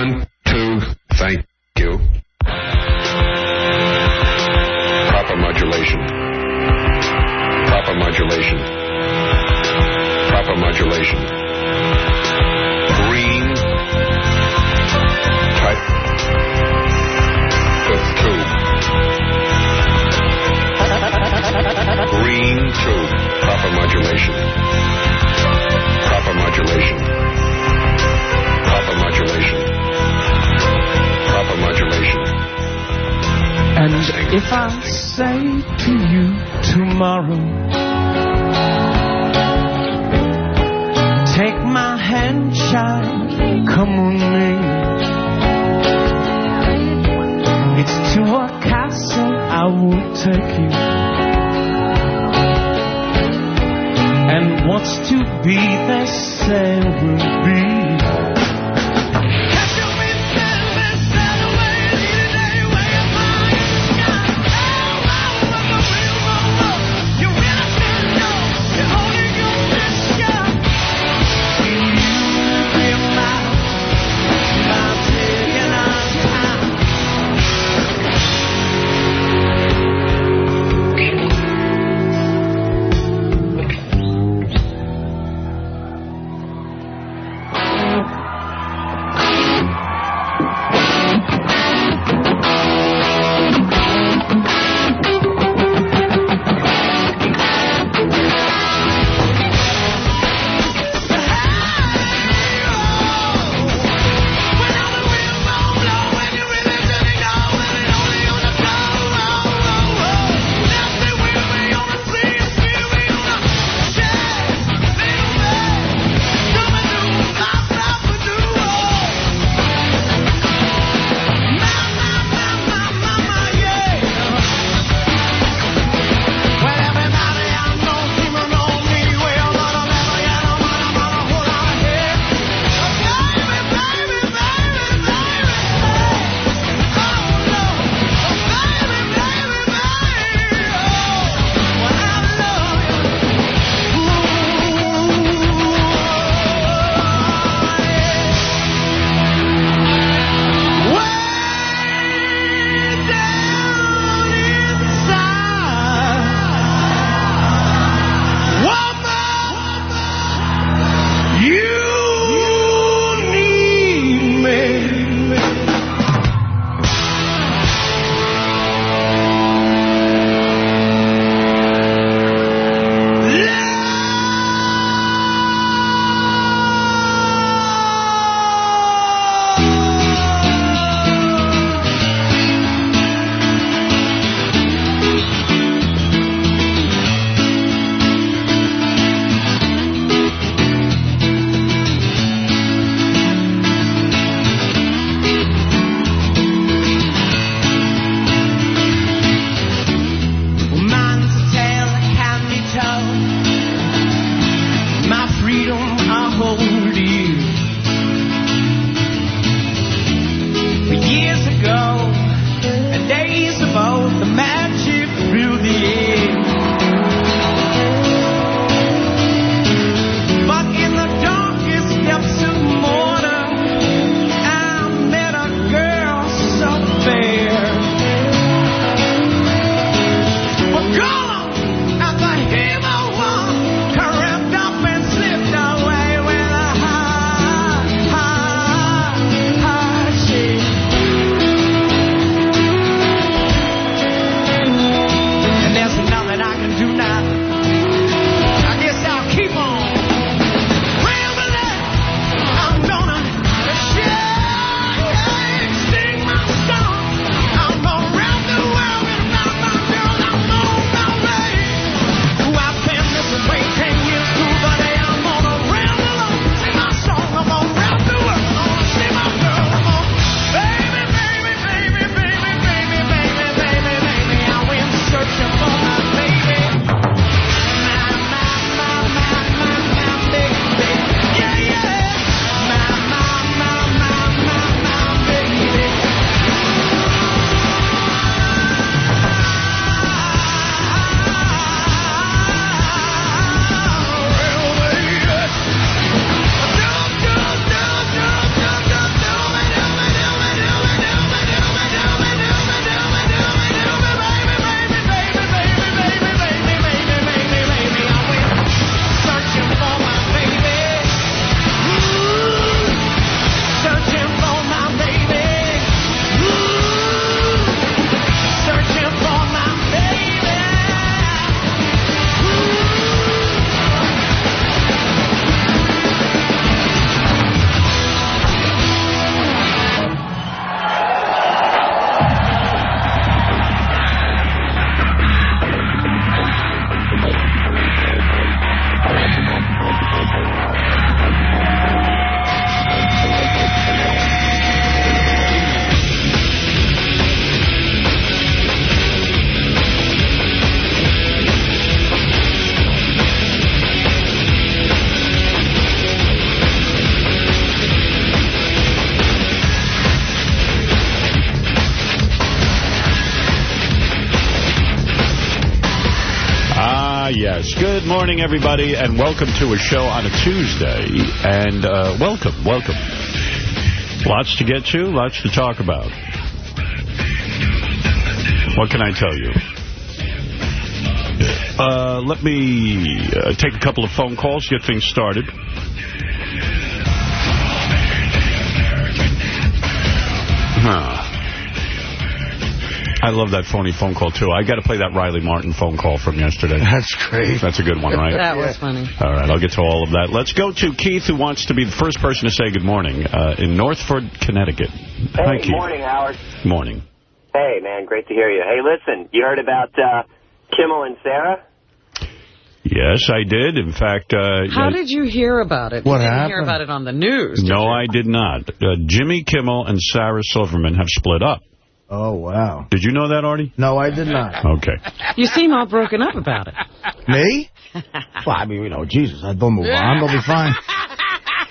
One, two, thank you. Proper modulation. Proper modulation. Proper modulation. Green. Type. Fifth tube. Green tube. Proper modulation. Proper modulation. Proper modulation. And if I say to you tomorrow, take my hand, child, come on me. It's to a castle I will take you. And what's to be, they say will be. Morning, everybody, and welcome to a show on a Tuesday. And uh, welcome, welcome. Lots to get to, lots to talk about. What can I tell you? Uh, let me uh, take a couple of phone calls, get things started. Love that phony phone call, too. I got to play that Riley Martin phone call from yesterday. That's great. That's a good one, right? That was funny. All right, I'll get to all of that. Let's go to Keith, who wants to be the first person to say good morning uh, in Northford, Connecticut. Hi, Hey, Keith. morning, Howard. Morning. Hey, man, great to hear you. Hey, listen, you heard about uh, Kimmel and Sarah? Yes, I did. In fact, uh, How did you hear about it? What you didn't hear happened? about it on the news. no, I did not. Uh, Jimmy Kimmel and Sarah Silverman have split up. Oh, wow. Did you know that, Artie? No, I did not. Okay. You seem all broken up about it. Me? Well, I mean, you know, Jesus, I don't move on. They'll be fine.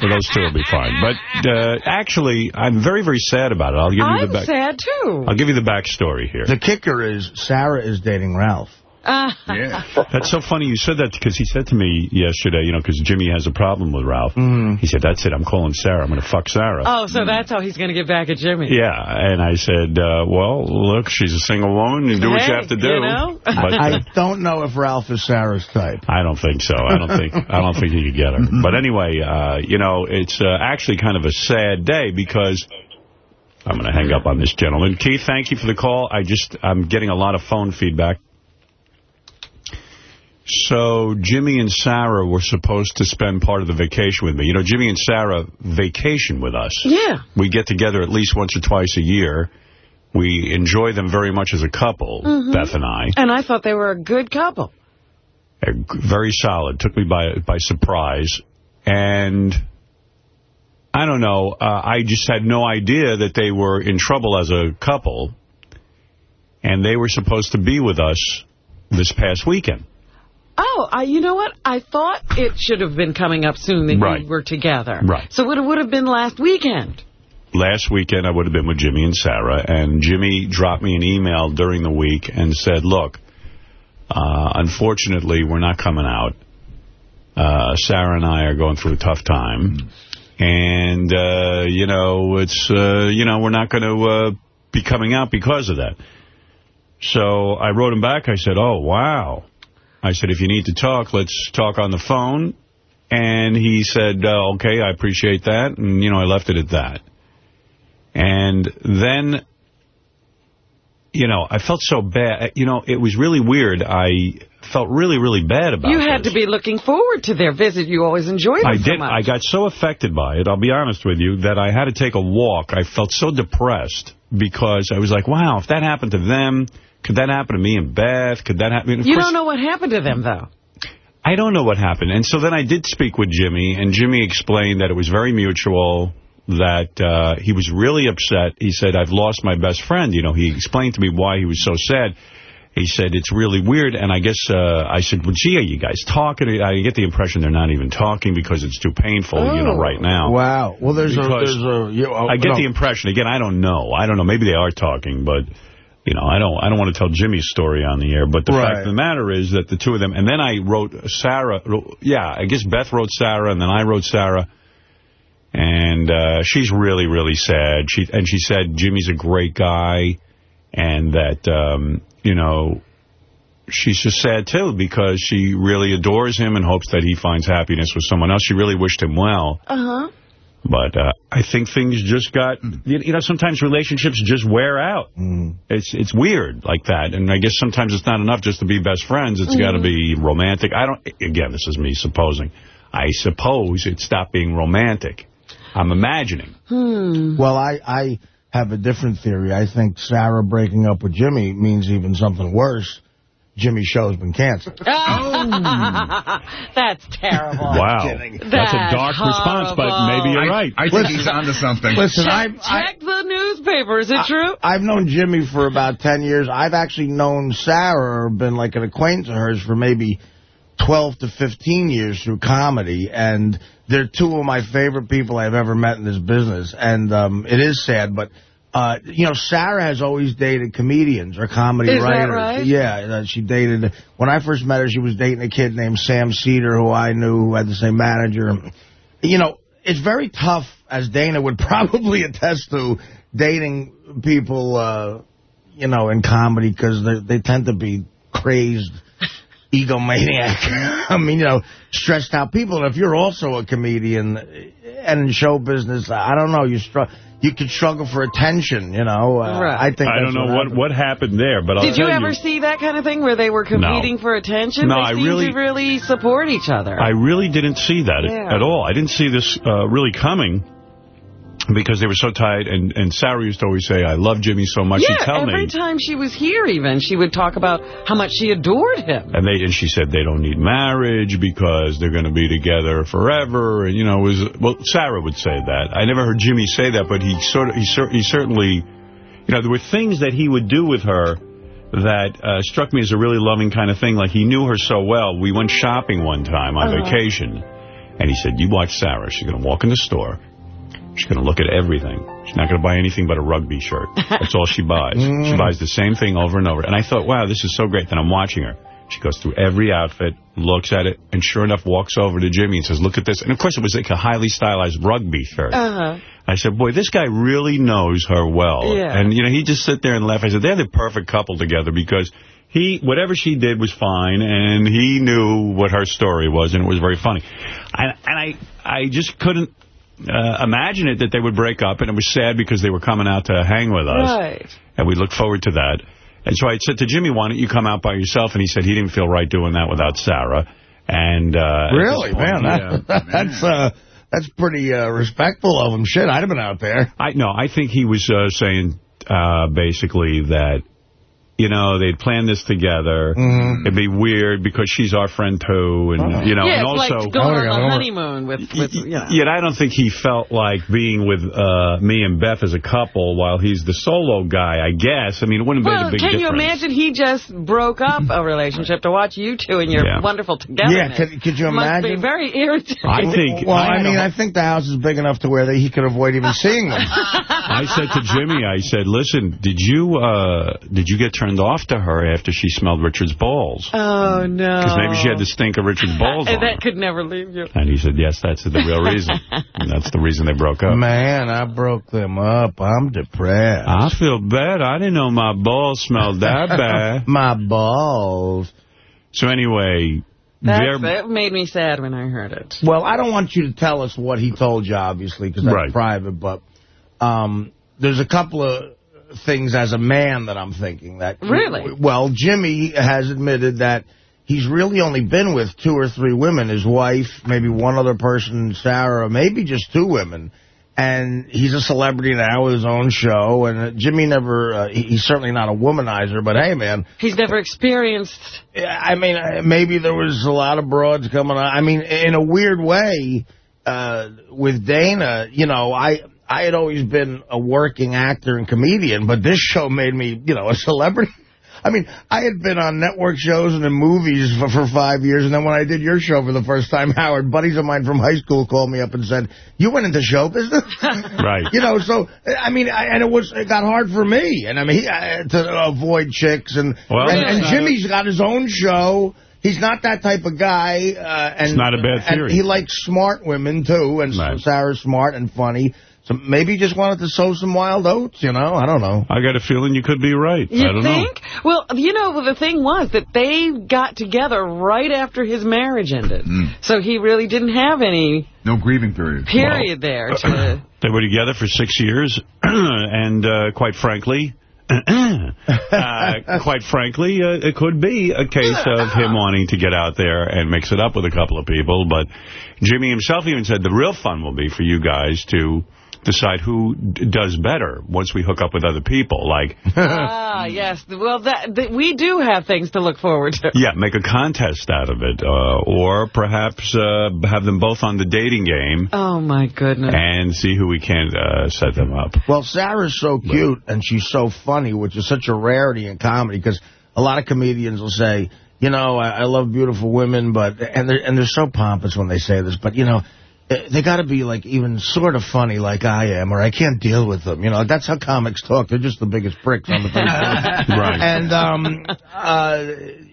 Well, those two will be fine. But uh, actually, I'm very, very sad about it. I'll give you I'm the back. sad, too. I'll give you the backstory here. The kicker is Sarah is dating Ralph. Uh, That's so funny you said that because he said to me yesterday, you know, because Jimmy has a problem with Ralph. Mm. He said, that's it. I'm calling Sarah. I'm going to fuck Sarah. oh, so that's how he's going to get back at Jimmy. Yeah, and I said, uh, well, look, she's a single woman. You do what you have to do. you know? But I don't know if Ralph is Sarah's type. I don't think so. I don't think I don't think he could get her. But anyway, uh, you know, it's uh, actually kind of a sad day because I'm going to hang up on this gentleman. Keith, thank you for the call. I just I'm getting a lot of phone feedback. So Jimmy and Sarah were supposed to spend part of the vacation with me. You know, Jimmy and Sarah vacation with us. Yeah. We get together at least once or twice a year. We enjoy them very much as a couple, Beth and I. And I thought they were a good couple. Very solid. Took me by by surprise. And I don't know. Uh, I just had no idea that they were in trouble as a couple. And they were supposed to be with us this past weekend. Oh, I, you know what? I thought it should have been coming up soon that Right. you were together. Right. So it would have been last weekend. Last weekend, I would have been with Jimmy and Sarah. And Jimmy dropped me an email during the week and said, look, uh, unfortunately, we're not coming out. Uh, Sarah and I are going through a tough time. And, uh, you know, it's, uh, you know, we're not going to uh, be coming out because of that. So I wrote him back. I said, oh, wow. I said, if you need to talk, let's talk on the phone. And he said, uh, okay, I appreciate that. And, you know, I left it at that. And then, you know, I felt so bad. You know, it was really weird. I felt really, really bad about it. You had this. to be looking forward to their visit. You always enjoyed them I so did. much. I got so affected by it, I'll be honest with you, that I had to take a walk. I felt so depressed because I was like, wow, if that happened to them, could that happen to me and Beth? Could that happen? Of you course, don't know what happened to them, though. I don't know what happened. And so then I did speak with Jimmy, and Jimmy explained that it was very mutual, that uh, he was really upset. He said, I've lost my best friend. You know, he explained to me why he was so sad. He said, it's really weird. And I guess uh, I said, well, gee, are you guys talking? I get the impression they're not even talking because it's too painful, you know, Oh. right now. Wow. Well, there's a... There's a you, oh, I get no. the impression. Again, I don't know. I don't know. Maybe they are talking, but you know, I don't. I don't want to tell Jimmy's story on the air. But the Right. fact of the matter is that the two of them. And then I wrote Sarah. Yeah, I guess Beth wrote Sarah, and then I wrote Sarah. And uh, she's really, really sad. She and she said Jimmy's a great guy, and that um, you know. She's just sad, too, because she really adores him and hopes that he finds happiness with someone else. She really wished him well. Uh-huh. But uh, I think things just got, you you know, sometimes relationships just wear out. Mm. It's it's weird like that. And I guess sometimes it's not enough just to be best friends. It's got to mm-hmm. be romantic. I don't, again, this is me supposing. I suppose it stopped being romantic. I'm imagining. Hmm. Well, I, I have a different theory. I think Sarah breaking up with Jimmy means even something worse. Jimmy's show's been canceled. That's terrible. Wow. kidding. That's a dark That's response, but maybe you're right. I think he's onto something. Listen, I, Check, I, check the newspaper. Is it true? I've known Jimmy for about 10 years. I've actually known Sarah, or been like an acquaintance of hers for maybe 12 to 15 years through comedy, and they're two of my favorite people I've ever met in this business. And um, it is sad, but Uh, you know, Sarah has always dated comedians or comedy Is that writers. right? Yeah, uh, she dated. When I first met her, she was dating a kid named Sam Seder, who I knew who had the same manager. You know, it's very tough, as Dana would probably attest to, dating people, uh, you know, in comedy because they tend to be crazed egomaniac. I mean, you know, stressed out people. And if you're also a comedian and in show business, I don't know, you str- you could struggle for attention, you know. Uh, Right. I think I don't know what, happened. what happened there, but I'll Did you tell ever see that kind of thing where they were competing for attention? No, they I seemed really- to really support each other. I really didn't see that Yeah. at all. I didn't see this uh, really coming because they were so tight. And, and Sarah used to always say, I love Jimmy so much. yeah, every me. time she was here even, she would talk about how much she adored him. And they and she said they don't need marriage because they're going to be together forever. And, you know, it was, well, Sarah would say that. I never heard Jimmy say that, but he sort of, he, cer he certainly, you know, there were things that he would do with her that uh, struck me as a really loving kind of thing. Like he knew her so well. We went shopping one time on Uh-huh. vacation. And he said, you watch Sarah. She's going to walk in the store. She's going to look at everything. She's not going to buy anything but a rugby shirt. That's all she buys. She buys the same thing over and over. And I thought, wow, this is so great. Then I'm watching her. She goes through every outfit, looks at it, and sure enough walks over to Jimmy and says, look at this. And, of course, it was like a highly stylized rugby shirt. Uh-huh. I said, boy, this guy really knows her well. Yeah. And, you know, he just sit there and laugh. I said, they're the perfect couple together because he, whatever she did was fine, and he knew what her story was, and it was very funny. And, and I, I just couldn't uh, imagine it that they would break up, and it was sad because they were coming out to hang with us. Right. And we looked forward to that. And so I said to Jimmy, why don't you come out by yourself? And he said he didn't feel right doing that without Sarah. And uh, Really, point, man, yeah. that, that's uh, that's pretty uh, respectful of him. Shit, I'd have been out there. I no, I think he was uh, saying uh, basically that, you know, they'd plan this together. Mm-hmm. It'd be weird because she's our friend too, and you know, yeah, and it's also. like going Oh, yeah, on oh. the honeymoon with, with you know. Yet I don't think he felt like being with uh, me and Beth as a couple while he's the solo guy, I guess. I mean, it wouldn't have made Well, a big can difference. you imagine he just broke up a relationship to watch you two and your Yeah. wonderful togetherness? Yeah, could- could you imagine? Must be very irritating. I think... Well, I I mean, I think the house is big enough to where they, he could avoid even seeing them. I said to Jimmy, I said, listen, did you uh, did you get turned off to her after she smelled Richard's balls? Oh, no. Because maybe she had the stink of Richard's balls on And her. that could never leave you. And he said, yes, that's the real reason. and that's the reason they broke up. Man, I broke them up. I'm depressed. I feel bad. I didn't know my balls smelled that bad. My balls. So anyway, That's, they're- that made me sad when I heard it. Well, I don't want you to tell us what he told you, obviously, because that's Right. private, but um, there's a couple of things as a man that I'm thinking. that. Really? Well, Jimmy has admitted that he's really only been with two or three women, his wife, maybe one other person, Sarah, maybe just two women. And he's a celebrity now with his own show. And uh, Jimmy never, uh, he's certainly not a womanizer, but hey, man, He's never experienced... I mean, uh, maybe there was a lot of broads coming on. I mean, in a weird way, uh, with Dana, you know, I I had always been a working actor and comedian, but this show made me, you know, a celebrity. I mean, I had been on network shows and in movies for, for five years, and then when I did your show for the first time, Howard, buddies of mine from high school called me up and said, you went into show business? Right. You know, so, I mean, I, and it was, it got hard for me, and I mean, he, I, to avoid chicks, and, Well, and, and Jimmy's got his own show. He's not that type of guy. Uh, and, It's not a bad and theory. he likes smart women, too, and Right. Sarah's smart and funny. So maybe he just wanted to sow some wild oats, you know? I don't know. I got a feeling you could be right. You I don't think? Well, you know, the thing was that they got together right after his marriage ended. So he really didn't have any No grieving period. period there to... They were together for six years, and uh, quite frankly, uh, quite frankly, uh, it could be a case of him wanting to get out there and mix it up with a couple of people. But Jimmy himself even said the real fun will be for you guys to decide who d- does better once we hook up with other people. Like, ah, yes. Well, that, that we do have things to look forward to. yeah, make a contest out of it, uh, or perhaps uh, have them both on the dating game Oh, my goodness. and see who we can uh, set them up. Well, Sarah's so cute and she's so funny, which is such a rarity in comedy because a lot of comedians will say, you know, I, I love beautiful women, but and they're and they're so pompous when they say this, but you know, they got to be like even sort of funny like I am, or I can't deal with them. You know, that's how comics talk. They're just the biggest pricks on the face. Right. And um, uh,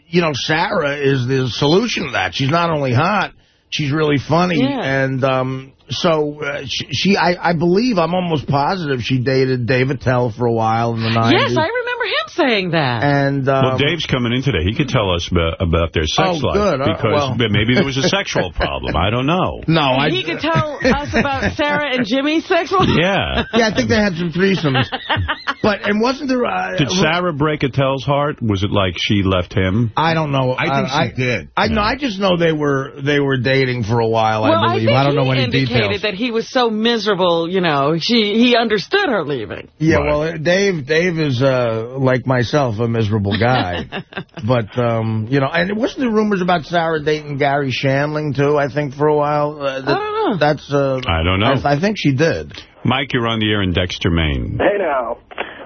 you know, Sarah is the solution to that. She's not only hot, she's really funny, Yeah. and um, so uh, she, she I, I believe, I'm almost positive she dated Dave Attell for a while in the 90s. Yes, I remember him saying that. And um, Well, Dave's coming in today. He could tell us about, about their sex Oh, life. good. Uh, Because well. maybe there was a sexual problem. I don't know. no, I he could tell us about Sarah and Jimmy's sex life. Yeah. Yeah, I think they had some threesomes. but and wasn't there? Uh, Did Sarah break Attell's heart? Was it like she left him? I don't know. I think she did. I know. I just know they were they were dating for a while. Well, I believe. think I, don't know any indicated that he was so miserable, you know, she he understood her leaving. yeah, Right. well, uh, Dave Dave is uh, like myself, a miserable guy. but um, you know, and it wasn't there rumors about Sarah dating Garry Shandling too? I think for a while. Uh, that, I don't know. That's. Uh, I don't know. I, I think she did. Mike, you're on the air in Dexter, Maine. Hey now.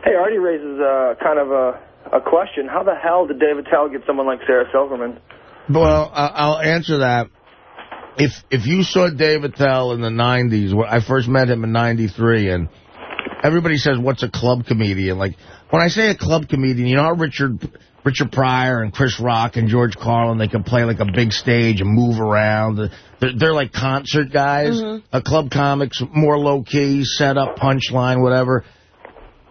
Hey, Artie raises uh, kind of a, a question. How the hell did Dave Attell get someone like Sarah Silverman? Well, I'll answer that. If if you saw Dave Attell in the 90s, when I first met him in 93, and everybody says, what's a club comedian? Like, when I say a club comedian, you know how Richard Richard Pryor and Chris Rock and George Carlin, they can play like a big stage and move around. They're, they're like concert guys. Mm-hmm. A club comics, more low-key, set up, punchline, whatever.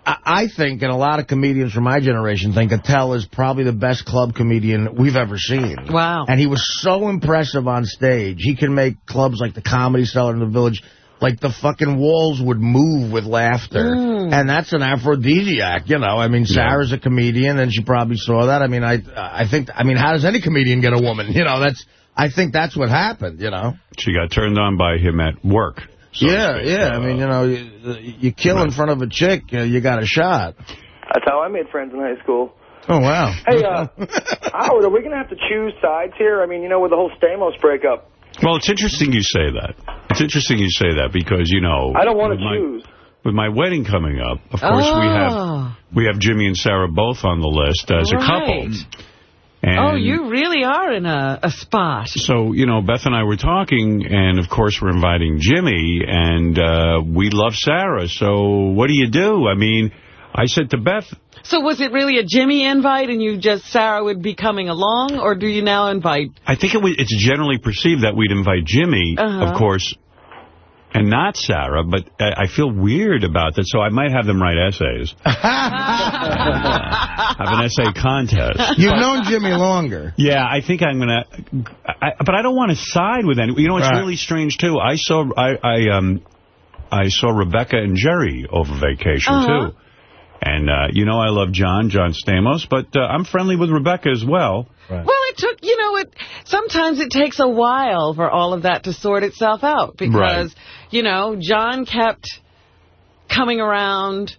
I I think, and a lot of comedians from my generation think, Attell is probably the best club comedian we've ever seen. Wow. And he was so impressive on stage. He can make clubs like the Comedy Cellar in the Village, like the fucking walls would move with laughter. Mm. And that's an aphrodisiac, you know. I mean, Sarah's a comedian, and she probably saw that. I mean, I I think, I mean, how does any comedian get a woman? You know, that's, I think that's what happened, you know. She got turned on by him at work. So yeah, speak. yeah. Uh, I mean, you know, you, you kill in front of a chick, uh, you got a shot. That's how I made friends in high school. Oh, wow. Hey, uh, Howard, are we going to have to choose sides here? I mean, you know, with the whole Stamos breakup. Well, it's interesting you say that. It's interesting you say that because, you know... I don't want to choose. With my wedding coming up, of course, we have Oh. we have Jimmy and Sarah both on the list as a couple. And Oh, you really are in a, a spot. So, you know, Beth and I were talking, and, of course, we're inviting Jimmy, and uh, we love Sarah. So what do you do? I mean, I said to Beth, So was it really a Jimmy invite and you just, Sarah would be coming along, or do you now invite? I think it was, it's generally perceived that we'd invite Jimmy, Uh-huh. of course, and not Sarah, but I I feel weird about that, so I might have them write essays. have an essay contest. You've known Jimmy longer. Yeah, I think I'm going to... But I don't want to side with anyone. You know, it's Right. really strange, too. I saw I, I, um, I saw Rebecca and Jerry over vacation, Uh-huh. too. And, uh, you know, I love John, John Stamos, but uh, I'm friendly with Rebecca as well. Well, it took, you know, it. sometimes it takes a while for all of that to sort itself out because, Right. you know, John kept coming around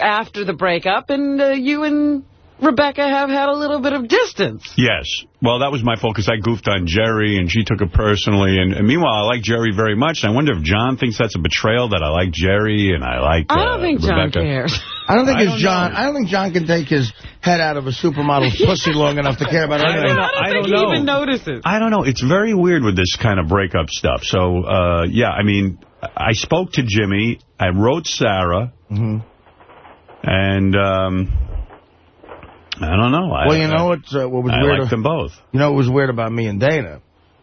after the breakup, and uh, you and Rebecca have had a little bit of distance. Yes. Well, that was my fault because I goofed on Jerry and she took it personally. And, and meanwhile, I like Jerry very much. And I wonder if John thinks that's a betrayal that I like Jerry and I like I don't uh, think John Rebecca. cares. I don't think I his don't John. know. I don't think John can take his head out of a supermodel's pussy long enough to care about I anything. don't. I don't I think don't he know. even notices. I don't know. It's very weird with this kind of breakup stuff. So, uh, yeah, I mean, I spoke to Jimmy. I wrote Sarah. Mhm. And, um, I don't know. I, Well, you know what? Uh, what was I weird? like them both. You know what was weird about me and Dana?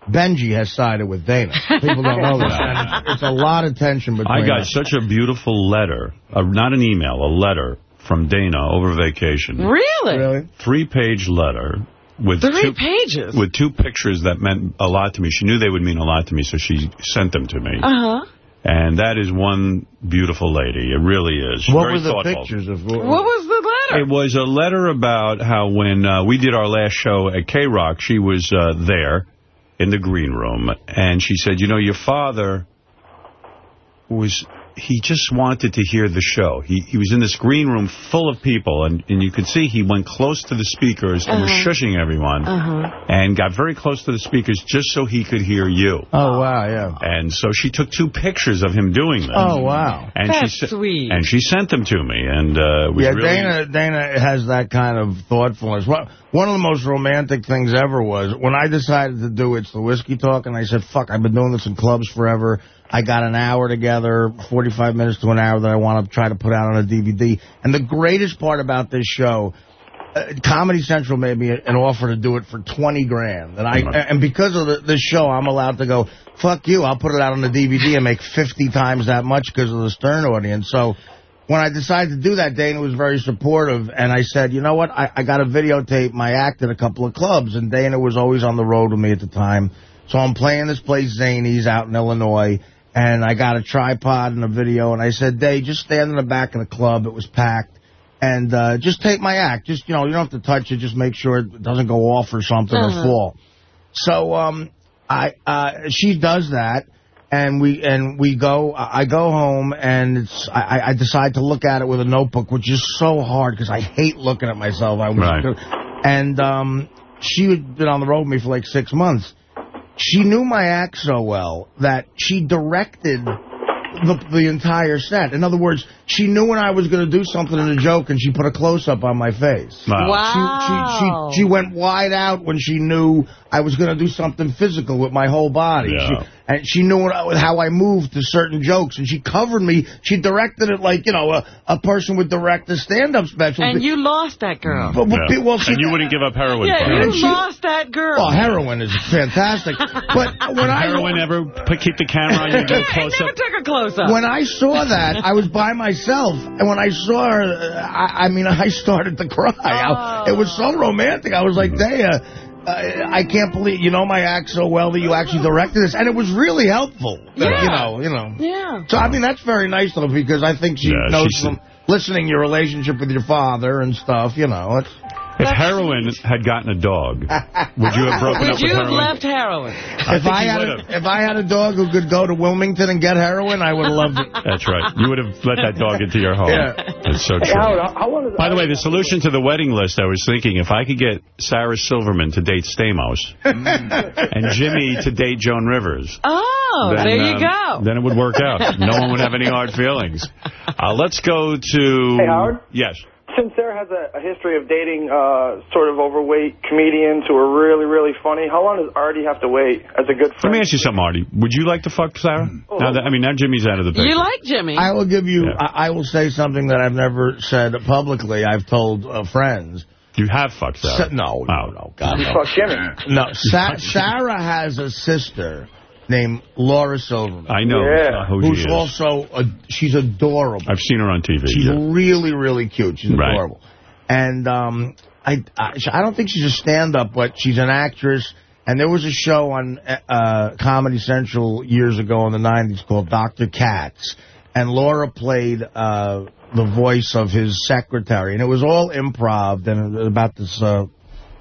Benji has sided with Dana. People don't know this. And it's, it's a lot of tension between I got us. such a beautiful letter, uh, not an email, a letter from Dana over vacation. Really? Really? Three-page letter with Three two, pages. with two pictures that meant a lot to me. She knew they would mean a lot to me, so she sent them to me. Uh-huh. And that is one beautiful lady. It really is. She's What very were the thoughtful. pictures of? What was the letter? It was a letter about how when uh, we did our last show at K-Rock, she was uh, there in the green room, and she said, you know, your father was he just wanted to hear the show. He he was in this green room full of people, and, and you could see he went close to the speakers and was Uh-huh. shushing everyone, and got very close to the speakers just so he could hear you. Oh, wow, yeah. And so she took two pictures of him doing this. Oh, wow. And That's she sweet. And she sent them to me, and uh, was Yeah, really... Dana Dana has that kind of thoughtfulness. Well, one of the most romantic things ever was when I decided to do It's the Whiskey Talk, and I said, fuck, I've been doing this in clubs forever. I got an hour together, 45 minutes to an hour that I want to try to put out on a DVD. And the greatest part about this show, uh, Comedy Central made me an offer to do it for 20 grand. And I and because of the, this show, I'm allowed to go, fuck you, I'll put it out on the DVD and make 50 times that much because of the Stern audience. So when I decided to do that, Dana was very supportive, and I said, you know what, I, I got to videotape my act at a couple of clubs, and Dana was always on the road with me at the time. So I'm playing this place, Zanies, out in Illinois, and I got a tripod and a video, and I said, Dave, just stand in the back of the club. It was packed. And uh, just take my act. Just, you know, you don't have to touch it. Just make sure it doesn't go off or something Uh-huh. or fall. So um, I uh, she does that, and we and we go. I go home, and it's I, I decide to look at it with a notebook, which is so hard because I hate looking at myself. I was, Right. and um, she had been on the road with me for like six months. She knew my act so well that she directed the, the entire set. In other words, she knew when I was going to do something in a joke, and she put a close-up on my face. Wow. Wow. She, she, she, she went wide out when she knew I was going to do something physical with my whole body. Yeah. She, and she knew what, I- how I moved to certain jokes, and she covered me. She directed it like, you know, a, a person would direct a stand-up special. And you lost that girl. But, but, Yeah. well, she, and you wouldn't give up heroin Yeah, for you she- lost that girl. Well, heroin is fantastic. but when I... Heroin ever put, keep the camera on you and get a I close never up? took a close-up. When I saw that, I was by myself, and when I saw her, uh, I, I mean, I started to cry. I, it was so romantic. I was like, Daya, uh, I can't believe you know my act so well that you actually directed this, and it was really helpful. Yeah. You know, you know. yeah. So I mean, that's very nice though, because I think she Yeah, knows she's- from listening your relationship with your father and stuff. You know, it's, If heroin had gotten a dog, would you have broken Would up you with have left heroin? if I had a, if I had a dog who could go to Wilmington and get heroin, I would have loved it. That's right. You would have let that dog into your home. Yeah. That's so Hey, true. Howard, I, I wanted. By the way, the solution to the wedding list, I was thinking, if I could get Sarah Silverman to date Stamos and Jimmy to date Joan Rivers, Oh, then, there you um, go. then it would work out. No one would have any hard feelings. Uh, let's go to... Hey, Howard? Yes. Since Sarah has a, a history of dating uh, sort of overweight comedians who are really, really funny, how long does Artie have to wait as a good friend? Let me ask you something, Artie. Would you like to fuck Sarah? Now that, I mean, now Jimmy's out of the picture. You like Jimmy. I will give you, Yeah. I, I will say something that I've never said publicly. I've told uh, friends. You have fucked Sarah. Sa- no, no, Oh. no, God, You no. fuck Jimmy. No, Sa Sarah has a sister named Laura Silverman, I know Yeah. uh, who she who's is. also, a, she's adorable. I've seen her on TV. She's yeah. really, really cute. She's Right. adorable. And um, I, I, I don't think she's a stand-up, but she's an actress. And there was a show on uh, Comedy Central years ago in the 90s called Dr. Katz. And Laura played uh, the voice of his secretary. And it was all improv and about this uh,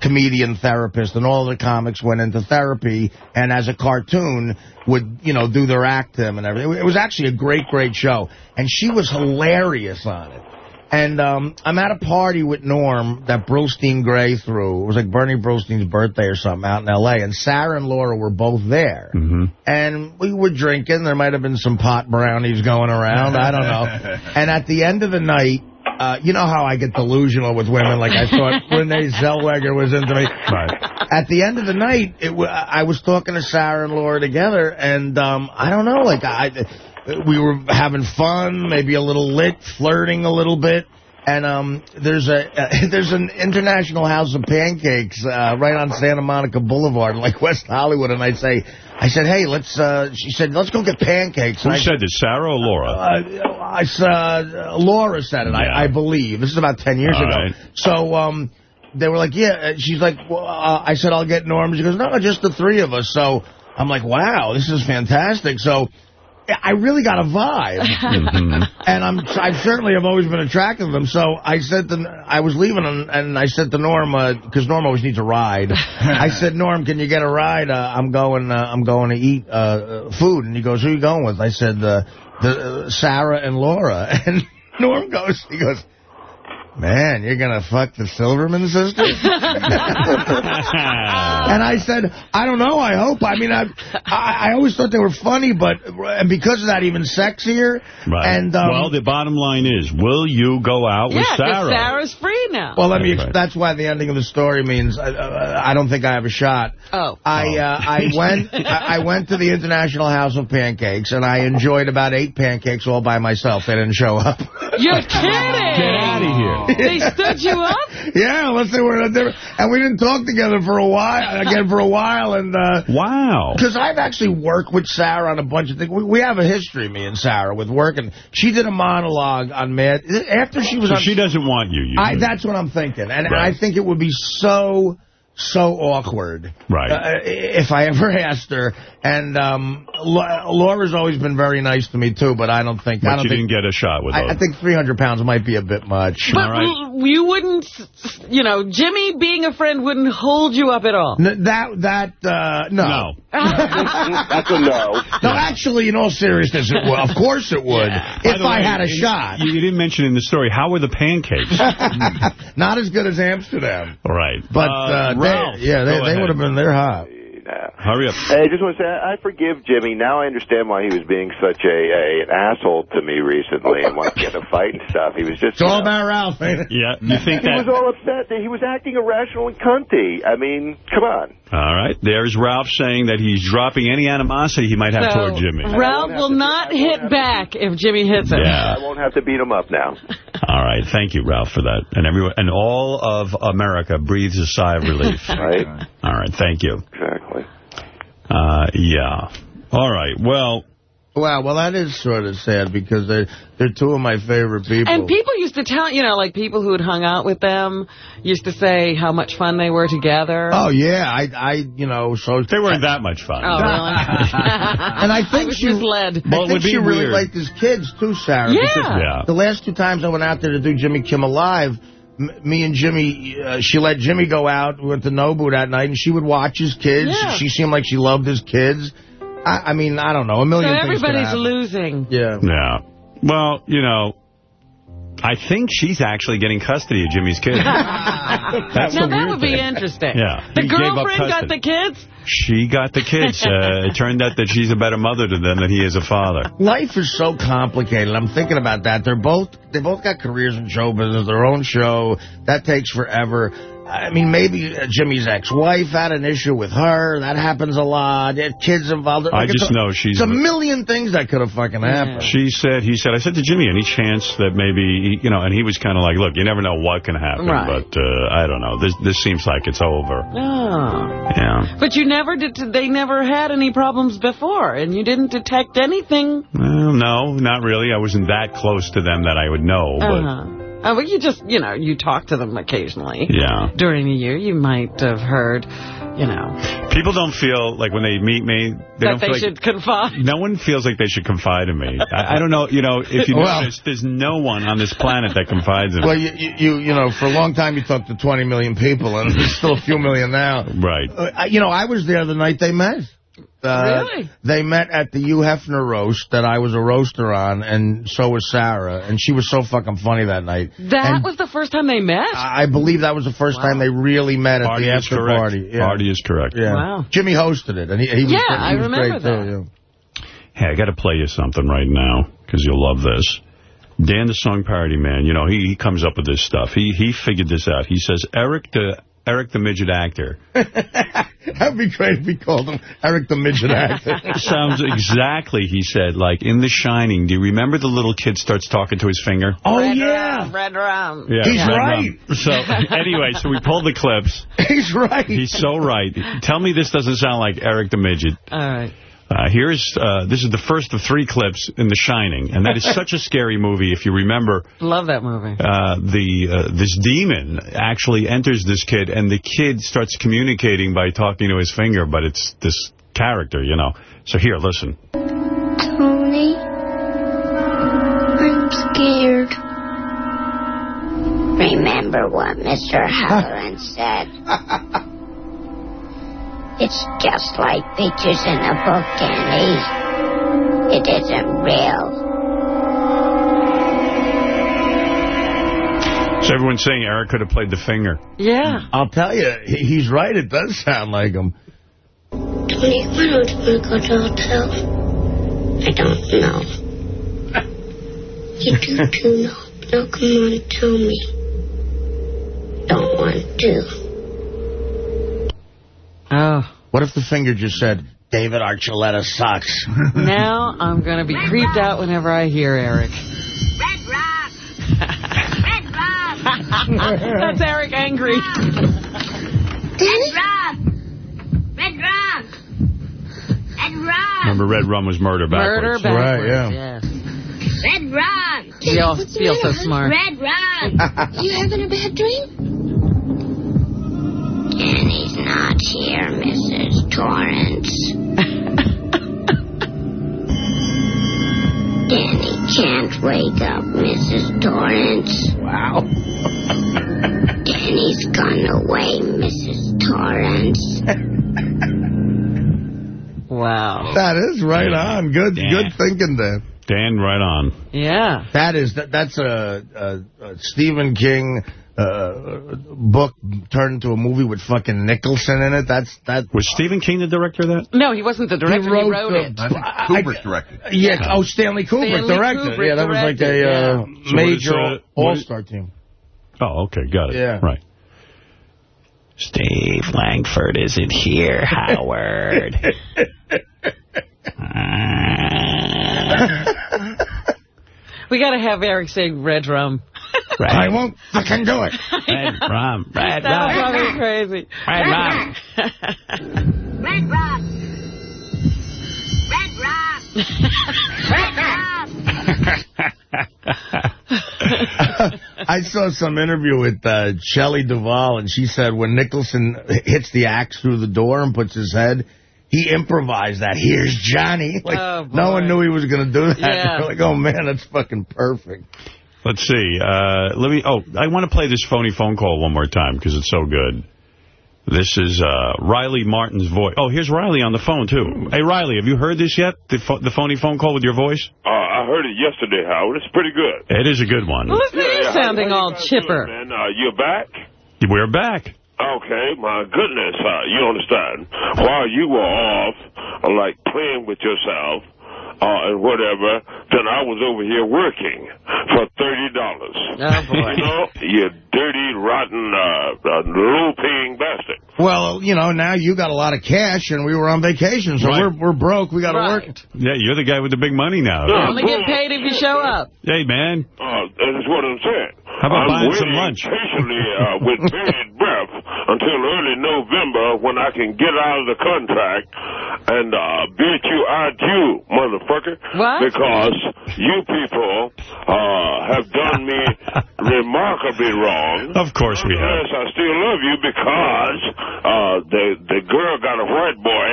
comedian therapist. And all the comics went into therapy and as a cartoon would, you know, do their act to him and everything. It was actually a great, great show. And she was hilarious on it. And um, I'm at a party with Norm that Brillstein-Grey threw. It was like Bernie Brillstein's birthday or something out in L.A. And Sarah and Laura were both there. Mhm. And we were drinking. There might have been some pot brownies going around. I don't know. And at the end of the night, uh, you know how I get delusional with women. Like I thought Renee Zellweger was into me. Right. At the end of the night, it w I was talking to Sarah and Laura together, and um, I don't know, like I, we were having fun, maybe a little lit, flirting a little bit. And um, there's a uh, there's an International House of Pancakes uh, right on Santa Monica Boulevard, like West Hollywood. And I say, I said, hey, let's. Uh, she said, let's go get pancakes. Who I said this, Sarah or Laura? uh, I saw Laura said it, Yeah. I, I believe. This is about 10 years All ago. right. So um, they were like, yeah. Uh, She's like, well, uh, I said, I'll get Norm. She goes, no, just the three of us. So I'm like, wow, this is fantastic. So I really got a vibe. Mhm. And I'm, I certainly have always been attracted to them. So I said to, I was leaving and, and I said to Norm, because Norm always needs a ride. I said, Norm, can you get a ride? Uh, I'm going, uh, I'm going to eat uh, uh, food. And he goes, who are you going with? I said, uh, the uh, Sarah and Laura. And Norm goes, he goes, man, you're going to fuck the Silverman sisters? and I said, I don't know, I hope. I mean, I, I, I always thought they were funny, but and because of that, even sexier. Right. And um, well, the bottom line is, will you go out Yeah, with 'cause Sarah? Sarah's free now. Well, let me. That's Ex right. That's why the ending of the story means uh, uh, I don't think I have a shot. Oh. I uh, I went I I went to the International House of Pancakes and I enjoyed about eight pancakes all by myself. They didn't show up. You're kidding. Get out of here. They stood you up? yeah, unless they were in a different. And we didn't talk together for a while again for a while and. uh Wow. because I've actually worked with Sarah on a bunch of things. We, we have a history, me and Sarah, with working. She did a monologue on Mad. After she was So on. she doesn't want you. you I, that's what I'm thinking. And, and Right. I think it would be so, so awkward. Right. Uh, if I ever asked her. And um, Laura's always been very nice to me, too, but I don't think... I don't you think, didn't get a shot with her. I, I think 300 pounds might be a bit much. But All right. l- you wouldn't, you know, Jimmy being a friend wouldn't hold you up at all. N- that, that, uh, no. No. That's a no. No, actually, in all seriousness, it would. Of course it would. By If the I way, had a you- shot. You, you didn't mention in the story, how were the pancakes? Not as good as Amsterdam. All right. But, uh, they- yeah, they, they would have been, they're hot. Nah. Hurry up. Hey, I just want to say, I forgive Jimmy. Now I understand why he was being such a, a an asshole to me recently and wanted to get a fight and stuff. He was just... It's all know, about Ralph, ain't it? Yeah, you think He was all upset that he was acting irrational and cunty. I mean, come on. All right. There's Ralph saying that he's dropping any animosity he might have So, toward Jimmy. Ralph will to- not I hit have to- back if Jimmy hits him. Yeah. I won't have to beat him up now. All right. Thank you, Ralph, for that. And everyone, and all of America breathes a sigh of relief. Right? All right. Thank you. Exactly. Uh, yeah. All right. Well, Wow, well, that is sort of sad because they're, they're two of my favorite people. And people used to tell, you know, like people who had hung out with them used to say how much fun they were together. Oh, yeah, I, I, you know, so... they weren't that much fun. Oh, really? And I think was she, misled. I Well, it think would be she really weird. liked his kids, too, Sarah. Yeah. Yeah. The last two times I went out there to do Jimmy Kimmel Live, m- me and Jimmy, uh, she let Jimmy go out. We went to Nobu that night, and she would watch his kids. Yeah. She seemed like she loved his kids. I, I mean, I don't know, a So million things everybody's losing. Yeah. Yeah. Well, you know, I think she's actually getting custody of Jimmy's kids. That's Now, that weird would be thing. interesting. Yeah. The He girlfriend got the kids? She got the kids. Uh, it turned out that she's a better mother to them than he is a father. Life is so complicated. I'm thinking about that. They're both they both got careers in show business, their own show. That takes forever. I mean, maybe uh, Jimmy's ex-wife had an issue with her. That happens a lot. Had kids involved. I Like, it's just a- know she's- It's a million things that could have fucking happened. She said, he said, I said to Jimmy, any chance that maybe, you know, and he was kind of like, look, you never know what can happen, Right. but uh, I don't know. This this seems like it's over. Oh. Yeah. But you never did, they never had any problems before, and you didn't detect anything. Well, no, not really. I wasn't that close to them that I would know, Uh but Uh-huh. Oh, you just, you know, you talk to them occasionally. yeah. During the year, you might have heard, you know, People don't feel like when they meet me, they that don't they feel like... should confide. No one feels like they should confide in me. I, I don't know, you know, if you Well- notice, there's no one on this planet that confides in Well, me. Well, you, you you know, for a long time you talked to 20 million people, and there's still a few million now. Right. Uh, you know, I was there the night they met. Uh, Really? They met at the Hugh Hefner roast that I was a roaster on, and so was Sarah. And she was so fucking funny that night. That And was the first time they met? I I believe that was the first time they really met at Party the is after correct. party. Yeah. Party is correct. Yeah. Wow. Jimmy hosted it, and he, he was Yeah, great. He I was remember great, that. Too, Hey, I got to play you something right now because you'll love this. Dan the Song Parody Man, you know, he, he comes up with this stuff. He he figured this out. He says, Eric the Eric the midget actor yeah. That'd be great if we called him Eric the Midget Actor. sounds exactly, he said, like in The Shining. Do you remember the little kid starts talking to his finger? oh, Red yeah. Round, red round. Yeah, He's right. So anyway, so we pulled the clips. He's right. He's so right. Tell me this doesn't sound like Eric the midget. All right. Uh, here's uh, this is the first of three clips in The Shining, and that is such a scary movie. If you remember, Love that movie. uh, the uh, this demon actually enters this kid, and the kid starts communicating by talking to his finger, but it's this character, you know. So here, listen. Tony, I'm scared. Remember what Mr. Halloran said. It's just like pictures in a book, Andy. It isn't real. So everyone's saying Eric could have played the finger. Yeah. I'll tell you, he's right. It does sound like him. Do we, why don't go to hotel? I don't know. you do, do no? No, come on, tell me. Don't want to. Oh. What if the finger just said, David Archuleta sucks? Now I'm going to be creeped out whenever I hear Eric. Red Rock! Red Rock! That's Eric angry. Red Rock! Red Rock! Red Rock! Remember, Red Rum was murder Murder backwards. backwards. yeah. Yes. Red Rock! We all feel so smart. Red Rock! you having a bad dream? Danny's not here, Mrs. Torrance. Danny can't wake up, Mrs. Torrance. Wow. Danny's gone away, Mrs. Torrance. Wow. That is right on. Good Yeah. good thinking, Dan. Dan, right on. Yeah. That is that. That's a, a, a Stephen King uh, book turned into a movie with fucking Nicholson in it. That's that. Was Stephen King the director of that? No, he wasn't the director. He wrote, the- it. I think I- Kubrick directed. Yeah. Oh, Stanley Kubrick Stanley directed. Kubrick yeah, that was like directed, a uh. So major uh, all-star team. Oh, okay, got it. Yeah. Right. Steve Langford isn't here, Howard. We got to have Eric say red rum. I won't fucking do it. Red rum, red That rum, was probably crazy. red rum. Red Rock! Red Rock! Red Rock! I saw some interview with uh, Shelley Duvall, and she said when Nicholson hits the axe through the door and puts his head, he improvised that. Here's Johnny. Like, Oh, no one knew he was going to do that. Yeah. They're like, oh, man, that's fucking perfect. Let's see. Uh, let me. Oh, I want to play this phony phone call one more time because it's so good. This is uh, Riley Martin's voice. Oh, here's Riley on the phone, too. Hey, Riley, have you heard this yet? The, pho the phony phone call with your voice? Uh, I heard it yesterday, Howard. It's pretty good. It is a good one. Well, listen to you Yeah, sounding how you all guys chipper. doing, man? Uh, you're back? We're back. Okay, my goodness, uh, you understand. While you were off, uh, like, playing with yourself, uh, and whatever, then I was over here working for $30. Oh, boy. You know, you dirty, rotten, uh, uh, low-paying bastard. Well, you know, now you got a lot of cash, and we were on vacation, so Right. we're we're broke. We got to Right. work. Yeah, you're the guy with the big money now. Yeah. Only get paid if you show up. Hey, man. Uh, that is what I'm saying. How about I'm buying some waiting lunch? patiently uh, with bated breath until early November when I can get out of the contract and uh, bid you adieu, motherfucker. What? Because you people uh, have done me remarkably wrong. Of course we have. Yes, I still love you because uh, the the girl got a white boy,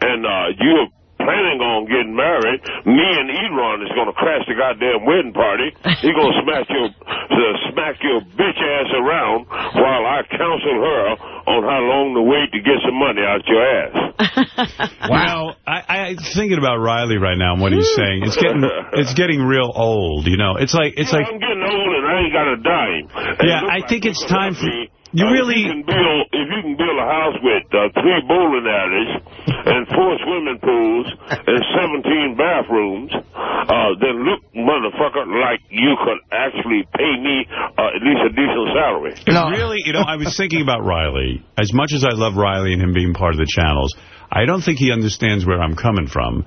and uh, you're planning on getting married. Me and Elon is going to crash the goddamn wedding party. He's going to smack your uh, smack your bitch ass around while I counsel her on how long to wait to get some money out your ass. Wow. I, I thinking about Riley right now and what he's saying. It's getting it's getting real old, you know. It's like it's like I'm getting old and I ain't got a dime. And Yeah, I think it's time for- me. You really- If you, can build, if you can build a house with uh, three bowling alleys and four swimming pools and 17 bathrooms, uh, then look, motherfucker, like you could actually pay me uh, at least a decent salary. It really, you know, I was thinking about Riley. As much as I love Riley and him being part of the channels, I don't think he understands where I'm coming from.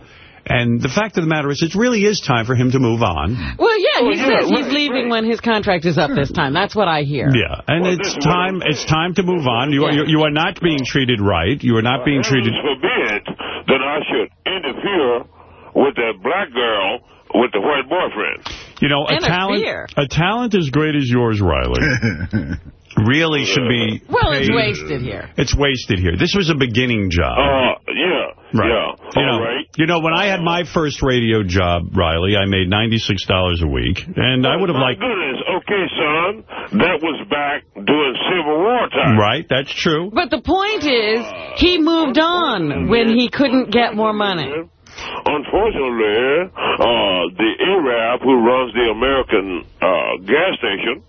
And the fact of the matter is, it really is time for him to move on. Well, yeah, he Oh, yeah, says he's right, leaving when his contract is up this time. That's what I hear. Yeah, and Well, it's this is what time. It's time to move on. You are you are not being treated right. You are not being treated. Heavens forbid that I should interfere with that black girl with the white boyfriend. You know, a And a talent, fear. a talent as great as yours, Riley, really should be. Well, it's wasted here. It's wasted here. This was a beginning job. Uh, yeah, Right. yeah, You know, all right. You know, when I had my first radio job, Riley, I made $96 a week, and I would have My liked... goodness, okay, son, that was back during Civil War time. Right, that's true. But the point is, he moved on when he couldn't get more money. Unfortunately, uh, the Arab who runs the American uh, gas station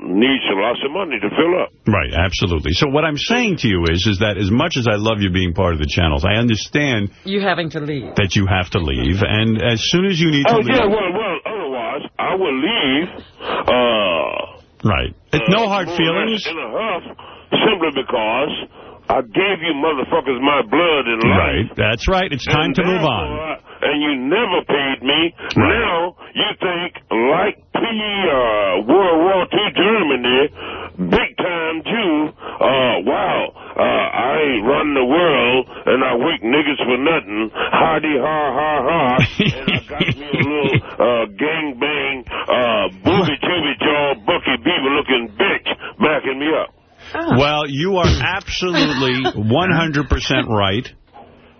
needs lots of money to fill up. Right, absolutely. So what I'm saying to you is, is that as much as I love you being part of the channels, I understand You having to leave. that you have to leave, and as soon as you need to Oh, leave... yeah, well, well, otherwise, I will leave. Uh, Right. It's no hard feelings. In a huff, simply because I gave you motherfuckers my blood and life. Right. That's right. It's time And to move on. And you never paid me. Now you think, like P. Uh, World War II Germany, big time Jew. Uh, wow, uh, I ain't run the world and I wake niggas for nothing. Hardy ha ha ha. and I got me a little uh, gang bang, uh, booby chubby jaw, Bucky Beaver looking bitch backing me up. Well, you are absolutely 100% right.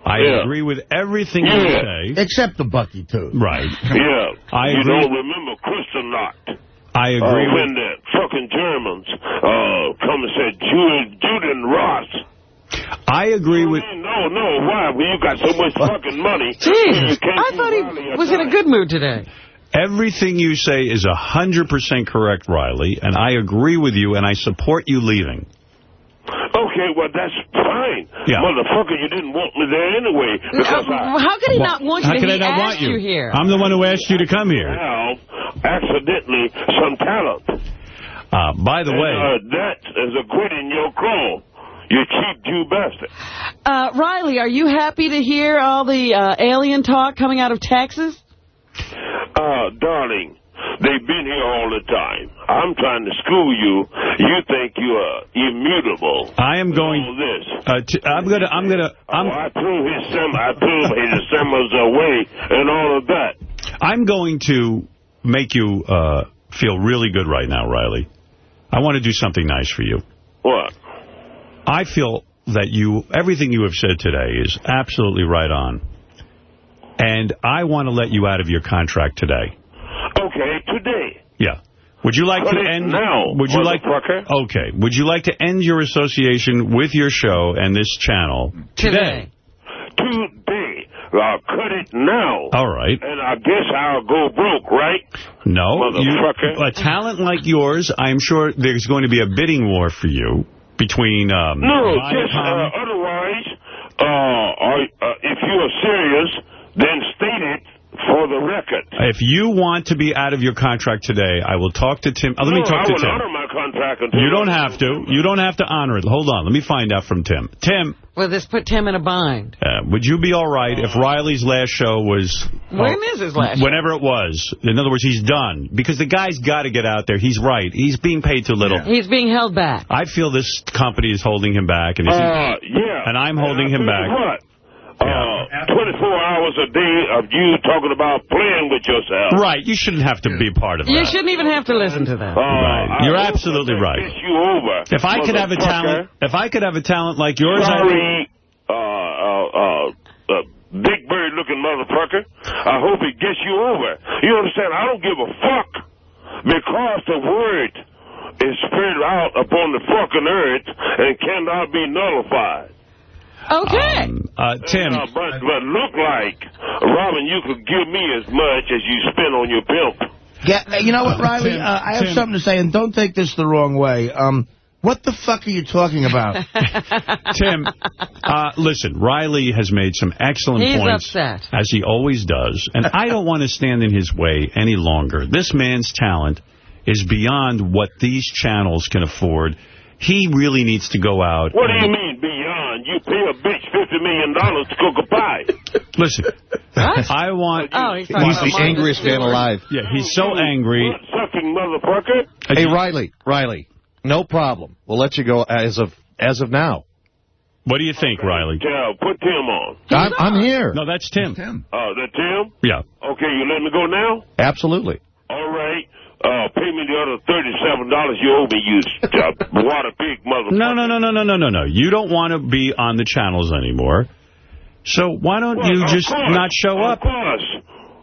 I Yeah. agree with everything you say. Except the Bucky, too. Right. Yeah. I you agree. don't remember Kristallnacht. I Uh, agree when with... the fucking Germans uh, come and said, Jude, Jude and Ross. I agree with... No, no, why? Well, you got so much fucking money. Jesus, I thought he was in a good mood today. Everything you say is 100% correct, Riley, and I agree with you, and I support you leaving. Okay, well, that's fine. Yeah. Motherfucker, you didn't want me there anyway. Because I how could he not want you? How to- could I not want you? here. I'm the one who asked you to come here. have accidentally some talent. Uh, by the And, way, uh, that is a quid in your craw. You cheap Jew bastard. Uh, Riley, are you happy to hear all the uh, alien talk coming out of Texas? Uh, darling, they've been here all the time. I'm trying to school you. You think you are immutable. I am All going... this. Uh, I'm gonna... I'm gonna... Oh, I'm, I threw his sem I threw his semmels away and all of that. I'm going to make you uh, feel really good right now, Riley. I want to do something nice for you. What? I feel that you, everything you have said today is absolutely right on. And I want to let you out of your contract today. Okay, today. Yeah. Would you like Cut to end? now, would you like? motherfucker. Okay. Would you like to end your association with your show and this channel today? Today. I'll cut it now. All right. And I guess I'll go broke, right? No, you, a talent like yours, I'm sure there's going to be a bidding war for you between um, No, just uh, otherwise, uh, are, uh, if you are serious, then state it for the record. If you want to be out of your contract today, I will talk to Tim. Uh, let me no, talk I to will Tim. honor my contract until You don't have to. You don't have to honor it. Hold on. Let me find out from Tim. Tim, Well, this put Tim in a bind. uh, would you be all right if Riley's last show was... When is his last show? Whenever it was. In other words, he's done. Because the guy's got to get out there. He's right. He's being paid too little. He's being held back. I feel this company is holding him back. And, Uh, he's- yeah. and I'm holding him back. What? Uh, 24 hours a day of you talking about playing with yourself. Right. You shouldn't have to be part of You that. You shouldn't even have to listen to that. Uh, Right. You're hope absolutely right. you over. If I could have a talent, if I could have a talent like yours, I would. Sorry, uh, uh, uh, uh, big bird looking motherfucker. I hope it gets you over. You understand? I don't give a fuck because the word is spread out upon the fucking earth and cannot be nullified. Okay. Um, uh, Tim, Uh, but, but look like, Robin, you could give me as much as you spend on your pimp. Yeah, you know what, Riley? Tim, uh, I have Tim. something to say, and don't take this the wrong way. Um, what the fuck are you talking about? Tim, uh, listen, Riley has made some excellent He's points. upset. As he always does. And I don't want to stand in his way any longer. This man's talent is beyond what these channels can afford. He really needs to go out. What do you mean beyond? You pay a bitch $50 million to cook a pie. Listen, I want... Oh, he's He's the angriest man alive. Yeah, he's so angry. Sucking motherfucker. Hey, Riley, Riley, no problem. We'll let you go as of as of now. What do you think, Riley? Yeah, put Tim on. I'm, I'm here. No, that's Tim. Tim. Uh, that Tim? Yeah. Okay, you let me go now? Absolutely. All right. Uh, pay me the other $37 you owe me, you uh, water pig motherfucker. No, no, no, no, no, no, no, no. You don't want to be on the channels anymore. So why don't Well, you just course, not show Of up? course.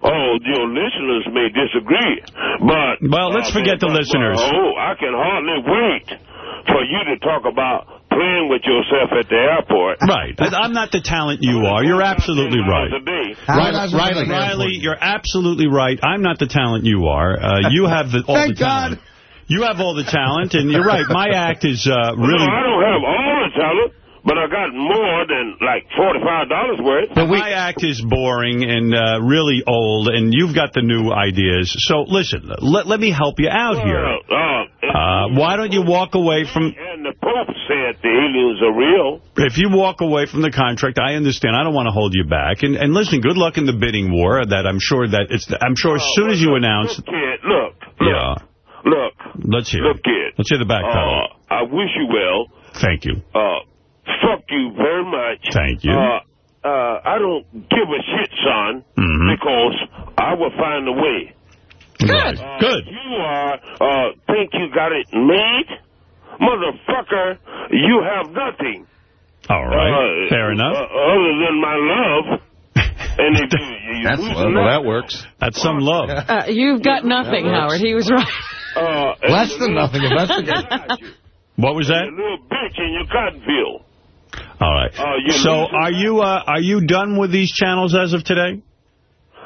Oh, your listeners may disagree, but... Well, let's uh, forget the listeners. oh, I can hardly wait for you to talk about playing with yourself at the airport. Right. I- I'm not the talent you are. You're absolutely right. A day. Riley, Riley, Riley, you're absolutely right. I'm not the talent you are. Uh, you have the, all Thank the talent. God. You have all the talent, and you're right. My act is uh, really... No, I don't have all the talent, but I got more than like $45 worth. But my act is boring and uh, really old, and you've got the new ideas. So, listen, let, let me help you out here. Uh, Uh, why don't you walk away from... and the Pope said the aliens are real. If you walk away from the contract, I understand. I don't want to hold you back. And, and listen, good luck in the bidding war. That I'm sure that it's. I'm sure as soon as you announce. Look, kid, look, Yeah. look, Let's hear. look, it. kid. Let's hear the back pedal. Uh, I wish you well. Thank you. Uh, fuck you very much. Thank you. Uh, uh, I don't give a shit, son, Mhm. because I will find a way. Good. Good. You are, uh, think you got it made? Motherfucker, you have nothing. All right. Uh, Fair enough. Uh, other than my love. and if you, you That's lose well, that, that works. That's some love. Uh, you've got nothing, Howard. He was right. uh, Less and than the nothing. little- Investigate. What was that? The little bitch in your cottonfield. All right. Uh, you So, are you uh, are you done with these channels as of today?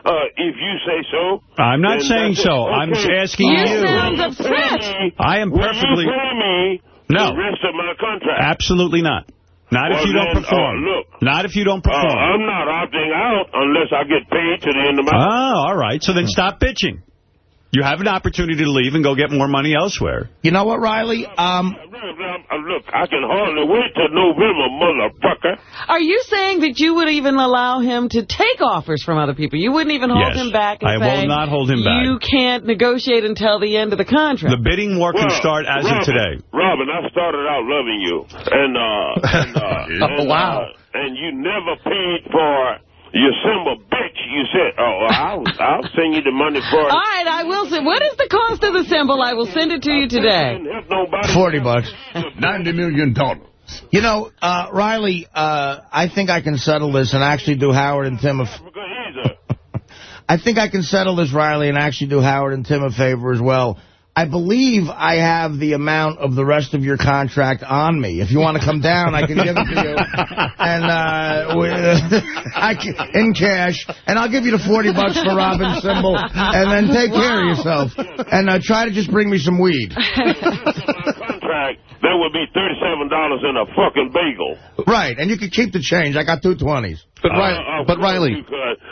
Uh, if you say so. I'm not saying so. it. I'm Okay. asking You you. sound Will you pay upset. I am will perfectly. you pay me No. the rest of my contract? Absolutely not. Not if Well, you don't perform. uh, look. Not if you don't Uh, perform. I'm not opting out unless I get paid to the end of my... Oh, all right. So then stop bitching. You have an opportunity to leave and go get more money elsewhere. You know what, Riley? Um, Look, I can hardly wait till November, motherfucker. Are you saying that you would even allow him to take offers from other people? You wouldn't even hold Yes. him back and I say, will not hold him back. You can't negotiate until the end of the contract. The bidding war can Well, start as Robin, of today. Robin, I started out loving you, and uh, and, uh, and, wow. uh, and you never paid for your symbol, bitch. You said, "Oh, I'll I'll send you the money for it." All right, I will send. what is the cost of the symbol? I will send it to you today. 40 bucks. $90 million. You know, uh, Riley, uh, I think I can settle this and actually do Howard and Tim a... f- I think I can settle this, Riley, and actually do Howard and Tim a favor as well. I believe I have the amount of the rest of your contract on me. If you want to come down, I can give it to you. And, uh, we, I can, in cash. And I'll give you the 40 bucks for Robin's symbol. And then take care of yourself. And uh, try to just bring me some weed. contract, that would be thirty-seven dollars in a fucking bagel. Right. And you can keep the change. I got two 20s. But, Uh, Riley, of but Riley.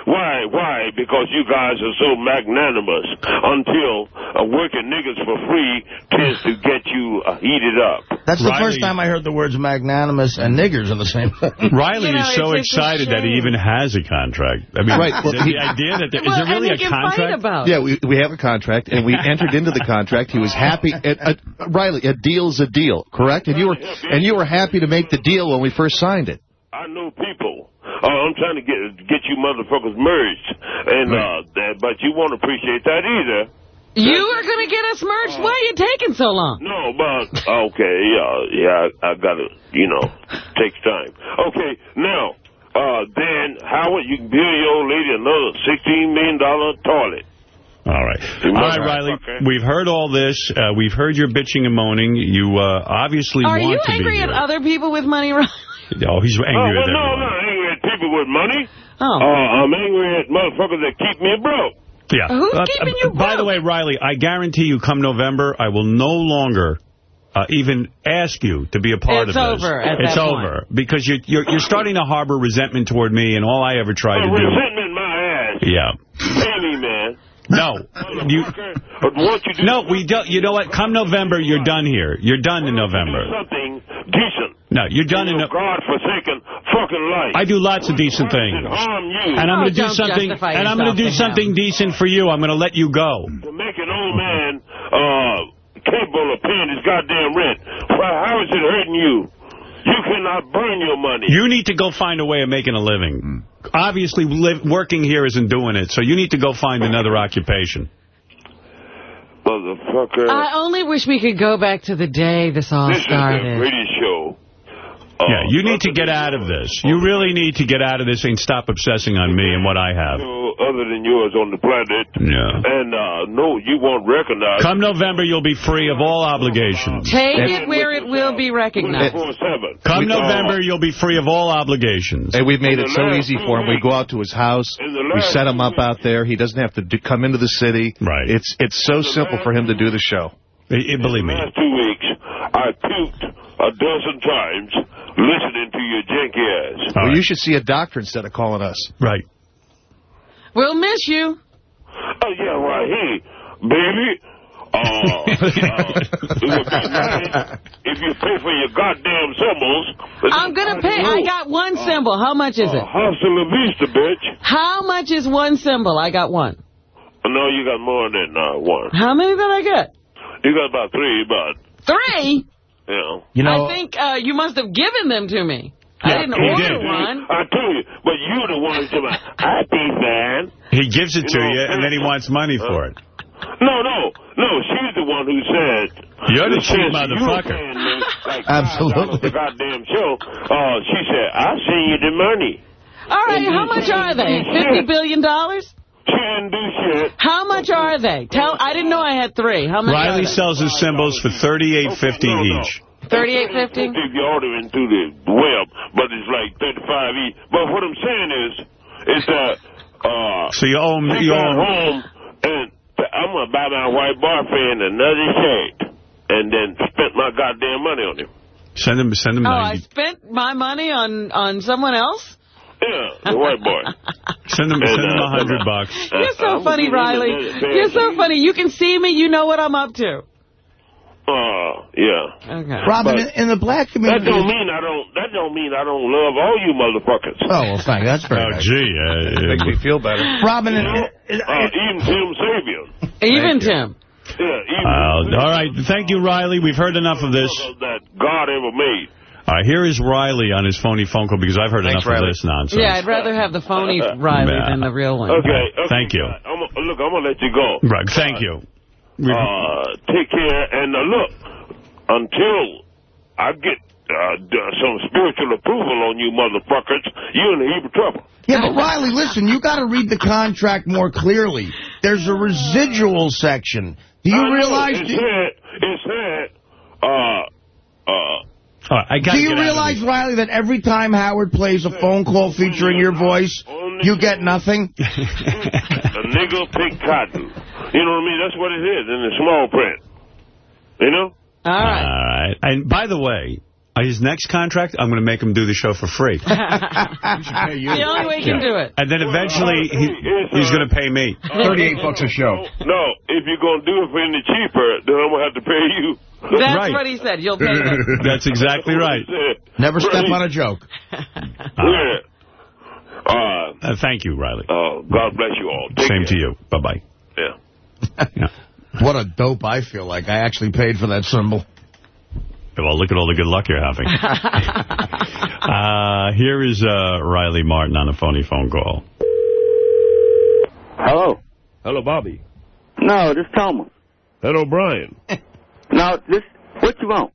Why? Why? Because you guys are so magnanimous. Until uh, working niggas for free tends to get you uh, heated up. That's the Riley- first time I heard the words magnanimous and niggers in the same Riley You know, is so it's just a excited that he even has a contract. I mean, Right, well, the, he- idea that there, is well, there really a he can fight contract? about yeah, we we have a contract, and we entered into the contract. He was happy. And, uh, Riley, a deal's a deal, correct? And you were and you were happy to make the deal when we first signed it. I know people. Uh, I'm trying to get get you motherfuckers merged, and uh, that, but you won't appreciate that either. You are going to get us merged? Why are you taking so long? No, but okay, yeah, yeah, I, I gotta, you know, takes time. Okay, now, uh, then Howard, you can build your old lady another sixteen million dollar toilet. All right. You All right, motherfucker. Riley. We've heard all this. Uh, we've heard your bitching and moaning. You uh, obviously Are want you to be angry at other people with money, Riley? Oh, he's Oh, angry well, with no, I'm not angry at people with money. Oh. Uh, I'm angry at motherfuckers that keep me broke. Yeah. Who's Uh, keeping uh, you By the way, Riley, I guarantee you come November, I will no longer uh, even ask you to be a part It's of this. over at It's that over. Because you're, you're, you're starting to harbor resentment toward me, and all I ever tried Uh, to do... resentment my ass. Yeah. Pay me, man. No. You, But what you do no, we don't. You know what? Come November, you're done here. You're done in November. something decent. No, you're done in... your God-forsaken fucking life. I do lots of decent things. And I'm going to do something. And I'm going to do something decent for you. I'm going to let you go. to make an old man uh, capable of paying his goddamn rent. Well, how is it hurting you? You cannot burn your money. You need to go find a way of making a living. Obviously, live, working here isn't doing it, so you need to go find another occupation. Motherfucker. I only wish we could go back to the day this all this is a started. radio show. Uh, Yeah, you need to get out of this. You really need to get out of this and stop obsessing on me and what I have. show Other than yours on the planet. Yeah. And, uh, no, you won't recognize Come November, you'll be free of all obligations. Take it where it will be recognized. 24-7. Come November, you'll be free of all obligations. And we've made it so easy for him. We go out to his house. We set him up out there. He doesn't have to do, come into the city. Right. It's it's so simple for him to do the show. Eh, eh, Believe me. last two weeks, I puked a dozen times listening to your janky ass. Well, you should see a doctor instead of calling us. Right. We'll miss you. Oh, yeah, well, hey, baby, uh, uh, it would be nice if you pay for your goddamn symbols. I'm going to pay. I got one symbol. How much is Uh, it? Hasta la vista, bitch. How much is one symbol? I got one. No, you got more than uh, one. How many did I get? You got about three, but, Three? You know. You know, I think uh, you must have given them to me. I didn't order did. one. I told you, but you the one who said, happy man. He gives it to You know, you, and then he wants money for it. No, no, no. She's the one who said. You're the Since cheap you motherfucker. paying me Like Absolutely. $5 The goddamn show. Uh, she said, I'll send you the money. All right, how much are they? $50 billion? dollars? She do shit. How much are they? Tell. I didn't know I had three. How much Riley are they? sells his symbols for thirty-eight fifty No, no. each. Thirty-eight fifty. If you order into the web, but it's like 35 each. But what I'm saying is, is that, uh, So you owe him. I You got owe home and I'm gonna buy my white boyfriend another shirt, and then spent my goddamn money on him. Send him. Send him Oh, I spent my money on on someone else. Yeah, the white boy. Send him. Send him uh, a hundred bucks. You're so funny, Riley. give him another You're so funny. You can see me. You know what I'm up to. Uh, yeah. Okay. Robin, But- in, in the black community... That don't mean I don't. That don't mean I don't love all you motherfuckers. Oh, well, thank you. That's very Oh, nice. gee. Uh, Makes me feel better. Robin, in, Uh, even Tim Savior. Even Tim. Yeah, even Uh, all right. Thank you, Riley. We've heard enough of this. that God ever made. All right, here is Riley on his phony phone call because I've heard Thanks, enough Riley. of this nonsense. Yeah, I'd rather have the phony Riley Yeah. than the real one. Okay. okay Thank you. I'm, look, I'm gonna let you go. Right. Thank you. Uh, take care and uh, look until I get uh, some spiritual approval on you motherfuckers. you're in a heap of trouble. yeah, but Riley, listen, you got to read the contract more clearly. There's a residual section. Do you I know, realize... It said. It said. Uh. Uh. All right, I gotta Do you get out of realize, here. Riley, that every time Howard plays a phone call featuring your voice, you get nothing? a nigga pick cotton. You know what I mean? That's what it is in the small print. You know? All All right. right. And by the way, uh, his next contract, I'm going to make him do the show for free. The only way you can do it. And then eventually he, he's going to pay me. 38 bucks a show. No, if you're going to do it for any cheaper, then I'm going to have to pay you. That's Right. what he said. You'll pay me. That's exactly right. Never step on a joke. Uh, Uh, thank you, Riley. uh, God bless you all. Take Same care. to you. Bye-bye. Yeah. Yeah. What a dope I feel like. I actually paid for that symbol. Well, look at all the good luck you're having. uh, here is uh, Riley Martin on a phony phone call. Hello. Hello, Bobby. No, this Thomas. Hello, Brian. No, this. What you want?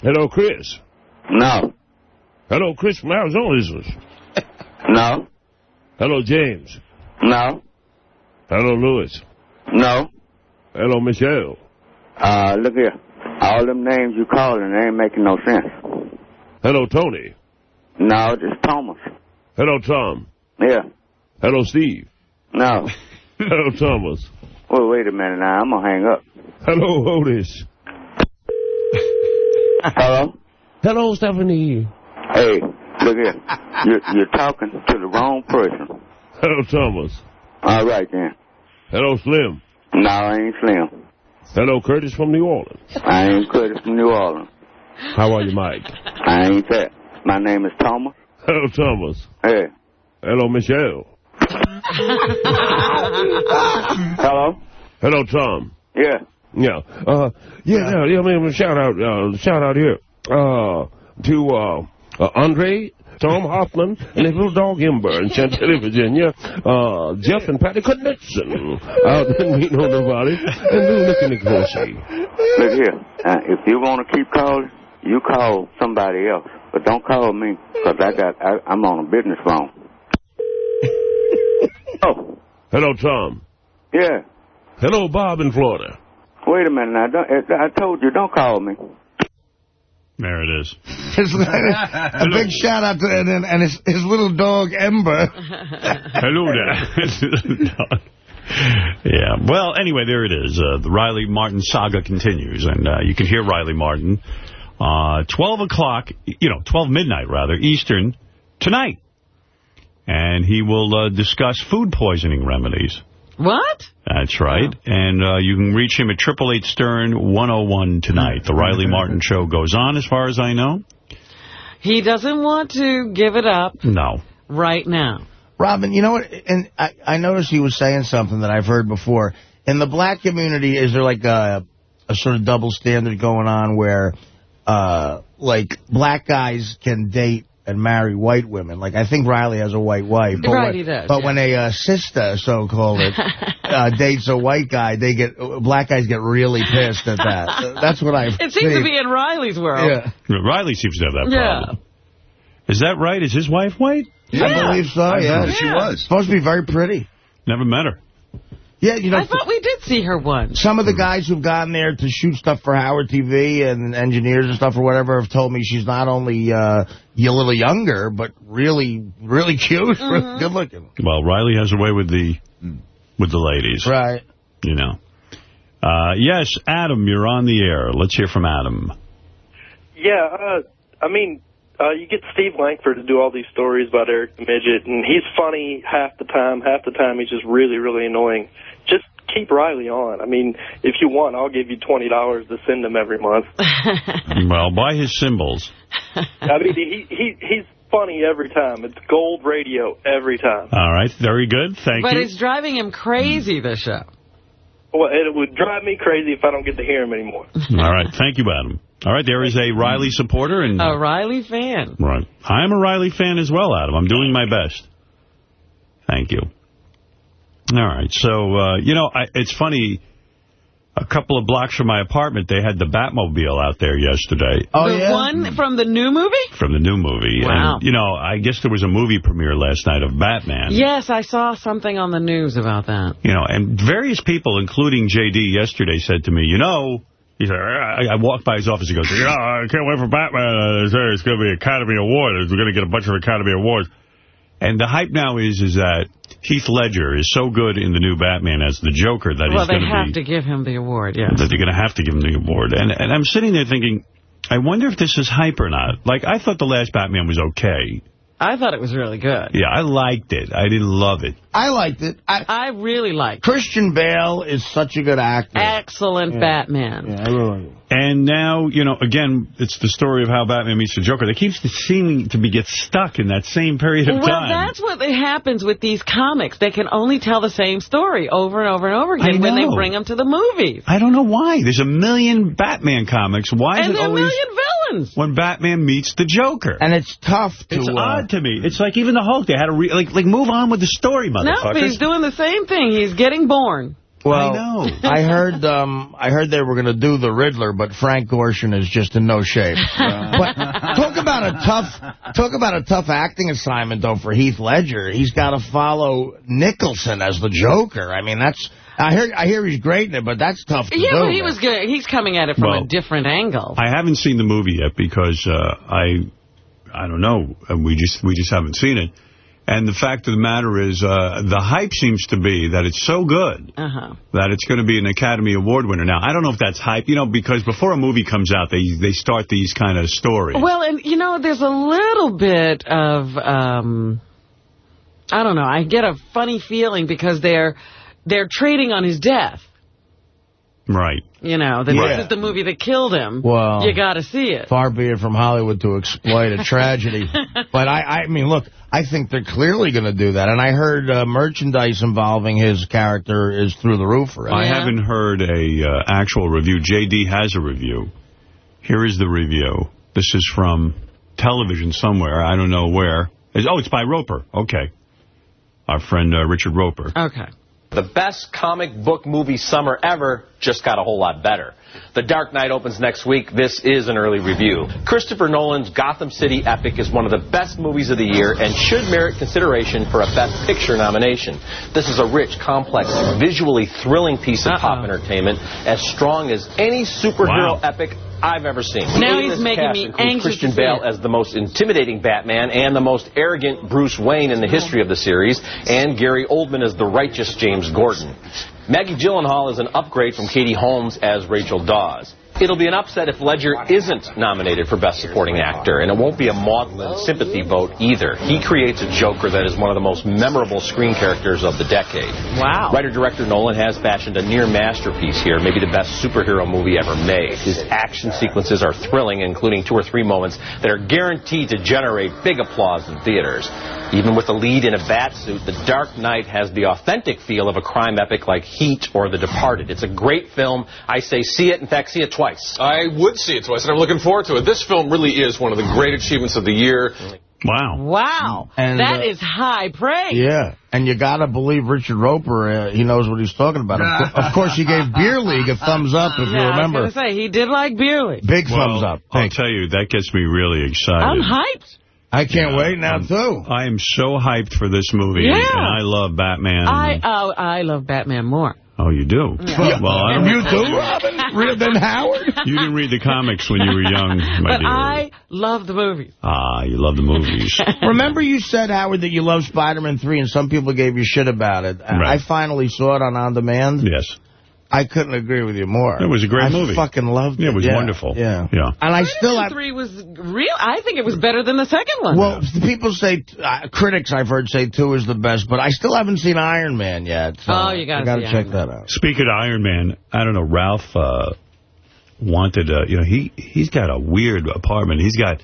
Hello, Chris. No. Hello, Chris from Arizona. Is this? No. Hello, James. No. Hello, Lewis. No. Hello, Michelle. Uh, look here. All them names you calling, they ain't making no sense. Hello, Tony. No, just Thomas. Hello, Tom. Yeah. Hello, Steve. No. Hello, Thomas. Well, wait a minute now. I'm gonna hang up. Hello, Otis. Hello. Hello, Stephanie. Hey, look here. You're, you're talking to the wrong person. Hello, Thomas. All right then. Hello, Slim. No, I ain't Slim. Hello, Curtis from New Orleans. I ain't Curtis from New Orleans. How are you, Mike? I ain't that. My name is Thomas. Hello, Thomas. Hey. Hello, Michelle. Hello. Hello, Tom. Yeah. Yeah. Uh, yeah, yeah, yeah, man, shout out, uh, shout out here, uh, to, uh, uh, Andre, Tom Hoffman, and his little dog Ember in Chantilly, Virginia, uh, Jeff and Patty Knudsen out in Reno, Nevada, and Lou Nicky Nicosi. Look here. Uh, if you want to keep calling, you call somebody else, but don't call me because I got I, I'm on a business phone. oh, Hello, Tom. yeah. Hello, Bob in Florida. Wait a minute now. Don't, I told you, don't call me. There it is. a big shout out to and, and his, his little dog, Ember. Hello there. Yeah. Well, anyway, there it is. Uh, the Riley Martin saga continues, and uh, you can hear Riley Martin uh, 12 o'clock, you know, 12 midnight, rather, Eastern, tonight. And he will uh, discuss food poisoning remedies. What? That's right. And uh, you can reach him at 888 Stern 101 tonight. The Riley Martin Show goes on, as far as I know. He doesn't want to give it up No. right now. Robin, you know what? And I, I noticed he was saying something that I've heard before. In the black community, is there like a, a sort of double standard going on where, uh, like, black guys can date and marry white women? Like, I think Riley has a white wife. But Right, when, he does, But yeah. when a uh, sister, so-called it, uh, dates a white guy, they get black guys get really pissed at that. Uh, That's what I've It seems to be in Riley's world. Yeah. Riley seems to have that problem. Yeah. Is that right? Is his wife white? I believe so, I yeah. she was. Supposed to be very pretty. Never met her. Yeah, you know, I thought we did see her once. some of the guys who've gone there to shoot stuff for Howard TV and engineers and stuff or whatever have told me she's not only uh, a little younger, but really, really cute, Mm-hmm. good looking. Well, Riley has a way with the with the ladies. Right. You know. Uh, yes, Adam, you're on the air. Let's hear from Adam. Yeah, uh, I mean, uh, you get Steve Langford to do all these stories about Eric the Midget, and he's funny half the time. Half the time, he's just really, really annoying. Just keep Riley on. I mean, if you want, I'll give you $20 to send him every month. well, buy his symbols. I mean, he, he he's funny every time. It's gold radio every time. All right, very good. Thank But you. But it's driving him crazy, hmm. this show. Well, it would drive me crazy if I don't get to hear him anymore. All right, thank you, Adam. All right, there is a Riley supporter. and A Riley fan. Right. I'm a Riley fan as well, Adam. I'm doing my best. Thank you. All right. So, uh, you know, I, it's funny. A couple of blocks from my apartment, they had the Batmobile out there yesterday Oh, the yeah? one from the new movie? from the new movie. Wow. And, you know, I guess there was a movie premiere last night of Batman. Yes, I saw something on the news about that. You know, and various people, including J.D. yesterday, said to me, you know, he said, I, I walked by his office, he goes, you know, I can't wait for Batman. It's going to be Academy Award. We're going to get a bunch of Academy Awards. And the hype now is is that Heath Ledger is so good in the new Batman as the Joker that well, he's they going have be to give him the award, yes. that they're going to have to give him the award. And and I'm sitting there thinking, I wonder if this is hype or not. Like, I thought the last Batman was okay. I thought it was really good. Yeah, I liked it. I didn't love it. I liked it. I, I really liked it. Christian Bale is such a good actor. Excellent Yeah. Batman. Yeah, I really like it. And now, you know, again, it's the story of how Batman meets the Joker. They keep seeming to be get stuck in that same period of Well, time. that's what happens with these comics. They can only tell the same story over and over and over again when they bring them to the movies. I don't know why. There's a million Batman comics. Why is And it there are a always million villains. when Batman meets the Joker? And it's tough to... It's uh, odd to me. It's like even the Hulk. They had to re like like move on with the story, motherfuckers. No, motherfuckers. he's doing the same thing. He's getting born. Well, I know. I heard um, I heard they were going to do the Riddler, but Frank Gorshin is just in no shape. but talk about a tough talk about a tough acting assignment though for Heath Ledger. He's got to follow Nicholson as the Joker. I mean, that's I hear I hear he's great in it, but that's tough to Yeah, do. but he was good. He's coming at it from Well, a different angle. I haven't seen the movie yet because uh, I I don't know. Uh, We just we just haven't seen it. And the fact of the matter is, uh, the hype seems to be that it's so good Uh-huh. that it's going to be an Academy Award winner. Now, I don't know if that's hype, you know, because before a movie comes out, they they start these kind of stories. Well, and, you know, there's a little bit of, um, I don't know, I get a funny feeling because they're they're trading on his death. Right. You know, that Yeah. this is the movie that killed him. Well, you got to see it. Far be it from Hollywood to exploit a tragedy. but I, I mean, look, I think they're clearly going to do that. And I heard uh, merchandise involving his character is through the roof I already. haven't heard a uh, actual review. J.D. has a review. Here is the review. This is from television somewhere. I don't know where. It's, oh, it's by Roeper. Okay. Our friend uh, Richard Roeper. Okay. The best comic book movie summer ever just got a whole lot better. The Dark Knight opens next week. This is an early review. Christopher Nolan's Gotham City epic is one of the best movies of the year and should merit consideration for a Best Picture nomination. This is a rich, complex, visually thrilling piece of uh-huh. pop entertainment, as strong as any superhero Wow. epic I've ever seen. Now he's making me anxious Christian Bale as the most intimidating Batman and the most arrogant Bruce Wayne in the history of the series, and Gary Oldman as the righteous James Gordon. Maggie Gyllenhaal is an upgrade from Katie Holmes as Rachel Dawes. It'll be an upset if Ledger isn't nominated for Best Supporting Actor, and it won't be a maudlin sympathy vote either. He creates a Joker that is one of the most memorable screen characters of the decade. Wow. Writer-director Nolan has fashioned a near masterpiece here, maybe the best superhero movie ever made. His action sequences are thrilling, including two or three moments that are guaranteed to generate big applause in theaters. Even with the lead in a bat suit, The Dark Knight has the authentic feel of a crime epic like Heat or The Departed. It's a great film. I say see it. In fact, see it twice. I would see it twice, and I'm looking forward to it. This film really is one of the great achievements of the year. Wow. Wow. And, that uh, is high praise. Yeah, and you got to believe Richard Roeper, uh, he knows what he's talking about. Of, cour- of course, he gave Beer League a thumbs up, if you remember. I was going to say, he did like Beer League. Big Well, thumbs up. I'll tell you, that gets me really excited. I'm hyped. I can't wait now, I'm- too. I am so hyped for this movie. Yeah. And I love Batman. I oh, I love Batman more. Oh, you do? Yeah. Well, I don't You do, Robin? Than Howard? You didn't read the comics when you were young, my But dear. I love the movies. Ah, you love the movies. Remember you said, Howard, that you love Spider-Man 3, and some people gave you shit about it. Right. I finally saw it on On Demand. yes. I couldn't agree with you more. It was a great movie. I movie. fucking loved it. Yeah, it was wonderful. Yeah. Yeah. And I still have... Three was real. I think it was better than the second one. Well, people say, uh, critics I've heard say two is the best, but I still haven't seen Iron Man yet. So Oh, you gotta I gotta check Iron that out. Speaking of Iron Man, I don't know, Ralph uh, wanted, uh, you know, he, he's got a weird apartment. He's got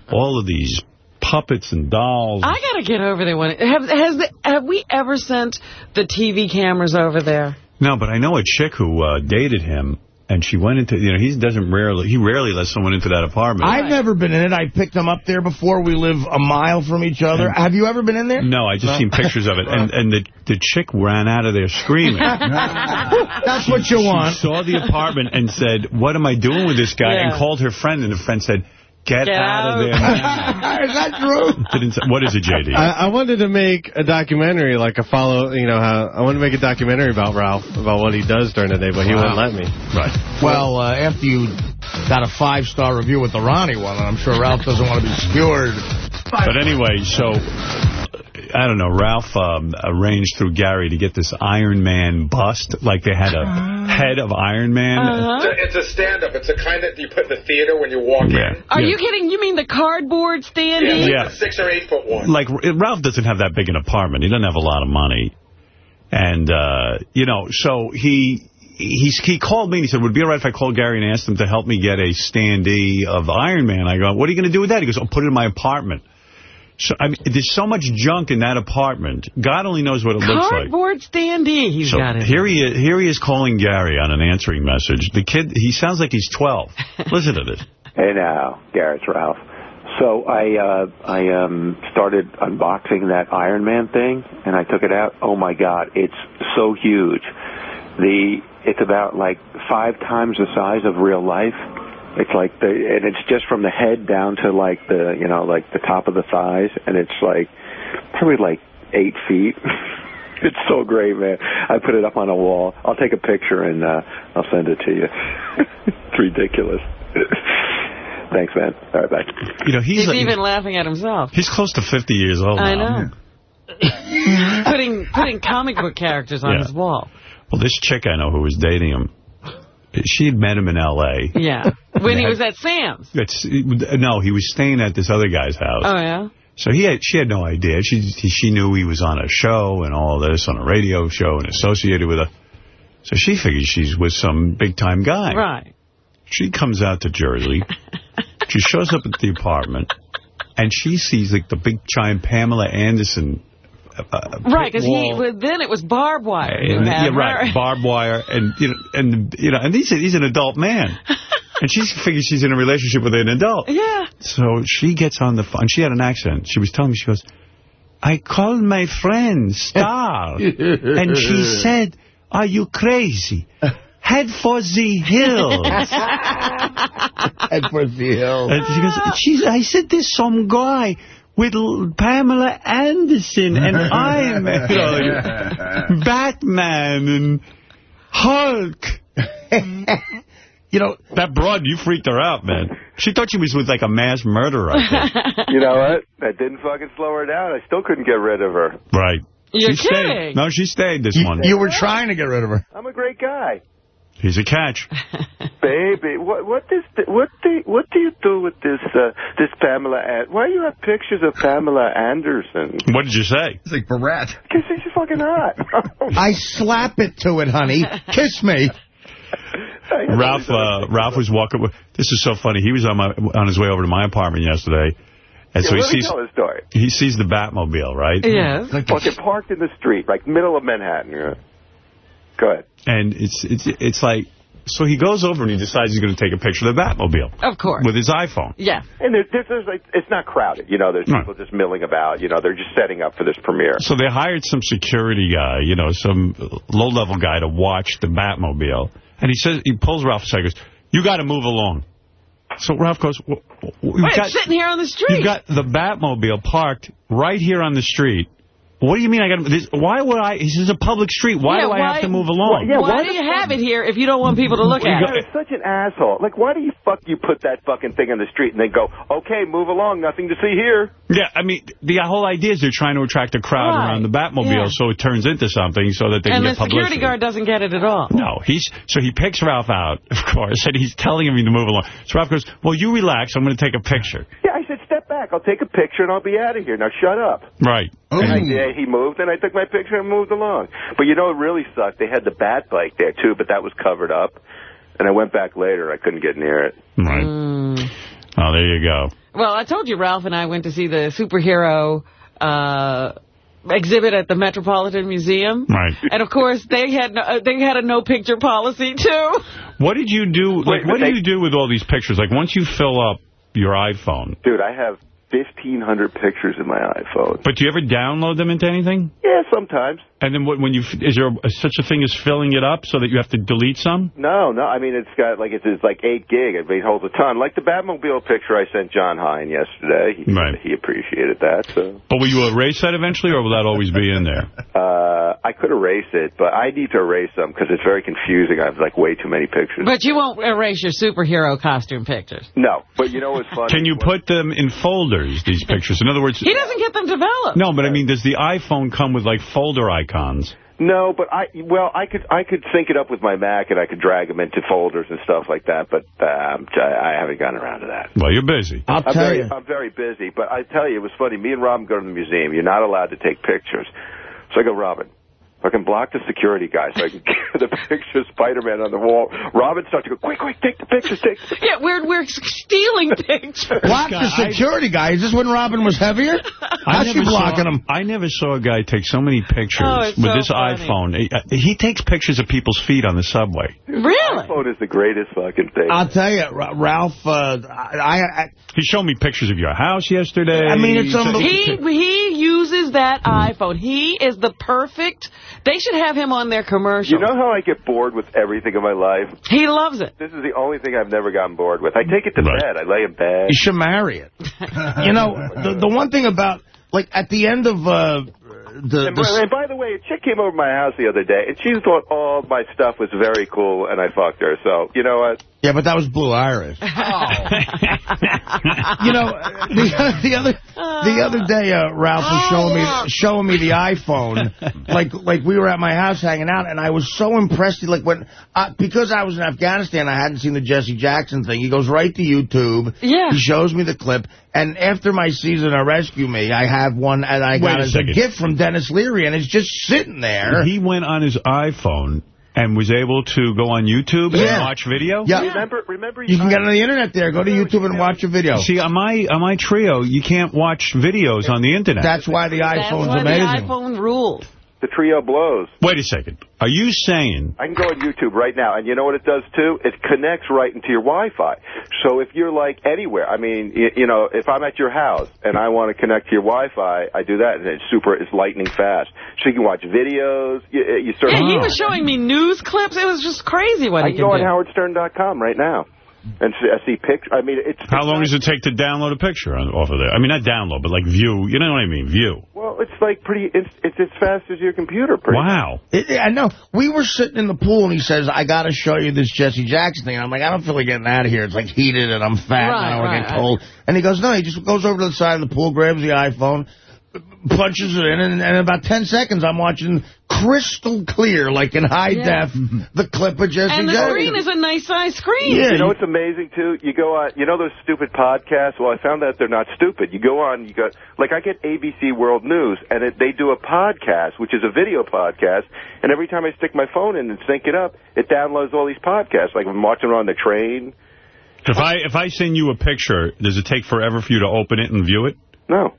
all of these puppets and dolls. I got to get over there. One have has the, have we ever sent the TV cameras over there? No, but I know a chick who uh, dated him, and she went into, you know, he doesn't rarely, he rarely lets someone into that apartment. I've never been in it. I picked them up there before. We live a mile from each other. Have you ever been in there? No, I just seen pictures of it, and and the the chick ran out of there screaming. That's what you want. She saw the apartment and said, "What am I doing with this guy?" Yeah. And called her friend, and the friend said, "Get, Get out, of out." there!" now." is that true? Didn't what is it, JD? I, I wanted to make a documentary, like a follow, you know, how I wanted to make a documentary about Ralph, about what he does during the day, but he Wow. wouldn't let me. right. Well, uh, after you got a five-star review with the Ronnie one, I'm sure Ralph doesn't want to be skewered. But anyway, so I don't know. Ralph um, arranged through Gary to get this Iron Man bust, like they had a head of Iron Man. Uh-huh. It's a stand-up. It's the kind that you put in the theater when you walk Yeah. in. Are Yeah. you kidding? You mean the cardboard standee? Yeah. A six or eight foot one. like Ralph doesn't have that big an apartment. He doesn't have a lot of money. And, uh, you know, so he he's, he called me and he said, would it be all right if I called Gary and asked him to help me get a standee of Iron Man? I go, what are you going to do with that? He goes, I'll put it in my apartment. So, I mean, there's so much junk in that apartment. God only knows what it looks like. Cardboard standee he's So got it. here he is, here he is calling Gary on an answering message. The kid, he sounds like he's 12. Listen to this. Hey now, Garrett's Ralph. So I uh, I um, started unboxing that Iron Man thing, and I took it out. Oh my God, it's so huge. The it's about like five times the size of real life. It's like the and it's just from the head down to like the you know like the top of the thighs, and it's like probably like eight feet. it's so great, man. I put it up on a wall. I'll take a picture and uh, I'll send it to you. it's ridiculous. Thanks, man. All right, bye. You know, he's, He's like- even laughing at himself. he's close to 50 years old I now. know. putting putting comic book characters on Yeah. his wall. Well, this chick I know who was dating him, she had met him in L.A. Yeah. When he was at Sam's. No, he was staying at this other guy's house. Oh, yeah? So he had, she had no idea. She he, she knew he was on a show and all this, on a radio show and associated with a... So she figured she's with some big-time guy. Right. She comes out to Jersey. she shows up at the apartment, and she sees like the big giant Pamela Anderson. Right, because he wall. well, then it was barbed wire. And, who yeah, right, barbed wire, and you know, and you know, and he's he's an adult man, and she figures she's in a relationship with an adult. Yeah. So she gets on the phone. She had an accent. She was telling me, she goes, I called my friend Star, and she said, "Are you crazy? Head for the hills." Head for the hills. And she goes, She's, I said, there's some guy with L- Pamela Anderson and Iron Man, you know, like, Batman and Hulk. You know, that broad, you freaked her out, man. She thought she was with like a mass murderer. You know what? That didn't fucking slow her down. I still couldn't get rid of her. Right. You're she kidding. Stayed. No, she stayed this you, one. you were trying to get rid of her. I'm a great guy. He's a catch. Baby, what what does the, what do what do you do with this uh, this Pamela? An- Why do you have pictures of Pamela Anderson? What did you say? It's like Barrett. Because she's fucking hot. I slap it to it, honey. Kiss me. Ralph uh, Ralph was walking. This is so funny. He was on my on his way over to my apartment yesterday, and Yeah, so he let me sees tell the story. he sees the Batmobile, right? Yes. Fucking parked in the street, like middle of Manhattan. Yeah. Go ahead. And it's it's it's like so he goes over and he decides he's going to take a picture of the Batmobile Of course. with his iPhone. Yeah. And there's, there's, there's like, it's not crowded. You know, there's Right. people just milling about. You know, they're just setting up for this premiere. So they hired some security guy, you know, some low-level guy to watch the Batmobile. And he says, he pulls Ralph aside and goes, you got to move along. So Ralph goes, "W- w- we've Wait, got, sitting here on the street. you've got the Batmobile parked right here on the street. What do you mean I got to, why would I, this is a public street. Why Yeah, do I why- have to move along? Yeah, why why do you have it here if you don't want people to look at it? You're such an asshole. Like, why do you fuck you put that fucking thing on the street and then go, okay, move along, nothing to see here. Yeah, I mean, the whole idea is they're trying to attract a crowd Right. around the Batmobile Yeah. so it turns into something so that they And can the get publicity. security guard doesn't get it at all. No, he's so he picks Ralph out, of course, and he's telling him to move along. So Ralph goes, well, you relax. I'm going to take a picture. Yeah, I said, step back. I'll take a picture and I'll be out of here. Now shut up. Right. And I, yeah, he moved, and I took my picture and moved along. But you know, it really sucked. They had the bat bike there too, but that was covered up. And I went back later. I couldn't get near it. Right. Oh, there you go. Well, I told you Ralph and I went to see the superhero uh, exhibit at the Metropolitan Museum. Right. And, of course, they had no, uh, they had a no-picture policy, too. What did you do? Like, Wait, what but do they- you do with all these pictures? Like, once you fill up your iPhone, Dude, I have 1,500 pictures in my iPhone. but do you ever download them into anything? Yeah, sometimes. And then what, when you is there a, such a thing as filling it up so that you have to delete some? No, no. I mean, it's got like it's, it's like eight gig. It holds a ton. Like the Batmobile picture I sent John Hein yesterday. He, Right. he appreciated that. So But will you erase that eventually, or will that always be in there? uh, I could erase it, but I need to erase them because it's very confusing. I have like way too many pictures. But you won't erase your superhero costume pictures. no, but you know what's funny? Can you put them in folders? These pictures. In other words, He doesn't get them developed. no. But I mean, does the iPhone come with like folder icons? No, but I well, I could I could sync it up with my Mac and I could drag them into folders and stuff like that. But um, I I haven't gotten around to that. Well, you're busy. I'll I'm tell very, you. I'm very busy, but I tell you, it was funny. Me and Robin go to the museum. You're not allowed to take pictures. So I go, Robin, I can block the security guy so I can get the picture of Spider-Man on the wall. Robin starts to go, quick, quick, take the pictures, take the Yeah, we're, we're stealing pictures. Block the security guy. Is this when Robin was heavier? How's she blocking saw, him? I never saw a guy take so many pictures Oh, with so this funny. iPhone. He, uh, he takes pictures of people's feet on the subway. Really? phone is the greatest fucking thing. I'll tell you, Ra- Ralph, uh, I, I, He showed me pictures of your house yesterday. I mean, it's unbelievable. He he uses that iPhone. He is the perfect. They should have him on their commercial. you know how I get bored with everything in my life? he loves it. This is the only thing I've never gotten bored with. I take it to Right. bed. I lay in bed. you should marry it. you know, the, the one thing about, like, at the end of uh, the, And by, the and by the way, a chick came over to my house the other day, and she thought all my stuff was very cool, and I fucked her. So, you know what? Yeah, but that was Blue Iris. you know, the, the other the other day, uh, Ralph was showing me showing me the iPhone, like like we were at my house hanging out, and I was so impressed. Like when uh, because I was in Afghanistan, I hadn't seen the Jesse Jackson thing. He goes right to YouTube. Yeah. He shows me the clip, and after my season of Rescue Me, I have one, and I Wait got a as a gift from Denis Leary, and it's just sitting there. He went on his iPhone and was able to go on YouTube and watch video? Yeah. Remember, remember You can get on the internet there. Go to YouTube and watch a video. See, on my on my Treo, you can't watch videos on the internet. That's why the That's iPhone's why amazing. the iPhone rules. The Treo blows. Wait a second. Are you saying... I can go on YouTube right now, and you know what it does too? It connects right into your Wi-Fi. So if you're like anywhere, I mean, you, you know, if I'm at your house and I want to connect to your Wi-Fi, I do that, and it's super, it's lightning fast. So you can watch videos. You, you sort Yeah, he was showing me news clips. It was just crazy what I he can can go on do. howardstern.com right now and see, I see pictures. I mean, it's How long does it take to download a picture on, off of there? I mean, not download, but like view. You know what I mean? View. Well, Well, it's like pretty. It's it's as fast as your computer. Pretty Wow. It, I know. We were sitting in the pool, and he says, I got to show you this Jesse Jackson thing. And I'm like, I don't feel like getting out of here. It's like heated, and I'm fat, Right, and I don't want right, to get cold. And he goes, no, he just goes over to the side of the pool, grabs the iPhone, punches it in, and, and in about 10 seconds, I'm watching crystal clear, like in high Yeah. def, the clip of Jesse And the Jackson. screen is a nice size screen. you know what's amazing too? You go on, you know those stupid podcasts. Well, I found out they're not stupid. You go on, you go like I get ABC World News, and it, they do a podcast, which is a video podcast. And every time I stick my phone in and sync it up, it downloads all these podcasts. Like I'm watching it on the train. If I if I send you a picture, does it take forever for you to open it and view it? No.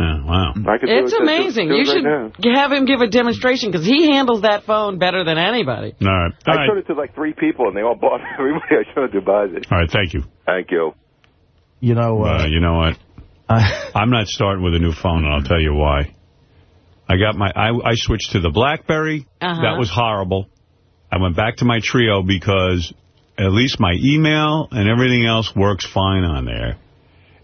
Oh, wow. I could It's it, amazing. do it You right should now. have him give a demonstration because he handles that phone better than anybody. All right. All I right. showed it to like three people, and they all bought it. Everybody I showed it to buys it. All right. Thank you. Thank you. You know, Uh, you know what? I'm not starting with a new phone, and I'll tell you why. I got my I, I switched to the BlackBerry. Uh-huh. That was horrible. I went back to my Treo because at least my email and everything else works fine on there.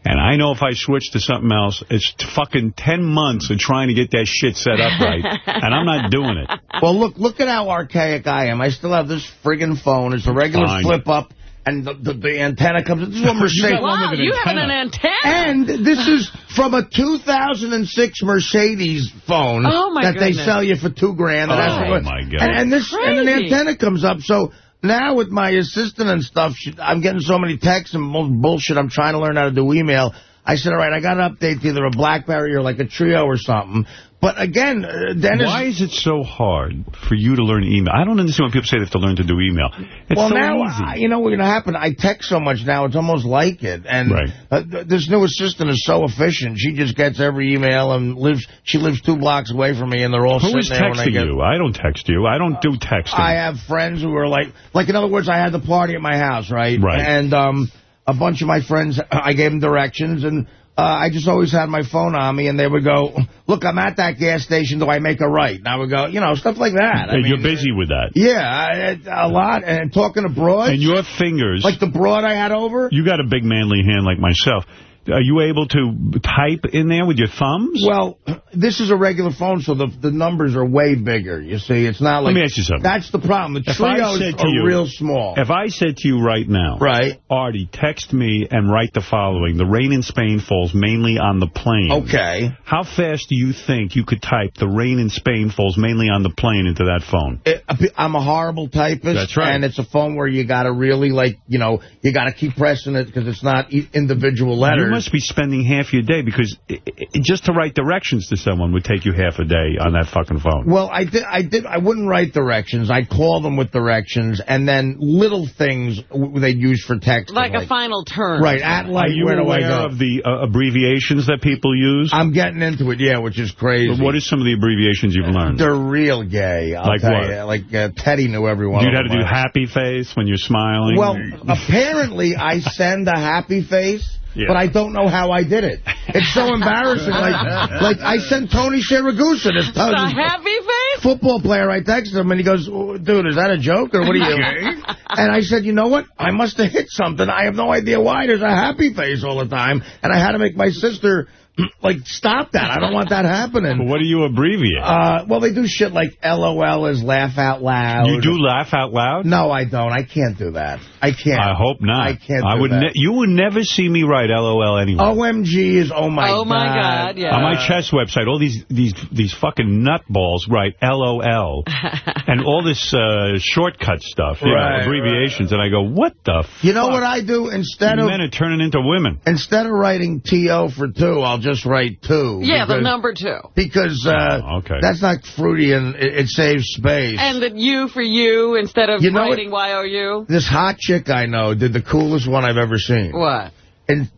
And I know if I switch to something else, it's fucking 10 months of trying to get that shit set up right. and I'm not doing it. Well, look look at how archaic I am. I still have this friggin' phone. It's a regular Fine. flip-up, and the, the, the antenna comes... This is what Mercedes... Wow, you have an antenna. And this is from a 2006 Mercedes phone Oh, my that they sell you for two grand. And Oh, that's my God. And, and this and an antenna comes up. So now with my assistant and stuff, she, I'm getting so many texts and bull- bullshit. I'm trying to learn how to do email. I said, all right, I got an update to either a BlackBerry or like a Treo or something. But again, uh, Dennis... Why is it so hard for you to learn email? I don't understand why people say they have to learn to do email. It's well, so now, easy. I- you know what's going to happen? I text so much now, it's almost like it. And Right. uh, th this new assistant is so efficient. She just gets every email and lives. she lives two blocks away from me, and they're all Who sitting is there when I texting get... you? I don't text you. I don't do texting. I have friends who are like, like in other words, I had the party at my house, right? Right. And um, a bunch of my friends, I gave them directions, and uh, I just always had my phone on me, and they would go, look, I'm at that gas station, do I make a right? And I would go, you know, stuff like that. I Hey, You're busy with that. Yeah, I, a lot, and talking to broads. And your fingers, Like the broad I had over? you got a big manly hand like myself. Are you able to type in there with your thumbs? Well, this is a regular phone, so the the numbers are way bigger. You see, it's not like... Let me ask you something. That's the problem. The Treos are you- real small. If I said to you right now, Right. Artie, text me and write the following. The rain in Spain falls mainly on the plane. Okay. How fast do you think you could type the rain in Spain falls mainly on the plane into that phone? Eh, it, I'm a horrible typist. That's right. And it's a phone where you got to really, like, you know, you got to keep pressing it because it's not individual letters. You must be spending half your day because i i just to write directions to someone would take you half a day on that fucking phone. Well, I did. I did. I wouldn't write directions. I'd call them with directions, and then little things w- they'd use for text. Like a final turn. Right, at light, Are you where do I go? of the uh, abbreviations that people use? I'm getting into it, yeah, which is crazy. What are some of the abbreviations you've learned? They're real gay. I'll Like tell what? You. Like uh, Teddy knew everyone. you had to do happy face when you're smiling? Well, apparently I send a happy face. Yeah. But I don't know how I did it. It's so embarrassing. Like, like I sent Tony Siragusa, this, The happy face? football player. I texted him, and he goes, "Oh, dude, is that a joke, or what are you? and I said, you know what? I must have hit something. I have no idea why. There's a happy face all the time. And I had to make my sister, like, stop that. I don't want that happening. what do you abbreviate? Uh, well, they do shit like LOL is laugh out loud. you do laugh out loud? No, I don't. I can't do that. I can't. I hope not. I can't I do would. that. Ne you would never see me write LOL anyway. OMG is oh my God. Oh, my God, yeah. On my chess website, all these these these fucking nutballs write LOL and all this uh, shortcut stuff, you know, Right, abbreviations, and I go, what the? You know what I do instead of Men are turning into women. instead of writing TO for two, I'll just write two. Yeah, the number two. Because uh, Oh, okay. that's not fruity and it, it saves space. And the U for you instead of You know writing Y-O-U. this hot chick I know did the coolest one I've ever seen. What? And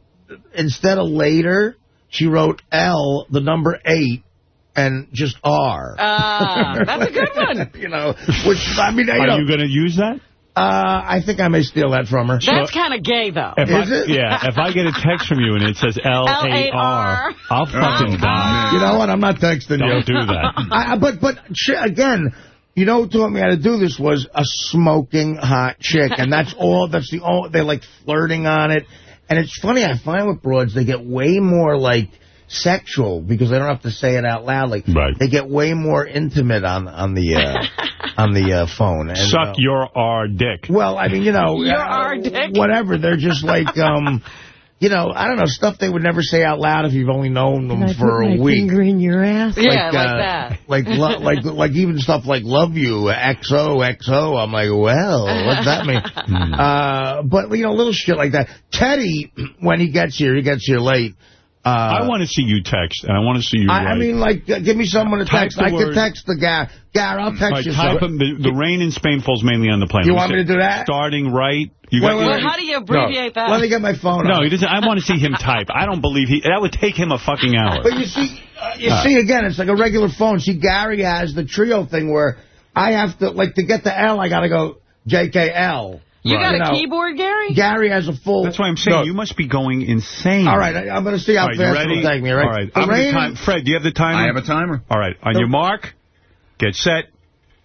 instead of later, she wrote L, the number eight, and just R. Ah, that's a good one. you know, which I mean, you know, Are you going to use that? Uh, I think I may steal that from her. That's kind of gay, though. If Is I, it? Yeah, if I get a text from you and it says L-A-R, I'll fucking die. You know what? I'm not texting you. Don't do that. I, I- but but again, you know who taught me how to do this was a smoking hot chick, and that's all. That's the all. they're like flirting on it, and it's funny. I find with broads they get way more like sexual because they don't have to say it out loud. Like Right. they get way more intimate on on the uh, on the uh, phone. And, Suck uh, your R dick. well, I mean, you know, Your uh, R dick. whatever. They're just like, um, you know, I don't know, stuff they would never say out loud if you've only known them Can I for put a my week. finger in your ass? Yeah, like, uh, that. Like, lo like, like even stuff like "love you," XO, XO. I'm like, well, what's that mean? Uh, but you know, little shit like that. Teddy, when he gets here, he gets here late. Uh, I want to see you text, and I want to see you I, I mean, like, uh, give me someone to Type text. the I could text the guy. Gar, I'll text All right, you. type something. them. The, the rain in Spain falls mainly on the plane. You want me to do that? Starting right. You Wait, got wait, your- wait. How do you abbreviate that? Let me get my phone No, out. he doesn't. I want to see him type. I don't believe he. That would take him a fucking hour. But you see, uh, you Uh. see again, it's like a regular phone. See, Gary has the Treo thing where I have to, like, to get the L, I got to go JKL. You got a know, keyboard, Gary? Gary has a full. That's why I'm saying No. you must be going insane. All right, I, I'm going to see how All right, you fast it'll take me. Right? All right. I'm gonna rain- time. Fred, do you have the timer? I have a timer. All right. On The- your mark, get set,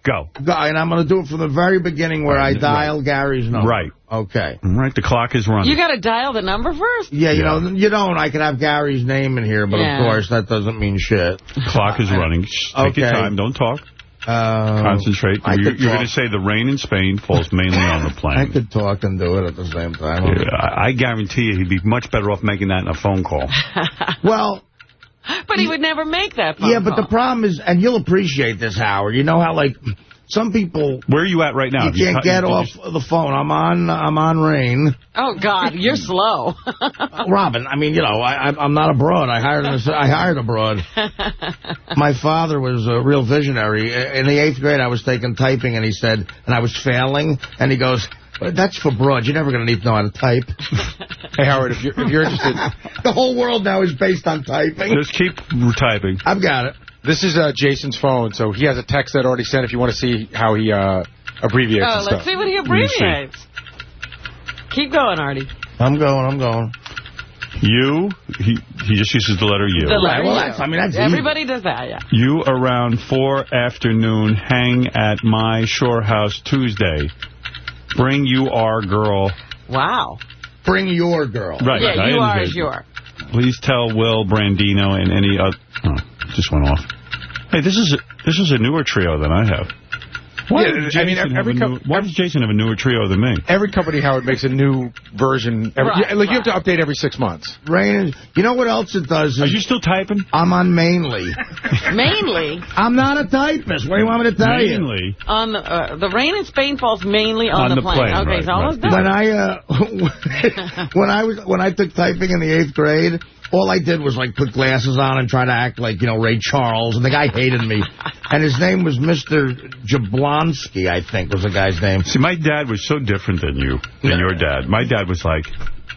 go. Guy, and I'm going to do it from the very beginning where I Right. dial Gary's number. Right. Okay. Right, The clock is running. You got to dial the number first? Yeah, you Yeah. know, you don't. I could have Gary's name in here, but Yeah. of course that doesn't mean shit. clock is running. Shh, Take your time. Don't talk. Uh, Concentrate. I You're, you're going to say the rain in Spain falls mainly on the plane. I could talk and do it at the same time. Yeah, I I guarantee you he'd be much better off making that in a phone call. Well, But he would never make that phone yeah, but the problem is, and you'll appreciate this, Howard. You know how, like, some people Where are you at right now? you can't cut- get did you- off the phone. I'm on. I'm on rain. Oh, God, you're slow. Robin, I mean, you know, I, I'm- I'm not abroad. I hired an, I hired abroad. My father was a real visionary. In the eighth grade, I was taking typing, and he said, and I was failing, and he goes, that's for broad. You're never going to need to know how to type. Hey, Howard, if you're, if you're interested, the whole world now is based on typing. Just keep typing. I've got it. This is uh, Jason's phone, so he has a text that already sent if you want to see how he uh, abbreviates oh, let's stuff. see what he abbreviates. Keep going, Artie. I'm going. I'm going. You, he, he just uses the letter U. The letter well, U. that's- I mean, that's easy. Everybody does that, yeah. You around 4 afternoon hang at my shore house Tuesday. Bring you our girl. Wow. Bring your girl. Right. yeah, I you are understand. as you. Please tell Will Brandino and any other... Oh, just went off. Hey, this is a, this is a newer Treo than I have. Why, Yeah, does I mean, Jason every have a new- why does Jason have a newer Treo than me? Every company, Howard, makes a new version. Every, Right, yeah, like, you have to update every six months. Rain. You know what else it does? Is Are you still typing? I'm on mainly. Mainly I'm not a typust. What do you want me to tell you? Mainly. on the uh, the rain in Spain falls mainly on, On the, the plane. plane, okay, right, it's almost done. When I uh, when I was when I took typing in the eighth grade, all I did was like put glasses on and try to act like you know Ray Charles, and the guy hated me. And his name was Mr. Jablonski, I think was the guy's name. See, my dad was so different than you, than your dad. My dad was like,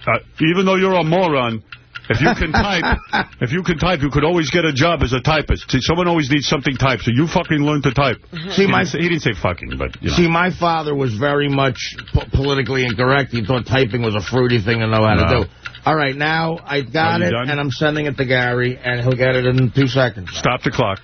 uh, even though you're a moron, if you can type, if you can type, you could always get a job as a typist. See, someone always needs something typed, so you fucking learn to type. See, he, my didn't say, he didn't say fucking, but, you know. See, my father was very much po politically incorrect. He thought typing was a fruity thing to know how No. to do. All right, now I got it, done? and I'm sending it to Gary, and he'll get it in two seconds. Stop the clock.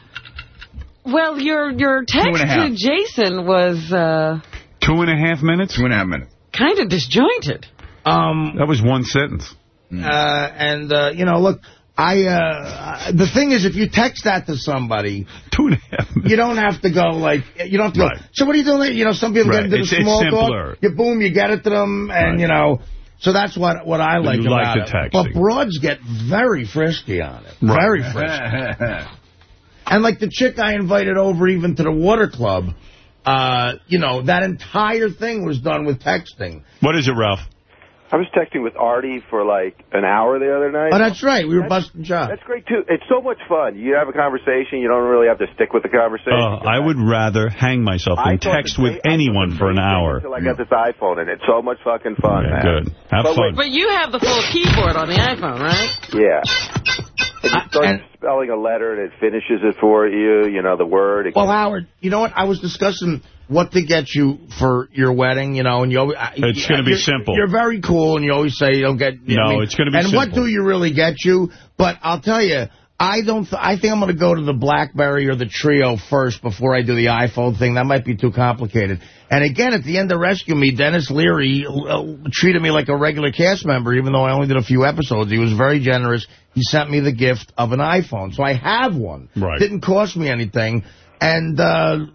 well, your your text to Jason was uh, Two and a half minutes? Two and a half minutes. kind of disjointed. Um, That was one sentence. Uh, and, uh, you know, look, I, uh, the thing is, if you text that to somebody, Two and a half minutes. you don't have to go like, you don't have to Right. go, so what are you doing? You know, some people Right. get into It's- the small talk. You boom, you get it to them, and, Right. you know, so that's what, what I like you like about the it. But broads get very frisky on it. Very frisky. And like the chick I invited over even to the water club, uh, you know, that entire thing was done with texting. What is it, Ralph? I was texting with Artie for like an hour the other night. Oh, that's right. We were busting chops. That's great, too. It's so much fun. You have a conversation. You don't really have to stick with the conversation. Uh, I would rather hang myself I than thought text with same- I anyone for an same thing hour. Until I got this iPhone, and it's so much fucking fun, Yeah, man. good. Have But fun. But you have the full keyboard on the iPhone, right? Yeah. And you start and- spelling a letter, and it finishes it for you, you know, the word. It Well, Howard, you know what? I was discussing what to get you for your wedding, you know, and you always... It's gonna be simple. You're very cool, and you always say you don't get... you know No, what I mean? it's gonna be And what do you really get you? But I'll tell you, I don't. Th I think I'm going to go to the BlackBerry or the Treo first before I do the iPhone thing. That might be too complicated. And again, at the end of Rescue Me, Denis Leary uh, treated me like a regular cast member, even though I only did a few episodes. He was very generous. He sent me the gift of an iPhone, so I have one. Right. Didn't cost me anything. And uh,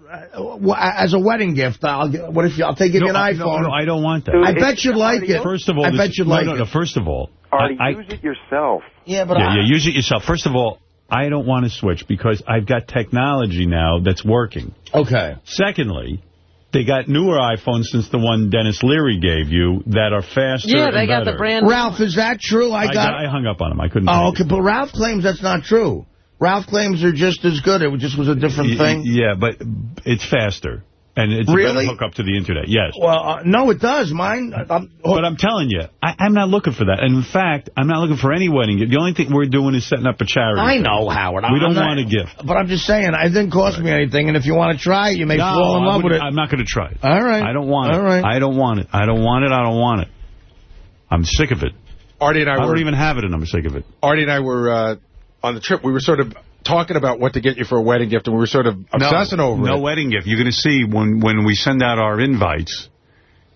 as a wedding gift, I'll get, what if you, I'll take you No, an I- iPhone? no, no, I don't want that. I bet you'd like it. First of all, I this- bet you'd no, like no, it. no, first of all, Artie, I, I, use it yourself. Yeah, but yeah, I, yeah, use it yourself. First of all, I don't want to switch because I've got technology now that's working. Okay. Secondly, they got newer iPhones since the one Denis Leary gave you that are faster Yeah, they and got the brand. Ralph, is that true? I I, got. I hung up on him. I couldn't. Oh, okay, but Ralph claims that's not true. Ralph claims they're just as good. It just was a different thing. Yeah, but it's faster. And it's a Really? better hook up to the Internet, yes. Well, uh, no, it does. Mine. I'm, But I'm telling you, I, I'm not looking for that. And in fact, I'm not looking for any wedding gift. The only thing we're doing is setting up a charity. I thing. know, Howard. We I'm don't not- want a gift. But I'm just saying, it didn't cost me anything. And if you want to try it, you may No, fall in I love with it. I'm not going to try it. All right. I don't want All it. right. I don't want it. I don't want it. I don't want it. I'm sick of it. Artie and I, I were don't even have it, and I'm sick of it. Artie and I were uh, on the trip. We were sort of talking about what to get you for a wedding gift, and we were sort of obsessing no, over no it. wedding gift. You're going to see when when we send out our invites,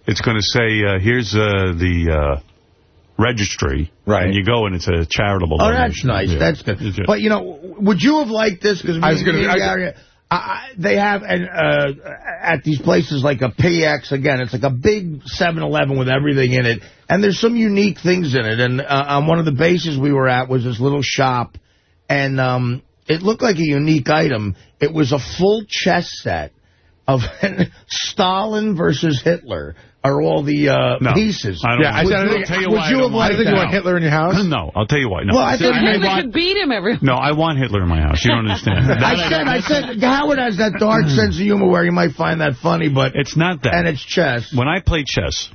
it's going to say, uh, here's uh, the uh, registry. Right. And you go, and it's a charitable Oh, donation. that's nice. Yeah. That's good. It's- But, you know, would you have liked this? Because I was gonna- I- Gary, I, I, they have an, uh, at these places like a PX, again, it's like a big 7-Eleven with everything in it. And there's some unique things in it. And uh, on one of the bases we were at was this little shop. And um, it looked like a unique item. It was a full chess set of Stalin versus Hitler are all the uh, No, pieces. I don't Yeah, I said, I it. think- I'll tell you would why you I don't have want liked think it. you want Hitler in your house. No, I'll tell you why. No. Well, I See, thought I want- could beat him every. no, I want Hitler in my house. You don't understand. I said, I said, Howard has that dark sense of humor where you might find that funny, but It's not that. and it's chess. when I play chess,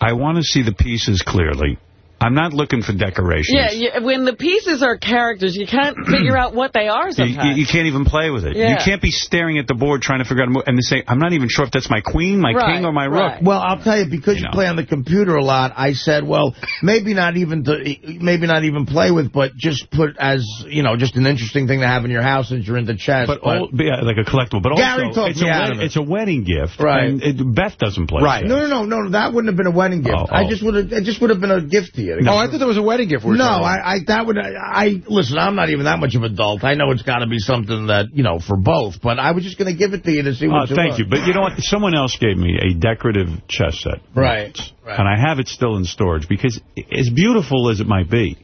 I want to see the pieces clearly. I'm not looking for decorations. Yeah, you, when the pieces are characters, you can't figure out what they are You, sometimes. you- you can't even play with it. You can't be staring at the board trying to figure out a move and they say, I'm not even sure if that's my queen, my Right, king, or my right. rook. Well, I'll tell you because you, You know. play on the computer a lot. I said, well, maybe not even to, maybe not even play with, but just put as you know, just an interesting thing to have in your house since you're into chess. But, all, yeah, like a collectible. But Gary also, talked it's, me a out wed- of it. it's a wedding gift. Right. And it, Beth doesn't play Right. chess. no, no, no, no, that wouldn't have been a wedding gift. Oh, I oh. just would have, it just would have been a gift to you. Oh, I thought there was a wedding gift. We were No. I, I that would I, I listen. I'm not even that much of an adult. I know it's got to be something that you know for both. But I was just going to give it to you to see Oh, what. Uh, thank you. But you know what? Someone else gave me a decorative chess set. Right, right. And I have it still in storage because as beautiful as it might be,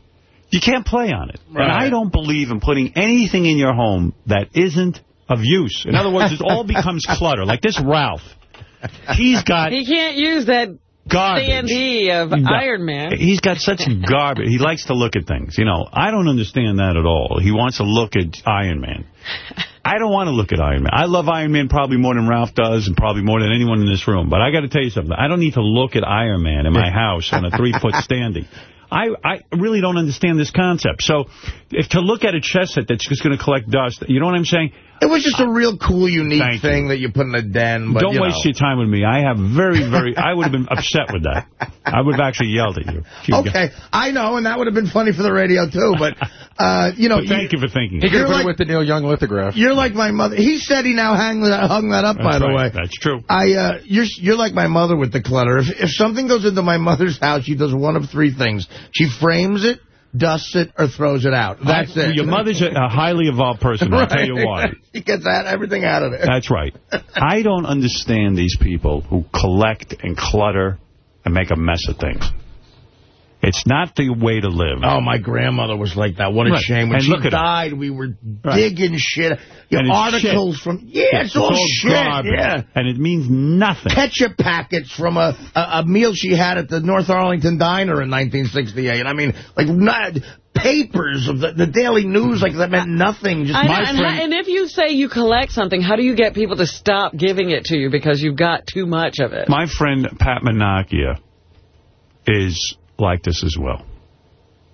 you can't play on it. Right. And I don't believe in putting anything in your home that isn't of use. In other words, it all becomes clutter. Like this Ralph. He's got he can't use that garbage. stand-e of No. Iron Man. He's got such garbage. He likes to look at things. You know, I don't understand that at all. He wants to look at Iron Man. I don't want to look at Iron Man. I love Iron Man probably more than Ralph does and probably more than anyone in this room. But I got to tell you something. I don't need to look at Iron Man in my house on a three-foot standing. I, I really don't understand this concept. So if to look at a chess set that's just going to collect dust, you know what I'm saying? It was just a real cool, unique Thank thing that you put in a den. But, Don't you waste know. your time with me. I have very, very, I would have been upset with that. I would have actually yelled at you. You Okay, I know, and that would have been funny for the radio too. But uh, you know, But thank you for thinking. He of could have like- with the Neil Young lithograph. you're like my mother. He said he now hung that, hung that up. by That's the right. way, That's true. I uh, you're you're like my mother with the clutter. If if something goes into my mother's house, she does one of three things: she frames it, dusts it, or throws it out. That's I- it. Your mother's a, a highly evolved person. I'll tell you why. she gets that everything out of it. That's right. I don't understand these people who collect and clutter and make a mess of things. It's not the way to live. Oh, my grandmother was like that. What a Right. shame. When And she look at her. died, we were Right. digging shit. You And know, it's articles shit. from... Yeah, it's, all, shit. garbage. Yeah. And it means nothing. Ketchup packets from a, a, a meal she had at the North Arlington Diner in 1968. I mean, like, not, papers of the, the Daily News, like, that meant nothing. Just I my and, friend... how- and if you say you collect something, how do you get people to stop giving it to you because you've got too much of it? My friend Pat Manocchia is like this as well.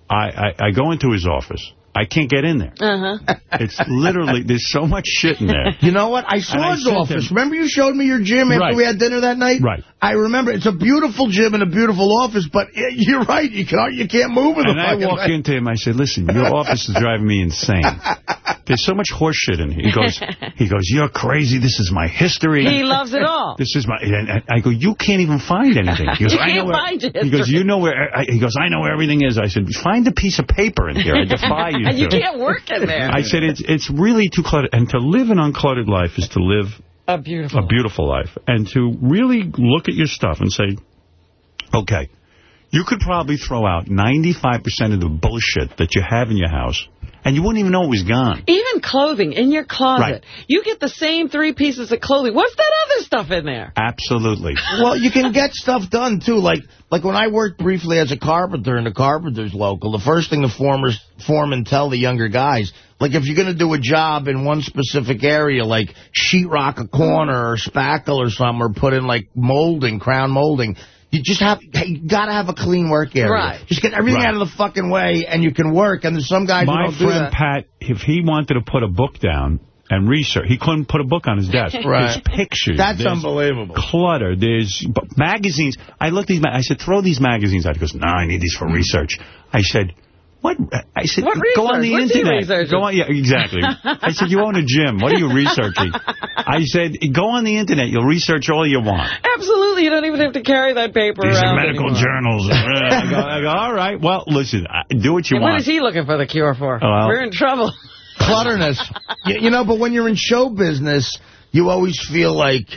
I, I, I go into his office. I can't get in there. Uh-huh. It's literally, there's so much shit in there. You know what? I saw I his sent office. him- Remember you showed me your gym after Right. we had dinner that night? Right. I remember it's a beautiful gym and a beautiful office, but it, you're right. You can't you can't move in the And I fucking walk thing. into him, I said, listen, your office is driving me insane. There's so much horseshit in here. He goes, he goes, you're crazy. This is my history. He loves it all. This is my, and I go, you can't even find anything. He goes, You I know can't where, find your He goes, you know where, I, he goes, I know where everything is. I said, find a piece of paper in here. I defy you And you to. can't work in there. I said, it's, it's really too cluttered. And to live an uncluttered life is to live A beautiful. a beautiful life. And to really look at your stuff and say, okay, you could probably throw out 95% of the bullshit that you have in your house, and you wouldn't even know it was gone. Even clothing in your closet. Right. You get the same three pieces of clothing. What's that other stuff in there? Absolutely. Well, you can get stuff done, too. Like like when I worked briefly as a carpenter in the carpenter's local, the first thing the formers, foreman tell the younger guys, like if you're going to do a job in one specific area, like sheetrock a corner or spackle or something, or put in like molding, crown molding, you just have, you got to have a clean work area. Right. Just get everything Right. out of the fucking way and you can work. And there's some guys who My don't do friend. Pat, if he wanted to put a book down and research, he couldn't put a book on his desk. Right. There's pictures. That's there's unbelievable. Clutter. There's magazines. I looked at these. ma- I said, throw these magazines out. He goes, no, I need these for research. I said, what? I said, What go on the What's internet. Go on, yeah, exactly. I said, you own a gym. What are you researching? I said, go on the internet. You'll research all you want. Absolutely. You don't even have to carry that paper These are medical anymore. journals. I, go, I go, all right. Well, listen, do what you And want. What is he looking for the cure for? Oh, well- We're in trouble. clutterness. you, you know, but when you're in show business, you always feel like,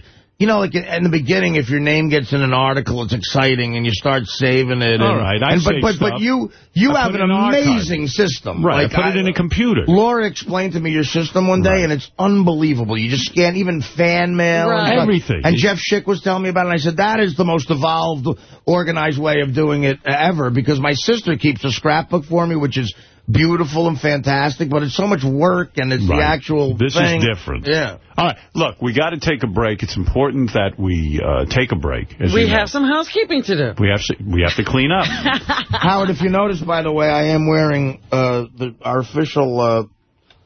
you know, like in, in the beginning, if your name gets in an article, it's exciting, and you start saving it. All and, right, I and, but, save but, but you you I have put an it in archive. amazing system. Right, Like, I put it in a computer. Laura explained to me your system one day, and it's unbelievable. You just scan even fan mail. Right. And stuff. Everything. And Jeff Schick was telling me about it, and I said, that is the most evolved, organized way of doing it uh, ever, because my sister keeps a scrapbook for me, which is beautiful and fantastic, but it's so much work, and it's the actual This thing. is different. Yeah. All right, look, we got to take a break. It's important that we uh, take a break. As We you know. have some housekeeping to do. we have to, we have to clean up. Howard, if you notice, by the way, I am wearing uh, the, our official uh,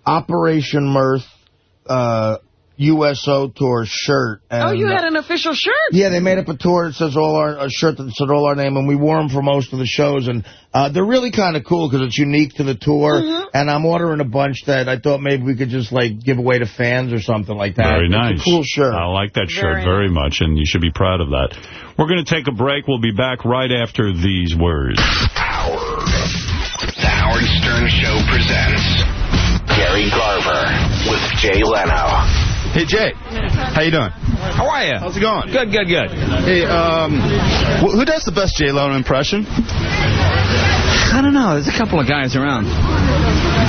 Operation Mirth uh, USO Tour shirt. And, oh, you had an official shirt. Yeah, they made up a tour that says all our a shirt that said all our name, and we wore them for most of the shows. And uh, they're really kind of cool because it's unique to the tour. Mm-hmm. And I'm ordering a bunch that I thought maybe we could just like give away to fans or something like that. Very nice. cool shirt. I like that shirt Very very much, and you should be proud of that. We're going to take a break. We'll be back right after these words. Howard. The Howard Stern Show presents Gary Garver with Jay Leno. Hey, Jay. How you doing? How are you? How's it going? Good, good, good. Hey, um, who does the best Jay Leno impression? I don't know. There's a couple of guys around.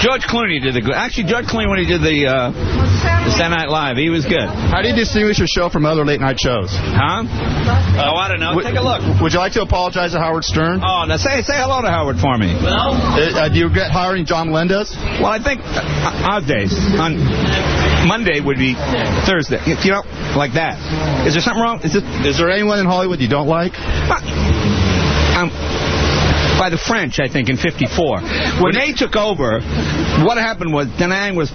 George Clooney did the good. Actually, George Clooney when he did the, uh, the Saturday Night Live, he was good. How do you distinguish your show from other late night shows? Huh? oh, I don't know. Would- Take a look. Would you like to apologize to Howard Stern? Oh, now say say hello to Howard for me. Uh, uh, do you regret hiring John Melendez? Well, I think uh, odd days. On Monday would be Thursday. You know, like that. Is there something wrong? Is this Is there anyone in Hollywood you don't like? um, by the French, I think, in 54. When they took over, what happened was Da Nang was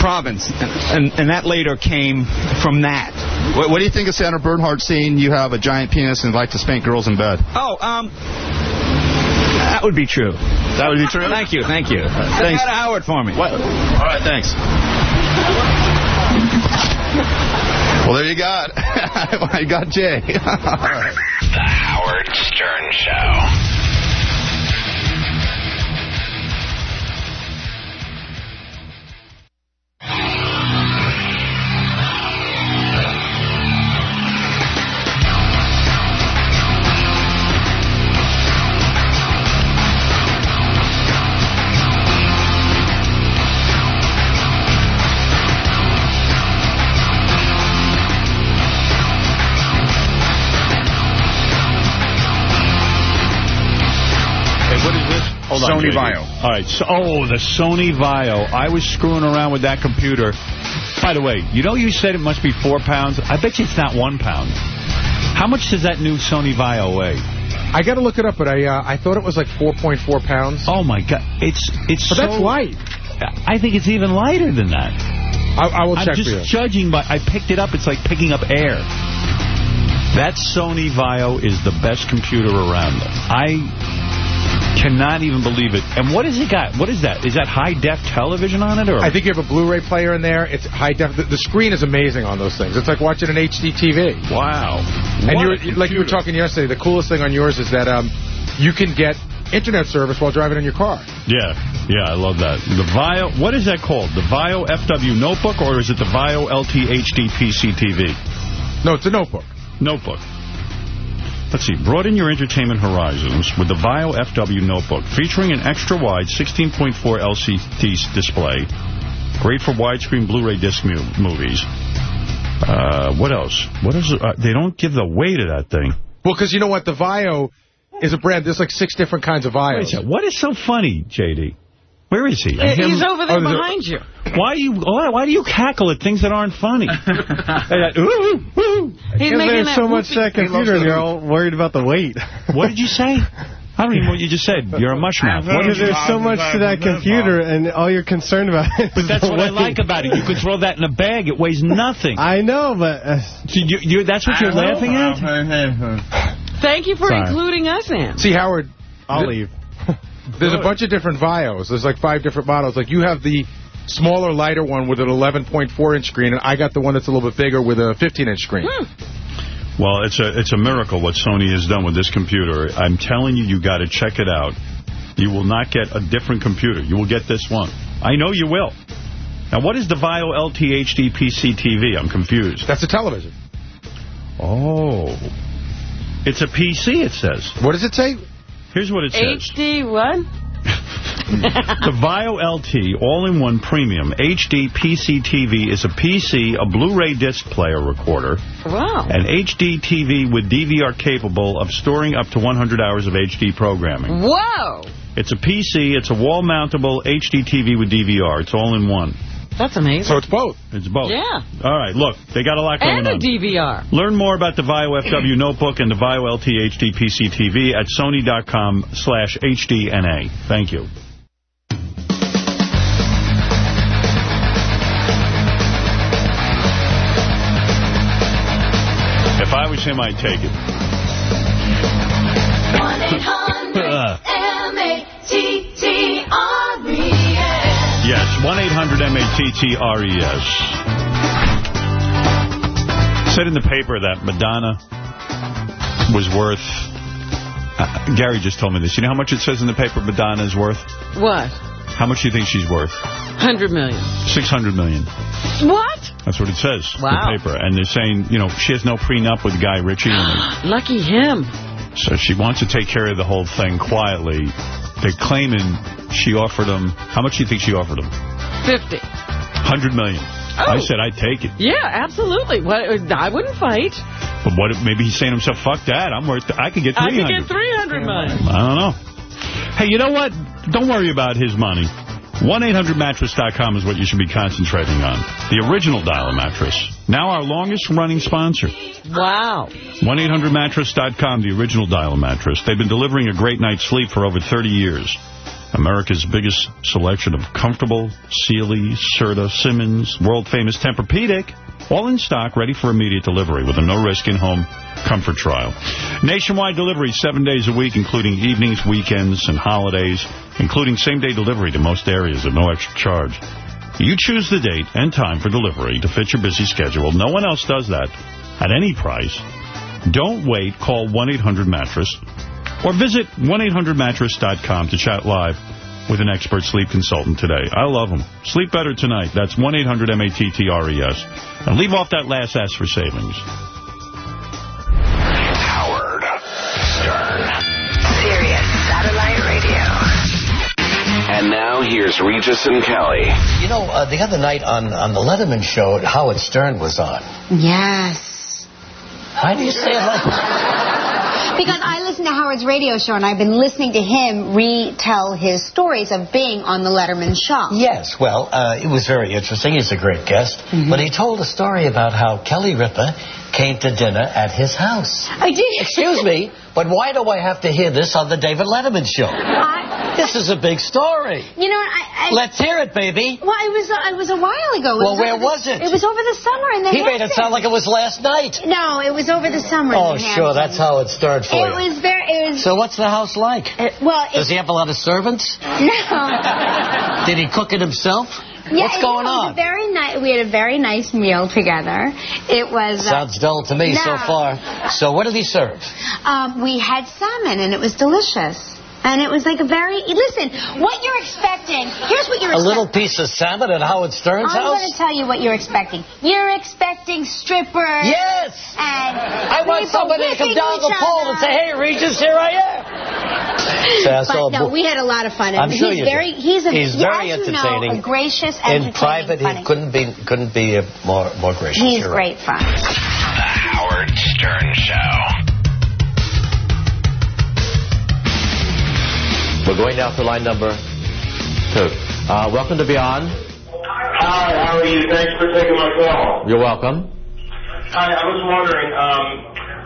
province, and, and that later came from that. What, what do you think of Sandra Bernhard saying you have a giant penis and like to spank girls in bed? Oh, um, that would be true. That would be true? Thank you, thank you. Say Thanks. hi to Howard for me. What? All right, thanks. Well, there you got. I got Jay. All right. The Howard Stern Show. On, Sony JD. Vaio. All right. So, oh, the Sony Vaio. I was screwing around with that computer. By the way, you know you said it must be four pounds? I bet you it's not one pound. How much does that new Sony Vaio weigh? I got to look it up, but I uh, I thought it was like 4.4 pounds. Oh, my God. It's it's But so... that's light. I think it's even lighter than that. I, I will I'm just for you. judging by... I picked it up. It's like picking up air. That Sony Vaio is the best computer around. I cannot even believe it. And what has it got? What is that? Is that high-def television on it? or? I think you have a Blu-ray player in there. It's high def. The, the screen is amazing on those things. It's like watching an HD TV. Wow. And you a were, like you were talking yesterday, the coolest thing on yours is that um, you can get internet service while driving in your car. Yeah, yeah, I love that. The Vaio, what is that called? The Vaio FW Notebook, or is it the Vaio LT HD PC TV? No, it's a notebook. Notebook. Let's see. Broaden your entertainment horizons with the Vaio FW Notebook, featuring an extra-wide 16.4 LCD display, great for widescreen Blu-ray disc movies. Uh, what else? What is? Uh, they don't give the weight of that thing. Well, because you know what? The Vaio is a brand. There's like six different kinds of Vaios. Wait a second. What is so funny, J.D.? Where is he? I He's him- over there Oh, there's a- behind you. Why you why, why do you cackle at things that aren't funny? Ooh, ooh, ooh. He's making there's that so much whoopee- to that computer, and you're all worried about the weight. What did you say? I don't even know what you just said. You're a mushmouth. What Because did you there's so much to that computer, and all you're concerned about is But that's the what I like about it. You could throw that in a bag. It weighs nothing. I know, but... Uh, So you, you, that's what you're laughing at? Thank you for Sorry. including us in. See, Howard, I'll leave. There's a bunch of different Vaios. There's like five different models. Like you have the smaller, lighter one with an 11.4 inch screen, and I got the one that's a little bit bigger with a 15 inch screen. Hmm. Well, it's a it's a miracle what Sony has done with this computer. I'm telling you, you got to check it out. You will not get a different computer. You will get this one. I know you will. Now, what is the Vaio LT HD PC TV? I'm confused. That's a television. Oh. It's a PC, it says. What does it say? Here's what it says. HD what? The Vaio LT All-in-One Premium HD PC TV is a PC, a Blu-ray disc player recorder, Wow. an HD TV with DVR capable of storing up to 100 hours of HD programming. Whoa. It's a PC, it's a wall-mountable HD TV with DVR. It's all in one. That's amazing. So it's both. It's both. Yeah. All right, look, they got a lot going on. And a DVR. Learn more about the VAIO FW Notebook and the VAIO LTHD PCTV at sony.com slash HDNA. Thank you. If I was him, I'd take it. 1-800-MAT. 1-800-MATTRES. Said in the paper that Madonna was worth... Uh, Gary just told me this. You know how much it says in the paper Madonna is worth? What? How much do you think she's worth? 100 million. 600 million. What? That's what it says in the paper. And they're saying, you know, she has no prenup with Guy Ritchie. And Lucky him. so she wants to take care of the whole thing quietly. They're claiming she offered him... How much do you think she offered him? 50. $100 million. Oh. I said I'd take it. Yeah, absolutely. What? I wouldn't fight. But what maybe he's saying to himself, fuck that, I'm worth, I could get I 300. could get 300 million. I don't know. Hey, you know what? Don't worry about his money. 1-800-Mattress.com is what you should be concentrating on. The original Dial Mattress. Now our longest-running sponsor. Wow. 1-800-Mattress.com, the original Dial Mattress. They've been delivering a great night's sleep for over 30 years. America's biggest selection of comfortable, Sealy, Serta, Simmons, world-famous Tempur-Pedic, all in stock, ready for immediate delivery with a no-risk in-home comfort trial. Nationwide delivery seven days a week, including evenings, weekends, and holidays, including same-day delivery to most areas at no extra charge. You choose the date and time for delivery to fit your busy schedule. No one else does that at any price. Don't wait. Call 1-800-MATTRESS or visit 1-800-Mattress.com to chat live with an expert sleep consultant today. I love them. Sleep better tonight. That's 1-800-M-A-T-T-R-E-S. And leave off that last S for savings. Howard Stern. Sirius Satellite Radio. And now here's Regis and Kelly. You know, uh, the other night on, on the Letterman show, Howard Stern was on. Yes. Why do you say it like Because I listen to Howard's radio show and I've been listening to him retell his stories of being on the Letterman show. Yes, well, uh, it was very interesting. He's a great guest. But he told a story about how Kelly Ripa came to dinner at his house. I did. Excuse me, but why do I have to hear this on the David Letterman show? This is a big story. You know? I, I, Let's hear it, baby. Well, it was uh, it was a while ago. It Well, where over the- was it? It was over the summer in the He made it sound like it was last night. No, it was over the summer. Oh, in the sure, that's how it started for It you. was very. It was. So what's the house like? well, Does he have a lot of servants? no. Did he cook it himself? Yeah, What's going on? a very nice. We had a very nice meal together. It was. uh, Sounds dull to me so far. So what did he serve? Um, we had salmon, and it was delicious. And it was like a very. Listen, what you're expecting. Here's what you're A expecting. A little piece of salmon at Howard Stern's house? I'm going to tell you what you're expecting. You're expecting strippers. Yes. And I want people somebody to come whipping down the pole and say, hey, Regis, here I am. So I saw But no, we had a lot of fun. I'm sure he's you very, did. He's a He's very as you know, entertaining. a gracious, In private, funny. he couldn't be couldn't be more more gracious. He's You're right. great fun. The Howard Stern Show. We're going now to line number two. Uh, welcome to Beyond. Hi, how are you? Thanks for taking my call. You're welcome. Hi, I was wondering, um,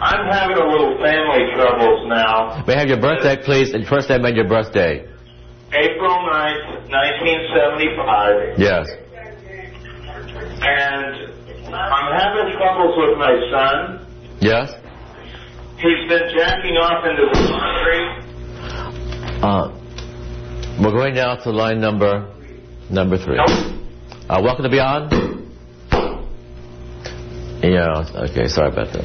I'm having a little family troubles now. May I have your birthday, please, and first name and your birthday. April 9th, 1975, Yes. and I'm having troubles with my son. Yes. He's been jacking off into the laundry. Uh, we're going now to line number number three. Uh, welcome to Beyond. Yeah. Okay. Sorry about that.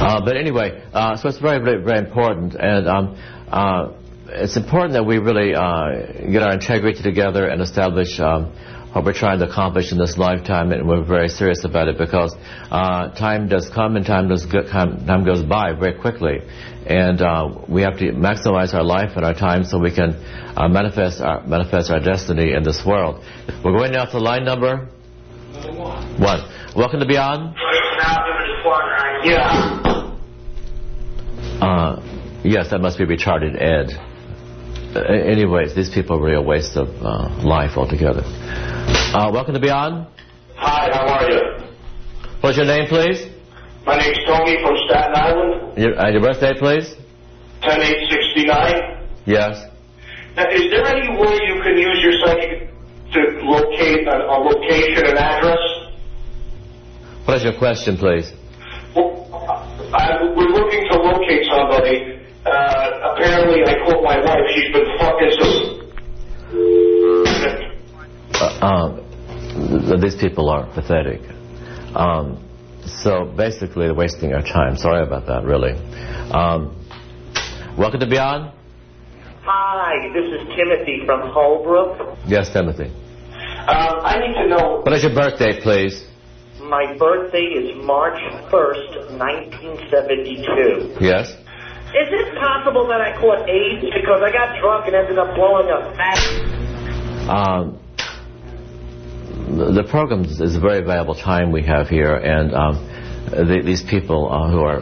Uh, but anyway, uh, so it's very, very, very important, and um, uh, it's important that we really uh, get our integrity together and establish um, what we're trying to accomplish in this lifetime, and we're very serious about it because uh, time does come and time does go, time, goes by very quickly, and uh, we have to maximize our life and our time so we can uh, manifest our manifest our destiny in this world. We're going now to line number one. Welcome to Beyond. Yeah. Uh, yes, that must be retarded Ed. Anyways, these people are really a waste of uh, life altogether. Uh, welcome to Beyond. Hi, how are you? What's your name, please? My name's Tony from Staten Island, Your, uh, your birthday, please? 10869. Yes. Now, is there any way you can use your psychic to locate a, a location and address? What is your question, please? Well, I, we're looking to locate somebody. Uh, apparently, I called my wife. She's been fucking so. Uh, um, these people are pathetic. Um, so basically, they're wasting our time. Sorry about that, really. Um, welcome to Beyond. Hi, this is Timothy from Holbrook. Yes, Timothy. Um, I need to know, What is your birthday, please? my birthday is March 1st, 1972. Yes. Is it possible that I caught AIDS because I got drunk and ended up blowing a fat... Um, the program is a very valuable time we have here, and um, the, these people uh, who are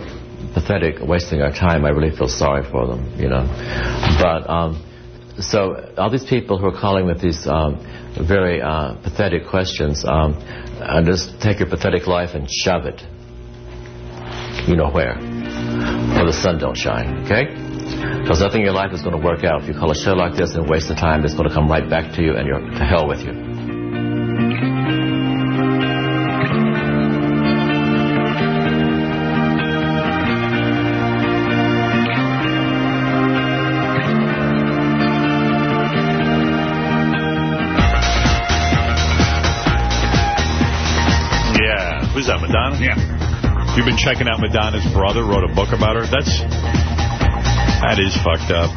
pathetic, wasting our time, I really feel sorry for them, you know. But um, so all these people who are calling with these um, very uh, pathetic questions, um, uh, just take your pathetic life and shove it. You know where? Where the sun don't shine, okay? Because nothing in your life is going to work out. If you call a show like this and waste the time, it's going to come right back to you and you're to hell with you. Yeah. You've been checking out Madonna's brother wrote a book about her? That's... That is fucked up.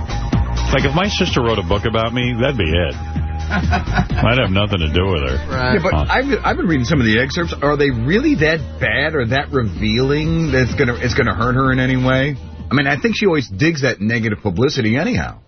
Like, if my sister wrote a book about me, that'd be it. I'd have nothing to do with her. Yeah, but Huh. I've, I've been reading some of the excerpts. Are they really that bad or that revealing that it's gonna it's gonna hurt her in any way? I mean, I think she always digs that negative publicity anyhow.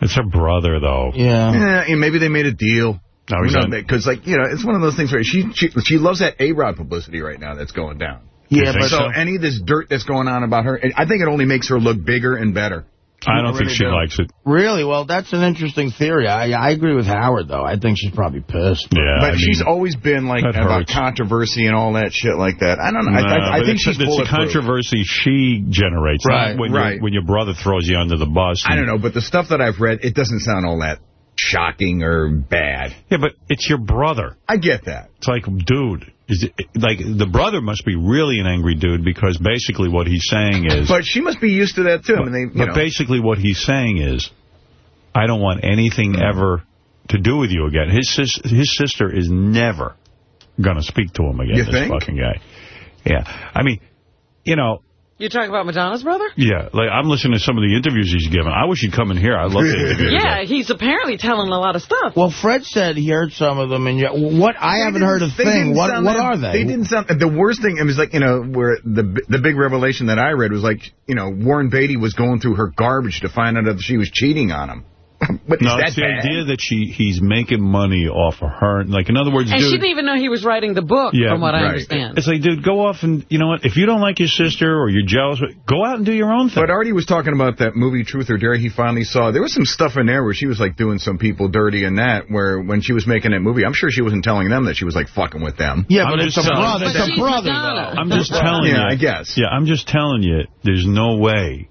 It's her brother, though. Yeah, and maybe they made a deal. No, he's not. because like you know, it's one of those things where she she she loves that A Rod publicity right now that's going down. Yeah, but so, any of this dirt that's going on about her, I think it only makes her look bigger and better. I don't think she do. likes it. Really? Well, that's an interesting theory. I, I agree with Howard, though. I think she's probably pissed. Yeah, but she's always been like about hurts. controversy and all that shit like that. I don't know. No, I, I, I think it's, she's it's a controversy she generates, not Right, when, right. Your, when your brother throws you under the bus. I don't know, but the stuff that I've read, it doesn't sound all that shocking or bad. Yeah, but it's your brother. I get that. It's like, dude, is it, like the brother must be really an angry dude because basically what he's saying is. But she must be used to that too. I mean, they, you but know. basically what he's saying is, I don't want anything ever to do with you again. His sis, his sister is never going to speak to him again. You this think? fucking guy. Yeah, I mean, you know. You talking about Madonna's brother? Yeah, like I'm listening to some of the interviews he's given. I wish he'd come in here. I'd love to interview the guy. Yeah, he's apparently telling a lot of stuff. Well, Fred said he heard some of them, and yet, what I They haven't heard a they thing. What sound what are they? They didn't sound. The worst thing it was like you know where the the big revelation that I read was like you know Warren Beatty was going through her garbage to find out if she was cheating on him. but No, is it's the bad? idea that she he's making money off of her. Like, in other words, And dude, she didn't even know he was writing the book, from what I understand. It's like, dude, go off and, you know what, if you don't like your sister or you're jealous, go out and do your own thing. But Artie was talking about that movie Truth or Dare he finally saw. There was some stuff in there where she was like doing some people dirty and that where when she was making that movie, I'm sure she wasn't telling them that she was like fucking with them. Yeah, I'm but it's a brother. It's a brother, though. I'm just telling you. Yeah, I guess. Yeah, I'm just telling you, there's no way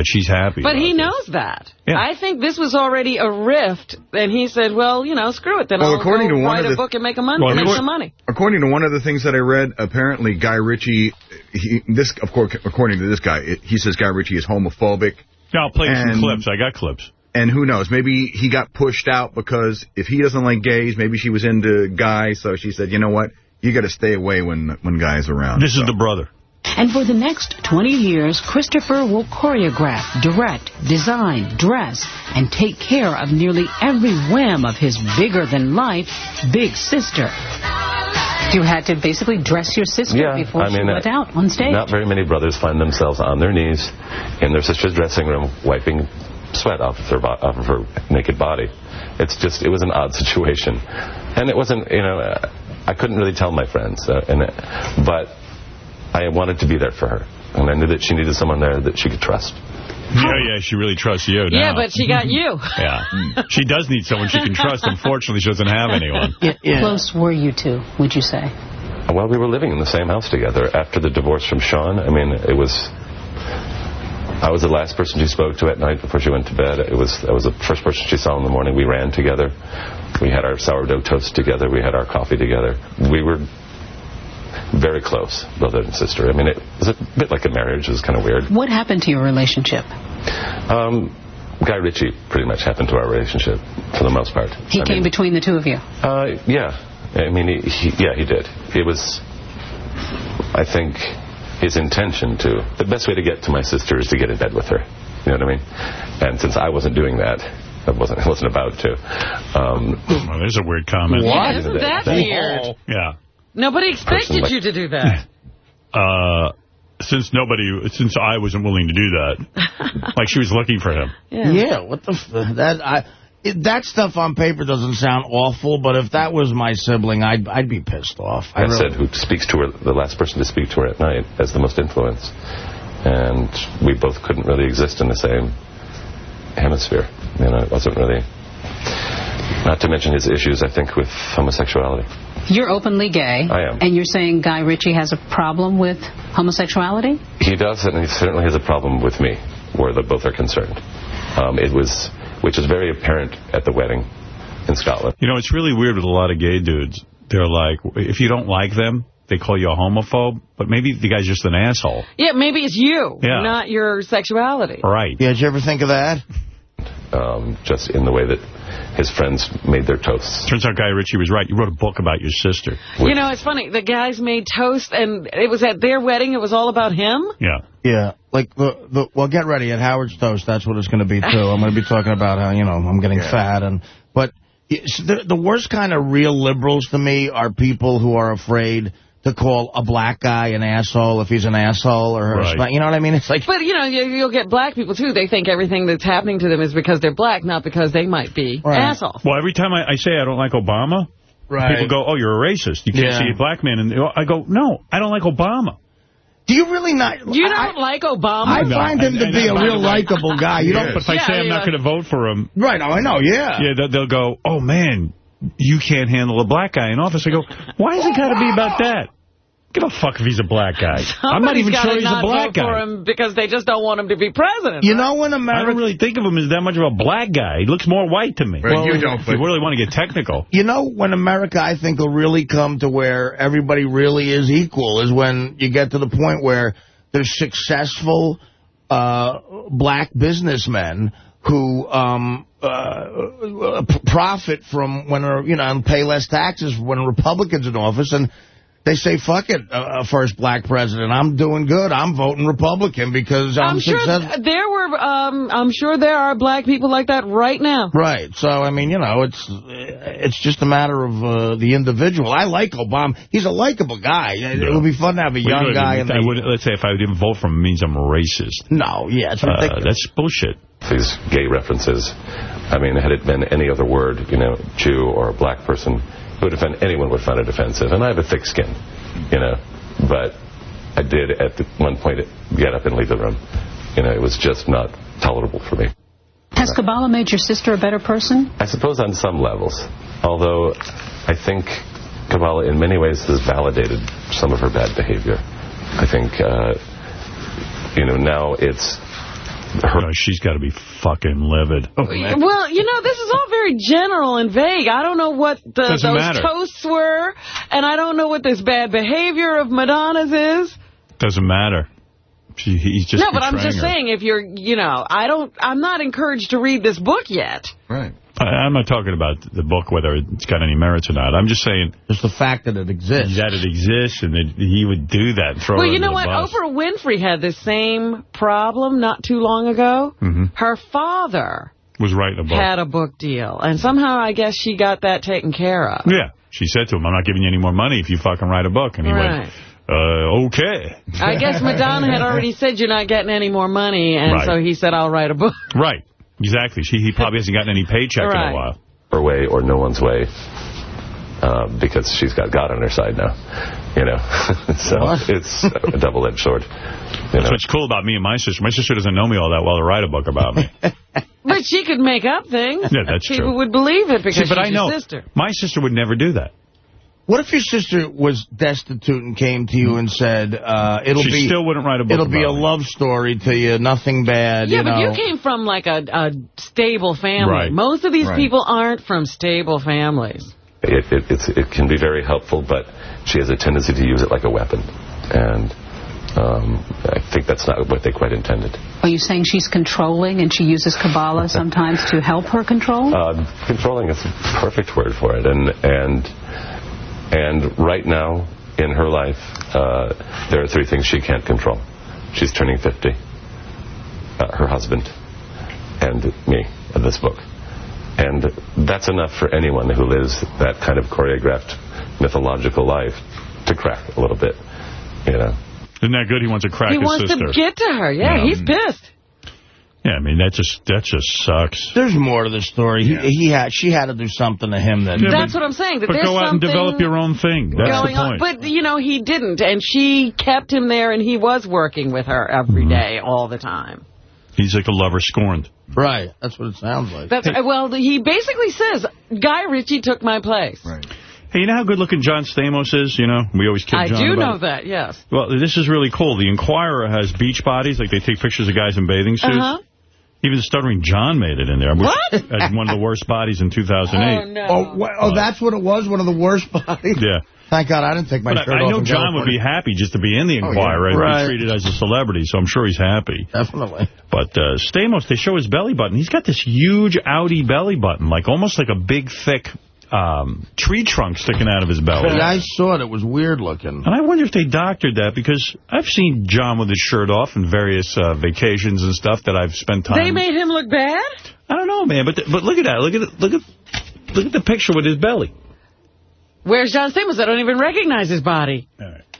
that she's happy. But he this. knows that. Yeah. I think this was already a rift, and he said, well, you know, screw it, then Well, I'll according go to one write of a book and make, a money, Well, make according- some money. According to one of the things that I read, apparently Guy Ritchie, he, this of course, according to this guy, it, he says Guy Ritchie is homophobic. Yeah, I'll play you some clips. I got clips. And who knows? Maybe he got pushed out because if he doesn't like gays, maybe she was into guys. So she said, you know what? You got to stay away when when guys around. This is the brother. And for the next 20 years, Christopher will choreograph, direct, design, dress, and take care of nearly every whim of his bigger-than-life big sister. You had to basically dress your sister Yeah, before I she went uh, out on stage. Not very many brothers find themselves on their knees in their sister's dressing room wiping sweat off of her, bo- off of her naked body. It's just, it was an odd situation. And it wasn't, you know, uh, I couldn't really tell my friends. Uh, and, uh, but I wanted to be there for her. And I knew that she needed someone there that she could trust. Yeah, yeah, she really trusts you now. Yeah, but she got you. Yeah. she does need someone she can trust. Unfortunately, she doesn't have anyone. How close were you two, would you say? Well, we were living in the same house together after the divorce from Sean. I mean, it was. I was the last person she spoke to at night before she went to bed. It was I was the first person she saw in the morning. We ran together. We had our sourdough toast together. We had our coffee together. We were very close, brother and sister. I mean, it was a bit like a marriage. It was kind of weird. What happened to your relationship? Um, Guy Ritchie pretty much happened to our relationship for the most part. He I came mean, between the two of you. uh, yeah. I mean, he, he, yeah, he did. It was, I think, his intention to. The best way to get to my sister is to get in bed with her. You know what I mean? And since I wasn't doing that, I wasn't, I wasn't about to. Um, well, there's a weird comment. Yeah, isn't that weird? Yeah. Nobody expected like- you to do that. Uh, since nobody, since I wasn't willing to do that, like she was looking for him. Yeah, what the f that I it, that stuff on paper doesn't sound awful, but if that was my sibling, I'd I'd be pissed off. I, really- said who speaks to her, the last person to speak to her at night as the most influence. And we both couldn't really exist in the same hemisphere. You know, it wasn't really, not to mention his issues, I think, with homosexuality. You're openly gay. I am. And you're saying Guy Ritchie has a problem with homosexuality? He does, and he certainly has a problem with me, where the both are concerned. Um, it was, which is very apparent at the wedding in Scotland. You know, it's really weird with a lot of gay dudes. They're like, if you don't like them, they call you a homophobe, but maybe the guy's just an asshole. Yeah, maybe it's you, Yeah. not your sexuality. Right. Yeah, did you ever think of that? Um, just in the way that his friends made their toasts. Turns out Guy Ritchie was right. You wrote a book about your sister. You know, it's funny. The guys made toast, and it was at their wedding. It was all about him. Yeah. Yeah, like the the well, get ready at Howard's Toast. That's what it's going to be too. I'm going to be talking about how you know I'm getting fat and but the the worst kind of real liberals to me are people who are afraid to call a black guy an asshole if he's an asshole or Right. You know what I mean? It's like But, you know, you, you'll get black people, too. They think everything that's happening to them is because they're black, not because they might be assholes. Well, every time I, I say I don't like Obama, Right. people go, oh, you're a racist. You can't Yeah. see a black man. And I go, no, I don't like Obama. Do you really not? You don't like Obama? I find him to I- be I- a I- real likable guy. You Yeah, don't. but if I say I'm not going to vote for him... Right, oh, I know, yeah. Yeah, they'll, they'll go, oh, man, you can't handle a black guy in office. I go, why has it got to be about that? Give a fuck if he's a black guy. I'm not even sure he's a black vote for guy. him because they just don't want him to be president. You know when America... I don't really think of him as that much of a black guy. He looks more white to me. Well, you don't, If you really want to get technical. You know when America, I think, will really come to where everybody really is equal is when you get to the point where there's successful uh, black businessmen who um, uh, profit from when, uh, you know, and pay less taxes when Republican's in office. And they say, fuck it, uh, first black president. I'm doing good. I'm voting Republican because I'm, I'm sure successful. there were. Um, I'm sure there are black people like that right now. Right. So, I mean, you know, it's it's just a matter of uh, the individual. I like Obama. He's a likable guy. It, it would be fun to have a Well, young you guy. In the, wouldn't- let's say if I didn't vote for him, it means I'm racist. No, yeah, it's Uh, that's bullshit. These gay references, I mean, had it been any other word, you know, Jew or a black person, it would have anyone would find it offensive. And I have a thick skin, you know, but I did at the one point get up and leave the room. You know, it was just not tolerable for me. Has Kabbalah made your sister a better person? I suppose on some levels, although I think Kabbalah in many ways has validated some of her bad behavior. I think, uh, you know, now it's her. Oh, she's got to be fucking livid. Oh, well, you know, this is all very general and vague. I don't know what the, those matter. toasts were, and I don't know what this bad behavior of Madonna's is. Doesn't matter. She, he's just no, but I'm just her. saying, if you're, you know, I don't, I'm not encouraged to read this book yet. Right. I, I'm not talking about the book, whether it's got any merits or not. I'm just saying... Just the fact that it exists. That it exists and that he would do that and throw well, her you know the what? bus. Oprah Winfrey had the same problem not too long ago. Mhm. Her father Was writing a book. had a book deal, and somehow I guess she got that taken care of. Yeah. She said to him, I'm not giving you any more money if you fucking write a book. And he Right. went, uh, okay. I guess Madonna had already said you're not getting any more money, and Right. so he said, I'll write a book. Right. Exactly. She, he probably hasn't gotten any paycheck in a while. her way or no one's way uh, because she's got God on her side now. You know, so it's a double-edged sword. You That's know. what's cool about me and my sister. My sister doesn't know me all that well to write a book about me. But she could make up things. Yeah, that's People true. would believe it because See, but she's I know your sister. my sister would never do that. What if your sister was destitute and came to you and said, uh, it'll She be... still wouldn't write a book It'll be a me. love story to you, nothing bad, Yeah, you but know. you came from like a, a stable family. Right. Most of these Right. people aren't from stable families. It, it, it's, it can be very helpful, but she has a tendency to use it like a weapon. And um, I think that's not what they quite intended. Are you saying she's controlling and she uses Kabbalah sometimes to help her control? Uh, controlling is a perfect word for it. And, and, and right now in her life, uh, there are three things she can't control. She's turning 50, uh, her husband, and me, of this book. And that's enough for anyone who lives that kind of choreographed mythological life to crack a little bit, you know. Isn't that good? He wants to crack he his wants to get to her. Yeah, Yeah. he's pissed. Yeah, I mean, that just that just sucks. There's more to the story. He, he had, she had to do something to him that... That's what I'm saying. That But go out and develop your own thing. That's going the on. point. But, you know, he didn't. And she kept him there, and he was working with her every Mm-hmm. day, all the time. He's like a lover scorned. Right. That's what it sounds like. That's Well, he basically says, Guy Ritchie took my place. Right. Hey, you know how good-looking John Stamos is? You know, we always kid I John do about know it. that, yes. Well, this is really cool. The Inquirer has beach bodies, like they take pictures of guys in bathing suits. Uh-huh. Even Stuttering John made it in there. What? As one of the worst bodies in 2008. Oh, wha- oh, that's what it was? One of the worst bodies? Yeah. Thank God I didn't take my But shirt I, I know John would be happy just to be in the Oh, yeah. Inquirer and Right. be treated as a celebrity, so I'm sure he's happy. Definitely. But uh, Stamos, they show his belly button. He's got this huge outie belly button, like almost like a big, thick um, tree trunk sticking out of his belly. Yeah, I saw it. It was weird looking. And I wonder if they doctored that, because I've seen John with his shirt off in various uh, vacations and stuff that I've spent time... They made him look bad? I don't know, man, but but look at that. Look at. Look at look at the picture with his belly. Where's John Stamos? I don't even recognize his body.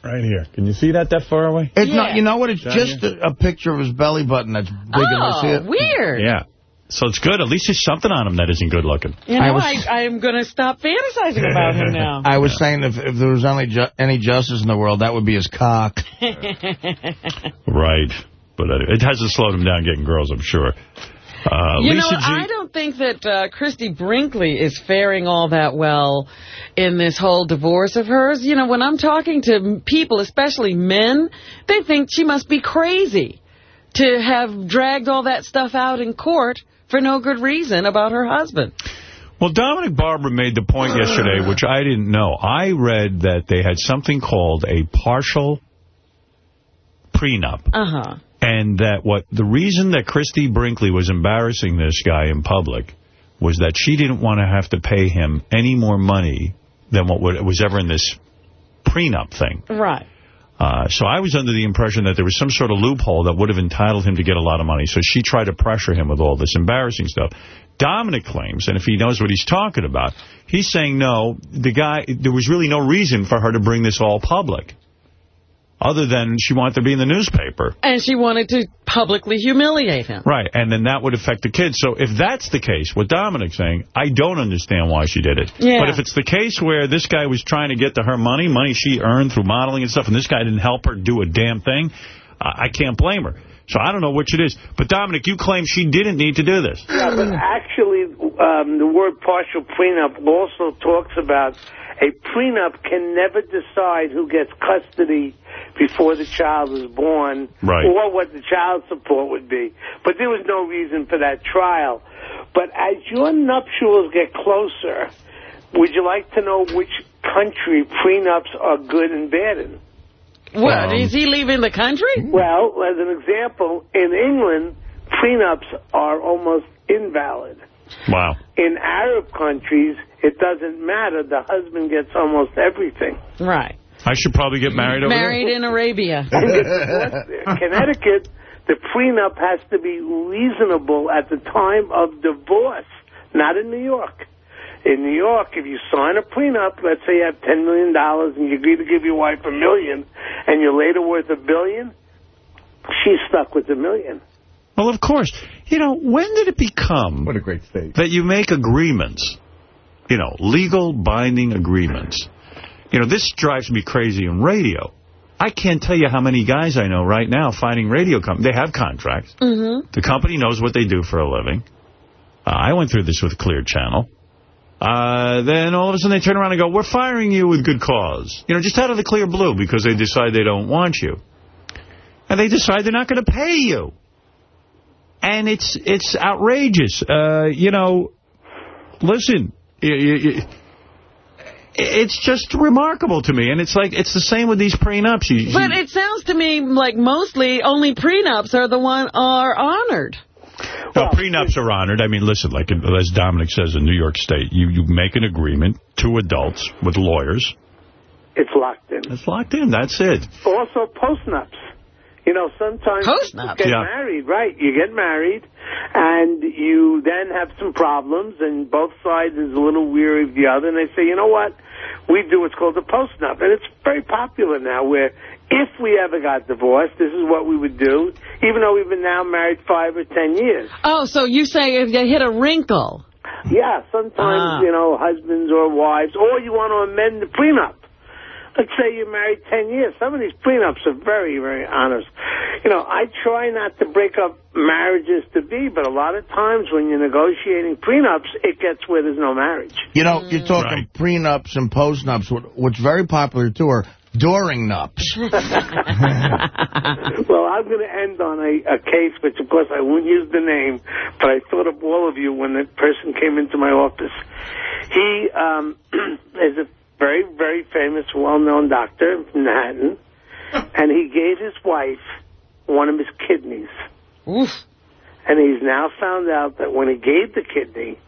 Right here. Can you see that that far away? It's Yeah. not, you know what? It's Down just a, a picture of his belly button that's big enough. See Oh, it? weird. Yeah. So it's good. At least there's something on him that isn't good looking. You know, I I, was- I, am going to stop fantasizing about him now. I was saying if, if there was only ju any justice in the world, that would be his cock. Right. But uh, it hasn't slowed him down getting girls, I'm sure. Uh, you Lisa know, G. I don't think that uh, Christie Brinkley is faring all that well in this whole divorce of hers. You know, when I'm talking to people, especially men, they think she must be crazy to have dragged all that stuff out in court for no good reason about her husband. Well, Dominic Barbara made the point yesterday, which I didn't know. I read that they had something called a partial prenup. Uh-huh. And that what the reason that Christie Brinkley was embarrassing this guy in public was that she didn't want to have to pay him any more money than what was ever in this prenup thing. Right. Uh, so I was under the impression that there was some sort of loophole that would have entitled him to get a lot of money. So she tried to pressure him with all this embarrassing stuff. Dominic claims, and if he knows what he's talking about, he's saying, no, the guy, there was really no reason for her to bring this all public. Other than she wanted to be in the newspaper. And she wanted to publicly humiliate him. Right, and then that would affect the kids. So if that's the case, what Dominic's saying, I don't understand why she did it. Yeah. But if it's the case where this guy was trying to get to her money, money she earned through modeling and stuff, and this guy didn't help her do a damn thing, I I can't blame her. So I don't know which it is. But Dominic, you claim she didn't need to do this. Yeah, but actually, um, the word partial prenup also talks about a prenup can never decide who gets custody before the child is born Right. or what the child support would be. But there was no reason for that trial. But as your nuptials get closer, would you like to know which country prenups are good and bad in? What, um, is he leaving the country? Well, as an example, in England, prenups are almost invalid. Wow. In Arab countries, it doesn't matter. The husband gets almost everything. Right. I should probably get married over Married in Arabia. Connecticut, the prenup has to be reasonable at the time of divorce, not in New York. In New York, if you sign a prenup, let's say you have $10 million and you agree to give your wife a million, and you're later worth a billion, she's stuck with a million. Well, of course. You know, when did it become what a great state. that you make agreements, you know, legal binding agreements? You know, this drives me crazy in radio. I can't tell you how many guys I know right now finding radio companies. They have contracts. Mm-hmm. The company knows what they do for a living. Uh, I went through this with Clear Channel. Uh, then all of a sudden they turn around and go, we're firing you with good cause. You know, just out of the clear blue because they decide they don't want you. And they decide they're not going to pay you. And it's it's outrageous. Uh, you know, listen, it's just remarkable to me. And it's like, it's the same with these prenups. You, But it sounds to me like mostly only prenups are the one are honored. Well, prenups are honored. I mean, listen, like as Dominic says in New York State, you, you make an agreement, two adults with lawyers. It's locked in. It's locked in. That's it. Also, postnups. You know, sometimes you get Yeah. married, right? You get married, and you then have some problems, and both sides is a little weary of the other, and they say, you know what? We do what's called a postnup, and it's very popular now. Where if we ever got divorced, this is what we would do, even though we've been now married five or ten years. Oh, so you say if you hit a wrinkle. Yeah, sometimes, Ah. you know, husbands or wives, or you want to amend the prenup. Let's say you're married 10 years. Some of these prenups are very, very honest. You know, I try not to break up marriages to be, but a lot of times when you're negotiating prenups, it gets where there's no marriage. You know, you're talking prenups and postnups. What, what's very popular, too, are during nups. well, I'm going to end on a, a case, which of course I won't use the name, but I thought of all of you when the person came into my office. He um, is a very, very famous, well-known doctor in Manhattan, and he gave his wife one of his kidneys. Oof. And he's now found out that when he gave the kidney,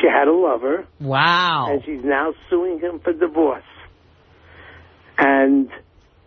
she had a lover. Wow. And she's now suing him for divorce. And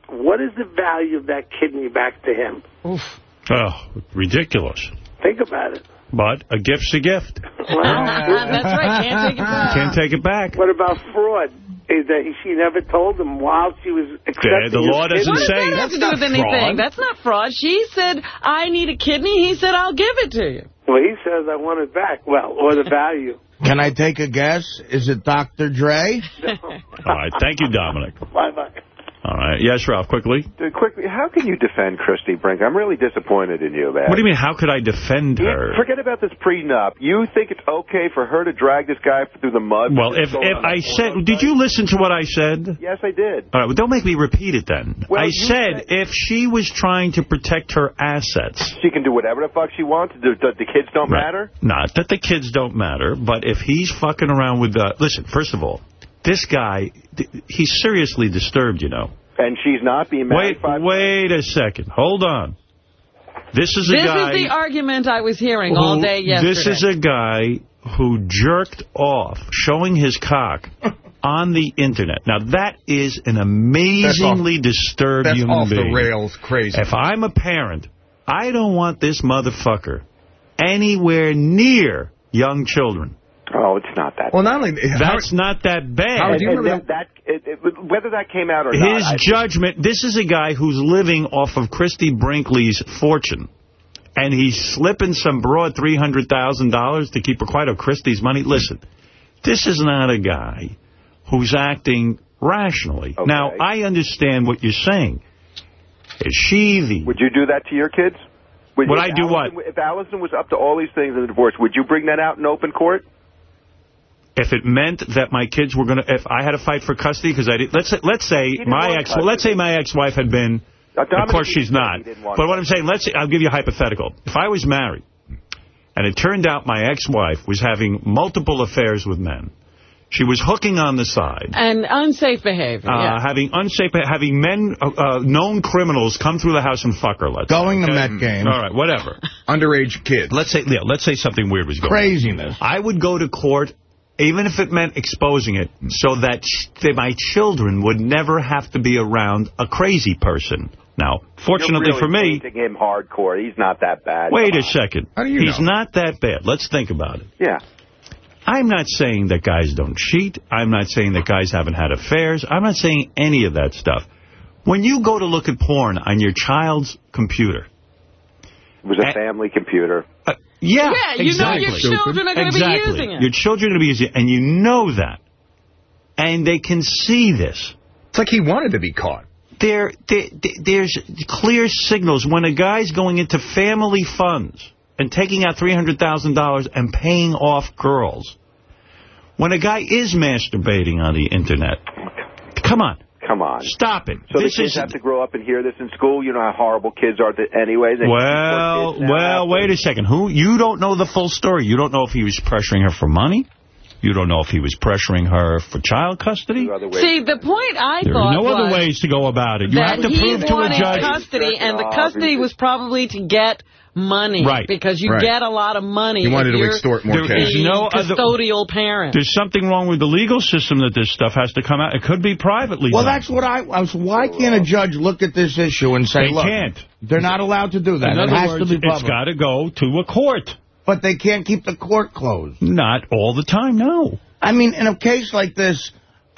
what is the value of that kidney back to him? Oof. Oh, ridiculous. Think about it. But a gift's a gift. Well, That's right. Can't take it back. Can't take it back. What about fraud? Is that she never told him while she was accepting the his law doesn't kidney? What does that have to do with anything? That's not fraud. She said, I need a kidney. He said, I'll give it to you. Well, he says I want it back. Well, or the value. Can I take a guess? Is it Dr. Dre? All right. Thank you, Dominic. Bye-bye. All right. Yes, Ralph, quickly. Dude, quickly, how can you defend Christy Brink? I'm really disappointed in you, man. What do you mean, how could I defend her? Forget about this prenup. You think it's okay for her to drag this guy through the mud? Well, if if I said, did you listen to what I said? Yes, I did. All right, well, don't make me repeat it then. Well, I you said if she was trying to protect her assets. She can do whatever the fuck she wants. The, the, the kids don't Right. matter? Not that the kids don't matter, but if he's fucking around with the... Listen, first of all, this guy, he's seriously disturbed, you know. And she's not being married Wait, wait a second. Hold on. This is a This guy... is the argument I was hearing all who- day yesterday. This is a guy who jerked off, showing his cock on the internet. Now, that is an amazingly disturbed That's human off the rails crazy. If I'm a parent, I don't want this motherfucker anywhere near young children. Oh, it's not that Well, not only... That's not that bad. Howard, do you remember that, that it, it, whether that came out or not, His I- judgment, this is a guy who's living off of Christie Brinkley's fortune. And he's slipping some broad $300,000 to keep her quiet of Christie's money. Listen, this is not a guy who's acting rationally. Now, I understand what you're saying. Is she the... Would you do that to your kids? Would if I do Allison, If Allison was up to all these things in the divorce, would you bring that out in open court? If it meant that my kids were going to, if I had to fight for custody, because I did, let's say, let's say my ex, well, let's say my ex-wife had been, Now, of course she's not, he didn't want but what I'm saying, let's say, I'll give you a hypothetical. If I was married, and it turned out my ex-wife was having multiple affairs with men, she was hooking on the side, And unsafe behavior, uh, yeah. having unsafe, having men, uh, uh, known criminals come through the house and fuck her, let's Going say, to okay? Met games. All right, whatever. Underage kids. Let's say, yeah, let's say something weird was going on. Craziness. I would go to court, even if it meant exposing it, so that, sh my children would never have to be around a crazy person. Now, fortunately You're really for me, painting him hardcore. He's not that bad. wait Come a on. second. How do you He's know? not that bad. Let's think about it. Yeah. I'm not saying that guys don't cheat. I'm not saying that guys haven't had affairs. I'm not saying any of that stuff. When you go to look at porn on your child's computer, It was a family computer. Uh, yeah, Yeah, you know exactly. your children are gonna be Exactly. using it. Your children are going to be using it, and you know that. And they can see this. It's like he wanted to be caught. There, there, there's clear signals when a guy's going into family funds and taking out $300,000 and paying off girls. When a guy is masturbating on the Internet. Come on. Come on. Stop it. So this the kids is have to grow up and hear this in school. You know how horrible kids are th- anyway. They Well, well, wait a second. Who? You don't know the full story. You don't know if he was pressuring her for money. You don't know if he was pressuring her for child custody. See, the point I There thought no was other ways to go about it. You have to prove to a wanted judge. custody, and the custody was probably to get money. Right. Because you Right. get a lot of money He wanted to you're extort more the cash. There's no other- custodial parent. There's something wrong with the legal system that this stuff has to come out. It could be privately Well, done. that's what I, I was. Why can't a judge look at this issue and say, They look, can't. they're not allowed to do that. In it other has words, to be it's public. got to go to a court. But they can't keep the court closed. Not all the time, no. I mean, in a case like this,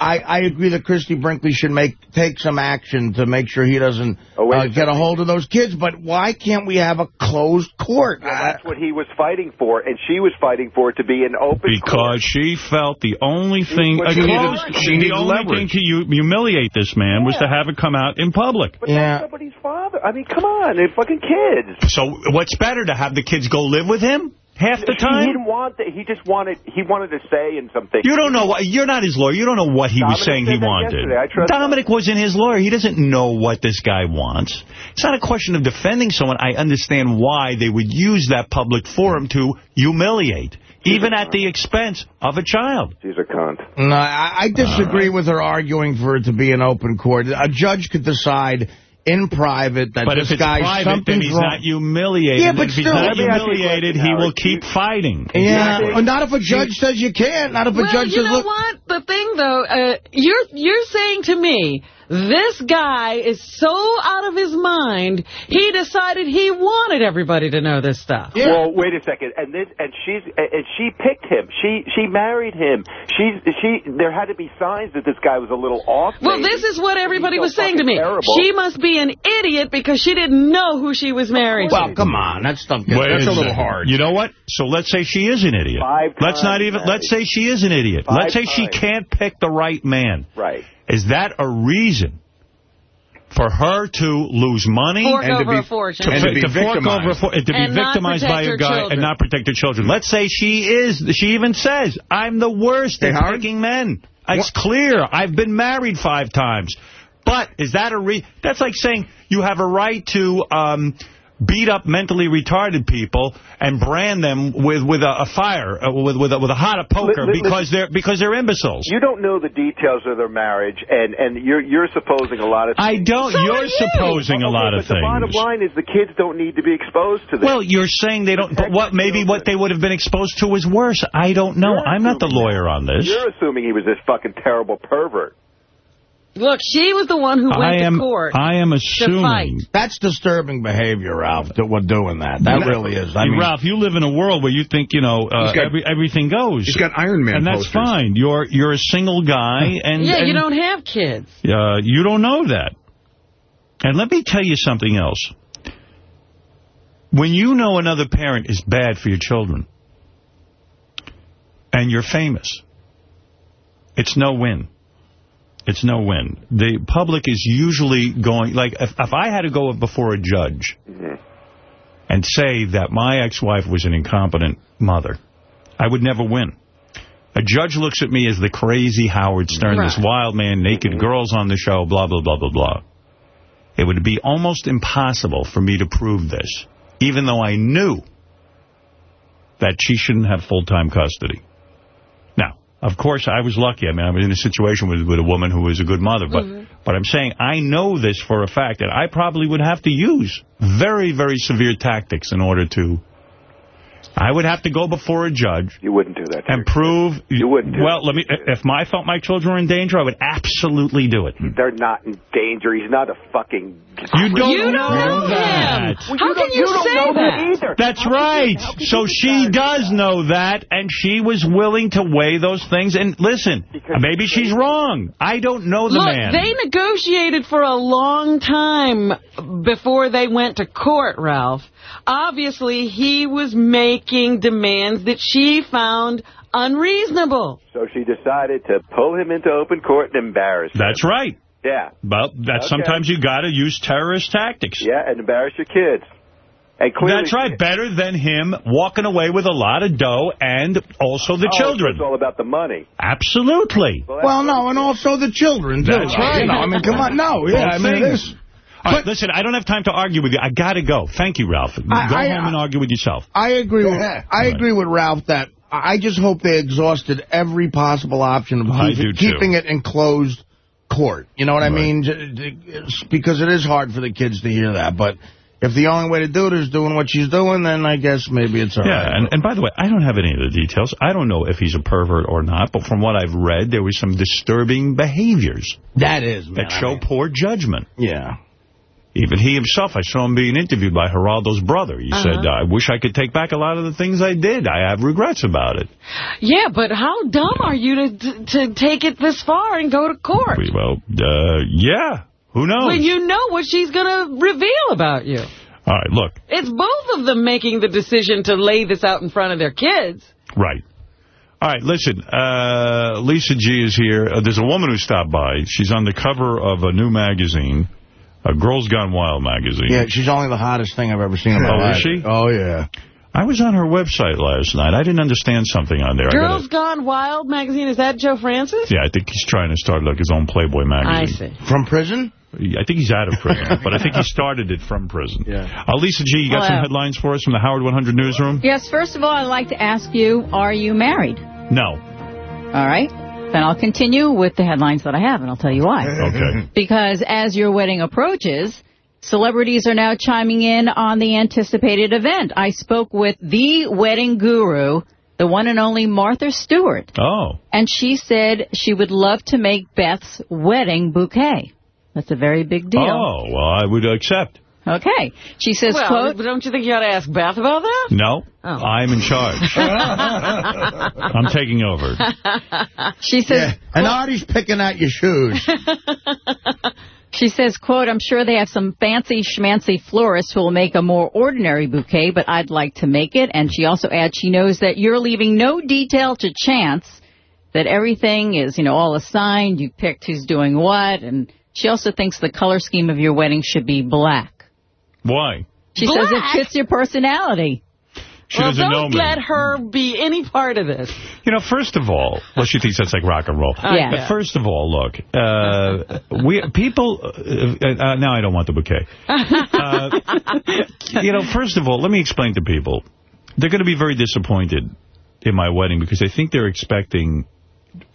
I, I agree that Christie Brinkley should make take some action to make sure he doesn't Oh, uh, get a hold of those kids. But why can't we have a closed court? Well, that's what he was fighting for, and she was fighting for it to be an open court Because she felt the only thing, She needed- close- she the only leverage. thing to humiliate this man was to have it come out in public. But that's somebody's father. I mean, come on, they're fucking kids. So what's better, to have the kids go live with him half the time? He didn't want that. He just wanted. He wanted to say in something. You don't know what you're not his lawyer. You don't know what he was saying he wanted. yesterday. I Dominic wasn't his lawyer. He doesn't know what this guy wants. It's not a question of defending someone. I understand why they would use that public forum to humiliate, even at the expense of a child. He's a cunt. No, I, I disagree with her arguing for it to be an open court. A judge could decide in private that But this if it's guy private, then something's he's wrong. not humiliated. Yeah, And but if he's not Let me ask you a humiliated, he will Howard. keep fighting. Yeah, not if a judge says you can't. Not if a judge well, judge you says, know look, what? The thing, though, uh, you're you're saying to me This guy is so out of his mind, he decided he wanted everybody to know this stuff. Yeah. Well, wait a second, and this, and she's, and she picked him. She, she married him. She's, she. There had to be signs that this guy was a little off. Well, this is what everybody so was saying to me. terrible. She must be an idiot because she didn't know who she was married to. Well, come on. That stuff Wait that's a little second. hard. You know what? So let's say she is an idiot. Five let's not even. married. Let's say she is an idiot. Five let's say she can't pick the right man. Right. Is that a reason for her to lose money Fork And to be- a. To, and to, to be fork victimized. over to be And not victimized by protect a her guy children. and not protect her children. Let's say she is. She even says, "I'm the worst Hey, at Howard? picking men." It's clear. I've been married five times. But is that a re? That's like saying you have a right to um, beat up mentally retarded people and brand them with with a, a fire, uh, with with a, with a hot poker Li- li- because they're because they're imbeciles. You don't know the details of their marriage, and and you're you're supposing a lot of. Things. I don't. you're supposing a lot Okay, lot but of the bottom line is the kids don't need to be exposed to this. Well, you're saying they don't, but what maybe what they would have been exposed to is worse. I don't know. I'm not the lawyer on this. You're assuming he was this fucking terrible pervert. Look, she was the one who went I am. to court. I am fight. assuming. That's disturbing behavior, Ralph, that we're doing that. That Yeah. really is. I Hey, mean, Ralph, you live in a world where you think you know uh, got- every, everything goes. He's got Iron Man and that's posters. fine. You're you're a single guy, and yeah, you don't have kids. Uh, you don't know that. And let me tell you something else. When you know another parent is bad for your children, and you're famous, it's no win. It's no win. The public is usually going, like, if, if I had to go before a judge mm-hmm. and say that my ex-wife was an incompetent mother, I would never win. A judge looks at me as the crazy Howard Stern, this wild man, naked mm-hmm. girls on the show, blah, blah, blah, blah, blah. It would be almost impossible for me to prove this, even though I knew that she shouldn't have full-time custody. Of course, I was lucky. I mean, I was in a situation with, with a woman who was a good mother, but, mm-hmm. but I'm saying I know this for a fact that I probably would have to use very, very severe tactics in order to... I would have to go before a judge You wouldn't do that. and prove... You wouldn't do Well, let me. If I felt my children were in danger, I would absolutely do it. Hmm. They're not in danger. He's not a fucking. You don't, You don't know that. him. How can you, don't say know that? that either. That's right. So she does know that, and she was willing to weigh those things. And listen, maybe she's wrong. I don't know the Look, man. they negotiated for a long time before they went to court, Ralph. Obviously, he was making demands that she found unreasonable. So she decided to pull him into open court and embarrass him. That's right. Yeah. Well, that Okay. sometimes you got to use terrorist tactics. Yeah, and embarrass your kids. And clearly, That's right. Better than him walking away with a lot of dough and also the Oh, children. It's all about the money. Absolutely. well, no, and also the children, too. That's right. You know, I mean, come on. No, yeah, I Both mean, it things. is. All right, listen, I don't have time to argue with you. I got to go. Thank you, Ralph. Go I- I- home and argue with yourself. I agree with. I agree with Ralph that I just hope they exhausted every possible option of keep- do, too. keeping it in closed court. You know what I mean? J- j- it's Because it is hard for the kids to hear that. But if the only way to do it is doing what she's doing, then I guess maybe it's all yeah, right. and, and by the way, I don't have any of the details. I don't know if he's a pervert or not, but from what I've read, there was some disturbing behaviors that is, man. that show poor judgment. Yeah. Even he himself, I saw him being interviewed by Geraldo's brother. He Uh-huh. said, I wish I could take back a lot of the things I did. I have regrets about it. Yeah, but how dumb are you to to take it this far and go to court? Well, uh, yeah, who knows? When you know what she's going to reveal about you. All right, look, It's both of them making the decision to lay this out in front of their kids. Right. All right, listen, uh, Lisa G is here. Uh, there's a woman who stopped by. She's on the cover of a new magazine, a Girls Gone Wild magazine. Yeah, she's only the hottest thing I've ever seen in my Oh, life. is she? Oh, yeah. I was on her website last night. I didn't understand something on there. I Girls gotta, Gone Wild magazine, is that Joe Francis? yeah, I think he's trying to start like his own Playboy magazine. I magazine. see. From prison? I think he's out of prison, but I think he started it from prison. Yeah. Uh, Lisa G, you got some headlines for us from the Howard 100 newsroom? Yes, first of all, I'd like to ask you, are you married? No. All right. Then I'll continue with the headlines that I have, and I'll tell you why. Okay. Because as your wedding approaches, celebrities are now chiming in on the anticipated event. I spoke with the wedding guru, the one and only Martha Stewart, Oh. and she said she would love to make Beth's wedding bouquet. That's a very big deal. Oh, well, I would accept. Okay. She says, well, quote, don't you think you ought to ask Beth about that? No, Oh. I'm in charge. I'm taking over. She says, And Artie's picking out your shoes. She says, quote, I'm sure they have some fancy schmancy florists who will make a more ordinary bouquet, but I'd like to make it. And she also adds she knows that you're leaving no detail to chance, that everything is, you know, all assigned. You picked who's doing what. And she also thinks the color scheme of your wedding should be black. Why? She says it fits your personality. She well, doesn't know don't me. let her be any part of this. You know, first of all, well, she thinks that's like rock and roll. Yeah. But first of all, look, uh, we people. Uh, uh, now I don't want the bouquet. Uh, you know, first of all, let me explain to people. They're going to be very disappointed in my wedding because they think they're expecting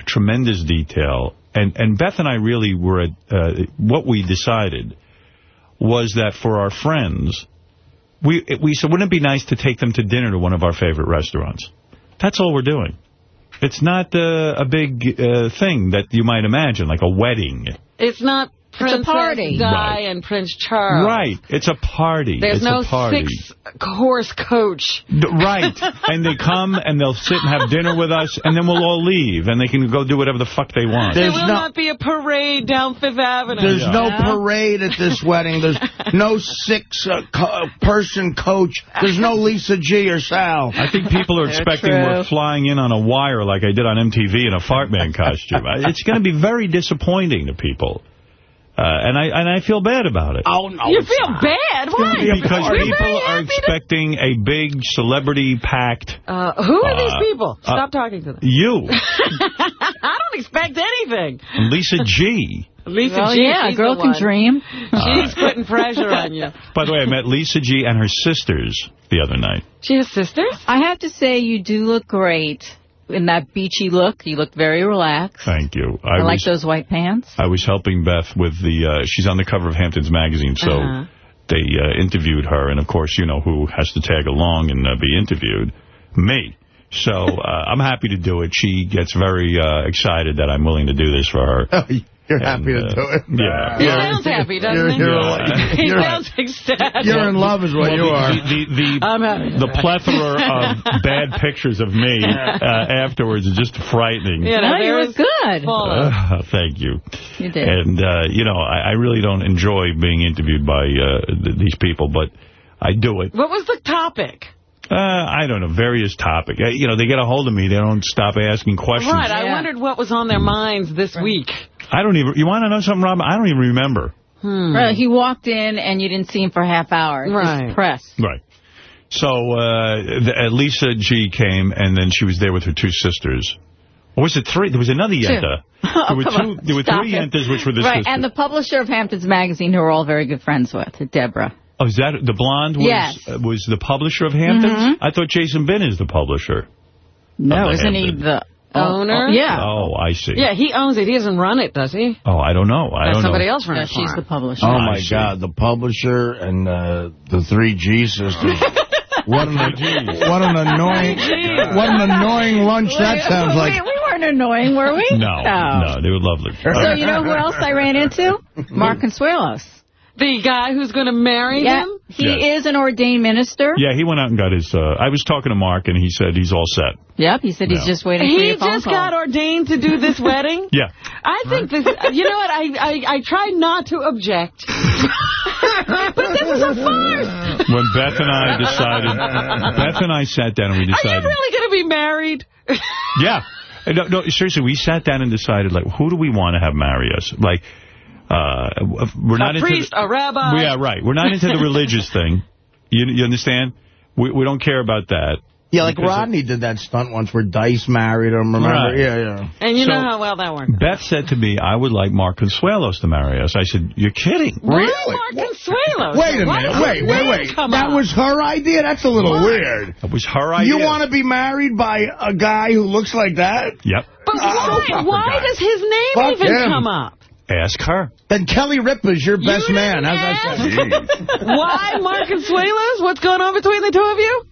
tremendous detail. And and Beth and I really were at uh, what we decided was that for our friends, we we said wouldn't it be nice to take them to dinner to one of our favorite restaurants? That's all we're doing. It's not uh, a big uh, thing that you might imagine, like a wedding. It's not Princess party. Di Right. and Prince Charles. Right. It's a party. There's it's no a party. six-horse coach. D- Right. and they come and they'll sit and have dinner with us, and then we'll all leave, and they can go do whatever the fuck they want. there will not be a parade down Fifth Avenue. There's no parade at this wedding. There's no six-person uh, uh, coach. There's no Lisa G or Sal. I think people are expecting we're flying in on a wire like I did on MTV in a fart man costume. It's going to be very disappointing to people. Uh, and I and I feel bad about it. Oh, no. You feel bad? Why? Because We're people are happy to- expecting a big celebrity-packed... Uh, who are these Uh, people? uh, Stop talking to them. You, I don't expect anything. Lisa G. Lisa Well, G, yeah, a girl can one. dream. She's putting pressure on you. By the way, I met Lisa G. and her sisters the other night. She has sisters? I have to say, you do look great in that beachy look. You look very relaxed. Thank you. I, like was, those white pants. I was helping Beth with the, uh, she's on the cover of Hamptons Magazine, so Uh-huh. they uh, interviewed her, and of course, you know who has to tag along and uh, be interviewed? Me. So uh, I'm happy to do it. She gets very uh, excited that I'm willing to do this for her. You're happy to uh, do it. Yeah. He sounds happy, doesn't You're- he? you're- he you're- sounds ecstatic. You're in love is what Well, you the, are. The, the, I'm happy. the, the plethora of bad pictures of me uh, afterwards is just frightening. You know, No, you there look good. Uh, thank you. You did. And, uh, you know, I, I really don't enjoy being interviewed by uh, th these people, but I do it. What was the topic? Uh, I don't know, various topic. Uh, you know, they get a hold of me. They don't stop asking questions. Right, I wondered what was on their minds this week. I don't even, you want to know something, Rob? I don't even remember. Hmm. Right, he walked in and you didn't see him for a half hour. It was Right. press. Right. So uh, the, uh, Lisa G came, and then she was there with her two sisters. Or was it three? There was another Yenta. There were two. on. There were Stop three it. Yentas, which were the Right, sisters. and the publisher of Hamptons Magazine, who we're all very good friends with, Deborah. Oh, is that the blonde? Was, Yes. uh, was the publisher of Hamptons? Mhm. I thought Jason Binn is the publisher. No, the isn't he the Owner? Oh, yeah. Oh, I see. Yeah, he owns it. He doesn't run it, does he? Oh, I don't know. I Let don't somebody know. else run No, it she's the publisher. Oh, my. God. The publisher and uh, the three G sisters. what, an, what an annoying what an annoying lunch that sounds like. We, we weren't annoying, were we? No, no, they were lovely. So you know who else I ran into? Mark Consuelos. The guy who's going to marry Yeah, him? he Yes. is an ordained minister. Yeah, he went out and got his. Uh, I was talking to Mark, and he said he's all set. Yep, he said he's just waiting for He your phone just call. got ordained to do this wedding? Yeah. I think this, you know what, I, I, I tried not to object. but this is a farce. When Beth and I decided, Beth and I sat down and we decided... Are you really going to be married? Yeah. No, no, seriously, we sat down and decided, like, who do we want to have marry us? Like, uh, we're not a into priest, the, a rabbi. Yeah, right. We're not into the religious thing. You, you understand? We, we don't care about that. Yeah, like Because of- Rodney did that stunt once where Dice married him, remember? Right. Yeah, yeah. And you So- know how well that worked. Beth said to me, I would like Mark Consuelos to marry us. I said, you're kidding. Why Mark Consuelos? Wait a Why minute. Wait, wait, wait. come That up? was her idea? That's a little weird. That was her idea. You want to be married by a guy who looks like that? Yep. But Oh, why, why that. does his name Fuck even him. come up? Ask her. Then Kelly Ripa's your best man. How's that sound? Why Mark Consuelos? What's going on between the two of you?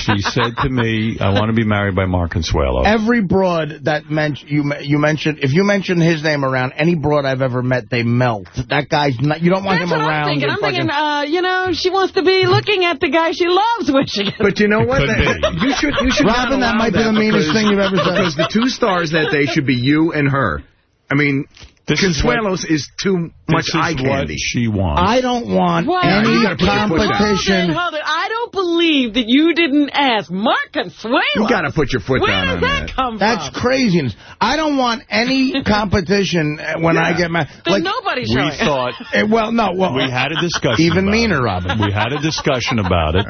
She said to me, I want to be married by Mark Consuelo. Every broad that men you you mentioned, if you mention his name around any broad I've ever met, they melt. That guy's not. You don't want That's him what around. I'm thinking. I'm fucking- thinking, uh, you know, she wants to be looking at the guy she loves when she gets But you know what? That- you should you should Robin, not that allow might be the meanest because- thing you've ever said. Because the two stars that day should be you and her. I mean, This is Consuelos is, too much This is eye what candy. she wants. I don't want Well, any you gotta put your foot down. competition. Hold it, hold it. I don't believe that you didn't ask Mark Consuelo. You got to put your foot Where down does on that that. come That's from? craziness. I don't want any competition when I get married. Then nobody's we showing. thought Eh, well, no, well, we had a discussion. even meaner, it. Robin. We had a discussion about it,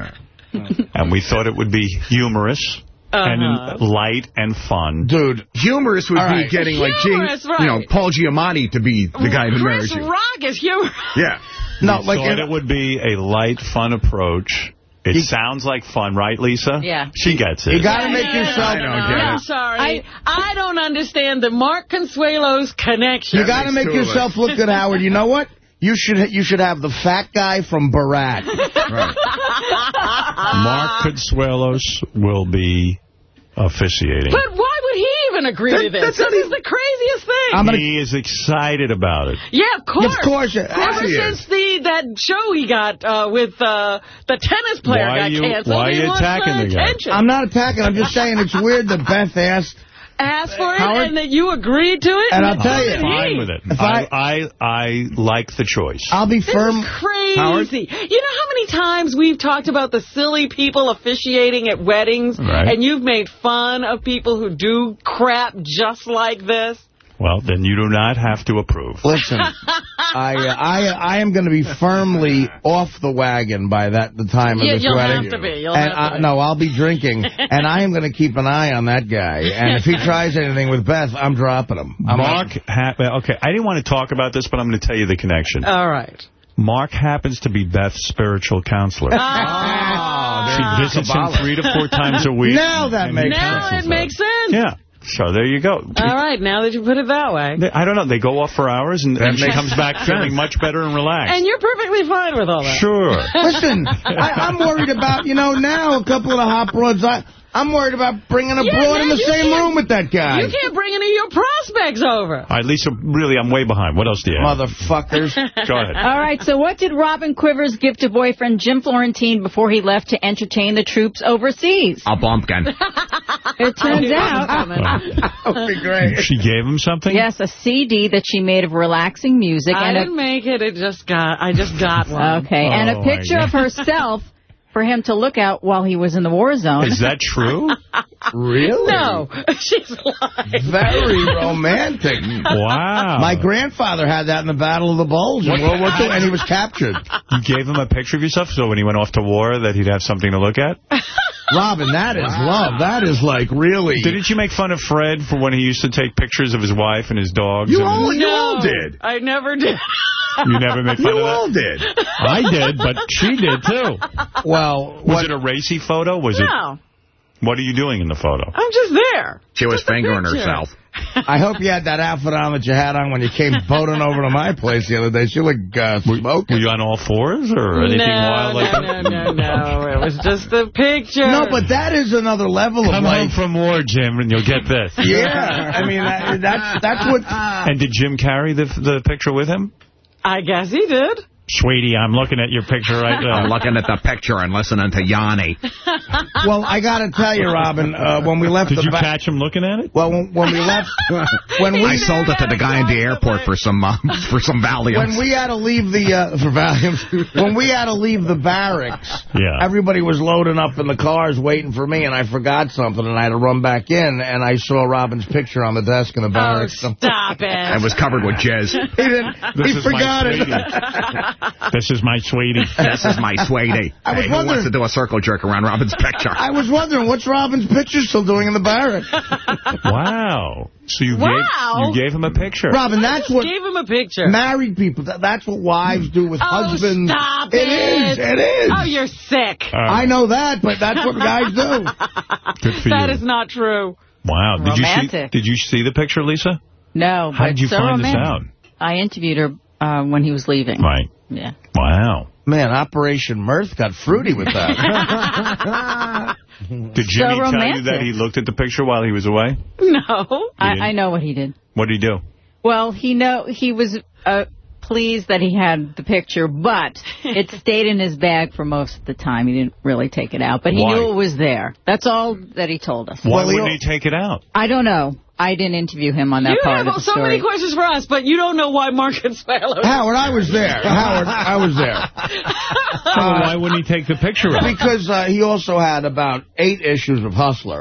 and we thought it would be humorous Uh-huh. and light and fun. Dude, Humorous would All be right. getting like Gene, Humorous, you know. Paul Giamatti to be the guy who marries Chris you. Rock is humor. Yeah. no, we like thought in- it would be a light, fun approach. It You- sounds like fun, right, Lisa? Yeah. She gets it. you got to make yourself. I don't get I'm sorry. I, I don't understand the Mark Consuelo's connection. You got to make yourself look good, Howard. You know what? You should you should have the fat guy from Borat. Right. Mark Consuelos will be officiating. But why would he even agree to this? This is the craziest thing. I'm gonna- he is excited about it. yeah, of course. Of course. Ever he is. since the that show he got uh, with uh, the tennis player Why got you- canceled, why he you wants attacking the the guy? attention. I'm not attacking. I'm just saying it's weird that Beth asked. Asked for it Howard? and that you agreed to it. And I'll tell so you- did Fine with it. I, I- I I like the choice. I'll be firm. This firm. is crazy. You know how many times we've talked about the silly people officiating at weddings, Right. and you've made fun of people who do crap just like this? Well, then you do not have to approve. Listen, I uh, I I am going to be firmly off the wagon by that the time of Yeah, this you'll wedding. have to be. You'll and have to I, be. no, I'll be drinking, and I am going to keep an eye on that guy. And if he tries anything with Beth, I'm dropping him. I'm Mark, ha okay, I didn't want to talk about this, but I'm going to tell you the connection. All right. Mark happens to be Beth's spiritual counselor. Ah. she visits him three to four times a week. Now that and makes he Now it makes sense. Yeah. So there you go. All right, now that you put it that way. They- I don't know. They go off for hours, and, and she makes comes back feeling much better and relaxed. And you're perfectly fine with all that. Sure. Listen, I, I'm worried about you know now a couple of the hot broads. I I'm worried about bringing a Yeah, broad in the same room with that guy. You can't bring any of your prospects over. All right, Lisa, really, I'm way behind. What else do you have? Motherfuckers. Go ahead. All right, so what did Robin Quivers give to boyfriend Jim Florentine before he left to entertain the troops overseas? A bumpkin. It turns out, that would be great. She gave him something? yes, a CD that she made of relaxing music I and didn't make it. It just got. I just got one. okay, and Oh, a picture of herself for him to look at while he was in the war zone. Is that true? Really? No, she's lying. Very romantic. Wow. My grandfather had that in the Battle of the Bulge in World War II, and he was captured. You gave him a picture of yourself so when he went off to war that he'd have something to look at? Robin, that is love. That is like really. Didn't you make fun of Fred for when he used to take pictures of his wife and his dogs? You and all, his- you all did. I never did. You never made fun You of that? You all did. I did, but she did too. Well, Was what, it a racy photo? Was No, it? What are you doing in the photo? I'm just there. She was Just a fingering herself. I hope you had that outfit on that you had on when you came boating over to my place the other day. She looked uh, Were smoking. you on all fours or anything no, wild like no, that? no, no, no. It was just a picture. No, but that is another level Come of home like. from war, Jim, and you'll get this. Yeah, I mean that, that's that's what. And did Jim carry the the picture with him? I guess he did. Sweetie, I'm looking at your picture right now. I'm looking at the picture and listening to Yanni. Well, I got to tell you, Robin, uh, when we left Did the you ba- catch him looking at it? well, when, when we left, when we I sold it to the guy in the airport for some uh, for some Valiums. when we had to leave the uh, for Valiums, when we had to leave the barracks, Yeah. everybody was loading up in the cars waiting for me, and I forgot something, and I had to run back in, and I saw Robin's picture on the desk in the barracks. Oh, barracks. stop it. it was covered with jizz. he didn't. He forgot it. Sweetie. This is my sweetie. This is my sweetie. I was Hey, who wants to do a circle jerk around Robin's picture? I was wondering what's Robin's picture still doing in the barracks. Wow. So you Wow. gave you gave him a picture. Robin, that's Just what gave him a picture. married people. that- That's what wives do with oh, husbands. stop It it. is. It is. Oh, you're sick. All right. I know that, but that's what guys do. Good for That you. is not true. wow. Did you see Romantic. Did you see the picture, Lisa? No, How but did you so find romantic. this out? I interviewed her uh, when he was leaving. Right. Yeah. Wow. Man, Operation Mirth got fruity with that. Did Jimmy tell you that he looked at the picture while he was away? No. I, I know what he did. What did he do? Well, he know he was uh, pleased that he had the picture, but it stayed in his bag for most of the time. He didn't really take it out, but he Why? knew it was there. That's all that he told us. Why wouldn't he take it out? I don't know. I didn't interview him on that You part have of the so story. many questions for us, but you don't know why Mark Consuelo... Howard, I was there. Howard, I was there. So why wouldn't he take the picture out? Because uh, he also had about eight issues of Hustler.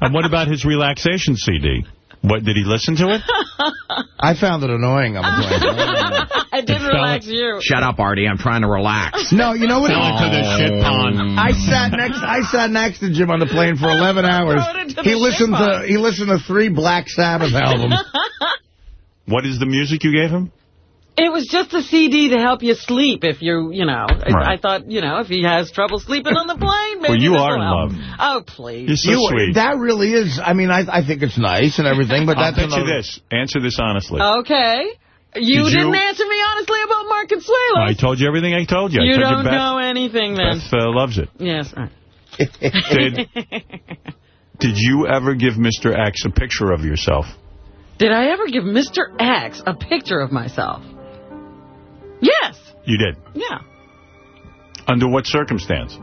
And what about his relaxation CD? What Did he listen to it? I found it annoying. I'm I didn't relax you. Shut up, Artie. I'm trying to relax. No, you know what? Fell into the shit oh. pond. I sat next. I sat next to Jim on the plane for 11 hours. Throw it into He listened to pond. he listened to three Black Sabbath albums. What is the music you gave him? It was just a CD to help you sleep if you, you know. I- Right. I thought, you know, if he has trouble sleeping on the plane, maybe Well, you are in love. Oh, please. You're so You- sweet. That really is. I mean, I I think it's nice and everything, but I'll that's bet you this. Answer this honestly. Okay. You Did didn't answer me honestly about Mark and Consuelo. I told you everything I told you. I you told don't you Beth, know anything then. Beth uh, loves it. Yes. Did, did you ever give Mr. X a picture of yourself? Did I ever give Mr. X a picture of myself? Yes. You did. Yeah. Under what circumstance?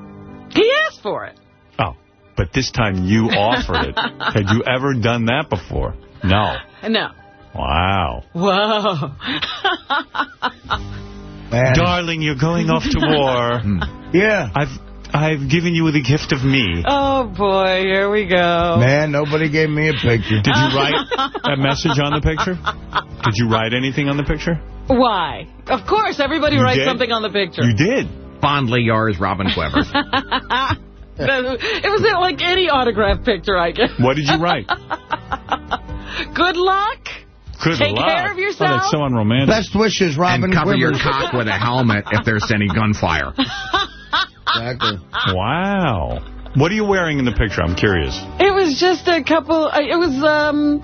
He asked for it. Oh, but this time you offered it. Had you ever done that before? No. No. Wow. Whoa. Darling, you're going off to war. Hmm. yeah. I've I've given you the gift of me. oh, boy. Here we go. Man, nobody gave me a picture. Did you write a message on the picture? Did you write anything on the picture? Why? Of course, everybody You writes did? something on the picture. You did. Fondly yours, Robin Quivers. it was like any autograph picture I guess. What did you write? Good luck. Good Take luck. care of yourself. Oh, yourself. that's so unromantic. Best wishes, Robin and cover your cock with a helmet if there's any gunfire. Exactly. Wow. What are you wearing in the picture? I'm curious. It was just a couple. uh, It was um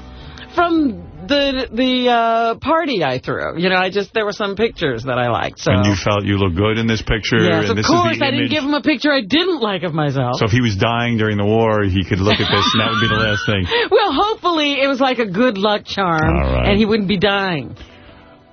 from the the uh, party I threw. You know, I just there were some pictures that I liked. So And you felt you look good in this picture. yes, and of this course is the I didn't give him a picture I didn't like of myself. So if he was dying during the war, he could look at this, and that would be the last thing. well, hopefully it was like a good luck charm, All right. and he wouldn't be dying.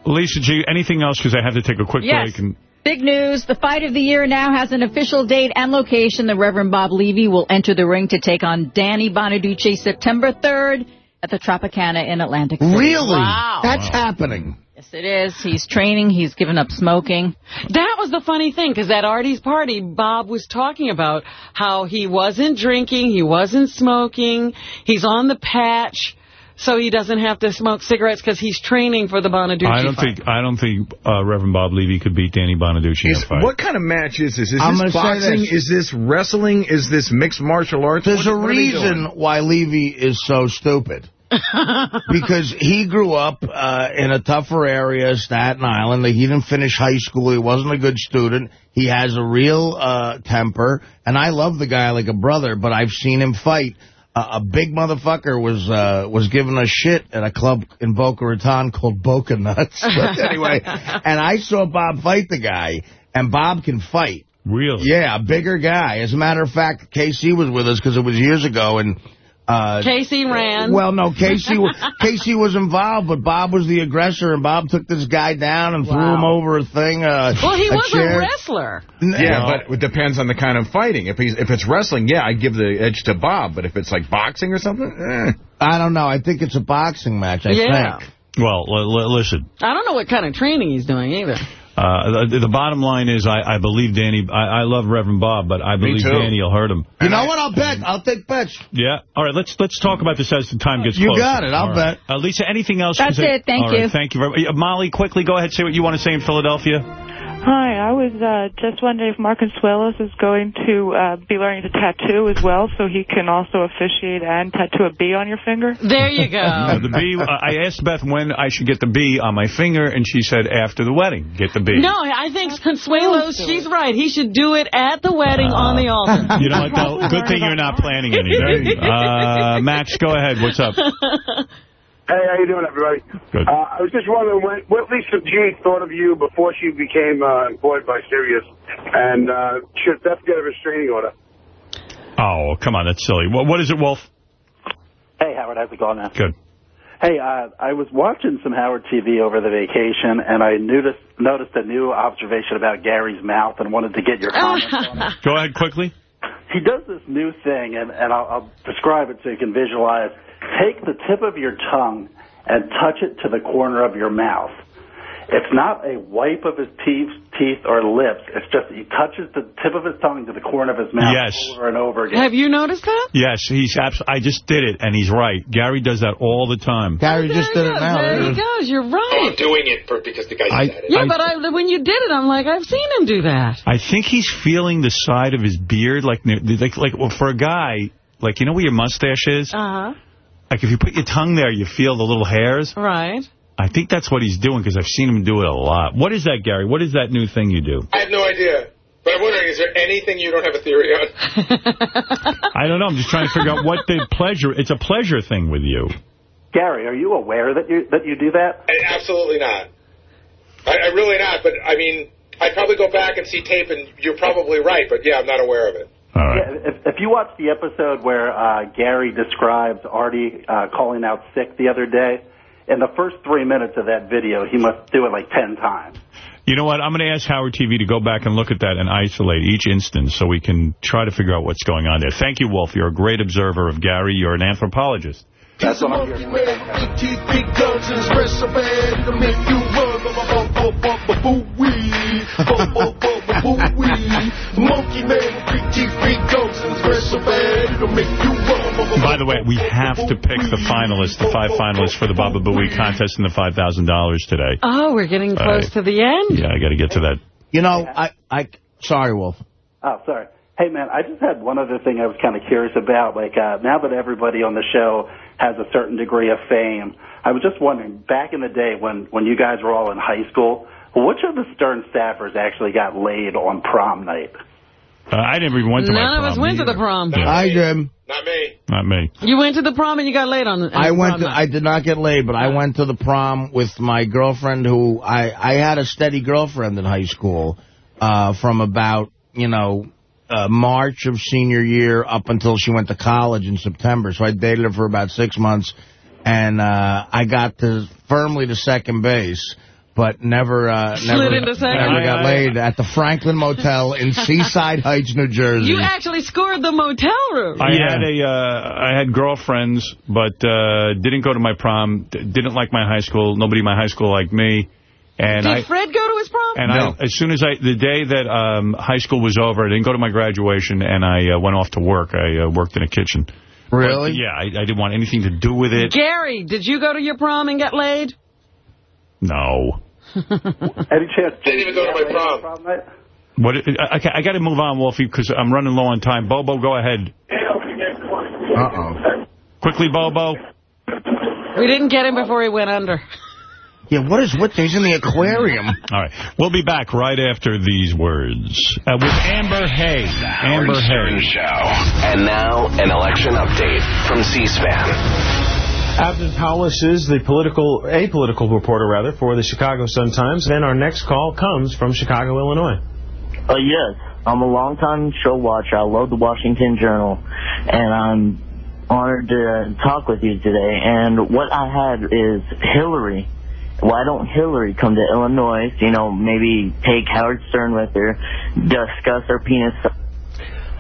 Lisa G, anything else? Because I have to take a quick Yes. break. And Big news. The fight of the year now has an official date and location. The Reverend Bob Levy will enter the ring to take on Danny Bonaduce September 3rd at the Tropicana in Atlantic City. Really? Wow. That's happening. Yes, it is. He's training. He's given up smoking. That was the funny thing, because at Artie's party, Bob was talking about how he wasn't drinking, he wasn't smoking, he's on the patch, so he doesn't have to smoke cigarettes because he's training for the Bonaduce I don't fight. think I don't think uh, Reverend Bob Levy could beat Danny Bonaduce in a fight. what kind of match is this? Is I'm this boxing? this. Is this wrestling? Is this mixed martial arts? There's What- a what are they doing? reason why Levy is so stupid. Because he grew up uh, in a tougher area, Staten Island. He didn't finish high school. He wasn't a good student. He has a real uh, temper, and I love the guy like a brother. But I've seen him fight. Uh, a big motherfucker was uh, was giving us shit at a club in Boca Raton called Boca Nuts. But anyway, and I saw Bob fight the guy, and Bob can fight. Really? Yeah, a bigger guy. As a matter of fact, KC was with us because it was years ago, and uh, Casey ran. well, no, Casey Casey was involved, but Bob was the aggressor, and Bob took this guy down and threw him over a thing. Uh, well, he a was chair. a wrestler. Yeah, but it depends on the kind of fighting. If he's if it's wrestling, yeah, I give the edge to Bob. But if it's like boxing or something, eh. I don't know. I think it's a boxing match. I Yeah. think. Well, l- l- listen. I don't know what kind of training he's doing either. Uh, the, the bottom line is, I, I believe Danny. I, I love Reverend Bob, but I believe. Danny will hurt him. You know what? I'll bet. I'll take bets. Yeah. All right. Let's let's talk about this as the time gets You closer. got it, I'll All right. bet. Uh, Lisa, anything else? That's 'Cause I- it, thank all right, you. Thank you very much. Uh, Molly, quickly go ahead. Say what you want to say in Philadelphia. Hi, I was uh, just wondering if Mark Consuelos is going to uh, be learning to tattoo as well, so he can also officiate and tattoo a B on your finger. There you go. Uh, the B. uh, I asked Beth when I should get the B on my finger, and she said after the wedding, get the B. No, I think Consuelo, she's right. He should do it at the wedding on the altar. You know what, though? Good thing you're not planning anything. Uh, Max, go ahead. What's up? Hey, how you doing, everybody? Good. Uh, I was just wondering when, what Lisa G thought of you before she became uh, employed by Sirius, and uh, should Beth get a restraining order? Oh, come on, that's silly. What, what is it, Wolf? Hey, Howard, how's it going now? Good. Hey, uh, I was watching some Howard TV over the vacation, and I noticed noticed a new observation about Gary's mouth and wanted to get your comments on it. Go ahead quickly. He does this new thing, and, and I'll, I'll describe it so you can visualize. Take the tip of your tongue and touch it to the corner of your mouth. It's not a wipe of his teeth, teeth or lips. It's just he touches the tip of his tongue to the corner of his mouth Yes. over and over again. Have you noticed that? Yes, he's abs I just did it, and he's right. Gary does that all the time. Gary just did it now. There he goes. You're right. I'm doing it for because the guy I- said it. Yeah, but I, when you did it, I'm like, I've seen him do that. I think he's feeling the side of his beard, like like like well, for a guy, like you know where your mustache is. Uh-huh. Like if you put your tongue there, you feel the little hairs. Right. I think that's what he's doing because I've seen him do it a lot. What is that, Gary? What is that new thing you do? I have no idea. But I'm wondering, is there anything you don't have a theory on? I don't know. I'm just trying to figure out what the pleasure. It's a pleasure thing with you. Gary, are you aware that you that you do that? I- Absolutely not. I, I really not. But I mean, I'd probably go back and see tape, and you're probably right. But yeah, I'm not aware of it. Yeah, if, if you watch the episode where uh, Gary describes Artie uh, calling out sick the other day, in the first three minutes of that video, he must do it like ten times. You know what? I'm going to ask Howard TV to go back and look at that and isolate each instance so we can try to figure out what's going on there. Thank you, Wolf. You're a great observer of Gary. You're an anthropologist. That's what I'm here for. By the way, we have to pick the finalists, the five finalists for the Baba Booey contest and the $5,000 today. Oh, we're getting close right. to the end. Yeah, I got to get to that. You know, I, I, sorry, Wolf. Oh, sorry. Hey, man, I just had one other thing I was kind of curious about. Like, uh, now that everybody on the show has a certain degree of fame, I was just wondering, back in the day when, when you guys were all in high school, which of the Stern staffers actually got laid on prom night? Uh, I never even went to my None of prom. us went to the prom. Hi, Jim. Not me. Not me. You went to the prom and you got laid on the on I went. prom To, night. I did not get laid, but I went to the prom with my girlfriend, who I I had a steady girlfriend in high school, uh, from about you know uh, March of senior year up until she went to college in September. So I dated her for about six months, and uh, I got to firmly to second base. But never, uh, Slid never, into second? never I- got I- laid at the Franklin Motel in Seaside Heights, New Jersey. You actually scored the motel room. I had a, uh, I had girlfriends, but uh, didn't go to my prom. d- Didn't like my high school. Nobody in my high school liked me. And Did I, Fred go to his prom? and I, as soon as I, the day that um, high school was over, I didn't go to my graduation, and I uh, went off to work. I uh, worked in a kitchen. Really? But, yeah, I, I didn't want anything to do with it. Gary, did you go to your prom and get laid? No. Any chance? Didn't even go to my prom. What? I, I, I got to move on, Wolfie, because I'm running low on time. Bobo, go ahead. Uh-oh. Quickly, Bobo. We didn't get him before he went under. Yeah, what is with He's in the aquarium. All right. We'll be back right after these words uh, with Amber Hay. Amber Stern Hay. Show. And now, an election update from C-SPAN. Abden Powlis is the political, apolitical reporter, rather, for the Chicago Sun-Times. Then our next call comes from Chicago, Illinois. Uh, yes, I'm a longtime show watcher. I love the Washington Journal, and I'm honored to talk with you today. And what I had is Hillary. Why don't Hillary come to Illinois? You know, maybe take Howard Stern with her, discuss her penis.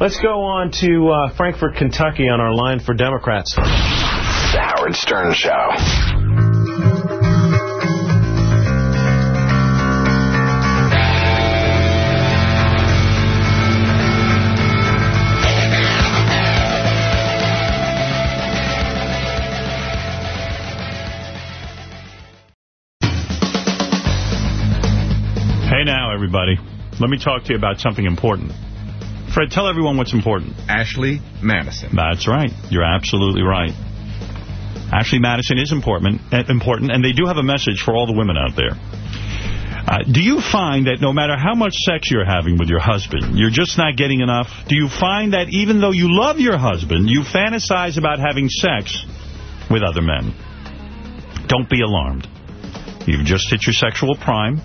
Let's go on to uh, Frankfort, Kentucky on our line for Democrats. The Howard Stern Show. Everybody. Let me talk to you about something important. Fred, tell everyone what's important. Ashley Madison. That's right. You're absolutely right. Ashley Madison is important, uh, important, and they do have a message for all the women out there. Uh, do you find that no matter how much sex you're having with your husband, you're just not getting enough? Do you find that even though you love your husband, you fantasize about having sex with other men? Don't be alarmed. You've just hit your sexual prime.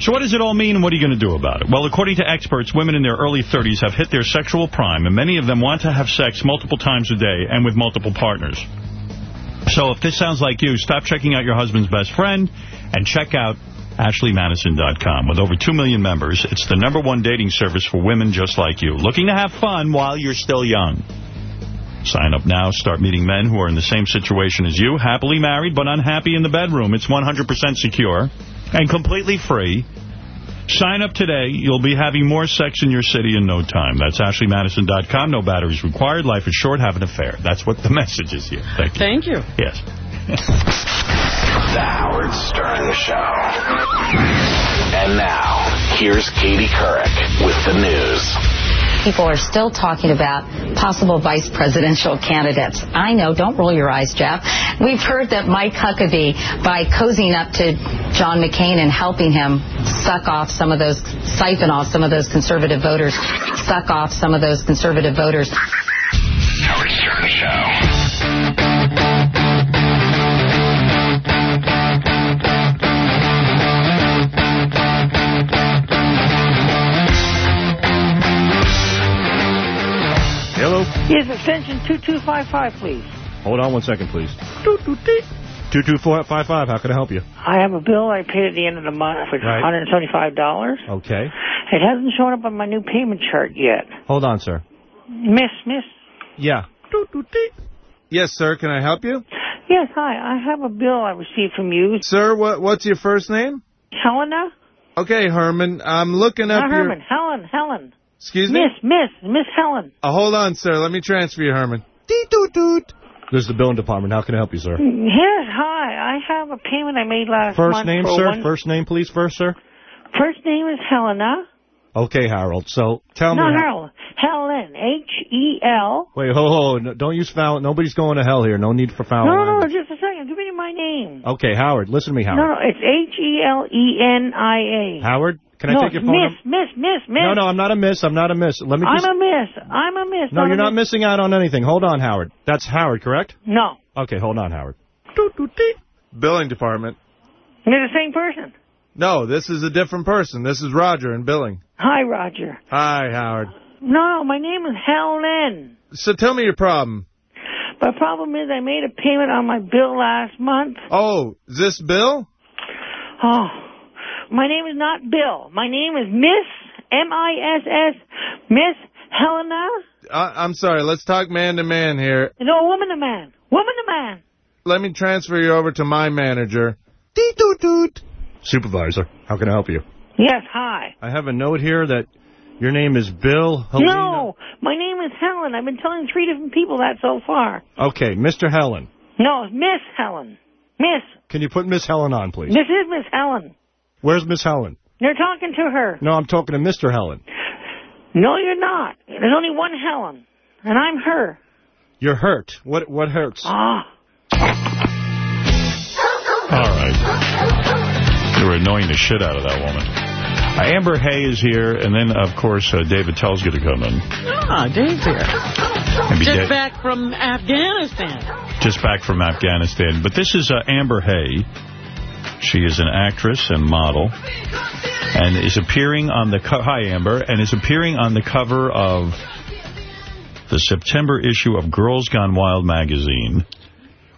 So what does it all mean and what are you going to do about it? Well, according to experts, women in their early 30s have hit their sexual prime, and many of them want to have sex multiple times a day and with multiple partners. So if this sounds like you, stop checking out your husband's best friend and check out AshleyMadison.com. With over 2 million members, it's the number one dating service for women just like you, looking to have fun while you're still young. Sign up now. Start meeting men who are in the same situation as you, happily married but unhappy in the bedroom. It's 100% secure and completely free. Sign up today. You'll be having more sex in your city in no time. That's AshleyMadison.com. No batteries required. Life is short. Have an affair. That's what the message is here. Thank you. Thank you. Yes. The Howard Stern Show. And now, here's Katie Couric with the news. People are still talking about possible vice presidential candidates. I know, don't roll your eyes, Jeff. We've heard that Mike Huckabee, by cozying up to John McCain and helping him suck off some of those, siphon off some of those conservative voters, suck off some of those conservative voters. Howard Stern Show. Yes, extension 2255, please. Hold on one second, please. 22455, how can I help you? I have a bill I paid at the end of the month for Right. $175. Okay. It hasn't shown up on my new payment chart yet. Hold on, sir. Miss, miss. Yeah. Yes, sir. Can I help you? Yes, hi. I have a bill I received from you. Sir, what what's your first name? Helena? Okay, Herman. I'm looking up Not your... Herman. Helen. Helen. Excuse me? Miss, miss. Miss Helen. Uh, hold on, sir. Let me transfer you, Herman. This is the billing department. How can I help you, sir? Yes, hi. I have a payment I made last First month. name, sir? One... First name, please, first, sir? First name is Helena. Okay, Harold. So, tell me... Not how- Harold. Helen. H-E-L. Wait, ho, ho. no- Don't use foul... Nobody's going to hell here. No need for foul No, no, no, just a second. Give me my name. Okay, Howard. Listen to me, Howard. No, no, it's H-E-L-E-N-I-A. Howard, can I no, take your it's phone miss, miss, miss, miss. No, no, I'm not a miss. I'm not a miss. Let me just... I'm a miss. I'm a miss. No, a you're not miss. missing out on anything. Hold on, Howard. That's Howard, correct? No. Okay, hold on, Howard. Billing department. You're the same person. No, this is a different person. This is Roger in billing. Hi, Roger. Hi, Howard. No, my name is Helen. So tell me your problem. My problem is I made a payment on my bill last month. Oh, is this Bill? Oh, my name is not Bill. My name is Miss, M-I-S-S, Miss Helena. I I'm sorry. Let's talk man to man here. No, woman to man. Woman to man. Let me transfer you over to my manager. Supervisor, how can I help you? Yes, hi. I have a note here that your name is Bill Helena. No, my name is Helen. I've been telling three different people that so far. Okay, Mr. Helen. No, Miss Helen. Miss. Can you put Miss Helen on, please? This is Miss Helen. Where's Miss Helen? You're talking to her. No, I'm talking to Mr. Helen. No, you're not. There's only one Helen, and I'm her. You're hurt. What what hurts? Ah. All right. You were annoying the shit out of that woman. Uh, Amber Hay is here, and then, of course, uh, Dave Attell's going to come in. Ah, Dave's here. Just Da- back from Afghanistan. just back from Afghanistan. But this is uh, Amber Hay. She is an actress and model, and is appearing on the co hi Amber, and is appearing on the cover of the September issue of Girls Gone Wild magazine.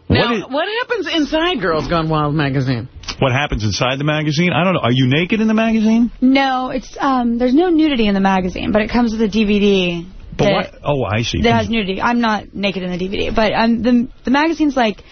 Now, What is- what happens inside Girls Gone Wild magazine? What happens inside the magazine? I don't know. Are you naked in the magazine? No, it's um. There's no nudity in the magazine, but it comes with a DVD But that, what? Oh, I see. that has nudity. I'm not naked in the DVD, but um, the the magazine's like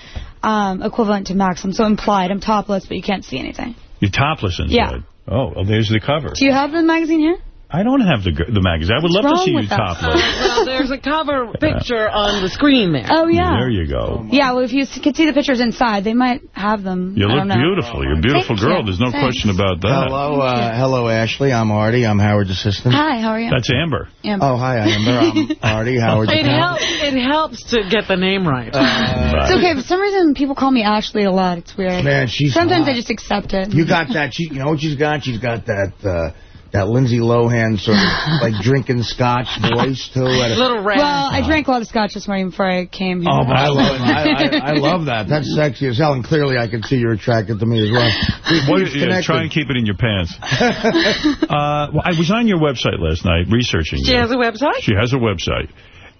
um equivalent to Maxim, so implied. I'm topless, but you can't see anything. You're topless inside. Yeah. Oh, well, there's the cover. Do you have the magazine here? I don't have the the magazine. I would What's love to see you topless. well, there's a cover picture on the screen there. Oh yeah. There you go. Yeah, well, if you s- could see the pictures inside, they might have them. You I look beautiful. You're a beautiful Thank girl. you. There's no Thanks. question about that. Hello, uh, hello, Ashley. I'm Artie. I'm Howard's assistant. Hi, how are you? That's Amber. Amber. Oh, hi, Amber. I'm Artie. Howard's It assistant. helps. It helps to get the name right. It's okay. For some reason, people call me Ashley a lot. It's weird. Man, she's Sometimes hot. I just accept it. You got that. She, you know what she's got? She's got that uh, that Lindsay Lohan sort of like drinking scotch voice too. At a, Little rat. Well, I drank a lot of scotch this morning before I came here. Oh, but I love, I, I, I love that. That's sexy as hell, and clearly I can see you're attracted to me as well. We- What, yeah, try and keep it in your pants. uh, well, I was on your website last night researching She you. has a website? She has a website.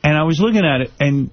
And I was looking at it, and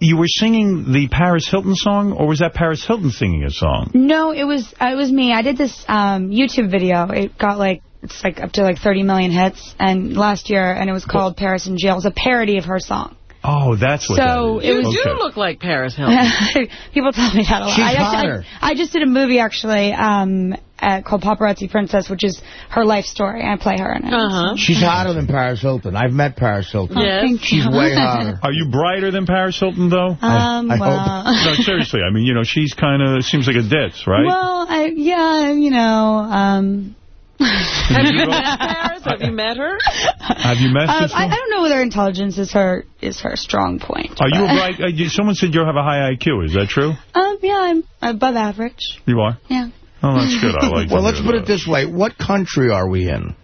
you were singing the Paris Hilton song, or was that Paris Hilton singing a song? No, it was uh, it was me. I did this um, YouTube video. It got like it's like up to like 30 million hits, and last year, and it was called Paris in Jail. It was a parody of her song. Oh, that's what So that is. it was- You Okay. do look like Paris Hilton. People tell me that a lot. She's I, actually- hotter. I, I just did a movie actually um, uh, called Paparazzi Princess, which is her life story. I play her in it. Uh-huh. She's hotter than Paris Hilton. I've met Paris Hilton. Oh, Yes. thank She's you. way hotter. Are you brighter than Paris Hilton, though? Um, I hope. well, no, seriously. I mean, you know, she's kind of seems like a ditz, right? well, I, yeah, you know. Um, Have you met Paris? Have you met her? Have you met um, I, I don't know whether intelligence is her is her strong point. Are you a bright? Uh, you, someone said you have a high IQ. Is that true? Um, yeah, I'm above average. You are. Yeah. Oh, that's good. I like. Well, let's put that. it this way. What country are we in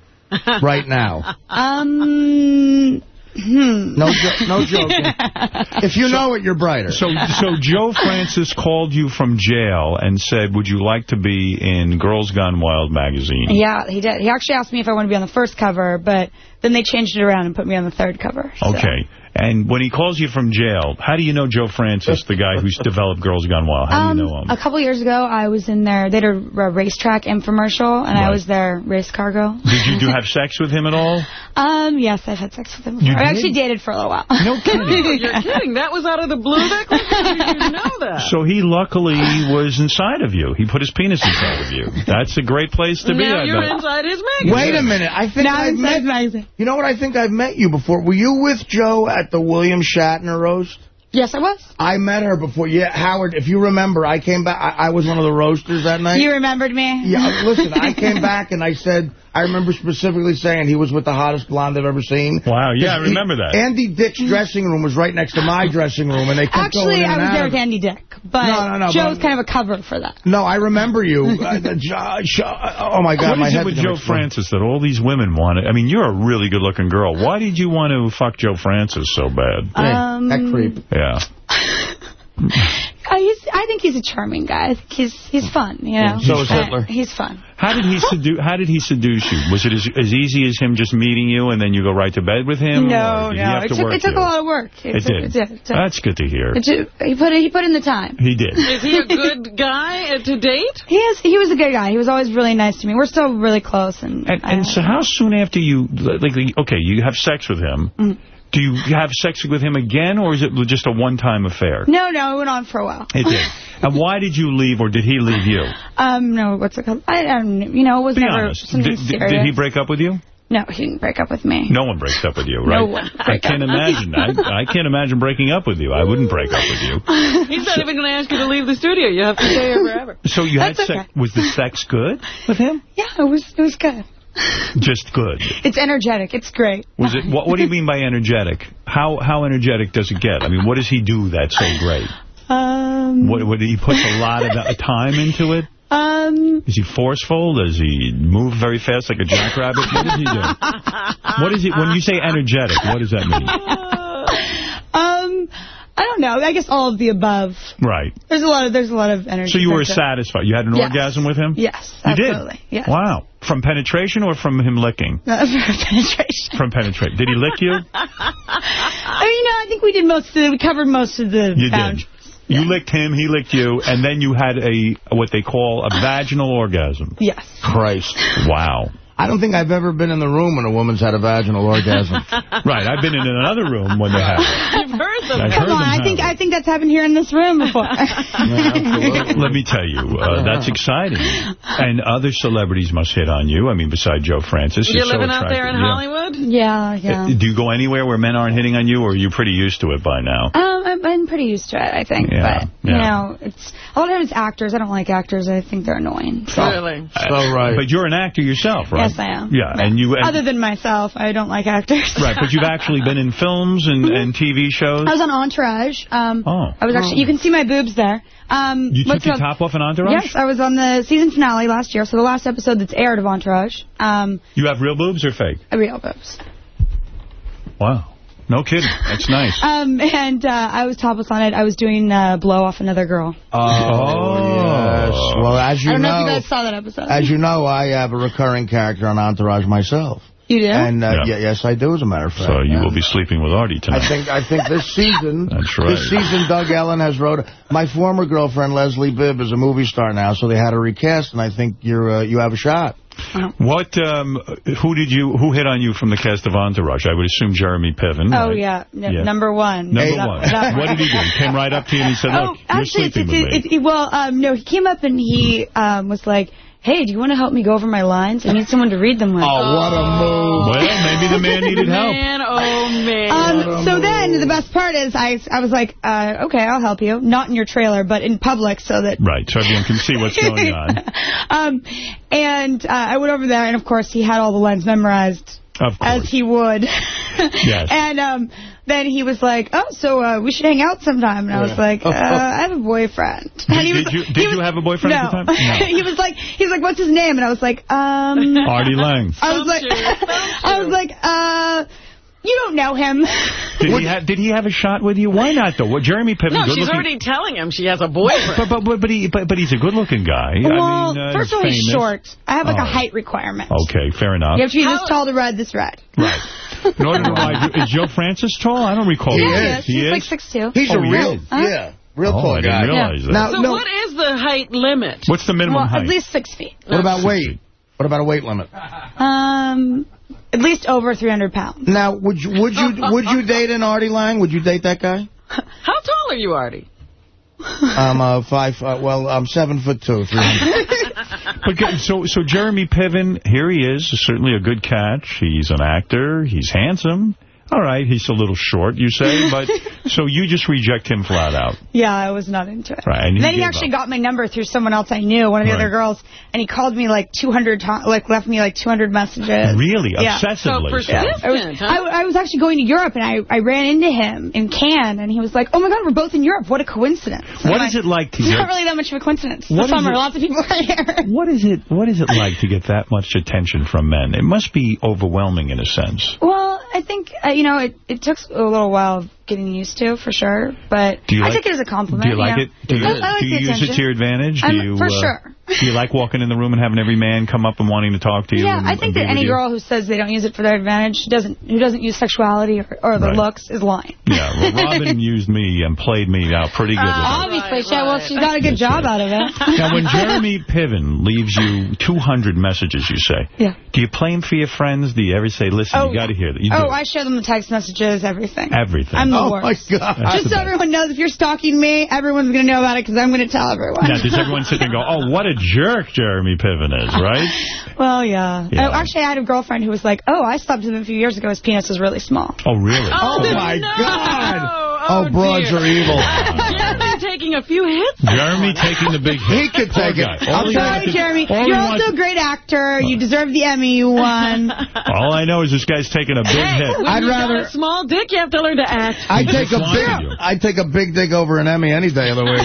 right now? Um. Hmm. No, jo no joking. If you know it, you're brighter. So, so Joe Francis called you from jail and said, "Would you like to be in Girls Gone Wild magazine?" Yeah, he did. He actually asked me if I want to be on the first cover, but then they changed it around and put me on the third cover. so. Okay. And when he calls you from jail, how do you know Joe Francis, the guy who's developed Girls Gone Wild? How Um, do you know him? a couple years ago, I was in there. They did a, a racetrack infomercial, and I was their race car girl. Did you do have sex with him at all? Um, yes, I've had sex with him before. I actually dated for a little while. No kidding. You're kidding. That was out of the blue. That quick? You didn't know that. So he luckily was inside of you. He put his penis inside of you. That's a great place to be. now you're bet. inside his magazine. Wait a minute. I think Now I've met. magazine. You know what? I think I've met you before. Were you with Joe at the William Shatner roast? Yes, I was. I met her before. Yeah, Howard. If you remember, I came back. I, I was one of the roasters that night. You remembered me? Yeah, listen, I came back and I said, I remember specifically saying he was with the hottest blonde I've ever seen. Wow, yeah, I He- remember that. Andy Dick's dressing room was right next to my dressing room, and they kept going Actually, in I was out there with. Andy Dick, but No, no, no, Joe's but- kind of a cover for that. No, I remember you. Uh, the Jo- Jo- oh, my God, What my is it with Joe explode. Francis that all these women want? I mean, you're a really good-looking girl. Why did you want to fuck Joe Francis so bad? Um, that creep. Yeah. Uh, he's, I think he's a charming guy. I think he's he's fun, you know. So is Uh, Hitler. he's fun. How did he seduce? How did he seduce you? Was it as, as easy as him just meeting you and then you go right to bed with him? no, or did he no, it to took it took you? a lot of work. It, took- did. it took- That's good to hear. it took- he put he put in the time. He did. Is he a good guy uh, to date? He is. He was a good guy. He was always really nice to me. We're still really close, and, And, and so how soon after you, like, okay, you have sex with him, Mm. Do you have sex with him again, or is it just a one-time affair? no, no, it went on for a while. It did. and why did you leave, or did he leave you? Um, no, what's it called? I, I don't. You know, it was Be never honest. something Did, did- serious. did he break up with you? No, he didn't break up with me. No one breaks up with you, right? No one. I can't imagine. I, I can't imagine breaking up with you. I wouldn't break up with you. He's not even going to ask you to leave the studio. You have to stay here forever. So you had That's sex. okay. Was the sex good with him? Yeah, it was. It was good. Just good. It's energetic. It's great. Was it? What, what do you mean by energetic? How how energetic does it get? I mean, what does he do that's so great? Um. What, what he puts a lot of time into it? Um. Is he forceful? Does he move very fast like a jackrabbit? What does he do? What is it? When you say energetic, what does that mean? Um. I don't know. I guess all of the above. Right. There's a lot of. There's a lot of energy. So you were satisfied. You had an Yes. orgasm with him? Yes. You absolutely. did? Yes. Wow. From penetration or from him licking? From penetration. From penetration. Did he lick you? I mean, no, I think we did most of the, we covered most of the You boundaries. did. You licked him, he licked you, and then you had a what they call a vaginal orgasm. Yes. Christ. Wow. I don't think I've ever been in the room when a woman's had a vaginal orgasm. Right, I've been in another room when they have it. You've heard them. I've Come heard on, them I think it. I think that's happened here in this room before. Let me tell you, uh, that's exciting. And other celebrities must hit on you. I mean, besides Joe Francis. You're so living out there in. Yeah. Hollywood? yeah, yeah. Uh, Do you go anywhere where men aren't hitting on you, or are you pretty used to it by now? Um, I'm pretty used to it, I think. Yeah, but, you know, it's a lot of times actors, I don't like actors. I think they're annoying. So. Really? So right. But you're an actor yourself, right? Yes, I am. Yeah, and you... And, Other than myself, I don't like actors. right, but you've actually been in films and, and TV shows? I was on Entourage. Um, Oh. I was actually, you can see my boobs there. Um, You took your top off an Entourage? Yes, I was on the season finale last year, so the last episode that's aired of Entourage. Um, You have real boobs or fake? real boobs. Wow. No kidding. That's nice. Um, and uh, I was topless on it. I was doing uh, blow off another girl. Oh, yes. Well, as you I don't know, know, if you guys saw that episode. as you know, I have a recurring character on Entourage myself. You do? And uh, Yeah. yeah, yes, I do. As a matter of fact. So you Yeah. will be sleeping with Artie tonight. I think I think this season, That's right. this season, Doug Ellin has wrote. My former girlfriend Leslie Bibb is a movie star now, so they had a recast, and I think you're uh, you have a shot. What, um, who did you, who hit on you from the cast of Entourage? I would assume Jeremy Piven. Oh, right? yeah. N- Yeah. Number one. Number That- one. that- What did he do? He came right up to you and he said, Oh, look, you're actually, sleeping it's, with me. it's, it, well, um, no, he came up and he um, was like, hey, do you want to help me go over my lines? I need someone to read them with. Oh, what a move. Well, maybe the man needed help. Man, oh, man. Um, so then the best part is I, I was like, uh, okay, I'll help you. Not in your trailer, but in public so that... Right, so everyone can see what's going on. Um, and uh, I went over there, and of course he had all the lines memorized. Of As he would. Yes. And um, then he was like, oh, so uh, we should hang out sometime. And I was like, uh, I have a boyfriend. Did, and he was, did you, he did was- you have a boyfriend no. at the time? No. he was like, he's like, what's his name? And I was like, um... Artie Lange. I was like, I was like, uh, you don't know him. Did he, ha did he have a shot with you? Why not, though? What, Jeremy Piven, no, good she's already telling him she has a boyfriend. But, but, but, but, he, but, but he's a good-looking guy. well, I mean, uh, first of all, he's short. I have like Oh. a height requirement. Okay, fair enough. You have to be this tall to ride this ride. Right. In order to ride, is Joe Francis tall? I don't recall. He that. is. He He's is? like six two. He's Oh, a he real, is? yeah, real Oh, tall I didn't guy. realize that. Now, so no, what is the height limit? What's the minimum Well, height? at least six feet. what about weight? What about a weight limit? Um, at least over 300 pounds. Now, would you would you would you date an Artie Lange? Would you date that guy? How tall are you, Artie? I'm uh, five. Uh, well, I'm seven foot two. But so so Jeremy Piven, here he is, certainly a good catch. He's an actor. He's handsome. All right, he's a little short, you say, but so you just reject him flat out. Yeah, I was not into it. Right, and he then he actually up. got my number through someone else I knew, one of the Right. other girls, and he called me like 200 times, like left me like 200 messages. Really? Yeah. Obsessively. So so. persistent, I was, huh? I, I was actually going to Europe, and I, I ran into him in Cannes, and he was like, oh my God, we're both in Europe. What a coincidence. What I'm is it like to It's get... not really that much of a coincidence. What the summer. it- Lots of people are here. What is it? What is it like to get that much attention from men? It must be overwhelming in a sense. Well, I think, uh, you know, it, it took a little while getting used to, for sure. But you I like- take it as a compliment. Do you like yeah. it? Do you, I, I like do you use it to your advantage? Do you, for uh, sure. Do you like walking in the room and having every man come up and wanting to talk to you? Yeah, and- I think that any you? girl who says they don't use it for their advantage, who doesn't who doesn't use sexuality or, or the Right. looks, is lying. Yeah, well, Robin used me and played me out pretty good it. Obviously, yeah, well, she's got a good job out of it. Now, when Jeremy Piven leaves you 200 messages, you say, Yeah. do you play them for your friends? Do you ever say, listen, Oh, you got to hear that? You oh, do. I show them the text messages, everything. Everything. I'm the Oh, worst. my God. That's Just so best. everyone knows, if you're stalking me, everyone's going to know about it because I'm going to tell everyone. Now, does everyone sit there and go, oh, what a jerk Jeremy Piven is, right? well, yeah. Yeah. Oh, actually, I had a girlfriend who was like, oh, I slept with him a few years ago. His penis was really small. Oh, really? Oh, oh my God. Oh, broads dear. are evil. Jeremy taking a few hits. Jeremy taking the big hit. He could take it. I'm sorry, Jeremy. You're wants- also a great actor. You deserve the Emmy you won. All I know is this guy's taking a big hit. I'd rather- got a small dick, you have to learn to act. I take a big, I take a big dick over an Emmy any day of the week.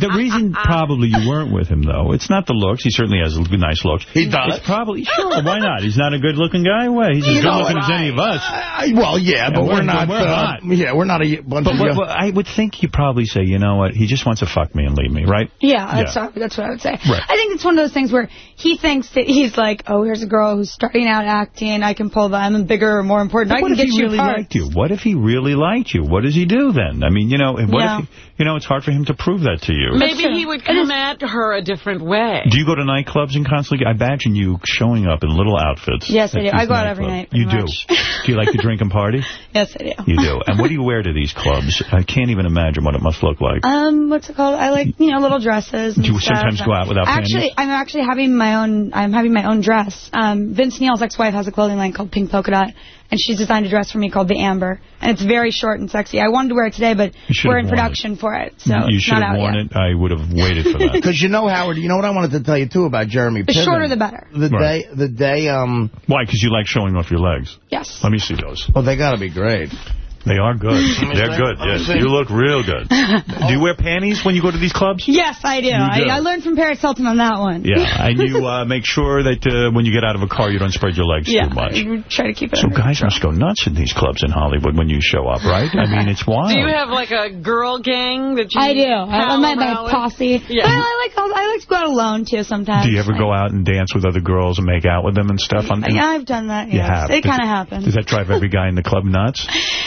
The reason probably you weren't with him, though, it's not the looks. He certainly has a nice looks. He does? It's probably, sure, why not? He's not a good-looking guy? Why? He's as good-looking as any of us. Uh, well, yeah, but we're, we're- not. uh, not. Yeah, we're not a bunch But what, what, I would think you probably say, you know what, he just wants to fuck me and leave me, right? Yeah, that's, Yeah. What, that's what I would say. Right. I think it's one of those things where he thinks that he's like, oh, here's a girl who's starting out acting. I can pull the, I'm bigger or more important. But I what can if get he you really parts. liked you? What if he really liked you? What does he do then? I mean, you know, what Yeah. if he, you know, it's hard for him to prove that to you. Maybe he would come at her a different way. Do you go to nightclubs and constantly? I imagine you showing up in little outfits. Yes, I do. I go out every nightclubs. night, You pretty do. do you like to drink and party? Yes, I do. You do. And what do you wear to these clubs? I can't even imagine what it must look like. Um, what's it called? I like, you know, little dresses. And Do you stuff. sometimes go out without Actually, panties? I'm actually having my own. I'm having my own dress. Um, Vince Neil's ex-wife has a clothing line called Pink Polka Dot, and she's designed a dress for me called the Amber, and it's very short and sexy. I wanted to wear it today, but we're in worn it. production for it, so you it's should not have out worn yet. it. I would have waited for that. Because you know, Howard, you know what I wanted to tell you, too, about Jeremy The shorter the better. The Right. day, the day, um... Why? Because you like showing off your legs. Yes. Let me see those. Oh, they got to be great. They are good. They're good. Yes. You look real good. Do you wear panties when you go to these clubs? Yes, I do. Do. I, I learned from Paris Hilton on that one. Yeah, and you uh, make sure that uh, when you get out of a car, you don't spread your legs yeah, too much. you try to keep it So under guys must go nuts in these clubs in Hollywood when you show up, right? I mean, it's wild. Do you have like a girl gang that you I do. I, I pal my, my posse. Yeah. But I like I like to go out alone too sometimes. Do you ever go out and dance with other girls and make out with them and stuff? On, Yeah, I've done that. You have. It kind of happens. Does that drive every guy in the club nuts?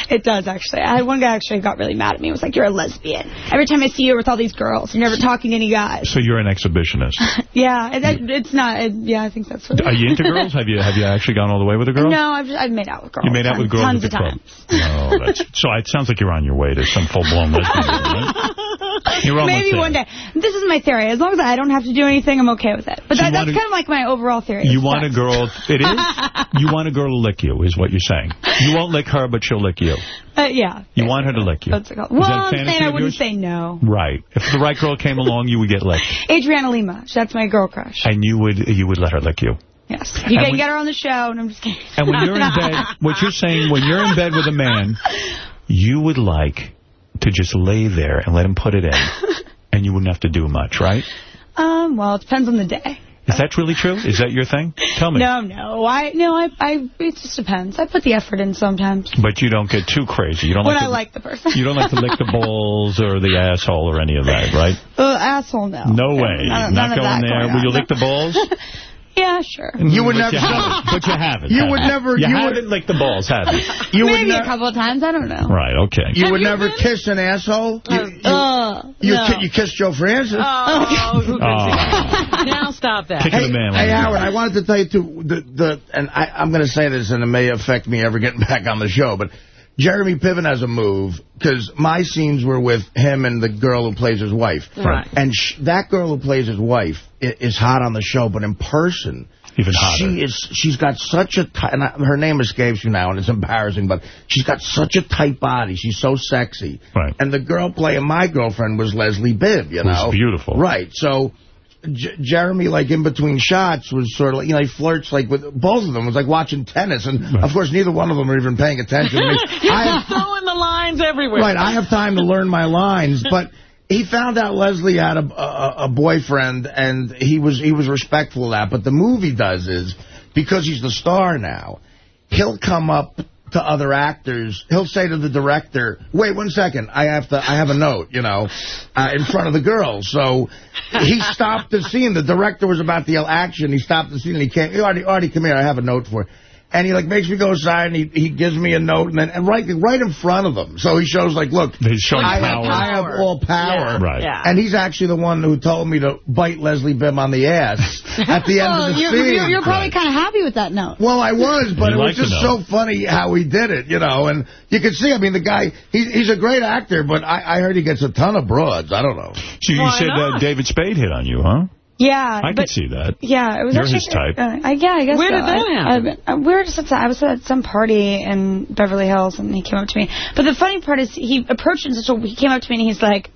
It does actually. I had one guy actually got really mad at me. He was like, "You're a lesbian. Every time I see you with all these girls, you're never talking to any guys." So you're an exhibitionist. Yeah, it, it, it's not. It, yeah, I think that's what. Are you into girls? Have you have you actually gone all the way with a girl? No, I've I've made out with girls. You made out with girls tons of times. No, that's, so it sounds like you're on your way to some full-blown lesbian. Right? Maybe one day. This is my theory. As long as I don't have to do anything, I'm okay with it. But So that, that's wanna- kind of like my overall theory. You want a girl, it is? You want a girl to lick you, is what you're saying. You won't lick her, but she'll lick you. Uh, yeah. You want her to lick you. That's it called? Is Well, I'm saying I wouldn't yours? say no. Right. If the right girl came along, you would get licked. Adriana Lima. That's my girl crush. And you would you would let her lick you. Yes. You And can when- get her on the show, and I'm just kidding. And when you're in bed, what you're saying, when you're in bed with a man, you would like to just lay there and let him put it in, and you wouldn't have to do much, right? Um, well, it depends on the day. Is that really true? Is that your thing? Tell me. No, no. I no, I, I. It just depends. I put the effort in sometimes But you don't get too crazy. You don't when like I to, like the person. You don't like to lick the balls or the asshole or any of that, right? Uh, asshole, no. No way. None- Not going there. going Will you lick the balls? Yeah, sure. You would but never- You haven't, but you haven't. You have would never- You, you haven't would- licked the balls, have you? You would Maybe a couple of times. I don't know. Right, okay. You would never kiss an asshole? You, you, Uh, you, no. ki- you kissed Joe Francis? Oh, who could Oh. now stop that. Kicking Hey, a man. hey, Howard, I wanted to tell you, too, the, the, and I, I'm going to say this, and it may affect me ever getting back on the show, but Jeremy Piven has a move, because my scenes were with him and the girl who plays his wife. Right. And sh that girl who plays his wife is hot on the show, but in person... Even hotter. She is. She's got such a tight. And I, her name escapes you now, and it's embarrassing. But she's got such a tight body. She's so sexy. Right. And the girl playing my girlfriend was Leslie Bibb. You Who's know, beautiful. Right. So. J Jeremy, like, in between shots, was sort of like, you know, he flirts, like, with both of them. It was like watching tennis. And, of course, neither one of them are even paying attention to me. You're I just throwing the lines everywhere. Right, I have time to learn my lines, but he found out Leslie had a, a, a boyfriend, and he was he was respectful of that. But the movie does is, because he's the star now, he'll come up to other actors. He'll say to the director, wait one second, I have to, I have a note, you know, uh, in front of the girls. So he stopped the scene. The director was about to yell action. He stopped the scene and he came, Artie, Artie, come here, I have a note for you. And he like makes me go aside and he, he gives me a note and then and right right in front of them. So he shows like, look, He's showing I, power. Have, I have all power. Yeah. Right. Yeah. And he's actually the one who told me to bite Leslie Bibb on the ass at the end Well, of the you're, scene. you're, you're probably kind of happy with that note. Well, I was, but You it like was just so funny how he did it, you know. And you could see, I mean, the guy, he, he's a great actor, but I, I heard he gets a ton of broads. I don't know. So you Why said uh. David Spade hit on you, huh? Yeah, I but could see that. yeah, it was You're actually his type. Uh, I, yeah, I guess. Where so. did that happen? I, I, we were just at, I was at some party in Beverly Hills, and he came up to me. But the funny part is, he approached it in such a. He came up to me and he's like,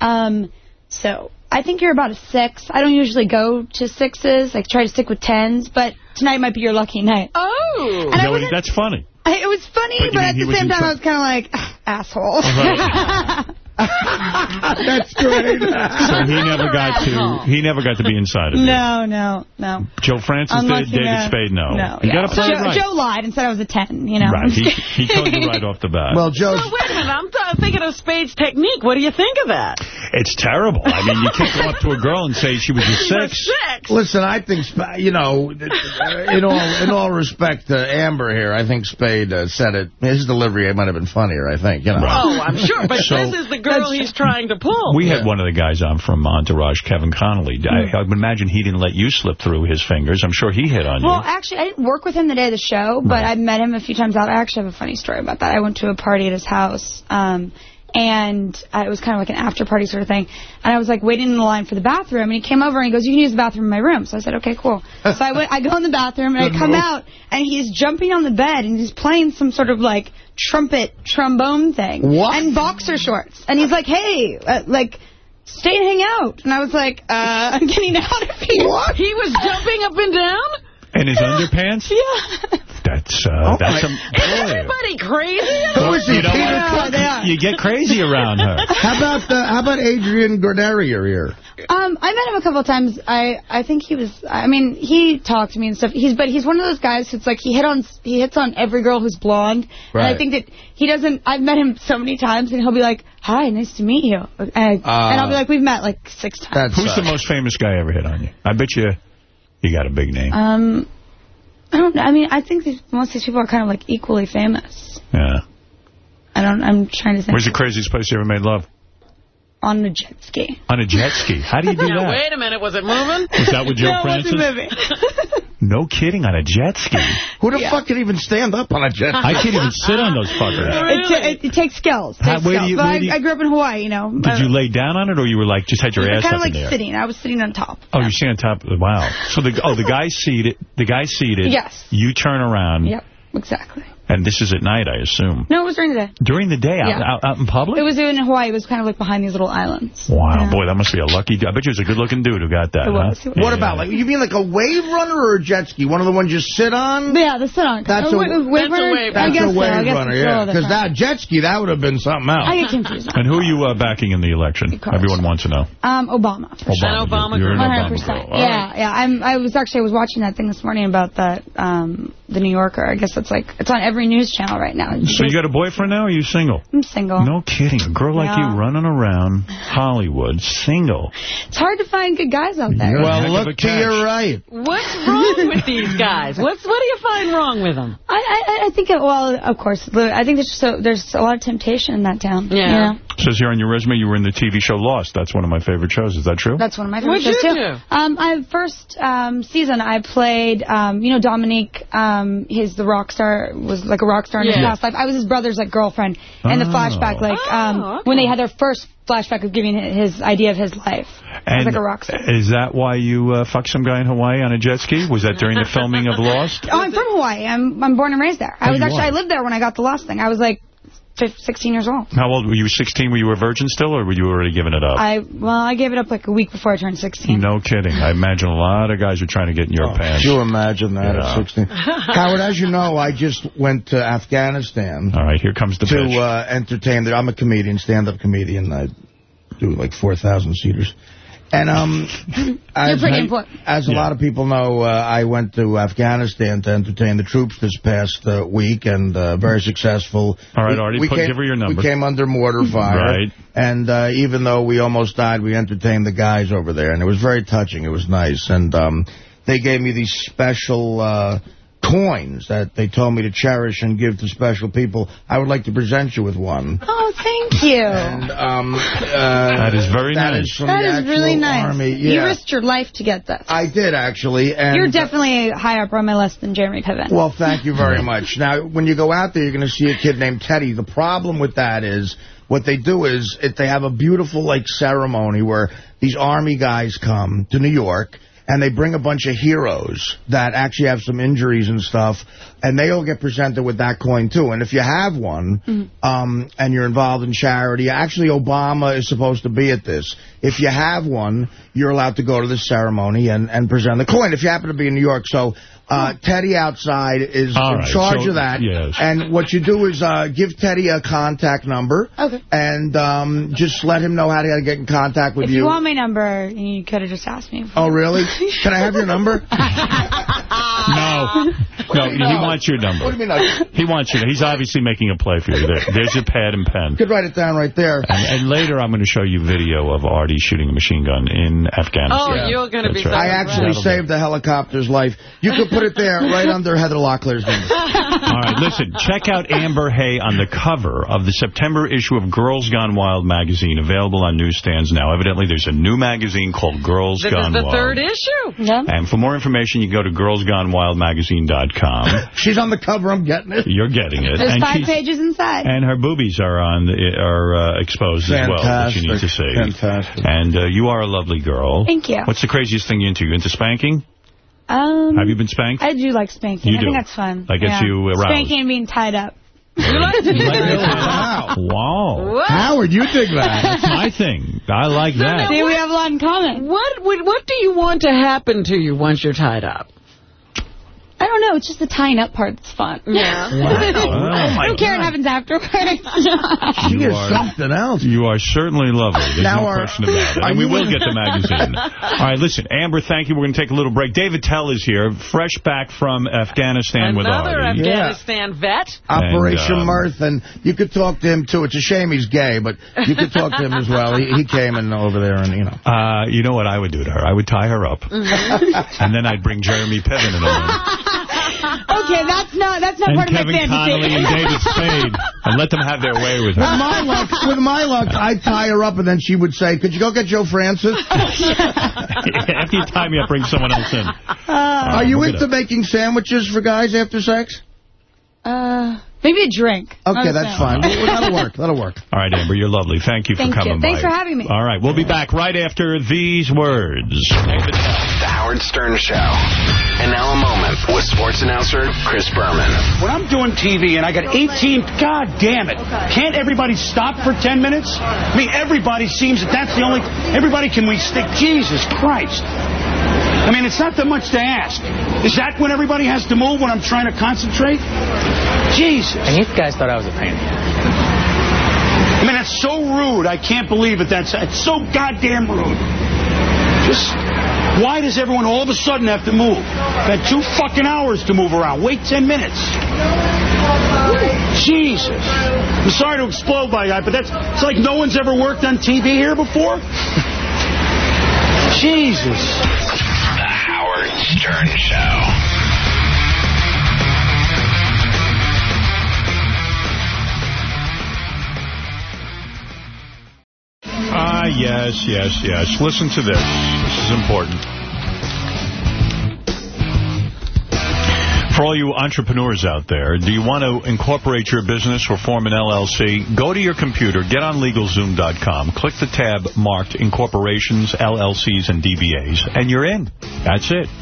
um, so. I think you're about a six. I don't usually go to sixes. I try to stick with tens, but tonight might be your lucky night. Oh. And I No, wasn't- that's funny. I, it was funny, But but, at the same time, I was kind of like, "Ah, asshole. Right. That's great. So he never got to he never got to be inside of you. no, no, no. Joe Francis Unlucky did, David man. Spade no. No. You yeah. got to play Joe, it right. Joe lied and said I was a 10, you know. Right, he, he told you right off the bat. Well, Joe, So wait a minute. I'm thinking of Spade's technique. What do you think of that? it's terrible. I mean, you can't go up to a girl and say she was a She was six. six. listen, I think, Sp- you know, in all in all respect to Amber here, I think Spade uh, said it. His delivery might have been funnier, I think, you know. Right. Oh, I'm sure. But So- this is the girl he's trying to pull. We had one of the guys on from Entourage, Kevin Connolly. I, I would imagine he didn't let you slip through his fingers. I'm sure he hit on Well, you. actually, I didn't work with him the day of the show, but I met him a few times out. I actually have a funny story about that. I went to a party at his house, um, and uh, it was kind of like an after party sort of thing. And I was like waiting in the line for the bathroom, and he came over and he goes, "You can use the bathroom in my room." So I said, "Okay, cool." So I went, I go in the bathroom and I come move. out, and he's jumping on the bed and he's playing some sort of like trumpet trombone thing, What? And boxer shorts, and he's like, "Hey, uh, like." Stay and hang out. And I was like, uh, I'm getting out of here. What? He was jumping up and down? And his underpants? Yeah. That's, uh, that's some... Is everybody crazy? Well, you know Yeah, what? they are. You get crazy around her. How about the, how about Adrian Grenier here? Um, I met him a couple of times. I I think he was. I mean, he talked to me and stuff. He's but he's one of those guys who's like he hit on he hits on every girl who's blonde. Right. And I think that he doesn't. I've met him so many times, and he'll be like, "Hi, nice to meet you," and, and I'll be like, "We've met like six times." Who's the most famous guy I ever hit on you? I bet you you got a big name. Um, I don't. know. I mean, I think these, most of these people are kind of like equally famous. Yeah. I don't. I'm trying to think. Where's the craziest place you ever made love? On a jet ski? On a jet ski. How do you do Now, that? wait a minute. Was it moving? Was that with Joe no, Francis? it wasn't moving. No kidding, on a jet ski. Who the fuck can even stand up on a jet I can't even sit on those fuckers. It, it, it takes skills. It takes where skills. you- but I, you- I grew up in Hawaii, you know. Did you lay down on it, or you were like just had your ass kind up of in like there? sitting. I was sitting on top. Oh, you're sitting on top. Wow. So the oh the guy's seated. The guy's seated. Yes. You turn around. Yep, exactly. And this is at night, I assume. No, it was during the day. During the day, out, Yeah. out, out in public. It was in Hawaii. It was kind of like behind these little islands. Wow, boy, that must be a lucky. I bet you it was a good-looking dude who got that. It was, huh? it was. What about, like, you mean like a wave runner or a jet ski? One of the ones you sit on? Yeah, the sit on. That's Uh, a, wave- wave runner? That's a wave guess runner, yeah. Because time. that jet ski, that would have been something else. I get confused. And who are you uh, backing in the election? Everyone wants to know. Um, Obama. For sure. Obama. Obama You're an Obama 100%. girl. All Yeah, yeah. I'm. I was actually I was watching that thing this morning about that. Um, the New Yorker. I guess it's like it's on every news channel right now. So you got a boyfriend now, or are you single? I'm single. No kidding. A girl like you running around Hollywood, single. It's hard to find good guys out there. You're a heck of Well, look to catch. your right. What's wrong with these guys? What's What do you find wrong with them? I, I, I think, it, well, of course, I think there's so there's a lot of temptation in that town. Yeah. You know? Says here on your resume you were in the TV show Lost. That's one of my favorite shows. Is that true? That's one of my favorite What'd shows you too. do? Um, I first um, season I played, um, you know, Dominique. Um, he's the rock star was like a rock star in his past life. I was his brother's like girlfriend the Oh. flashback, like um, Oh, when they had their first flashback of giving his idea of his life. I was And like a rock star. is that why you uh, fucked some guy in Hawaii on a jet ski? Was that during the filming of Lost? Oh, I'm from Hawaii. I'm I'm born and raised there. I Oh, was actually are? I lived there when I got the Lost thing. I was like 15, 16 years old. How old were you? 16? Were you a virgin still, or were you already giving it up? I well, I gave it up like a week before I turned 16. No kidding. I imagine a lot of guys are trying to get in your pants. You imagine that Yeah. at 16? Howard, as you know, I just went to Afghanistan All right, here comes the to uh, entertain. The, I'm a comedian, stand-up comedian. I do like 4,000 seaters. And um, as, pretty I- important. as a lot of people know, uh, I went to Afghanistan to entertain the troops this past uh, week, and uh, very successful. All right, We- Artie, we put- came- give her your number. We came under mortar fire. Right. And uh, even though we almost died, we entertained the guys over there, and it was very touching. It was nice. And um, they gave me these special uh, coins that they told me to cherish and give to special people. I would like to present you with one. Oh, thank you. And um, uh, That is very that nice. is from that the is really nice. Army. You Yeah. risked your life to get this. I did, actually. And You're definitely higher up on my list than Jeremy Piven. Well, thank you very much. Now, when you go out there, you're going to see a kid named Teddy. The problem with that is what they do is it, they have a beautiful like ceremony where these army guys come to New York and they bring a bunch of heroes that actually have some injuries and stuff, and they all get presented with that coin too. And if you have one, um, and you're involved in charity, actually Obama is supposed to be at this. If you have one, you're allowed to go to the ceremony and, and present the coin. If you happen to be in New York, so uh, Teddy outside is All in right, charge so- of that. yes. And what you do is uh, give Teddy a contact number. Okay. And um, just let him know how to get in contact with if you want my number, you could have just asked me. Oh, really? Can I have your number? No. No, he wants your number. What do you mean? I He wants you. He's obviously making a play for you. There, there's your pad and pen. You could write it down right there. And, and later I'm going to show you video of Artie shooting a machine gun in Afghanistan. Oh, you're going to be right. I actually That'll saved the helicopter's life. You could put it there right under Heather Locklear's name. All right, listen, check out Amber Hay on the cover of the September issue of Girls Gone Wild magazine, available on newsstands now. Evidently, there's a new magazine called Girls This Gone is the Wild. third issue. Yeah. And for more information, you go to Girls Gone Wild SarandraMagazine.com. She's on the cover. I'm getting it. You're getting it. There's and five pages inside. And her boobies are on are uh, exposed as well, that you need to see. Fantastic. And uh, you are a lovely girl. Thank you. What's the craziest thing you're into? You into spanking? Um, Have you been spanked? I do like spanking. You I think that's fun. I guess yeah. you aroused. Spanking and being tied up. wow. Wow. Howard, you dig that. That's my thing. I like that. See, we have a lot in common. What would what do you want to happen to you once you're tied up? I don't know. It's just the tying up part that's fun. Yeah. I don't care what happens afterwards. She You is are- something else. You are certainly lovely. There's Now no are- question about it. And we will get the magazine. All right, listen, Amber, thank you. We're going to take a little break. Dave Attell is here, fresh back from Afghanistan with Another Artie. Afghanistan vet. Operation And, um, Mirth, and you could talk to him, too. It's a shame he's gay, but you could talk to him as well. He, he came in over there, and, you know. Uh, you know what I would do to her? I would tie her up, and then I'd bring Jeremy Piven in over, okay, that's not that's not and part of Kevin my fantasy. Connolly and David Spade, and let them have their way with With her. my luck, with my luck, I'd tie her up, and then she would say, could you go get Joe Francis? After you tie me up, bring someone else in. Are you into making sandwiches for guys after sex? Uh, maybe a drink. Okay, that's sandwich. fine. Well, that'll work. That'll work. All right, Amber, you're lovely. Thank you Thank for coming you. Thanks by. for having me. All right, we'll be back right after these words. The Howard Stern Show. And now a moment with sports announcer Chris Berman. When I'm doing TV and I got 18, god damn it, can't everybody stop for 10 minutes? I mean, everybody seems that that's the only, everybody can we stick, Jesus Christ. I mean, it's not that much to ask. Is that when everybody has to move when I'm trying to concentrate? Jesus. And you guys thought I was a pain. I mean, that's so rude. I can't believe it. That's it's so goddamn rude. Just why does everyone all of a sudden have to move? I've had two fucking hours to move around. Wait ten minutes. Jesus. I'm sorry to explode by that, but that's it's like no one's ever worked on TV here before. Jesus. Stern Show. Ah, yes, yes, yes. Listen to this. This is important. For all you entrepreneurs out there, do you want to incorporate your business or form an LLC? Go to your computer, get on LegalZoom.com, click the tab marked Incorporations, LLCs, and DBAs, and you're in. That's it.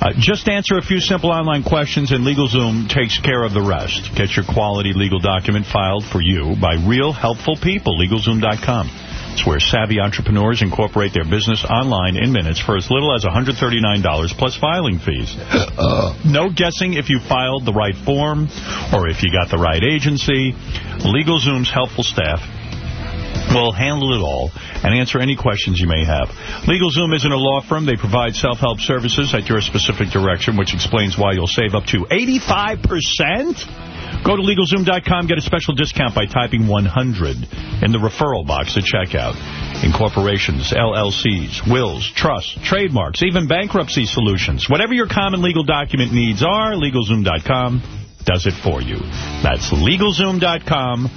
Uh, just answer a few simple online questions, and LegalZoom takes care of the rest. Get your quality legal document filed for you by real, helpful people. LegalZoom.com. It's where savvy entrepreneurs incorporate their business online in minutes for as little as $139 plus filing fees. Uh. no guessing if you filed the right form or if you got the right agency. LegalZoom's helpful staff will handle it all and answer any questions you may have. LegalZoom isn't a law firm. They provide self-help services at your specific direction, which explains why you'll save up to 85%. Go to LegalZoom.com, get a special discount by typing 100 in the referral box at checkout. Incorporations, LLCs, wills, trusts, trademarks, even bankruptcy solutions. Whatever your common legal document needs are, LegalZoom.com does it for you. That's LegalZoom.com,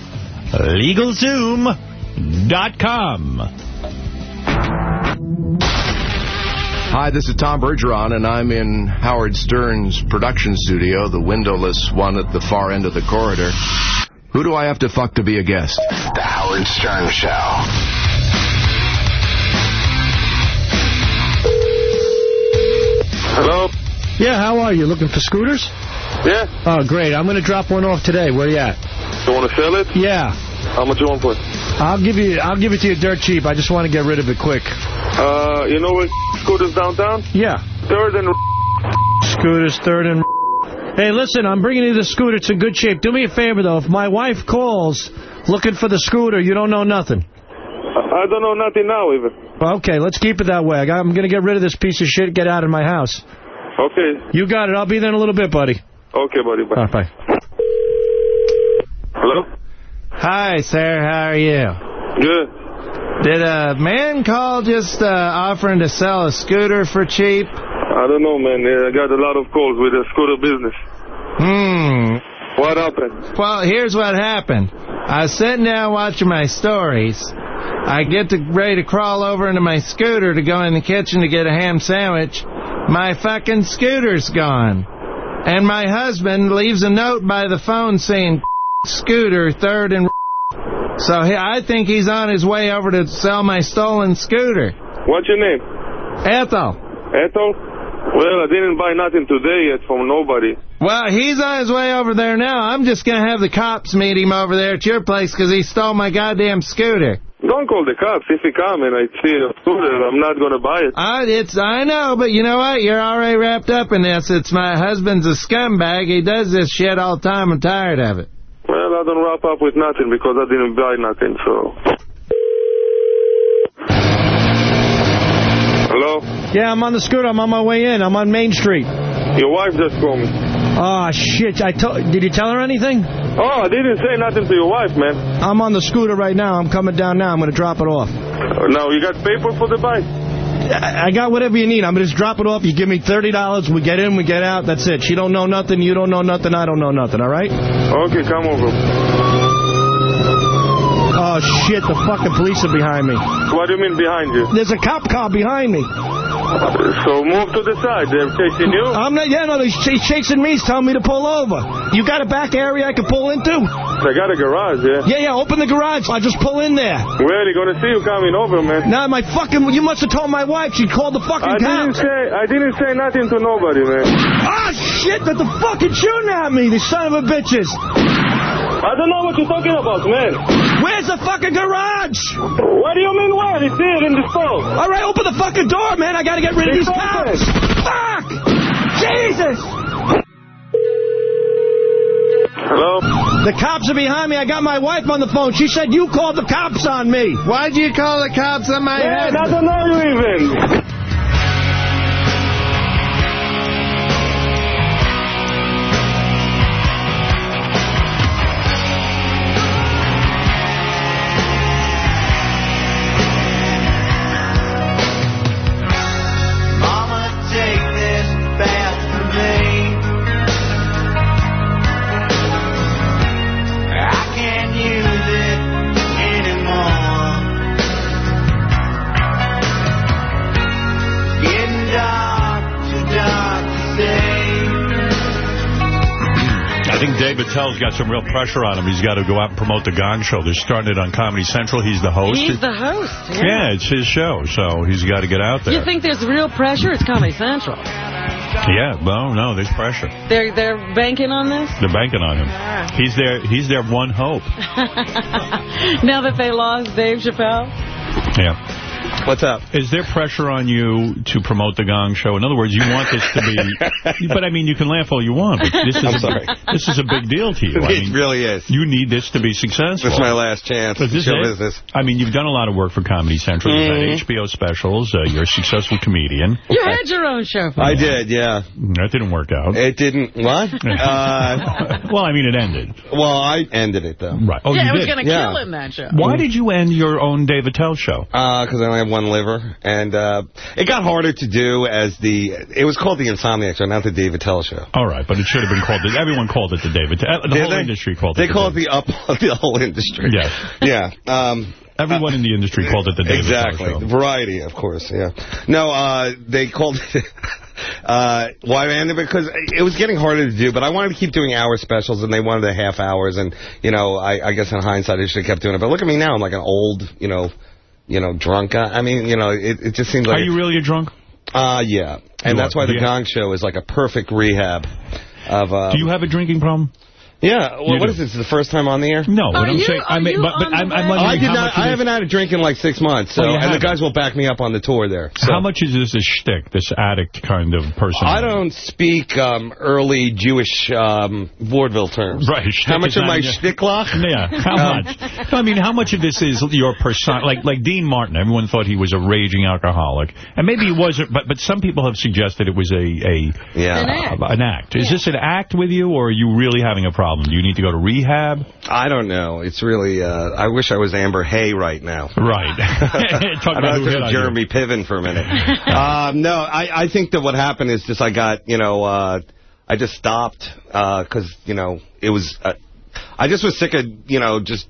LegalZoom.com. Hi, this is Tom Bergeron, and I'm in Howard Stern's production studio, the windowless one at the far end of the corridor. Who do I have to fuck to be a guest? The Howard Stern Show. Hello? Yeah, how are you? Looking for scooters? Yeah? Oh, great. I'm going to drop one off today. Where you at? You want to sell it? Yeah. How much you want for it? I'll give you. I'll give it to you dirt cheap. I just want to get rid of it quick. Uh, you know where scooters downtown? Yeah. Third and... Scooters, third and... Hey, listen, I'm bringing you the scooter. It's in good shape. Do me a favor, though. If my wife calls looking for the scooter, you don't know nothing. I don't know nothing now, even. Okay, let's keep it that way. I'm going to get rid of this piece of shit. Get out of my house. Okay. You got it. I'll be there in a little bit, buddy. Okay, buddy. Bye. Right, bye. Hello? Hi, sir. How are you? Good. Did a man call just uh, offering to sell a scooter for cheap? I don't know, man. I got a lot of calls with the scooter business. Hmm. What happened? Well, here's what happened. I was sitting down watching my stories. I get to, ready to crawl over into my scooter to go in the kitchen to get a ham sandwich. My fucking scooter's gone. and my husband leaves a note by the phone saying, scooter, third and so he, I think he's on his way over to sell my stolen scooter. What's your name? Ethel. Ethel? Well, I didn't buy nothing today yet from nobody. Well, he's on his way over there now. I'm just going to have the cops meet him over there at your place because he stole my goddamn scooter. Don't call the cops. If he come and I see a scooter, I'm not going to buy it. Uh, it's I know, but you know what? You're already wrapped up in this. It's my husband's a scumbag. He does this shit all the time. I'm tired of it. Well, I don't wrap up with nothing because I didn't buy nothing, so... Hello? Yeah, I'm on the scooter. I'm on my way in. I'm on Main Street. Your wife just called me. Oh, shit. I told. Did you tell her anything? Oh, I didn't say nothing to your wife, man. I'm on the scooter right now. I'm coming down now. I'm going to drop it off. Uh, now, you got paper for the bike? I got whatever you need. I'm just drop it off. You give me $30. We get in, we get out. That's it. She don't know nothing. You don't know nothing. I don't know nothing. All right? Okay, come over. Oh, shit. The fucking police are behind me. What do you mean behind you? There's a cop car behind me. So move to the side. They're chasing you? I'm not, yeah, no, he's ch- chasing me. He's telling me to pull over. You got a back area I can pull into? I got a garage, yeah. Yeah, yeah, open the garage. I'll just pull in there. Well, they're going to see you coming over, man. Nah, my fucking, you must have told my wife. She called the fucking I didn't say I didn't say nothing to nobody, man. Ah, shit, that the fucking shooting at me, the son of a bitches. I don't know what you're talking about, man. Where's the fucking garage? What do you mean where? It's here in the store. All right, open the fucking door, man. I gotta get rid of these cops. Fuck! Jesus! Hello? The cops are behind me. I got my wife on the phone. She said you called the cops on me. Why'd you call the cops on my Man, I don't know you even. I think Dave Attell's got some real pressure on him. He's got to go out and promote the Gong Show. They're starting it on Comedy Central. He's the host. He's the host. Yeah. yeah, it's his show, so he's got to get out there. You think there's real pressure? It's Comedy Central. Yeah, well, no, there's pressure. They're they're banking on this. They're banking on him. Ah. He's their he's their one hope. now that they lost Dave Chappelle. Yeah. What's up? Is there pressure on you to promote the Gong Show? In other words, you want this to be... but, I mean, you can laugh all you want, but this is, I'm a, sorry. this is a big deal to you. I It mean, really is. You need this to be successful. It's my last chance. But this Show is- business. I mean, you've done a lot of work for Comedy Central. You've had HBO specials. Uh, you're a successful comedian. You had your own show. For I a did, yeah. That didn't work out. It didn't. What? uh, well, I mean, it ended. well, I ended it, though. Right. Oh, yeah, you it was going to Yeah. kill him, that show. Why did you end your own Dave Attell show? Because I only have one liver, and uh, it got harder to do as the. It was called the Insomniac Show, not the Dave Attell Show. All right, but it should have been called... The, everyone called it the Dave Attell. The Did whole they? industry called They it the call it David- the up the whole industry. Yes. Yeah. Um, Everyone in the industry called it the David exactly. Tell show. Variety, of course. Yeah. No, uh, they called it. Uh, why it? Because it was getting harder to do, but I wanted to keep doing hour specials, and they wanted the half hours, and you know, I, I guess in hindsight, I should have kept doing it. But look at me now; I'm like an old, you know, you know, drunk. I mean, you know, it, it just seems like. Are you really a drunk? Uh, yeah, and You that's are. why the Yeah. Gong Show is like a perfect rehab of. Uh, Do you have a drinking problem? Yeah. Well, You what do. is this? The first time on the air? No, Are but I'm you- saying, I mean, you but, but on I'm, the I'm wondering I did not. I haven't had a drink in like six months. So, Well, and the haven't. guys will back me up on the tour there. So. How much is this a shtick, this addict kind of person? I don't speak um, early Jewish um, vaudeville terms. Right. How much of my in your- Yeah, how Um, much? I mean, how much of this is your persona? Like, like Dean Martin, everyone thought he was a raging alcoholic, and maybe he wasn't. But but some people have suggested it was a a Yeah. An act. an act. Is this an act with you, or are you really having a problem? Do you need to go to rehab? I don't know. It's really. Uh, I wish I was Amber Hay right now. Right. Talk I about who was hit on you. Jeremy Piven for a minute. um, no, I, I think that what happened is just I got, you know, uh, I just stopped because, you know, it was, uh, I just was sick of, you know, just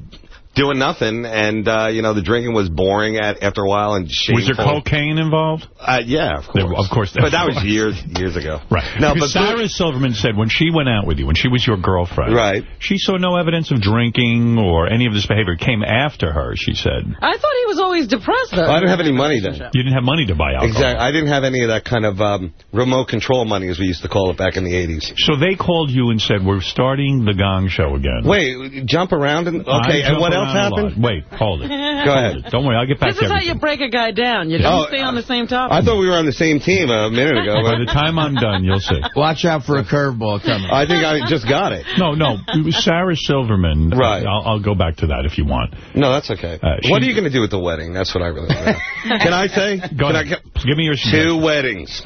doing nothing, and, uh, you know, the drinking was boring at after a while and shameful. Was there cocaine involved? Uh, yeah, of course. There- of course there But that was was. years years ago. Right. No, but Sarah Silverman said when she went out with you, when she was your girlfriend, Right. she saw no evidence of drinking or any of this behavior. It came after her, she said. I thought he was always depressed, though. Well, I didn't have any money then. You didn't have money to buy alcohol. Exactly. I didn't have any of that kind of um, remote control money, as we used to call it back in the 80s. So they called you and said, we're starting the Gong Show again. Wait, jump around and okay. And what else around a happened? Wait, hold it. Go ahead. Don't worry, I'll get back This to This is how you break a guy down. You don't Oh, stay on the same topic. I thought we were on the same team a minute ago. By the time I'm done, you'll see. Watch out for a curveball coming. I think I just got it. No, no. It was Sarah Silverman. Right. I'll, I'll go back to that if you want. No, that's okay. Uh, what are you going to do with the wedding? That's what I really want to know. Can I say? Go Can ahead. I get- Give me your Two weddings.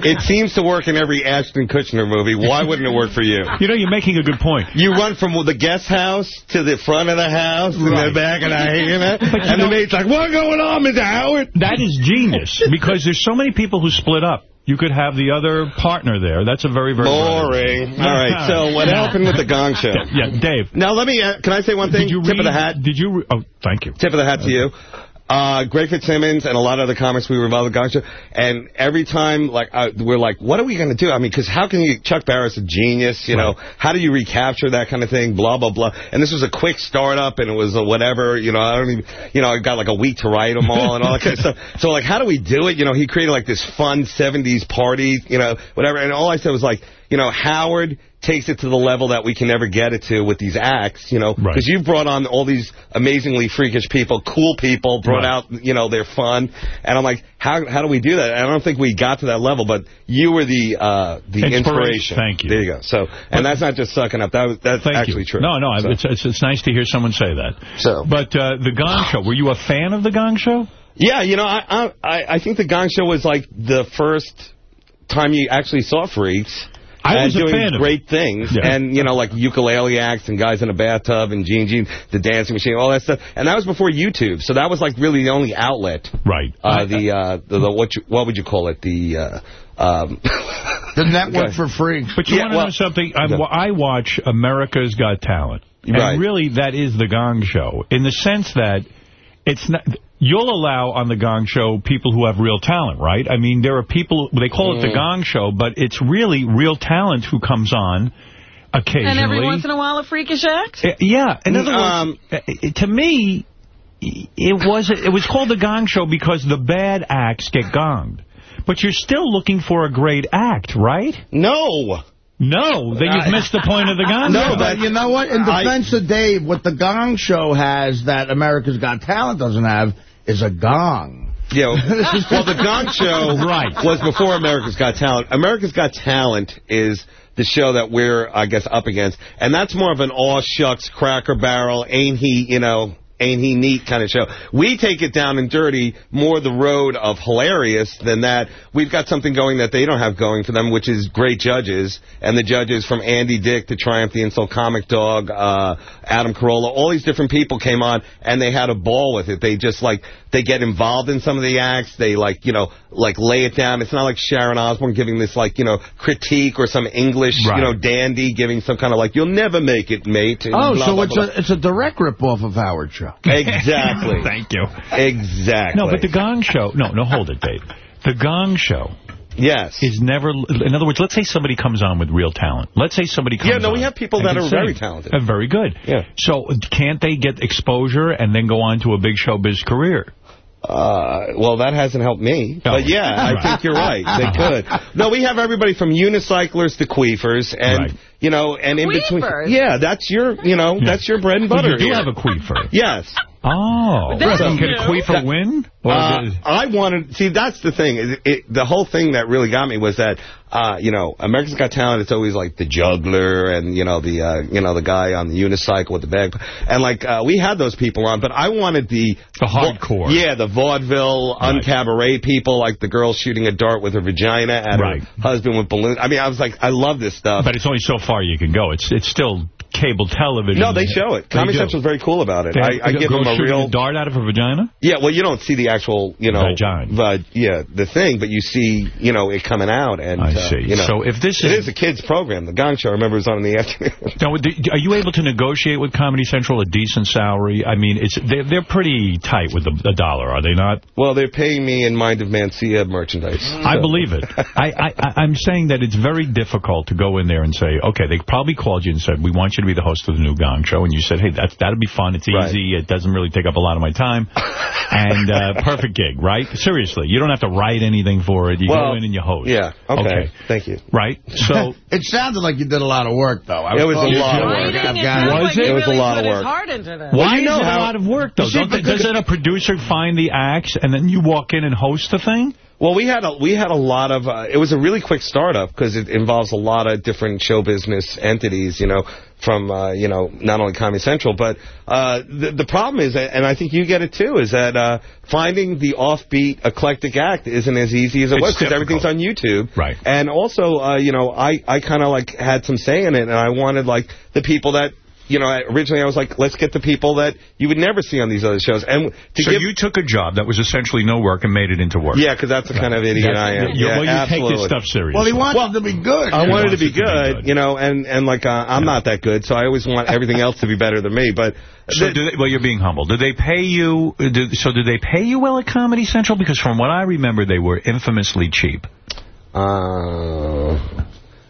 It seems to work in every Ashton Kutcher movie. Why wouldn't it work for you? You know, you're making a good point. You run from the guest house to the front of the house and Right. the back of the you know? But you And the mate's like, what's going on, Mr. Howard? That is genius because there's so many people who split up. You could have the other partner there. That's a very, very... Boring. All right, so what happened with the Gong Show? Yeah, Dave. Now, let me, uh, can I say one thing? Did you Tip read, of the hat. Did you... Oh, thank you. Tip of the hat to you. Uh, Greg Fitzsimmons and a lot of other comics we were involved with Gong Show. And every time, like, uh, we're like, what are we going to do? I mean, because how can you, Chuck Barris a genius, you know, how do you recapture that kind of thing, blah, blah, blah. And this was a quick startup and it was a whatever, you know, I don't even, you know, I got like a week to write them all and all that kind of stuff. So, like, how do we do it? You know, he created like this fun 70s party, you know, whatever. And all I said was like, you know, Howard takes it to the level that we can never get it to with these acts, you know, because Right. you've brought on all these amazingly freakish people, cool people, brought Right. out, you know, they're fun. And I'm like, how how do we do that? And I don't think we got to that level, but you were the uh, the Inspiration. inspiration. Thank you. There you go. So, and that's not just sucking up. That was, that's actually you. true. No, no, So- it's, it's, it's nice to hear someone say that. So. But uh, the Gong Show, were you a fan of the Gong Show? Yeah, you know, I, I I think the Gong Show was like the first time you actually saw freaks. I and was a doing fan of great things, Yeah. and you know, like ukulele acts and guys in a bathtub and Gene Gene, the dancing machine, all that stuff. And that was before YouTube, so that was like really the only outlet. Right. Uh, the, uh, the the what you, what would you call it? The uh, um, The network Okay. for free. But you Yeah, want to well- know something? I, Yeah. I watch America's Got Talent. And Right. really, that is the Gong Show, in the sense that it's not... You'll allow on the Gong Show people who have real talent, right? I mean, there are people, they call it the Mm. Gong Show, but it's really real talent who comes on occasionally. And every once in a while, a freakish act? Uh, Yeah, in other Um, words, uh, to me, it was it was called the Gong Show because the bad acts get gonged. But you're still looking for a great act, right? no. No, then you've missed the point of the Gong No, Show. but you know what? In I- defense of Dave, what the Gong Show has that America's Got Talent doesn't have is a gong. Yeah, well, the Gong Show Right. was before America's Got Talent. America's Got Talent is the show that we're, I guess, up against. And that's more of an aw shucks, cracker barrel, ain't he, you know, ain't he neat kind of show. We take it down and dirty, more the road of hilarious than that. We've got something going that they don't have going for them, which is great judges. And the judges from Andy Dick to Triumph the Insult Comic Dog, uh, Adam Carolla, all these different people came on and they had a ball with it. They just like, they get involved in some of the acts. They like, you know, like lay it down. It's not like Sharon Osbourne giving this like, you know, critique or some English, Right. you know, dandy giving some kind of like, you'll never make it, mate. Oh, blah, so blah, it's blah. a it's a direct ripoff of Howard Show. Exactly. Thank you. Exactly. No, but the Gong Show... No, no, hold it, Dave. The Gong Show Yes. is never... In other words, let's say somebody comes on with real talent. Let's say somebody comes Yeah, no, we on have people that are very talented. Uh, very good. Yeah. So can't they get exposure and then go on to a big showbiz career? Uh, well, that hasn't helped me. Oh. But yeah, I think you're right. They could. No, we have everybody from unicyclers to queefers, and Right. You know, and in between. Yeah, that's your, you know, Yeah. that's your bread and Well, butter. you do here. have a queefer. Yes. Oh. That's So can a queefer win? Uh, I wanted, see, that's the thing. It, it, the whole thing that really got me was that, uh, you know, America's Got Talent, it's always like the juggler and, you know, the, uh, you know, the guy on the unicycle with the bag. And, like, uh, we had those people on, but I wanted the... The hardcore. Yeah, the vaudeville, Right. uncabaret people, like the girl shooting a dart with her vagina at Right. her husband with balloons. I mean, I was like, I love this stuff. But it's only so far you can go. It's it's still cable television. No, they show it. Comedy do. Central's very cool about it. They- I, I give them a real a dart out of her vagina? Yeah, well, you don't see the actual, you know, Vagina. the- yeah, the thing, but you see, you know, it coming out. And I uh, see. you know, So if this it is- is a kids program, the Gong Show. I remember was on in the afternoon. Now, are you able to negotiate with Comedy Central a decent salary? I mean, it's they're, they're pretty tight with the, the dollar, are they not? Well, they're paying me in Mind of Mencia merchandise. I believe it. I, I, I- I'm saying that it's very difficult to go in there and say, okay, they probably called you and said, we want you to be the host of the new Gong Show. And you said, hey, that's, that'd be fun. It's easy. It doesn't really take up a lot of my time. and uh, perfect gig, right? Seriously. You don't have to write anything for it. You Well, go in and you host. Yeah, okay. Thank you. Right? So it sounded like you did a lot of work, though. I It was a lot of work. about Writing, it Afghanistan. sounds like he It was a lot of work. Hard into that. Why is it a lot of work, though? You see, Don't they, because- doesn't a producer find the acts and then you walk in and host the thing? Well, we had a we had a lot of. Uh, it was a really quick startup because it involves a lot of different show business entities. You know, from uh, you know not only Comedy Central, but uh, the the problem is, and I think you get it too, is that uh, finding the offbeat eclectic act isn't as easy as it It's was because everything's on YouTube. Right. And also, uh, you know, I I kind of like had some say in it, and I wanted like the people that. You know, originally I was like, let's get the people that you would never see on these other shows. And to So give, you took a job that was essentially no work and made it into work. yeah, because that's the kind of idiot That's- I am. you- yeah, well, you take this stuff seriously. Well, he wanted to be good. I you wanted know. to be good, you know, and and like uh, I'm not that good, so I always want everything else to be better than me. But So the- do they, well, you're being humble. Did they pay you? Did, so did they pay you well at Comedy Central? Because from what I remember, they were infamously cheap. Uh,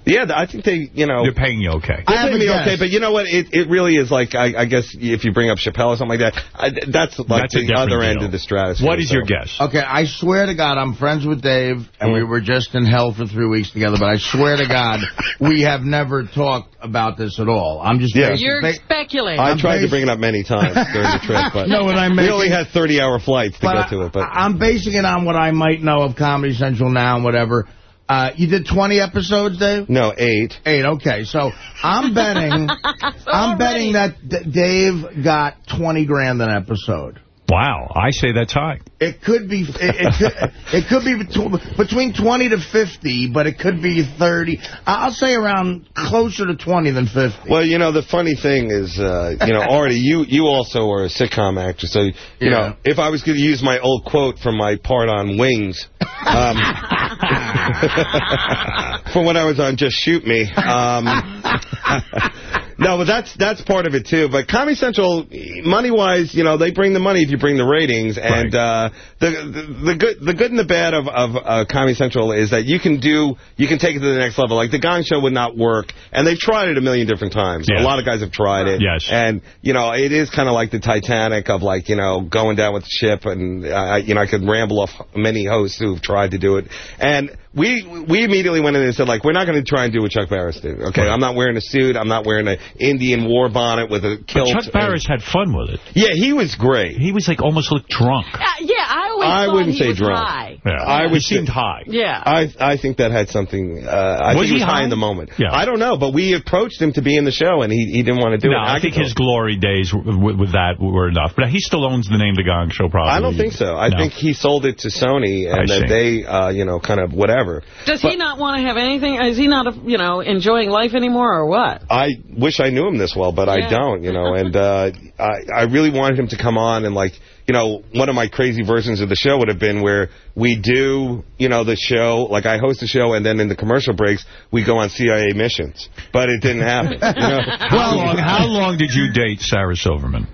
yeah, I think they, you know, They're paying you okay. They I have pay me guess. okay, but you know what? It it really is like I, I guess if you bring up Chappelle or something like that, I, that's like That's the different other end of the stratosphere. What is so. your guess? Okay, I swear to God, I'm friends with Dave, and we mm. were just in hell for three weeks together, but I swear to God, we have never talked about this at all. I'm just... Yeah. You're ba- speculating. I I'm tried to bring it up many times during the trip, but No, what I'm we only had 30-hour flights to but get to it. But I, am basing it on what I might know of Comedy Central now and whatever. Uh, you did 20 episodes, Dave? no, eight. Eight, okay. So I'm betting, I'm betting that D- Dave got 20 grand an episode. Wow, I say that's high. It could be it, it could, it could be between, between 20 to 50, but it could be 30. I'll say around closer to 20 than 50. Well, you know, the funny thing is, uh, you know, Artie, you, you also are a sitcom actor, so, you Yeah. know, if I was going to use my old quote from my part on Wings, um, from when I was on Just Shoot Me, um, no, but that's that's part of it, too. But Comedy Central, money-wise, you know, they bring the money if you bring the ratings, and uh, the, the the good the good and the bad of, of uh, Comedy Central is that you can do, you can take it to the next level. Like, The Gong Show would not work, and they've tried it a million different times. Yeah. A lot of guys have tried it. Yes. And, you know, it is kind of like the Titanic of, like, you know, going down with the ship. And, uh, you know, I could ramble off many hosts who've tried to do it. And we we immediately went in and said, like, we're not going to try and do what Chuck Barris did. Okay, I'm not wearing a suit. I'm not wearing an Indian war bonnet with a kilt. But kilt. Chuck Barris had fun with it. yeah, he was great. He was like almost looked drunk. Uh, yeah, I always I wouldn't he say was drunk. high. Yeah. I he would seemed say- high. Yeah. I I think that had something. Uh, I Was think he he was high? high? in the moment. Yeah. I don't know, but we approached him to be in the show, and he he didn't want to do no, it. I think his glory days with, with that were enough. But he still owns the name The Gong Show, probably. I don't think so. I No. think he sold it to Sony, I and then see. they, uh, you know, kind of whatever. Does he not want to have anything? Is he not, you know, enjoying life anymore or what? I wish I knew him this well, but Yeah. I don't, you know. And uh, I, I really wanted him to come on and like, you know, one of my crazy versions of the show would have been where we do, you know, the show, like I host the show, and then in the commercial breaks we go on CIA missions. But it didn't happen. You know? How long, how long did you date Sarah Silverman?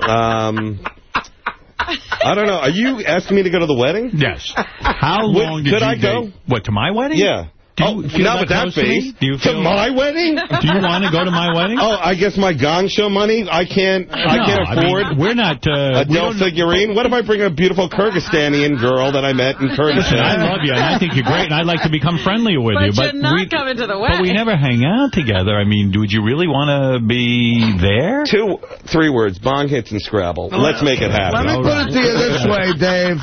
Um, I don't know. Are you asking me to go to the wedding? Yes. How Would- long did could you I go? date? What, to my wedding? Yeah. Do oh, you feel not with that close to face. To feel- my wedding? Do you want to go to my wedding? Oh, I guess my gong show money. I can't. I can't I mean, afford. we're not. Uh, a we Del figurine? What if I bring a beautiful Kyrgyzstanian girl that I met in Listen, Kyrgyzstan? I love you, and I think you're great, and I'd like to become friendly with But you. you're not we, coming to the wedding. But we never hang out together. I mean, would you really want to be there? Two, three words: bong hits and Scrabble. Let's make it happen. Let me put it to you this way, Dave.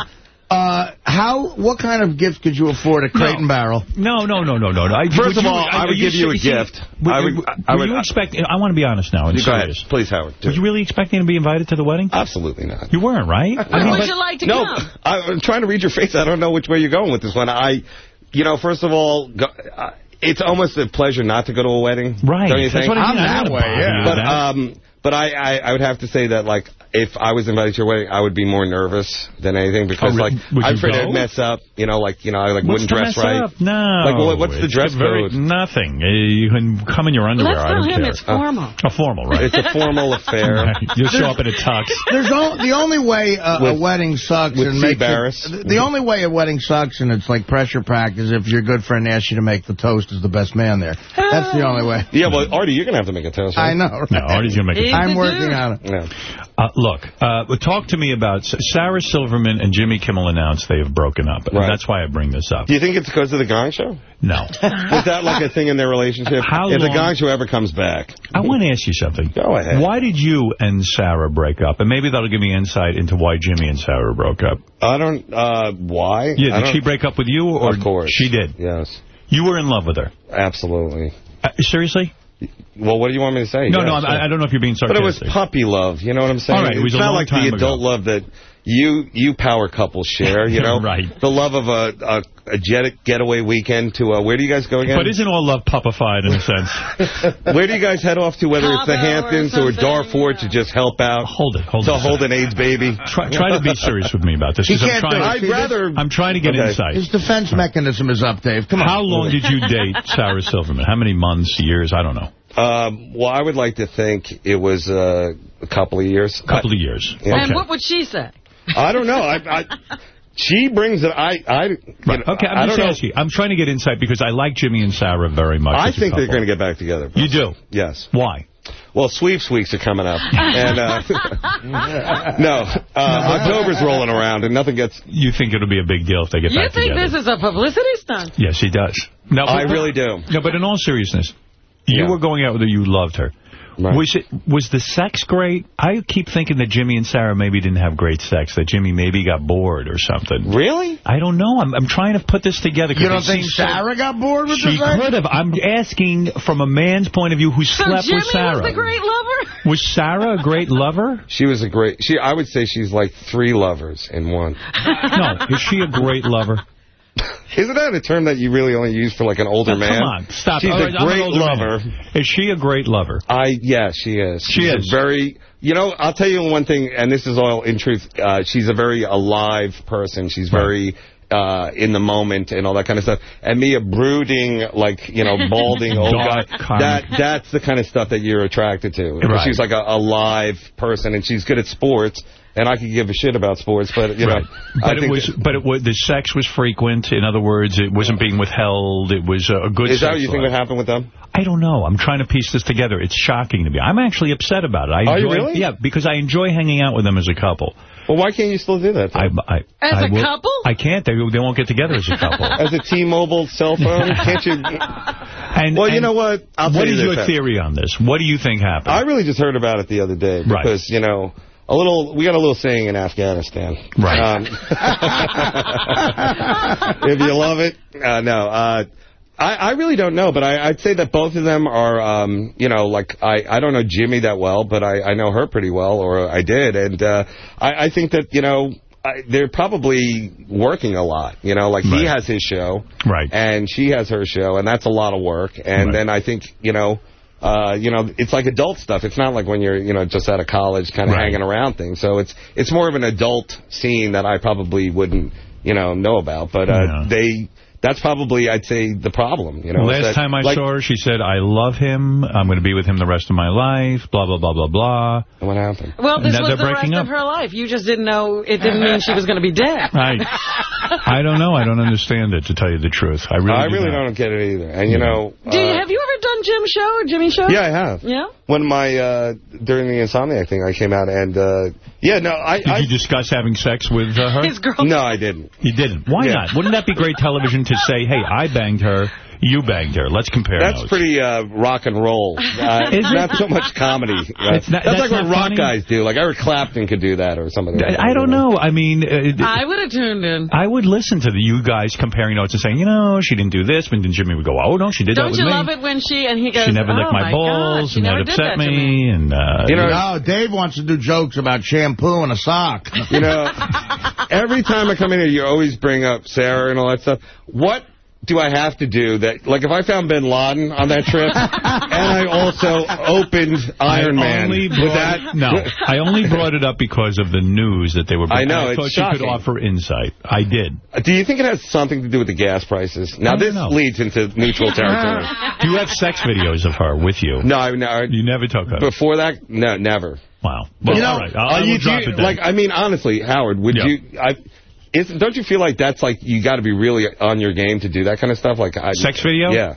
Uh, how? What kind of gift could you afford at Crate and Barrel? No, no, no, no, no. no. I, First of you- all, I would you give you a see- gift. Were, I would- were I would- you expecting? I want to be honest now. And You go ahead, please, Howard. do Were you really expecting to be invited to the wedding? Absolutely not. You weren't, right? Where would you like to no, come? I, I'm trying to read your face. I don't know which way you're going with this one. I, you know, first of all, go, uh, it's almost a pleasure not to go to a wedding. Right. Don't you That's think? what I mean. I'm that way, yeah. But um, but I, I I would have to say that like if I was invited to your wedding, I would be more nervous than anything because Oh, like would I'm afraid go? I'd mess up. You know, like you know, I like What's wouldn't to dress mess right. up? No. Like what, what's the It's dress very- code? Nothing. Uh, You can come in your underwear. Let's I tell don't him care. it's formal. A formal, right? It's a formal affair. Right. You show up in a tux. There's o the only way a, a wedding sucks with and Steve makes Barris. it, the only way a wedding sucks and it's like pressure packed is if your good friend asks you to make the toast as the best man there. That's the only way. Yeah, well, Artie, you're gonna have to make a toast. Right? I know. No, Artie's going to make it. I'm working on it. Yeah. Uh, look, uh, talk to me about Sarah Silverman and Jimmy Kimmel announced they have broken up. And Right. that's why I bring this up. Do you think it's because of the Gong Show? No. Is that like a thing in their relationship? How if the Gong Show ever comes back, I want to ask you something. Go ahead. Why did you and Sarah break up? And maybe that'll give me insight into why Jimmy and Sarah broke up. I don't. uh Why? Yeah, did she break up with you? Or Of course. She did. Yes. You were in love with her. Absolutely. Uh, seriously? Well, what do you want me to say? No, Yeah, no, I'm- I, I don't know if you're being sarcastic. But it was puppy love, you know what I'm saying? Right, it was it's a not like the adult love that you you power couple share, you know? Right. The love of a, a, a jet getaway weekend to, uh, where do you guys go again? But isn't all love puppified in a sense? where do you guys head off to, whether it's the Cabo or Hamptons or, something, Darfur to just help out? Hold it, hold to it. hold an AIDS baby? Try, try to be serious with me about this. He 'cause I'm can't trying, do it. I'd rather... I'm trying to get Okay. insight. His defense mechanism is up, Dave. Come on. How long did you date Sarah Silverman? How many months, years? I don't know. Um, well, I would like to think it was uh, a couple of years. A couple of years. Yeah. And Okay. what would she say? I don't know. I, I, she brings it. I, I, you Right. know, Okay, I I'm just don't asking. I'm trying to get insight because I like Jimmy and Sarah very much. I think they're going to get back together. You do? Yes. Why? Well, sweeps weeks are coming up, and uh, no, uh, October's rolling around, and nothing gets. You think it'll be a big deal if they get You back think this is a publicity stunt? Yes, he does. No, I really do. No, but in all seriousness, you Yeah. were going out with her, you loved her. Right. Was it was the sex great? I keep thinking that Jimmy and Sarah maybe didn't have great sex, that Jimmy maybe got bored or something. Really? I don't know. I'm I'm trying to put this together. 'cause You don't think seems so- Sarah got bored with She this thing? could have. I'm asking from a man's point of view who So slept Jimmy with Sarah. was the great lover? Was Sarah a great lover? She was a great. She, I would say, she's like three lovers in one. No. Is she a great lover? Isn't that a term that you really only use for like an older man? Come on, stop. She's a right, great older man. lover. Is she a great lover? I yeah, she is. She she's is. Very. You know, I'll tell you one thing, and this is all in truth. Uh, she's a very alive person. She's very. Uh, in the moment and all that kind of stuff. And me a brooding, like, you know, balding old guy. Dark. That That's the kind of stuff that you're attracted to. Right. She's like a, a live person, and she's good at sports. And I could give a shit about sports, but, you Right. know. But I it was, but it was, the sex was frequent. In other words, it wasn't being withheld. It was a good. Is that sex what you think life. would happen with them? I don't know. I'm trying to piece this together. It's shocking to me. I'm actually upset about it. I Are you enjoy, really? Yeah, because I enjoy hanging out with them as a couple. Well, why can't you still do that? I, I, As I a will- couple? I can't. They, they won't get together as a couple. As a T-Mobile cell phone, can't you? And, Well, you know what? I'll tell what you your Ed. theory on this? What do you think happened? I really just heard about it the other day Right. because, you know, a little, we got a little saying in Afghanistan. Right. Um, if you love it, uh, no. Uh, I, I really don't know, but I, I'd say that both of them are, um, you know, like, I, I don't know Jimmy that well, but I, I know her pretty well, or I did, and uh, I, I think that, you know, I, they're probably working a lot, you know, like he has his show, Right. and she has her show, and that's a lot of work. And Right. then I think, you know, uh, you know, it's like adult stuff. It's not like when you're, you know, just out of college kind of Right. hanging around things. So it's it's more of an adult scene that I probably wouldn't, you know, know about. But uh, Yeah. they, that's probably, I'd say, the problem. You know, Last that, time I like, saw her, she said, I love him. I'm going to be with him the rest of my life. Blah, blah, blah, blah, blah. And what happened? Well, this was the rest breaking of her life. You just didn't know it didn't mean she was going to be dead. I, I don't know. I don't understand it, to tell you the truth. I really, I do really not. don't get it either. And you Yeah. know, Do you, uh, have you ever done Jim's show or Jimmy's show? yeah, I have. Yeah? When my uh, during the insomniac thing, I came out and uh, yeah, no, I, Did I you discuss having sex with uh, her? His girl. no, I didn't. You didn't. Why Yeah. not? Wouldn't that be great television to say, hey, I banged her, you banged her. Let's compare That's notes. pretty uh, rock and roll. Uh, Is it? not so much comedy. Uh, It's not- that's, that's like what rock funny? guys do. Like Eric Clapton could do that or something. like that, I don't you know. I mean, uh, I would have tuned in. I would listen to the, you guys comparing notes and saying, you know, she didn't do this, And then Jimmy would go, oh, no, she did that Don't you love it when she and he goes, She never oh licked my, God, balls, she and that upset that to me. And, uh, You know, No, Dave wants to do jokes about shampoo and a sock. You know, every time I come in here, you always bring up Sarah and all that stuff. What do I have to do that? Like, if I found Bin Laden on that trip, and I also opened Iron I Man, would that... No, I only brought it up because of the news that they were... I know, I it's thought you shocking. could offer insight. I did. Uh, do you think it has something to do with the gas prices? Now, this know. leads into neutral territory. Do you have sex videos of her with you? No, I, no, You never took her? Before that, no, never. Wow. Well, you know, all right. I'll, I will you, drop you- it then. like, I mean, honestly, Howard, would Yeah. you... I, is, don't you feel like that's like, you got to be really on your game to do that kind of stuff? Like I, Sex video? Yeah.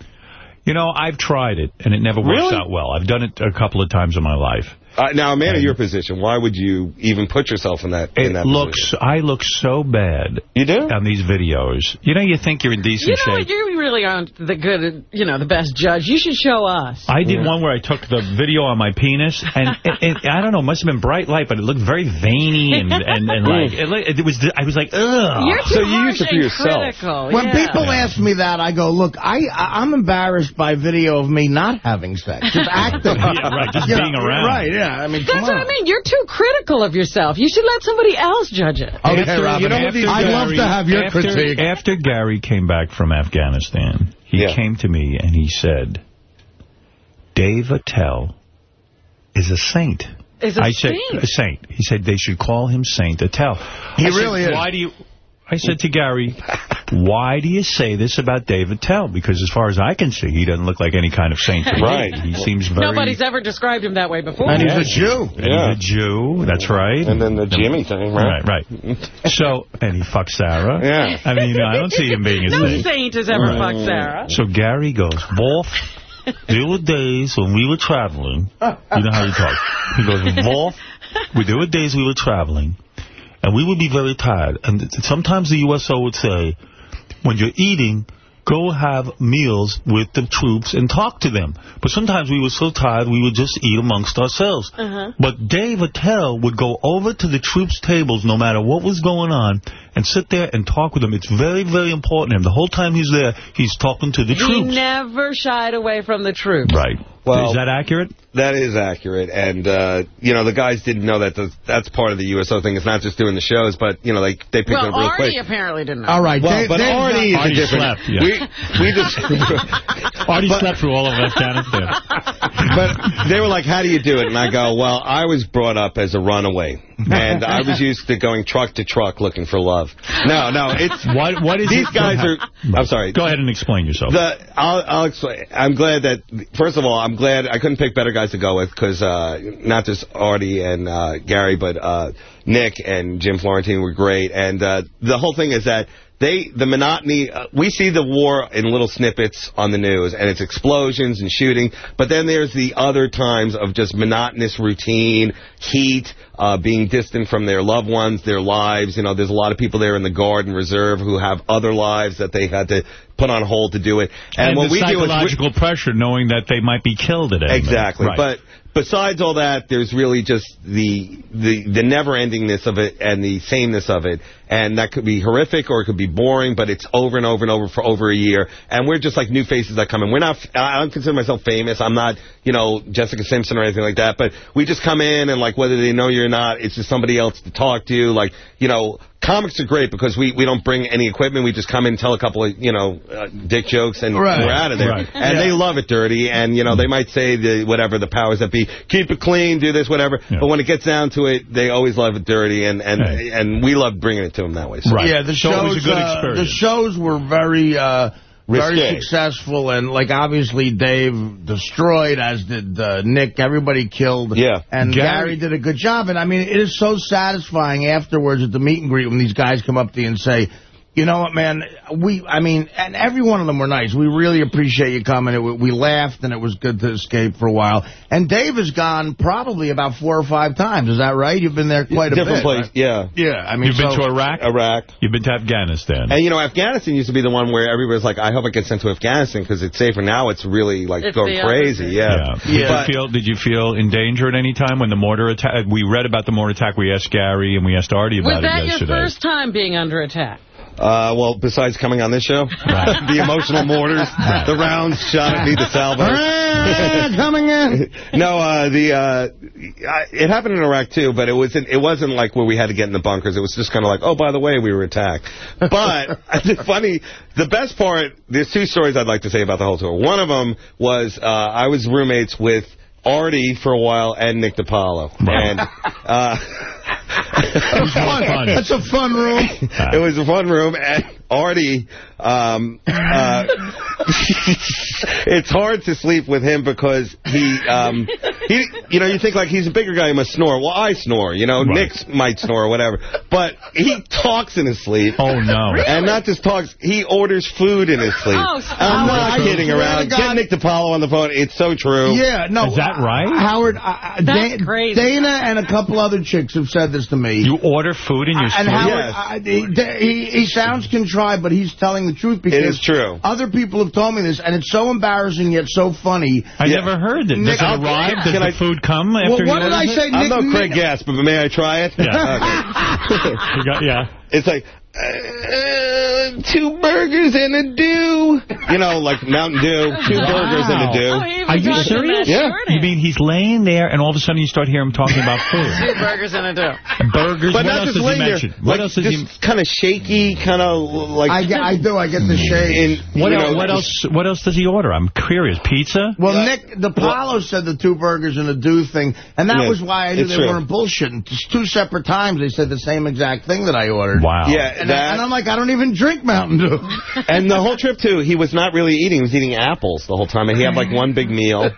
You know, I've tried it, and it never works Really? out well. I've done it a couple of times in my life. Uh, now, a man in your position, why would you even put yourself in that in It that looks, I look so bad. You do? On these videos. You know, you think you're in decent You know shape. what? You really aren't the good, you know, the best judge. You should show us. I did one where I took the video on my penis, and it, it, I don't know, it must have been bright light, but it looked very veiny, and, and, and like, it, it was, I was like, ugh. You're too So you harsh use it for and yourself. critical. When yeah. people ask me that, I go, look, I, I- I'm embarrassed by video of me not having sex. Just acting. Yeah, right, just You being know, around. Right, yeah. I mean, That's come what on. I mean. You're too critical of yourself. You should let somebody else judge it. Okay, After- Robin, you know what these I'd love Gary- to have your after, critique. After Gary came back from Afghanistan, he Yeah. came to me and he said, Dave Attell is a saint. Is a I said, saint. a saint. He said they should call him Saint Attell. He I said, really is. Why do you... I said to Gary, why do you say this about Dave Attell? Because as far as I can see, he doesn't look like any kind of saint to me. Right. He seems very... Nobody's ever described him that way before. And he's a Jew. And he's a Jew. That's right. And then the Jimmy thing, right? Right, right. So, and he fucked Sarah. Yeah. I mean, you know, I don't see him being a no saint. saint has ever Right. fucked mm. Sarah. So Gary goes, Wolf, there were days when we were traveling. You know how he talks. He goes, Wolf, we- there were days we were traveling, and we would be very tired. And sometimes the USO would say, when you're eating, go have meals with the troops and talk to them. But sometimes we were so tired, we would just eat amongst ourselves. Uh-huh. But Dave Attell would go over to the troops' tables, no matter what was going on, and sit there and talk with them. It's very, very important to him. The whole time he's there, he's talking to the He troops. He never shied away from the troops. Right. Well- Is that accurate? That is accurate, and uh, you know the guys didn't know that the, that's part of the USO thing. It's not just doing the shows, but you know they they picked Well, it up real Artie quick. apparently didn't know. All right. Well, Dave- but Dave's Artie is not- a Artie different. slept, yeah. We we just. Artie But- slept through all of Afghanistan. but they were like, "How do you do it?" And I go, "Well, I was brought up as a runaway, and I was used to going truck to truck looking for love." No, no, it's What, what is these guys are. I'm sorry. Go ahead and explain yourself. The I'll, I'll explain. I'm glad that first of all, I'm glad I couldn't pick better guys to go with because uh, not just Artie and uh, Gary, but uh, Nick and Jim Florentine were great. And uh, the whole thing is that they the monotony. Uh, we see the war in little snippets on the news, and it's explosions and shooting. But then there's the other times of just monotonous routine, heat, uh, being distant from their loved ones, their lives. You know, there's a lot of people there in the Guard and Reserve who have other lives that they had to put on hold to do it. and what the we do is psychological pressure knowing that they might be killed at any. Exactly. Right. But besides all that, there's really just the the the never-endingness of it and the sameness of it, and that could be horrific or it could be boring, but it's over and over and over for over a year, and we're just like new faces that come in. We're not. I don't consider myself famous. I'm not, you know, Jessica Simpson or anything like that. But we just come in and like whether they know you or not, it's just somebody else to talk to. You, like you know. Comics are great because we, we don't bring any equipment. We just come in, tell a couple of, you know, uh, dick jokes, and Right. we're out of there. Right. And Yeah. they love it dirty, and you know they might say the whatever the powers that be, keep it clean, do this, whatever. Yeah. But when it gets down to it, they always love it dirty, and and Hey. and we love bringing it to them that way. So. Right. Yeah, the So shows. it was a good uh, experience. the shows were very, uh, very successful, and like obviously Dave destroyed, as did uh, Nick. Everybody killed. Yeah. and Gary- Gary, did a good job. And I mean, it is so satisfying afterwards at the meet and greet when these guys come up to you and say. You know what, man? We, I mean, and every one of them were nice. We really appreciate you coming. It, we laughed, and it was good to escape for a while. And Dave has gone probably about four or five times. Is that right? You've been there quite a Different bit. place, right? yeah. Yeah, I mean, You've been to Iraq? Iraq. You've been to Afghanistan. And you know, Afghanistan used to be the one where everybody's like, "I hope I get sent to Afghanistan because it's safer." Now it's really like It's going crazy. opposite. Yeah. Did But- you feel Did you feel in danger at any time when the mortar attack? We read about the mortar attack. We asked Gary and we asked Artie Was about that it your yesterday. first time being under attack? Uh, well, besides coming on this show, the emotional mortars, the rounds shot at me, the salvo. coming in. no, uh, the uh, I- it happened in Iraq too, but it wasn't. It wasn't like where we had to get in the bunkers. It was just kind of like, oh, by the way, we were attacked. But the funny, the best part. There's two stories I'd like to say about the whole tour. One of them was uh, I was roommates with. Artie for a while and Nick DiPaolo. And uh, That's a fun room. it was a fun room, and Artie, um, uh, it's hard to sleep with him because he, um, he, you know, you think like he's a bigger guy, he must snore. Well, I snore, you know, Nick might snore or whatever, but he talks in his sleep. Oh, no. And not just talks, he orders food in his sleep. Oh, stop. I'm not I kidding around. Get Nick DiPaolo on the phone. It's so true. Yeah, no. Is that right? Howard, uh, That's Da- crazy. Dana and a couple other chicks have said this to me. You order food in your and sleep? Howard, uh, he, he, he sounds contrived, but he's telling the truth because It is true. other people have told me this, and it's so embarrassing yet so funny. I Yeah. never heard it. Does Nick, it I'll- arrive? Does Can the I- food come after Well, you what did order I it? say? I'm Nick- no Craig Nick- Gass, but may I try it? Yeah. You got- yeah. It's like, uh, two burgers and a dew. You know, like Mountain Dew, two burgers and a Oh, dew. he even Are you talks serious? Yeah. You mean he's laying there and all of a sudden you start hearing him talking about food. Two food? burgers and a dough. Burgers. But what not else just does he laying there. What like, else does he... just kind of shaky, kind of like... I, get, I do. I get the shade. in, What, you know, what else? What else does he order? I'm curious. Pizza? Well, Nick DiPaolo said the two burgers and a do thing, and that Yeah, was why I knew they true. weren't bullshitting. Just two separate times they said the same exact thing that I ordered. Wow. Yeah, And, that, and I'm like, I don't even drink Mountain Dew. and the whole trip, too, he was not really eating. He was eating apples the whole time, and he had, like, one big meal, and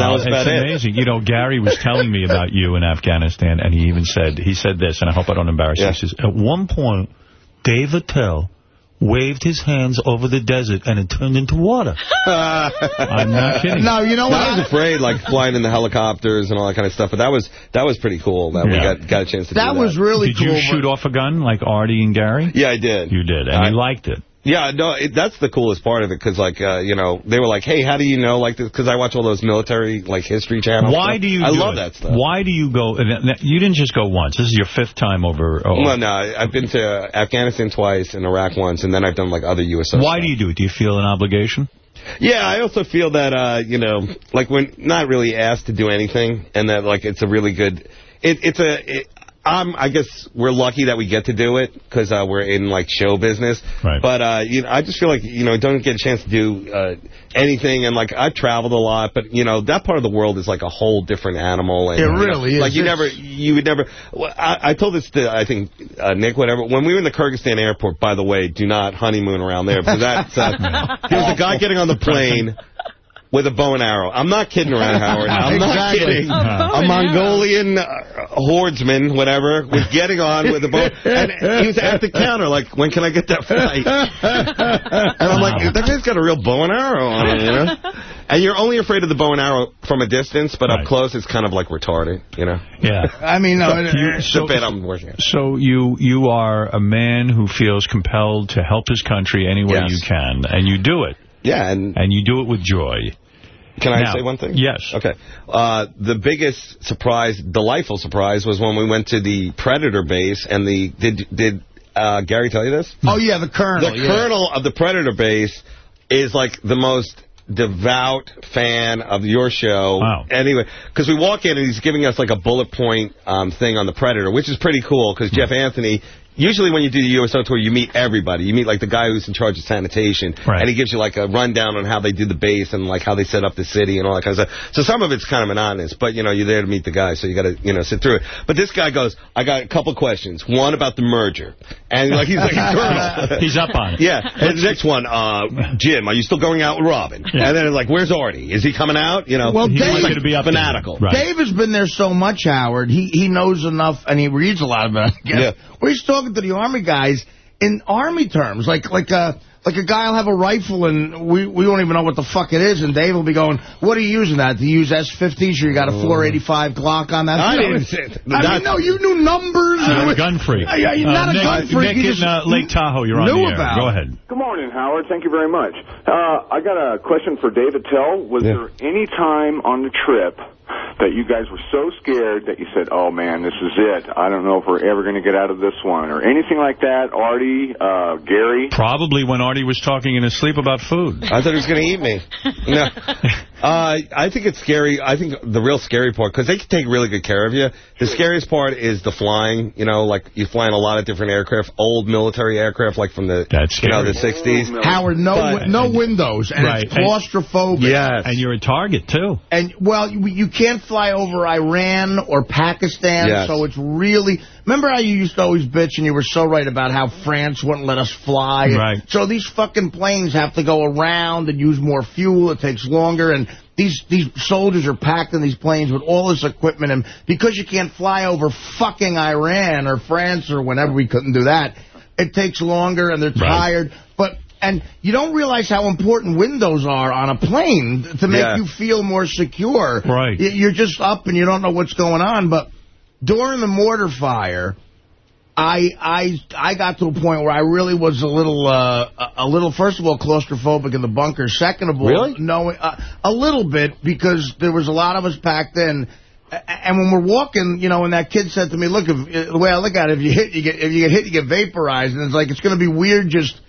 that Oh, was about it's it. amazing. You know, Gary was telling me about you in Afghanistan, and he even said, he said this, and I hope I don't embarrass you. He says, at one point, Dave Attell waved his hands over the desert, and it turned into water. I'm not kidding. No, you know what? I was afraid, like, flying in the helicopters and all that kind of stuff, but that was that was pretty cool that we got, got a chance to that do that. was really Did cool. Did you shoot off a gun like Artie and Gary? Yeah, I did. You did, and I- you liked it. Yeah, no, it, that's the coolest part of it, because, like, uh, you know, they were like, hey, how do you know, like, this? Because I watch all those military, like, history channels. Why stuff. do you I do love it? that stuff. Why do you go... You didn't just go once. This is your fifth time over... Oh, Well, no, I've been to Afghanistan twice and Iraq once, and then I've done, like, other U.S. Why do you do it? Do you feel an obligation? Yeah, I also feel that, uh, you know, like, when not really asked to do anything, and that, like, it's a really good... It, it's a... It, um, I guess we're lucky that we get to do it because uh, we're in like show business. Right. But uh, you know, I just feel like you know don't get a chance to do uh, anything. And like I've traveled a lot, but you know that part of the world is like a whole different animal. And, It you know, really is. Like you It's- never, you would never. Well, I, I told this to I think uh, Nick, whatever. When we were in the Kyrgyzstan airport, by the way, do not honeymoon around there because that's uh, there was a guy getting on the plane. With a bow and arrow. I'm not kidding around, Howard. I'm not Exactly. kidding. A A Mongolian uh, hordeman, whatever, was getting on with a bow. And he was at the counter, like, when can I get that flight? And I'm like, that guy's got a real bow and arrow on him, you know? And you're only afraid of the bow and arrow from a distance, but Right. up close, it's kind of like retarded, you know? Yeah. I mean, no, it- You- so, the bit I'm working on. so you you are a man who feels compelled to help his country any way Yes. you can, and you do it, Yeah, and and you do it with joy. Can I Now, say one thing? yes. Okay. Uh, the biggest surprise, delightful surprise, was when we went to the Predator base and the did did uh, Gary tell you this? oh, yeah, the colonel. The yeah. colonel of the Predator base is like the most devout fan of your show. Wow. Anyway, because we walk in and he's giving us like a bullet point um, thing on the Predator, which is pretty cool because Jeff Anthony. Usually when you do the USO tour, you meet everybody. You meet, like, the guy who's in charge of sanitation. Right. And he gives you, like, a rundown on how they did the base and, like, how they set up the city and all that kind of stuff. So some of it's kind of monotonous, but, you know, you're there to meet the guy, so you got to, you know, sit through it. But this guy goes, I got a couple questions. One about the merger. And, like, he's like a. He's up on it. Yeah. And the next one, uh, Jim, are you still going out with Robin? And then it's like, where's Artie? Is he coming out? You know, Well, he's Dave- like to be up fanatical. Right. Dave has been there so much, Howard. He he knows enough, and he reads a lot about it. Yeah. Where he's talking to the Army guys in Army terms. Like like a, like a guy will have a rifle, and we, we don't even know what the fuck it is, and Dave will be going, what are you using that? Do you use S-50s, or you got a 485 Glock on that? I You know, didn't say- I mean, no, you knew numbers. You're a gun freak. Yeah, yeah, you're not Uh, a Nick, gun freak. Nick in uh, Lake Tahoe, you're on the air. about Go ahead. Good morning, Howard. Thank you very much. Uh, I got a question for Dave Attell. Was Yeah. there any time on the trip that you guys were so scared that you said, "Oh man, this is it. I don't know if we're ever going to get out of this one," or anything like that? Artie, uh, Gary. Probably when Artie was talking in his sleep about food. I thought he was going to eat me. No. Uh, I think it's scary. I think the real scary part, because they can take really good care of you. The scariest part is the flying. You know, like you fly in a lot of different aircraft, old military aircraft, like from the you know the 60s. Howard, no But- no windows, and Right. it's claustrophobic. Yes. And you're a target, too. And, well, you, you can't fly over Iran or Pakistan, Yes. so it's really... Remember how you used to always bitch, and you were so right about how France wouldn't let us fly? Right. So these fucking planes have to go around and use more fuel. It takes longer, and these these soldiers are packed in these planes with all this equipment, and because you can't fly over fucking Iran or France or whenever we couldn't do that, it takes longer, and they're tired. But and you don't realize how important windows are on a plane to make Yeah. you feel more secure. Right. You're just up and you don't know what's going on. But during the mortar fire, I I I got to a point where I really was a little uh, a- little first of all claustrophobic in the bunker. Second of all, Really? knowing uh, a little bit because there was a lot of us packed in. And when we're walking, you know, and that kid said to me, "Look, if, the way I look at it, if you hit, you get if you get hit, you get vaporized." And it's like it's going to be weird. Just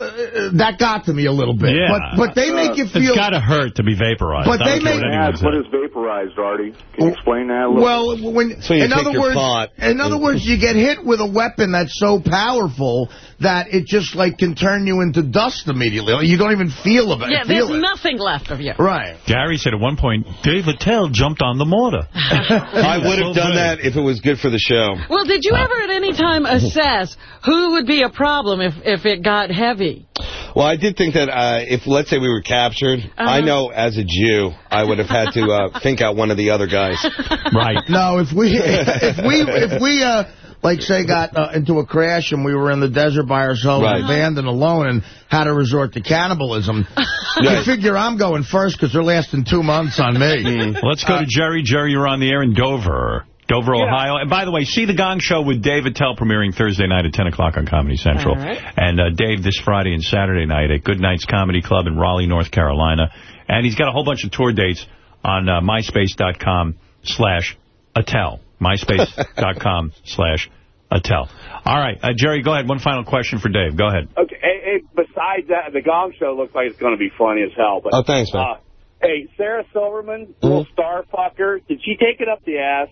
uh, that got to me a little bit. Yeah. But but they make you feel. It's got to hurt to be vaporized. But they don't care make- what anyone That's what says. is vaporized, Artie. Can you explain that a little? Well, when So you in other words, in other words, you get hit with a weapon that's so powerful that it just like can turn you into dust immediately. You don't even feel of it. Yeah, feel there's it. nothing left of you. Right. Gary said at one point, Dave Attell jumped on the mortar. I would have done that if it was good for the show. Well, did you ever at any time assess who would be a problem if, if it got heavy? Well, I did think that uh, if, let's say, we were captured, Uh-huh. I know as a Jew, I would have had to uh, think out one of the other guys. Right. No, if we if we if we uh like say got uh, into a crash and we were in the desert by ourselves, Right. abandoned, alone, and had to resort to cannibalism, you figure I'm going first because they're lasting two months on me. Mm. Let's go to Jerry. Jerry, you're on the air in Dover. Dover, Yeah. Ohio. And by the way, see The Gong Show with Dave Attell premiering Thursday night at 10 o'clock on Comedy Central. All right. And uh, Dave this Friday and Saturday night at Good Nights Comedy Club in Raleigh, North Carolina. And he's got a whole bunch of tour dates on uh, myspace.com slash Attell. myspace.com slash Attell. All right, uh, Jerry, go ahead. One final question for Dave. Go ahead. Okay. Hey, hey, besides that, the Gong Show looks like it's going to be funny as hell. But Oh, thanks, man. Uh, hey, Sarah Silverman, little star fucker, did she take it up the ass?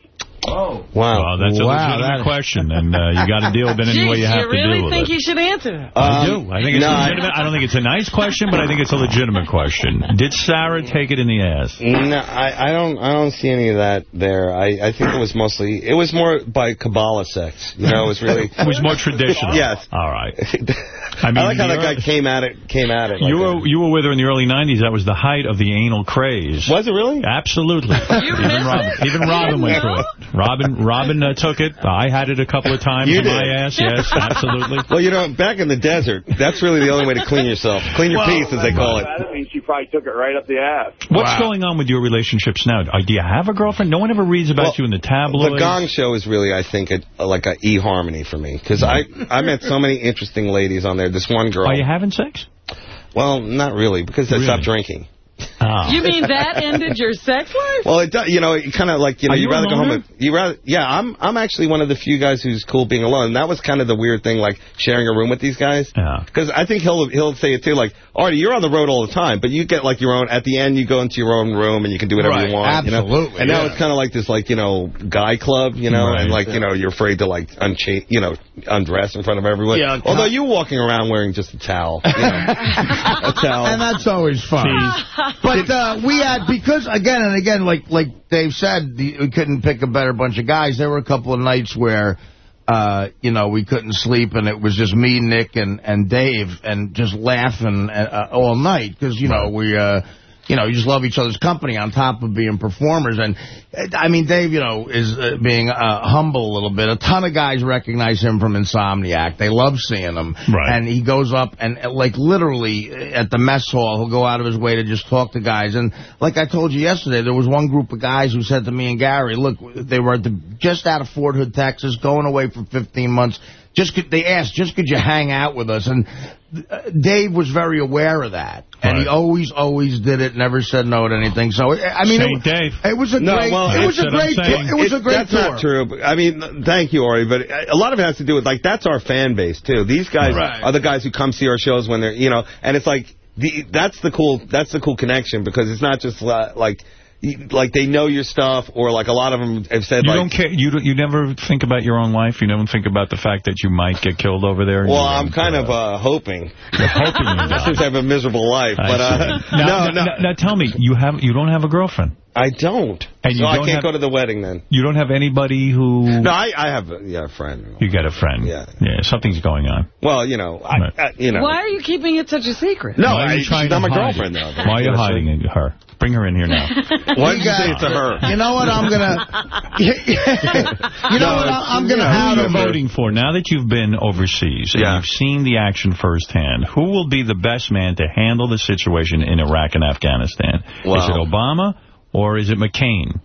Wow. Well, that's a Wow, legitimate that- question, and uh, you got to deal with it any Jeez, way you have you to really deal with think it. you should answer that? I Um, do. I think it's no, I- legitimate. I don't think it's a nice question, but I think it's a legitimate question. Did Sarah take it in the ass? No, I, I don't. I don't see any of that there. I, I think it was mostly. It was more by Kabbalah sex. You know, it was really. It was more traditional. Yes. All right. I, mean, like how that the guy came at it. Came at it. Like You that. were you were with her in the early 90s. That was the height of the anal craze. Was it really? Absolutely. even Robin, even Robin went through it. Robin Robin uh, took it. I had it a couple of times You in my ass. Yes, absolutely. Well, you know, back in the desert, that's really the only way to clean yourself. Clean your piece, as they call it. That means she probably took it right up the ass. What's going on with your relationships now? Uh, Do you have a girlfriend? No one ever reads about Well, you in the tabloids. The Gong Show is really, I think, a, like a e-harmony for me. Because I, I met so many interesting ladies on there. This one girl. Are you having sex? Well, not really, because I Really? stopped drinking. Oh. You mean that ended your sex life? Well, it does, you know, it kind of like, you know, Are you'd you rather a go home with, you rather, yeah, I'm, I'm actually one of the few guys who's cool being alone. And that was kind of the weird thing, like sharing a room with these guys. Yeah. Because I think he'll, he'll say it too, like, Artie, you're on the road all the time, but you get like your own, at the end, you go into your own room and you can do whatever Right, you want. you know? absolutely, And now it's kind of like this, like, you know, guy club, you know, Right. and like, you know, you're afraid to like, uncha- you know, undress in front of everyone. Yeah, Although you're walking around wearing just a towel. You know, a towel. And that's always fun. But uh, we had, because, again and again, like like Dave said, we couldn't pick a better bunch of guys. There were a couple of nights where, uh, you know, we couldn't sleep, and it was just me, Nick, and, and Dave, and just laughing uh, all night, because, you know, we... Uh, you know, you just love each other's company on top of being performers. And, I mean, Dave, you know, is uh, being uh, humble a little bit. A ton of guys recognize him from Insomniac. They love seeing him. Right. And he goes up and, uh, like, literally uh, at the mess hall, he'll go out of his way to just talk to guys. And like I told you yesterday, there was one group of guys who said to me and Gary, look, they were at the, just out of Fort Hood, Texas, going away for 15 months, just could, they asked, just could you hang out with us? And Dave was very aware of that. And he always, always did it, never said no to anything. So, I mean, Saint it, Dave. it was a No, great, well, it was a what I'm great, saying. tour. it was a It- great that's tour. not true. But, I mean, thank you, Artie, but a lot of it has to do with, like, that's our fan base, too. These guys Right. are the guys who come see our shows when they're, you know, and it's like, the that's the cool, that's the cool connection, because it's not just, uh, like, you- like they know your stuff, or like a lot of them have said, You like, don't care. You don't, you never think about your own life. You never think about the fact that you might get killed over there. well, I'm kind of uh, hoping. hoping you. Since I have a miserable life. I But, uh, now, no, no. now, now tell me, you have you don't have a girlfriend, I don't. And so you I don't can't have- go to the wedding then. you don't have anybody who No, I, I have a, yeah, a friend. you got a friend. Yeah. yeah, something's going on. Well, you know, I, Right. I, you know. Why are you keeping it such a secret? No, I, you trying she's not my girlfriend, it? though. Why are you hiding it, her? Bring her in here now. Why did you say it to her? You know what I'm going to... you know what I'm going to Who are you voting for now that you've been overseas and Yeah. you've seen the action firsthand? Who will be the best man to handle the situation in Iraq and Afghanistan? Is Wow. it Obama or is it McCain?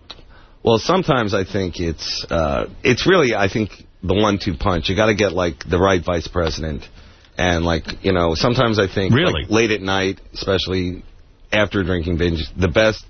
Well, sometimes I think it's uh, it's really I think the one-two punch. You got to get like the right vice president, and like you know sometimes I think Really? like, late at night, especially after drinking binge, the best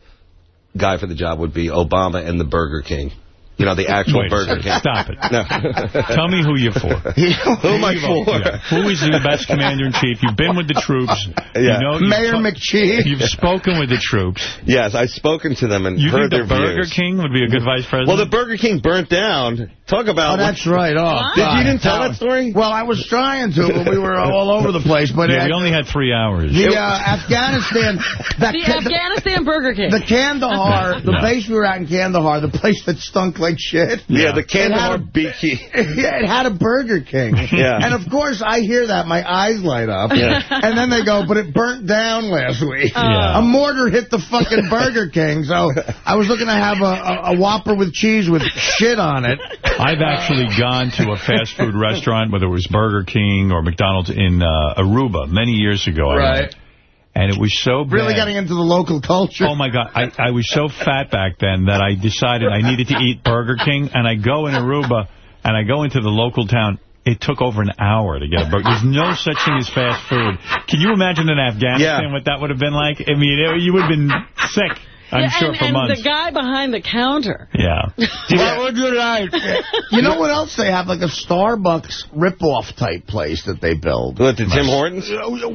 guy for the job would be Obama and the Burger King. You know the actual Wait Burger. King. Stop it. No. Tell me who you're for. Who am I for? Yeah. Who is the best commander-in-chief? You've been with the troops. Yeah. You know, you've Mayor ta- McChee. You've spoken with the troops. Yes, I've spoken to them and You heard think the Burger views. King would be a good vice president? Well, the Burger King burnt down. Talk about Oh, that's right. Oh, Did you didn't tell that story? Well, I was trying to, but we were all over the place. But yeah, we only had three hours. the uh, Afghanistan, that The Afghanistan Burger King. the Kandahar, the Yeah. base we were at in Kandahar, the place that stunk like shit. Yeah, the It Kandahar had a- Beaky. yeah, it had a Burger King. Yeah. And of course, I hear that, my eyes light up. Yeah. And then they go, but it burnt down last week. Yeah. A mortar hit the fucking Burger King, so I was looking to have a, a, a Whopper with cheese with shit on it. I've actually gone to a fast food restaurant, whether it was Burger King or McDonald's in uh, Aruba many years ago. I Right. And it was so bad. Really getting into the local culture. Oh, my God. I, I was so fat back then that I decided I needed to eat Burger King. And I go in Aruba, and I go into the local town. It took over an hour to get a burger. There's no such thing as fast food. Can you imagine in Afghanistan Yeah. what that would have been like? I mean, it, you would have been sick, I'm Yeah, sure, and, for and months. the guy behind the counter. Yeah. What would you like? You know what else they have? Like a Starbucks rip-off type place that they build. What, the Tim Hortons?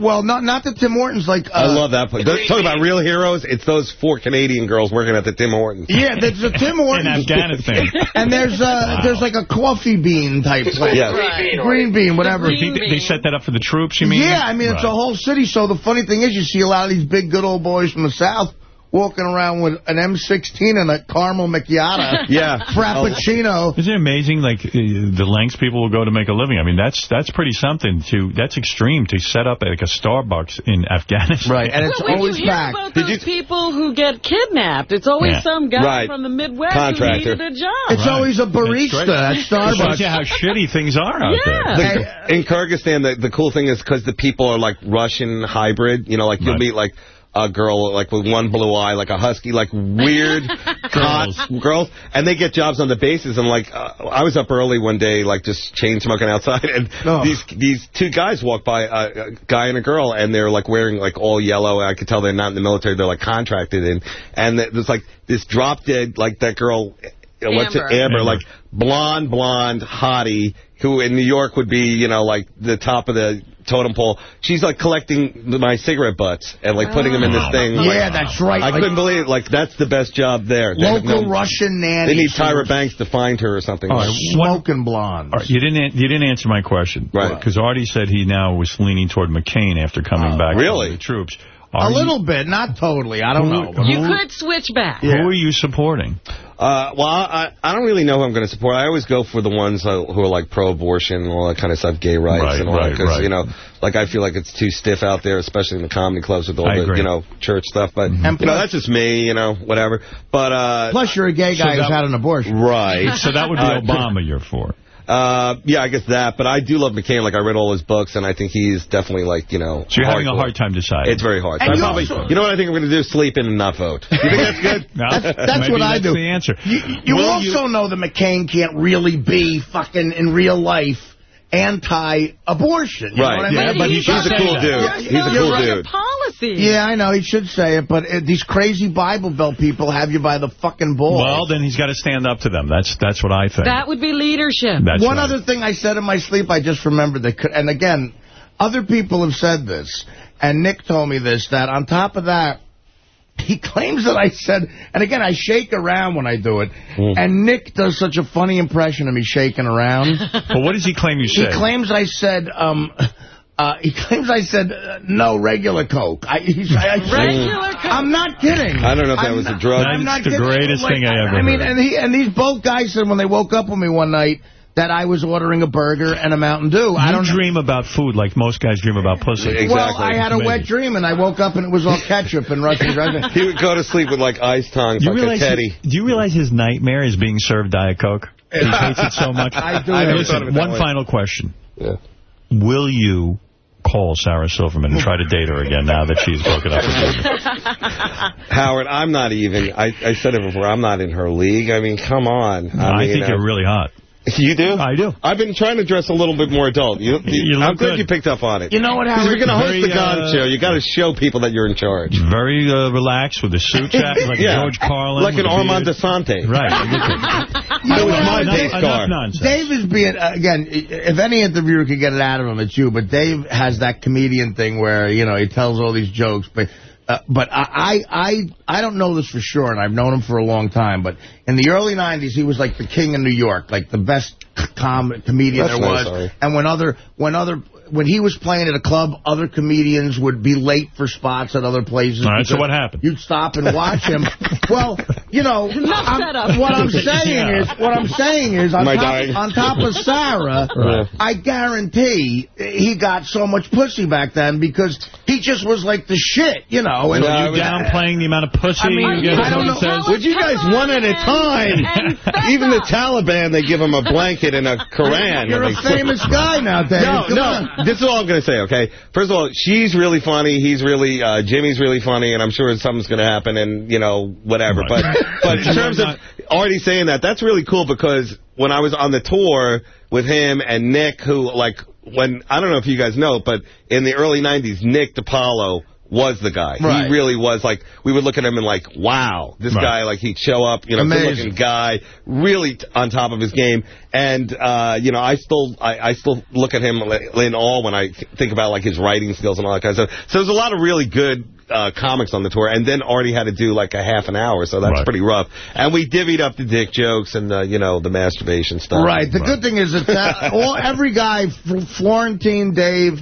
Well, not not the Tim Hortons. Like uh, I love that place. Talk about real heroes. It's those four Canadian girls working at the Tim Hortons. Yeah, there's a Tim Hortons. In Afghanistan. And there's uh, there's like a coffee bean type place. Yes. Right. Green bean, whatever. You think they- they set that up for the troops, you mean? Yeah, I mean, it's a whole city. So the funny thing is, you see a lot of these big, good old boys from the South walking around with an M16 and a caramel macchiato. Yeah. Frappuccino. Isn't it amazing, like, uh, the lengths people will go to make a living? I mean, that's that's pretty something to, that's extreme to set up like a Starbucks in Afghanistan. Right, and it's Well, always you hear packed. about Did those you- people who get kidnapped, it's always Yeah. some guy Right. from the Midwest Contractor. who needed a job. It's Right. always a That's great. barista at It shows Starbucks. you how shitty things are out Yeah. there. The, in Kyrgyzstan, the, the cool thing is because the people are like Russian hybrid. You know, like you'll Right. meet like a girl like with one blue eye, like a husky, like weird hot girls, and they get jobs on the bases. And like, uh, I was up early one day, like just chain smoking outside, and Oh. these these two guys walk by, uh, a guy and a girl, and they're like wearing like all yellow. I could tell they're not in the military; they're like contracted in. And there's like this drop dead, like that girl. uh, What's it? Amber. Amber, Amber. like blonde, blonde, hottie, who in New York would be, you know, like the top of the totem pole. She's like collecting my cigarette butts and like putting them in this Oh. thing. Yeah, Like, that's right. I Like, couldn't believe it. Like, that's the best job there. They local no- Russian nanny. They need Tyra Banks to find her or something. All right, Smoking blondes. All right, you didn't you didn't answer my question. Right. Because Artie said he now was leaning toward McCain after coming back really? from the troops. A Are you- little bit, not totally. I don't Who- know. You Who- could switch back. Who are you supporting? Uh, well, I, I don't really know who I'm going to support. I always go for the ones uh, who are like pro-abortion and all that kind of stuff, gay rights Right, and all right, that. Because right. you know, like I feel like it's too stiff out there, especially in the comedy clubs with all I the agree. you know church stuff. But And you know, that's just me. You know, whatever. But uh, Plus, you're a gay So guy who's had an abortion. right. So that would be Uh, Obama you're for. Uh, yeah, I guess that. But I do love McCain. Like I read all his books, and I think he's definitely like you know. So you're having a hard time deciding. It's very hard. So you probably, you know what I think I'm going to do? Sleep in and not vote. You think that's good? No? That's, that's Maybe what I that's do. the answer. You, you Will also know that McCain can't really be fucking in real life anti-abortion. You Right. Know what Yeah, I mean? but he He's should a cool that. dude. Yeah, He's a you're cool right. dude. Policy. Yeah, I know. He should say it, but uh, these crazy Bible Belt people have you by the fucking balls. Well, then he's got to stand up to them. That's that's what I think. That would be leadership. That's One right. other thing I said in my sleep, I just remembered that, could- and again, other people have said this, and Nick told me this, that on top of that, he claims that I said, and again, I shake around when I do it, and Nick does such a funny impression of me shaking around. Well, what does he claim you said? He said? claims I said, um, uh, he claims I said, uh, no, regular Coke. I, he's, I, I, Regular Coke. I'm not kidding. I don't know if that I'm was a drug. I'm That's not the kidding. greatest thing I ever I mean, heard. and he and these both guys said when they woke up with me one night that I was ordering a burger and a Mountain Dew. I don't dream about food like most guys dream about pussy. Well, I had a wet dream and I woke up and it was all ketchup and Russian dressing. He would go to sleep with like ice tongues, Do you, like a realize teddy. do you realize his nightmare is being served Diet Coke? He hates it so much. I do. I Listen, thought of it that one way. final question. Yeah. Will you call Sarah Silverman and try to date her again now that she's broken up with you? Howard, I'm not even, I, I said it before, I'm not in her league. I mean, come on. I, mean, think uh, you're really hot. You do? I do. I've been trying to dress a little bit more adult. You, You I'm glad good. you picked up on it. You know what, Howard? Because Howard? you're going to host Very, the Gong uh, Show. You got to show people that you're in charge. Very uh, relaxed with a suit jacket, like Yeah. George Carlin. Like an a Armand beard. Assante. Right. You That was know my what, pace enough, car. nonsense. Dave is being, uh, again, if any interviewer could get it out of him, it's you. But Dave has that comedian thing where, you know, he tells all these jokes. But uh, but I, I I don't know this for sure, and I've known him for a long time. But in the early 90s, he was like the king of New York, like the best com comedian That's there was. And when other when other when he was playing at a club, other comedians would be late for spots at other places. All right, so what happened? You'd stop and watch him. well, you know, I'm- what I'm saying Yeah. is, what I'm saying is, on top, on top of Sarah, Right. I guarantee he got so much pussy back then because he just was like the shit, you know. And So I you was- downplaying the amount of pussy I mean, you get? I don't know. says? Would you guys one at a time? Even the Taliban, they give him a blanket and a Koran. You're a famous guy now, Dave. No, Come no. on. This is all I'm going to say, okay? First of all, she's really funny. He's really, uh, Jimmy's really funny, and I'm sure something's going to happen, and, you know, whatever. Right. But, but in terms of already saying that, that's really cool because when I was on the tour with him and Nick, who, like, when, I don't know if you guys know, but in the early 90s, Nick DiPaolo was the guy. Right. He really was like, we would look at him and like, wow, this Right. guy, like he'd show up, you know, good-looking guy, really t on top of his game. And, uh, you know, I still, I, I still look at him in awe when I th- think about like his writing skills and all that kind of stuff. So there's a lot of really good, uh, comics on the tour and then Artie had to do like a half an hour. So that's Right. pretty rough. And we divvied up the dick jokes and, uh, you know, the masturbation stuff. Right. The good thing is that, that all every guy, Florentine, Dave,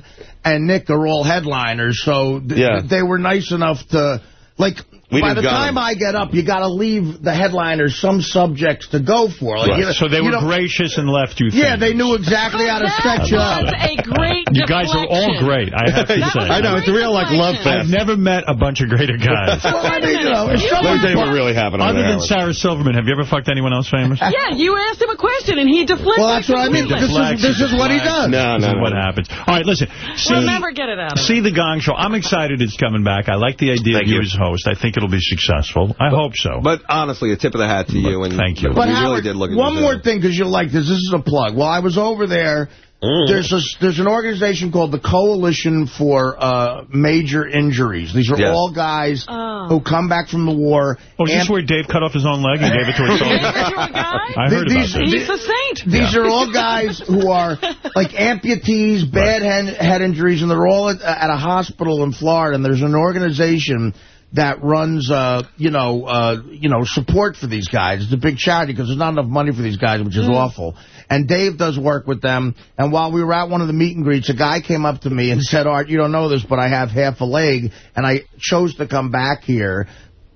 and Nick are all headliners, so th Yeah. they were nice enough to, like, We by the gun time them. I get up, you got to leave the headliners some subjects to go for. Like, Right. you know- So they you were know- gracious and left you Yeah, things. they knew exactly oh, how to set you up. was a great You guys are all great, I have to say. I know, it's a real like love deflection. I've fest. never met a bunch of greater guys. Well, I mean, you know, if You Let me tell you what really happened on Other there, than Sarah Silverman, have you ever fucked anyone else famous? Yeah, you asked him a question and he deflected. Well, that's what I mean. This is, this is what he does. No, This no, what happens. All right, listen. See, We'll never get it out see the Gong Show. I'm excited it's coming back. I like the idea Thank of you you. as host. I think it'll be successful. I hope so. But honestly, a tip of the hat to you. And Thank you. But really Howard, did look one more show. thing, because you'll like this. This is a plug. Well, I was over there, Mm. there's a, there's an organization called the Coalition for uh, Major Injuries. These are Yeah. all guys Oh. who come back from the war. oh, is this where Dave cut off his own leg and gave it to a Gave soldier? it to a guy? I heard These- about this. He's a saint. These are all guys who are like amputees, bad head, head injuries, and they're all at, at a hospital in Florida. And there's an organization that runs, uh, you know, uh, you know, support for these guys. It's a big charity because there's not enough money for these guys, which is awful. And Dave does work with them. And while we were at one of the meet and greets, a guy came up to me and said, Art, you don't know this, but I have half a leg, and I chose to come back here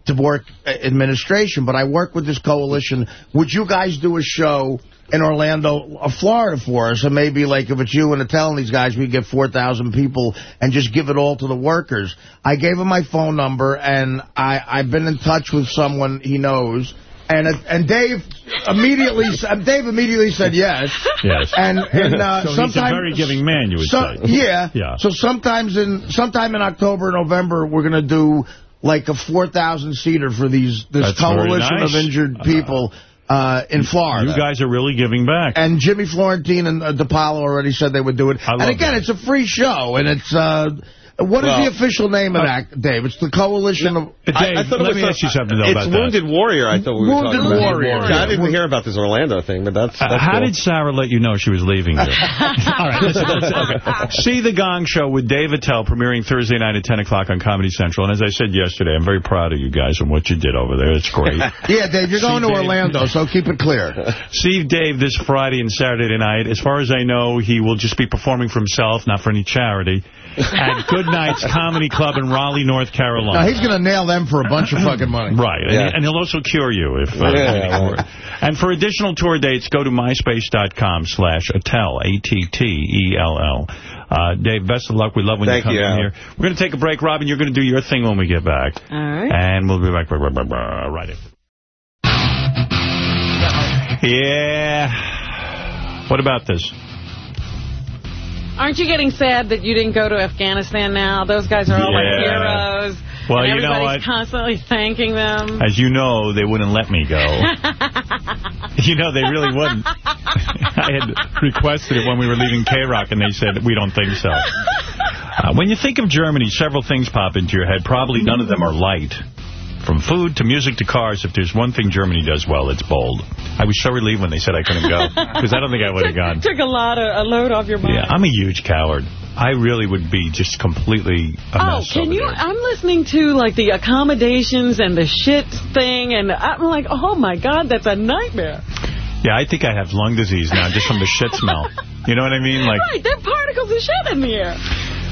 to work uh, administration, but I work with this coalition. Would you guys do a show in Orlando, uh, Florida for us? And maybe, like, if it's you and telling these guys, we get 4,000 people and just give it all to the workers. I gave him my phone number, and I, I've been in touch with someone he knows. And and Dave immediately Dave immediately said yes. Yes. And and uh, so he's a very giving man, you would so, say. Yeah. Yeah. So sometimes in sometime in October, November, we're going to do like a 4,000 seater for these this That's coalition nice. of injured people. uh, in Florida. You guys are really giving back. And Jimmy Florentine and uh, DiPaolo already said they would do it. and again, it's a free show, and it's... Uh, what is Well, the official name of that, Dave? It's the Coalition of... I, I thought it was a- It's Wounded Warrior, I thought we were Wounded talking about. Warrior. I didn't hear about this Orlando thing, but that's, Uh, how cool. did Sarah let you know she was leaving you? All right, listen, listen, okay. See The Gong Show with Dave Attell premiering Thursday night at 10 o'clock on Comedy Central. And as I said yesterday, I'm very proud of you guys and what you did over there. It's great. Yeah, Dave, you're going to Dave. Orlando, so keep it clear. See Dave this Friday and Saturday night. As far as I know, he will just be performing for himself, not for any charity, at Good Nights Comedy Club in Raleigh, North Carolina. Now, he's going to nail them for a bunch of fucking money. Right, and, Yeah. and he'll also cure you if uh, Yeah, anything yeah. And for additional tour dates, go to myspace.com slash Attell, A-T-T-E-L-L. Uh, Dave, best of luck. We love when Thank you come you, in Al. here. We're going to take a break. Robin, you're going to do your thing when we get back. All right. And we'll be back right in. Yeah. What about this? Aren't you getting sad that you didn't go to Afghanistan now? Those guys are all like Yeah. heroes. Well, you know everybody's what? constantly thanking them. As you know, they wouldn't let me go. you know, they really wouldn't. I had requested it when we were leaving K-Rock, and they said, we don't think so. Uh, when you think of Germany, several things pop into your head. Probably none of them are light. From food to music to cars, if there's one thing Germany does well, it's bold. I was so relieved when they said I couldn't go, because I don't think I would have gone. Took a lot of a load off your mind. Yeah, I'm a huge coward. I really would be just completely Oh, can you? there. I'm listening to like the accommodations and the shit thing, and I'm like, oh my god, that's a nightmare. Yeah, I think I have lung disease now just from the shit smell. You know what I mean? Like, right, there are particles of shit in the air.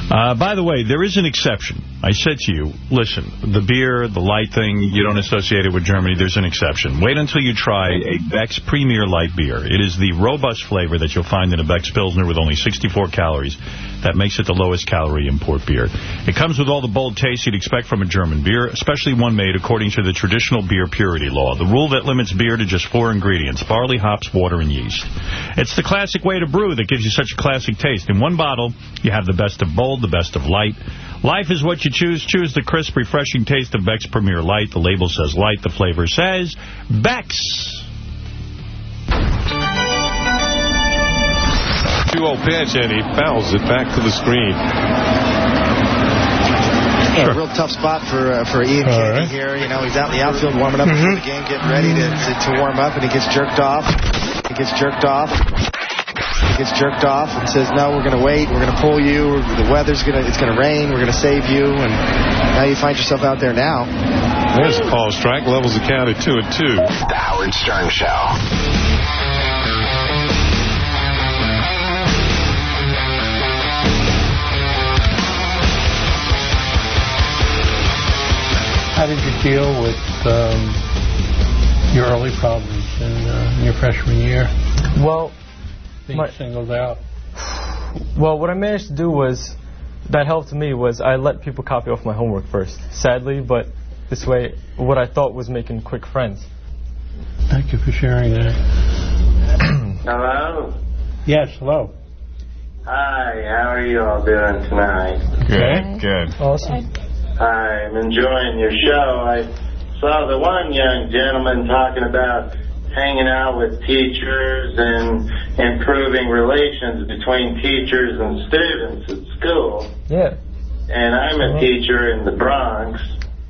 Uh, by the way, there is an exception. I said to you, listen, the beer, the light thing, you don't associate it with Germany. There's an exception. Wait until you try a Beck's Premier Light Beer. It is the robust flavor that you'll find in a Beck's Pilsner with only 64 calories. That makes it the lowest calorie import beer. It comes with all the bold taste you'd expect from a German beer, especially one made according to the traditional beer purity law, the rule that limits beer to just four ingredients, barley, hops, water, and yeast. It's the classic way to brew that gives you such a classic taste. In one bottle, you have the best of bold, the best of light. Life is what you choose. Choose the crisp, refreshing taste of Beck's Premier Light. The label says light. The flavor says Beck's. 2-0 pitch, and he fouls it back to the screen. Yeah, a real tough spot for uh, for Ian All Kennedy right. here. You know, he's out in the outfield warming up before the game, getting ready to, to, to warm up, and he gets jerked off. He gets jerked off. He gets jerked off and says, "No, we're going to wait. We're going to pull you. The weather's going to it's going to rain. We're going to save you." And now you find yourself out there now. There's a call strike, levels the count 2 and 2. The Howard Stern Show. How did you deal with um, your early problems in uh, your freshman year? Well, being my- singled out. Well, what I managed to do was, that helped me was I let people copy off my homework first. Sadly, but this way, what I thought was making quick friends. Thank you for sharing that. Hello. Yes, hello. Hi, how are you all doing tonight? Good, good. Awesome. Hi, I'm enjoying your show. I saw the one young gentleman talking about hanging out with teachers and improving relations between teachers and students at school. Yeah, And I'm a uh-huh. teacher in the Bronx.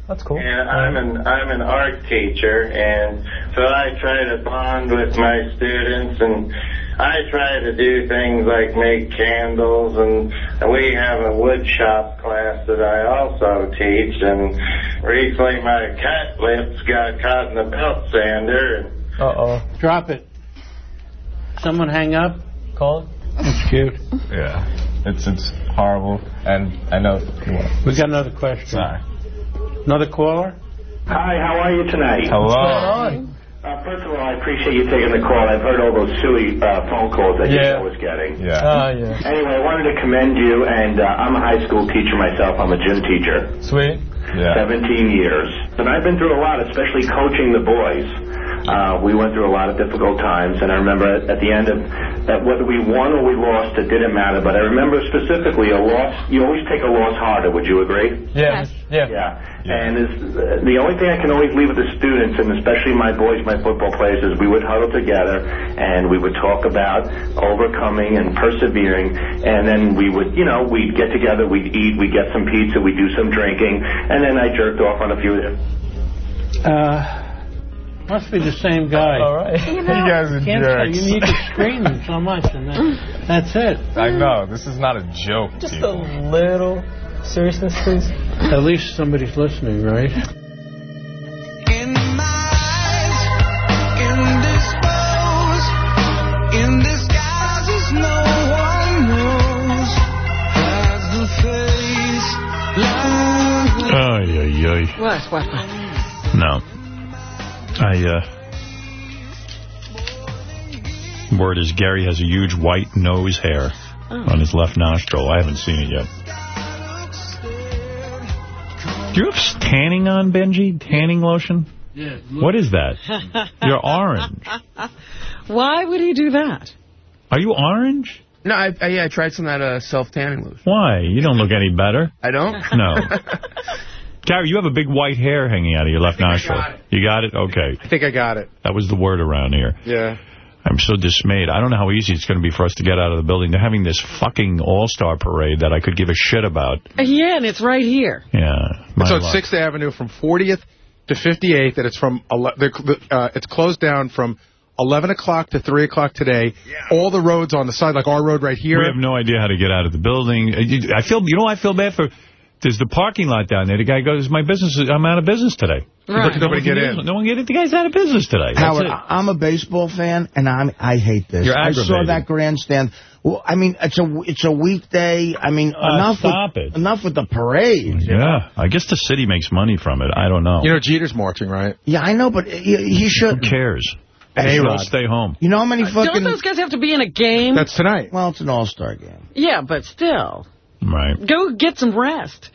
that's cool. And I'm an I'm an art teacher, and so I try to bond with my students, and I try to do things like make candles, and we have a wood shop class that I also teach. And recently, my cat lips got caught in the belt sander, and Uh-oh. Drop it. Someone hang up? Call it. That's cute. Yeah, it's it's horrible, and I know. We got another question. Sorry. Another caller? Hi, how are you tonight? Hello. Uh, first of all, I appreciate you taking the call. I've heard all those silly uh, phone calls that Yeah. you was getting. Yeah. Ah, yeah. Anyway, I wanted to commend you, and uh, I'm a high school teacher myself. I'm a gym teacher. Sweet. Yeah. 17 years. And I've been through a lot, especially coaching the boys. Uh, we went through a lot of difficult times, and I remember at, at the end of that whether we won or we lost, it didn't matter. But I remember specifically a loss. You always take a loss harder. Would you agree? Yeah. Yeah. Yeah. And it's, uh, the only thing I can always leave with the students, and especially my boys, my football players, is we would huddle together and we would talk about overcoming and persevering. And then we would, you know, we'd get together, we'd eat, we'd get some pizza, we'd do some drinking, and then I jerked off on a few of them. Uh, must be the same guy. All right. You, You guys are can't jerks. You need to screen him so much, and that, that's it. I know. This is not a joke, Just people. a little seriousness, please. At least somebody's listening, right? In disguises no one knows Hides the face lies Ay, ay, ay. What? What? No. I, uh... Word is Gary has a huge white nose hair Oh. on his left nostril. I haven't seen it yet. Do you have tanning on, Benji? Tanning lotion? Yeah. What is that? You're orange. Why would he do that? Are you orange? No, I, I, yeah, I tried some of that uh, self-tanning lotion. Why? You don't look any better. I don't? No. Gary, you have a big white hair hanging out of your left nostril. got it. You got it? Okay. I think I got it. That was the word around here. Yeah. I'm so dismayed. I don't know how easy it's going to be for us to get out of the building. They're having this fucking all-star parade that I could give a shit about. Yeah, and it's right here. Yeah. my It's 6th Avenue from 40th to 58th, and it's from uh, it's closed down from 11 o'clock to 3 o'clock today. Yeah. All the roads on the side, like our road right here. We have no idea how to get out of the building. Uh, I feel, you know, what I feel bad for. There's the parking lot down there. The guy goes, "My business, is, I'm out of business today." Right. No one Nobody get in. No one get in. The guy's out of business today. That's Howard, it. I- I'm a baseball fan, and I'm I hate this. You're I saw that grandstand. Well, I mean, it's a it's a weekday. I mean, Oh, enough stop with, Enough with the parade. Yeah, I guess the city makes money from it. I don't know. You know Jeter's marching, right? Yeah, I know, but he, he should. Who cares? Hey, Should Rod. stay home. You know how many fucking... Don't those guys have to be in a game? That's tonight. Well, it's an all-star game. yeah, but still. Right. Go get some rest.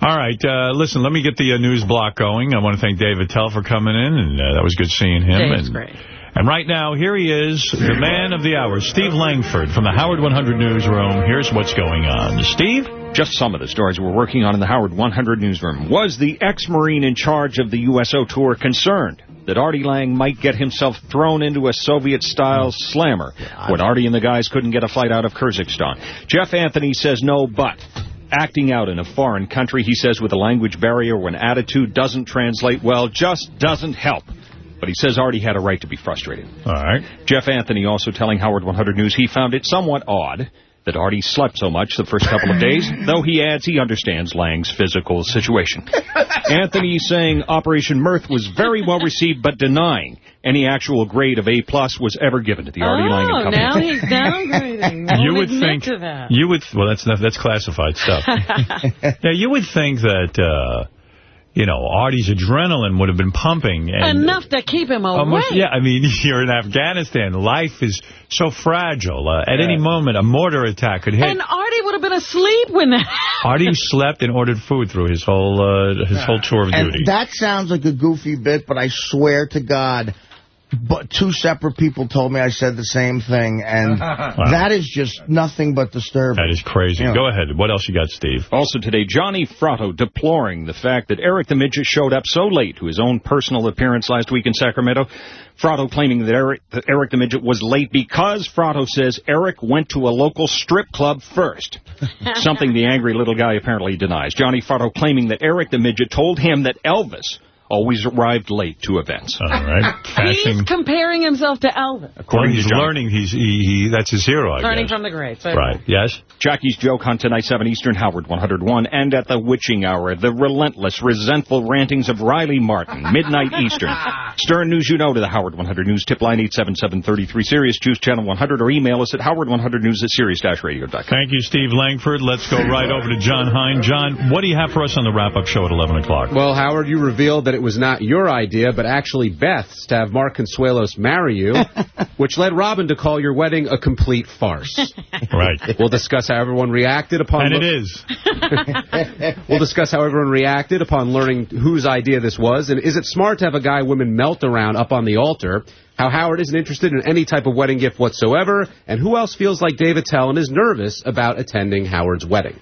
All right. Uh, listen, let me get the uh, news block going. I want to thank Dave Attell for coming in, and uh, that was good seeing him. Dave's and, great. And right now, here he is, the man of the hour, Steve Langford from the Howard 100 Newsroom. Here's what's going on. Steve? Just some of the stories we're working on in the Howard 100 newsroom. Was the ex-Marine in charge of the USO tour concerned that Artie Lange might get himself thrown into a Soviet-style hmm. slammer when Artie and the guys couldn't get a flight out of Kyrgyzstan? Jeff Anthony says no, but acting out in a foreign country, he says, with a language barrier when attitude doesn't translate well, just doesn't help. But he says Artie had a right to be frustrated. All right. Jeff Anthony also telling Howard 100 News he found it somewhat odd that Artie slept so much the first couple of days, though he adds he understands Lange's physical situation. Anthony saying Operation Mirth was very well received, but denying any actual grade of A plus was ever given to the Artie Lange and Oh, Company. now he's downgrading. you Won't would think to that. you would well that's not, that's classified stuff. now you would think that uh, you know Artie's adrenaline would have been pumping and Enough to keep him away. Almost, yeah, I mean, you're in Afghanistan. Life is so fragile. Uh, at any moment, a mortar attack could hit. And Artie would have been asleep when that Artie slept and ordered food through his whole uh, his whole tour of And duty. that sounds like a goofy bit, but I swear to God, but two separate people told me I said the same thing, and that is just nothing but disturbing. That is crazy. Yeah. Go ahead. What else you got, Steve? Also today, Johnny Fratto deploring the fact that Eric the Midget showed up so late to his own personal appearance last week in Sacramento. Fratto claiming that Eric, that Eric the Midget was late because Fratto says Eric went to a local strip club first. Something the angry little guy apparently denies. Johnny Fratto claiming that Eric the Midget told him that Elvis always arrived late to events. All right. he's comparing himself to Elvis. Well, to he's John. learning. He's he, he that's his hero. I Learning guess. from the greats. Right. Yes. Jackie's Joke Hunt tonight, 7 Eastern, Howard 101. And at the witching hour, the relentless, resentful rantings of Riley Martin, midnight Eastern. Stern News, you know, to the Howard 100 News tip line 877-33 Sirius. Choose channel 100 or email us at howard100news at sirius-radio.com. Thank you, Steve Langford. Let's go right over to John Hein. John, what do you have for us on the wrap-up show at 11 o'clock? Well, Howard, you revealed that it was not your idea, but actually Beth's to have Mark Consuelos marry you, which led Robin to call your wedding a complete farce. Right. We'll discuss how everyone reacted upon... And it is. we'll discuss how everyone reacted upon learning whose idea this was, and is it smart to have a guy women melt melt-around up on the altar, how Howard isn't interested in any type of wedding gift whatsoever, and who else feels like Dave Attell and is nervous about attending Howard's wedding.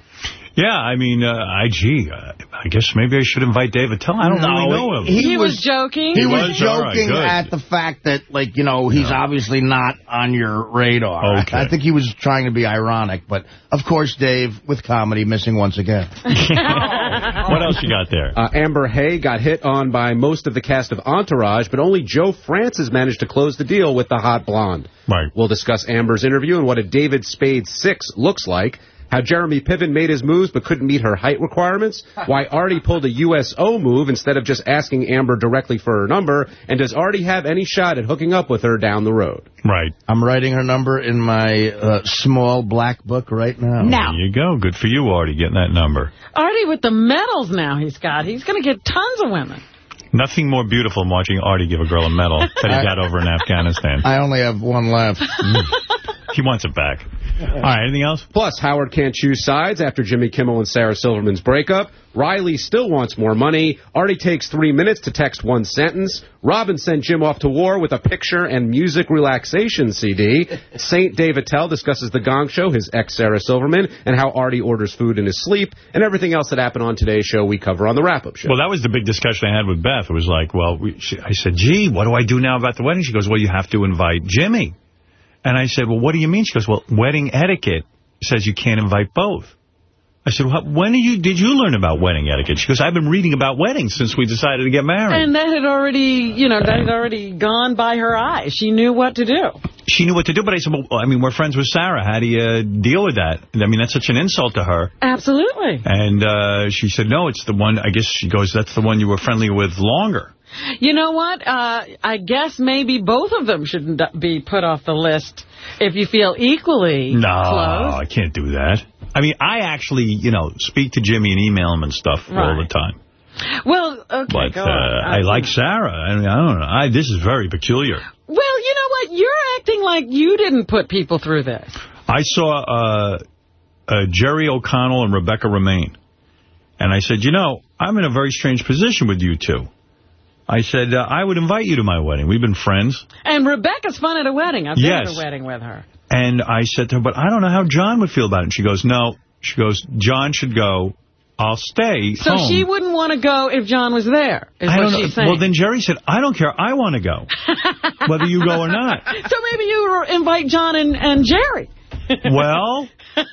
Yeah, I mean, uh, I, gee, uh, I guess maybe I should invite Dave Attell. I don't No, really know him. he He was joking. He He was was? Joking good. at the fact that, like, you know, he's obviously not on your radar. Okay. I, I think he was trying to be ironic, but of course, Dave, with comedy, missing once again. what else you got there? Uh, Amber Hay got hit on by most of the cast of Entourage, but only Joe Francis managed to close the deal with the hot blonde. Right. We'll discuss Amber's interview and what a David Spade 6 looks like, how Jeremy Piven made his moves but couldn't meet her height requirements, why Artie pulled a USO move instead of just asking Amber directly for her number, and does Artie have any shot at hooking up with her down the road? Right. I'm writing her number in my uh, small black book right now. There you go. Good for you, Artie, getting that number. Artie with the medals now he's got. He's going to get tons of women. Nothing more beautiful than watching Artie give a girl a medal that he got over in Afghanistan. I only have one left. he wants it back. All right, anything else? Plus, Howard can't choose sides after Jimmy Kimmel and Sarah Silverman's breakup. Riley still wants more money. Artie takes three minutes to text one sentence. Robin sent Jim off to war with a picture and music relaxation CD. Saint Dave Attell discusses The Gong Show, his ex Sarah Silverman, and how Artie orders food in his sleep, and everything else that happened on today's show we cover on the wrap-up show. Well, that was the big discussion I had with Beth. It was like, well, we, she, I said, gee, what do I do now about the wedding? She goes, well, you have to invite Jimmy. And I said, well, what do you mean? She goes, well, wedding etiquette says you can't invite both. I said, well, when did you, did you learn about wedding etiquette? She goes, I've been reading about weddings since we decided to get married. And that had already, you know, that had already gone by her eyes. She knew what to do. she knew what to do, but I said, well, I mean, we're friends with Sarah. How do you deal with that? I mean, that's such an insult to her. Absolutely. And uh, she said, no, it's the one, I guess she goes, that's the one you were friendly with longer. You know what? Uh, I guess maybe both of them shouldn't be put off the list if you feel equally No, close. I can't do that. I mean, I actually, you know, speak to Jimmy and email him and stuff all the time. Well, okay, But uh, on. I like Sarah. I mean, I don't know. I, this is very peculiar. Well, you know what? You're acting like you didn't put people through this. I saw uh, uh, Jerry O'Connell and Rebecca Romijn. And I said, you know, I'm in a very strange position with you two. I said, uh, I would invite you to my wedding. We've been friends. And Rebecca's fun at a wedding. I've been Yes. at a wedding with her. And I said to her, but I don't know how John would feel about it. And she goes, no. She goes, John should go. I'll stay So home. she wouldn't want to go if John was there, is I what don't know. she's saying. Well, then Jerry said, I don't care. I want to go, whether you go or not. so maybe you invite John and, and Jerry. Well,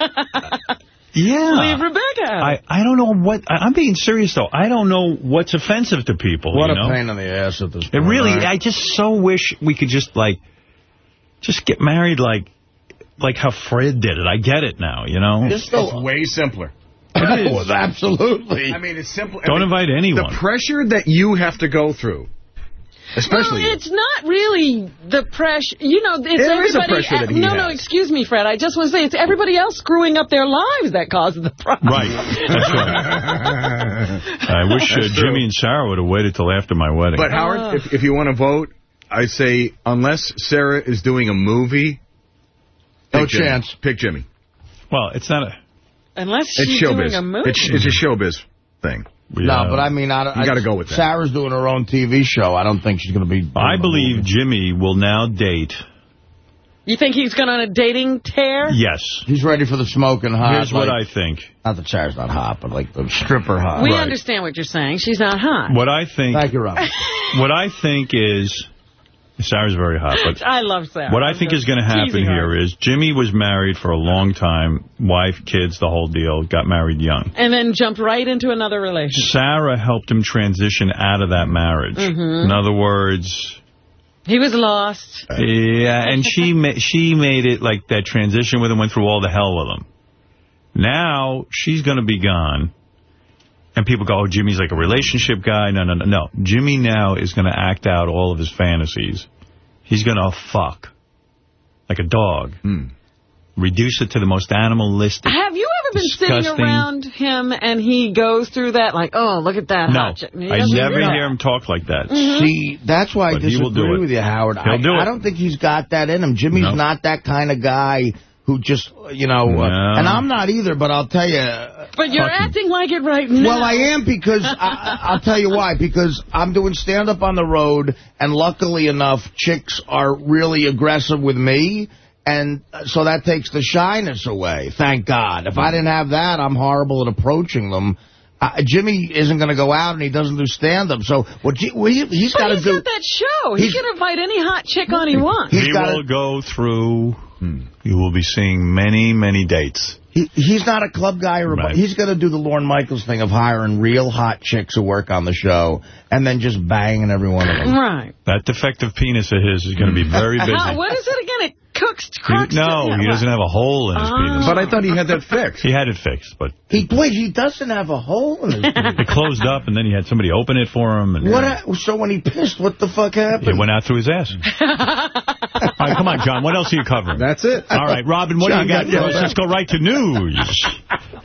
yeah. Leave Rebecca. I, I don't know what... I, I'm being serious, though. I don't know what's offensive to people, What you a know? pain in the ass at this It point. really... right? I just so wish we could just, like, just get married like like how Fred did it. I get it now, you know? It's way simpler. It is. Absolutely. I mean, it's simple. Don't invite anyone. The pressure that you have to go through, especially Well, it's not really the pressure. You know, it's There is a everybody. pressure that he no, no, excuse me, Fred. I just want to say it's everybody else screwing up their lives that causes the problem. Right. That's right. I wish uh, Jimmy and Sarah would have waited till after my wedding. But Howard, if, if you want to vote, I say unless Sarah is doing a movie, No pick Jimmy. chance. Pick Jimmy. Well, it's not a... Unless It's she's showbiz. doing a movie. It's, it's a showbiz thing. No, but I mean, I, don't- You gotta go with that. Sarah's doing her own TV show. I don't think she's going to be. I believe Jimmy will now date... You think he's going on a dating tear? Yes. He's ready for the smoking hot. Here's what I think. Not that Sarah's not hot, but like the stripper hot. We understand what you're saying. She's not hot. What I think... Thank you, Rob. What I think is... Sarah's very hot, but... I love Sarah. What I think is going to happen teasing her. here is Jimmy was married for a long time, wife, kids, the whole deal, got married young. And then jumped right into another relationship. Sarah helped him transition out of that marriage. Mhm. In other words, He was lost. yeah, and she ma she made it like that transition with him, went through all the hell with him. Now she's going to be gone. And people go, oh, Jimmy's like a relationship guy. No, no, no, no. Jimmy now is going to act out all of his fantasies. He's going to fuck like a dog. Hmm. Reduce it to the most animalistic. Have you ever been sitting around him and he goes through that like, oh, look at that No, hot chick. He I never do that. hear him talk like that. Mhm. See, that's why But he will do disagree it. with you, Howard. He'll I, do I, don't think he's got that in him. Jimmy's No. not that kind of guy who just, you know, uh, and I'm not either, but I'll tell you. But you're acting like it right now. Well, I am because, I, I'll tell you why, because I'm doing stand-up on the road, and luckily enough, chicks are really aggressive with me, and so that takes the shyness away, thank God. If I didn't have that, I'm horrible at approaching them. Uh, Jimmy isn't going to go out, and he doesn't do stand-up, so what he, what he, he's But got to he's do... got that show. He He's- can invite any hot chick on he wants. he will go through, you will be seeing many, many dates. He, he's not a club guy. or a bu- He's going to do the Lorne Michaels thing of hiring real hot chicks who work on the show and then just banging every one of them. Right. That defective penis of his is going to be very busy. How, what is it again? It cooks, He- crooks. no, he doesn't have a hole in his Oh. penis. But I thought he had that fixed. He had it fixed, but He wait, he doesn't have a hole in his penis. it closed up, and then he had somebody open it for him. And What? ha- so when he pissed, what the fuck happened? It went out through his ass. All right, come on, John. What else are you covering? That's it. All right, Robin, what John do you got got for us? at. Let's go right to news.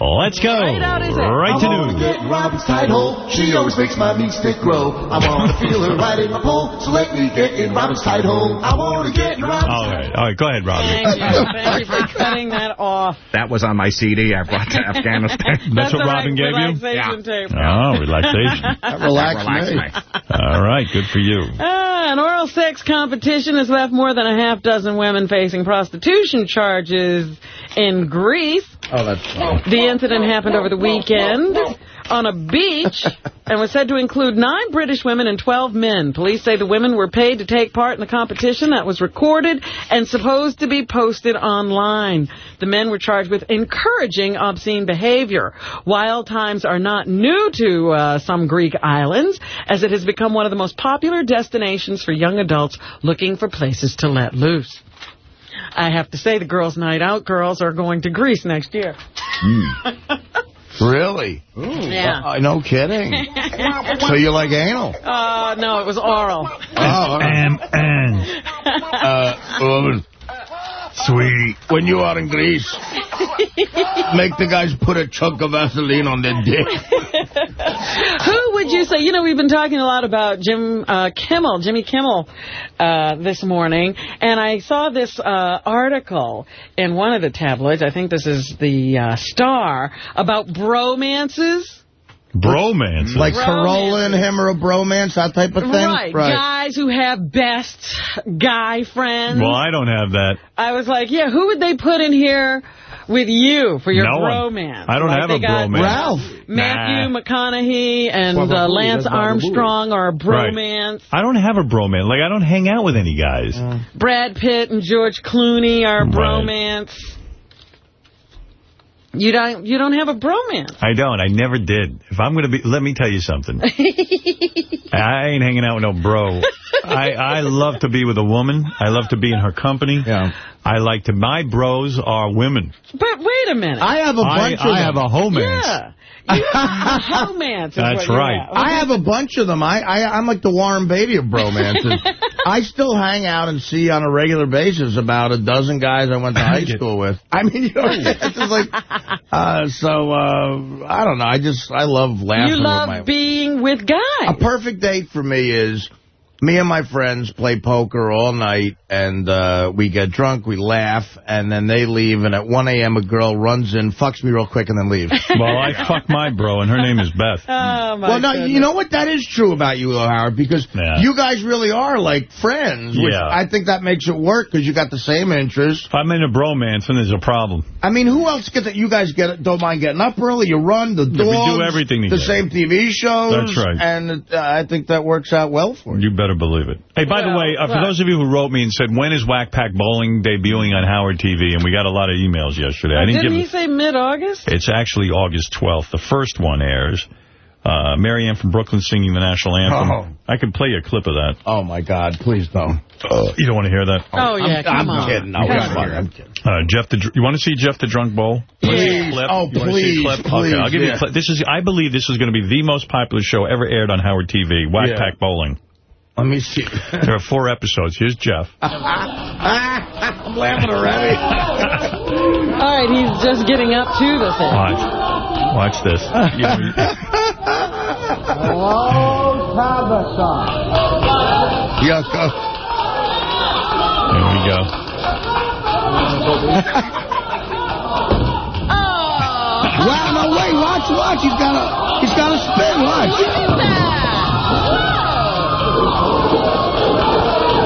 Let's go. Right out his. Right to I wanna news. get in Robin's tight hole. She always makes my meat stick grow. I want to feel her right in my pole. So let me get in Robin's tight hole. I want to get in Robin's All right, all right, go ahead, Robin. Thank you. Thank you for cutting that off. That was on my CD I brought to Afghanistan. That's what Robin right gave you? relaxation tape. Oh, relaxation. That relaxed Relax me. me. All right, good for you. Ah, an oral sex competition has left more than a half dozen women facing prostitution charges in Greece. Oh, that's funny. The incident happened over the weekend on a beach and was said to include nine British women and 12 men. Police say the women were paid to take part in the competition that was recorded and supposed to be posted online. The men were charged with encouraging obscene behavior. Wild times are not new to uh, some Greek islands, as it has become one of the most popular destinations for young adults looking for places to let loose. I have to say the girls' night out girls are going to Greece next year. Really? Yeah. Uh, no kidding. so you like anal? Uh, no, it was oral. Oh, all right. uh, woman. Sweet. When you are in Greece, make the guys put a chunk of Vaseline on their dick. Who would you say, you know, we've been talking a lot about Jim uh, Kimmel, Jimmy Kimmel, uh, this morning, and I saw this uh, article in one of the tabloids, I think this is the uh, Star, about bromances. Bromance. Like Carolla and him are a bromance, that type of thing? Right, guys who have best guy friends. Well, I don't have that. I was like, yeah, who would they put in here with you for your No one. bromance? I don't Like, have they a got bromance. Ralph. Matthew McConaughey and uh, Lance Armstrong are a Right. bromance. I don't have a bromance. Like, I don't hang out with any guys. Brad Pitt and George Clooney are a Right. bromance. You don't you don't have a bromance. I don't. I never did. If I'm going to be, let me tell you something. I ain't hanging out with no bro. I, I love to be with a woman. I love to be in her company. Yeah. I like to, my bros are women. But wait a minute. I have a I- bunch of I them. have a homance. Yeah. You have a romance. is That's what you right. have. I have a bunch of them. I, I, I'm like the Warren Beatty of bromances. I still hang out and see on a regular basis about a dozen guys I went to high school with. I mean, you know, it's just like, uh, so, uh, I don't know. I just, I love laughing You with love my... being with guys. A perfect date for me is me and my friends play poker all night, and uh, we get drunk, we laugh, and then they leave, and at 1 a.m. a girl runs in, fucks me real quick, and then leaves. Well, I fuck my bro, and her name is Beth. Oh, my well, no, goodness. you know what? That is true about you, Howard, because Yeah. you guys really are like friends. Which Yeah. I think that makes it work because you got the same interests. If I'm in a bromance, and there's a problem. I mean, who else gets it? You guys get don't mind getting up early. You run the Yeah, we do everything The same TV shows. That's right. And uh, I think that works out well for you. You better believe it. Hey, by the way, uh, for well. those of you who wrote me and said, when is Whack Pack Bowling debuting on Howard TV? And we got a lot of emails yesterday. I didn't Didn't give he say mid-August? It's actually August 12th. The first one airs. Uh, Marianne from Brooklyn singing the national anthem. Oh. I could play you a clip of that. Oh, my God. Please don't. You don't want to hear that? Oh, yeah, I'm, come I'm on. kidding. No, Come it's on. fine. I'm kidding. Uh, Jeff, the, you want to see Jeff the Drunk Bowl? You wanna see a Please. Oh, You wanna see a please, please, Okay, I'll give you a clip. This is, I believe this is going to be the most popular show ever aired on Howard TV, Whack Yeah. Pack Bowling. Let me see. There are four episodes. Here's Jeff. I'm laughing already. All right, he's just getting up to the thing. Watch. Watch this. You- Oh, Tabitha. Yeah. There we go. Wow, no, wait, watch, watch. He's got a, he's got a spin, watch.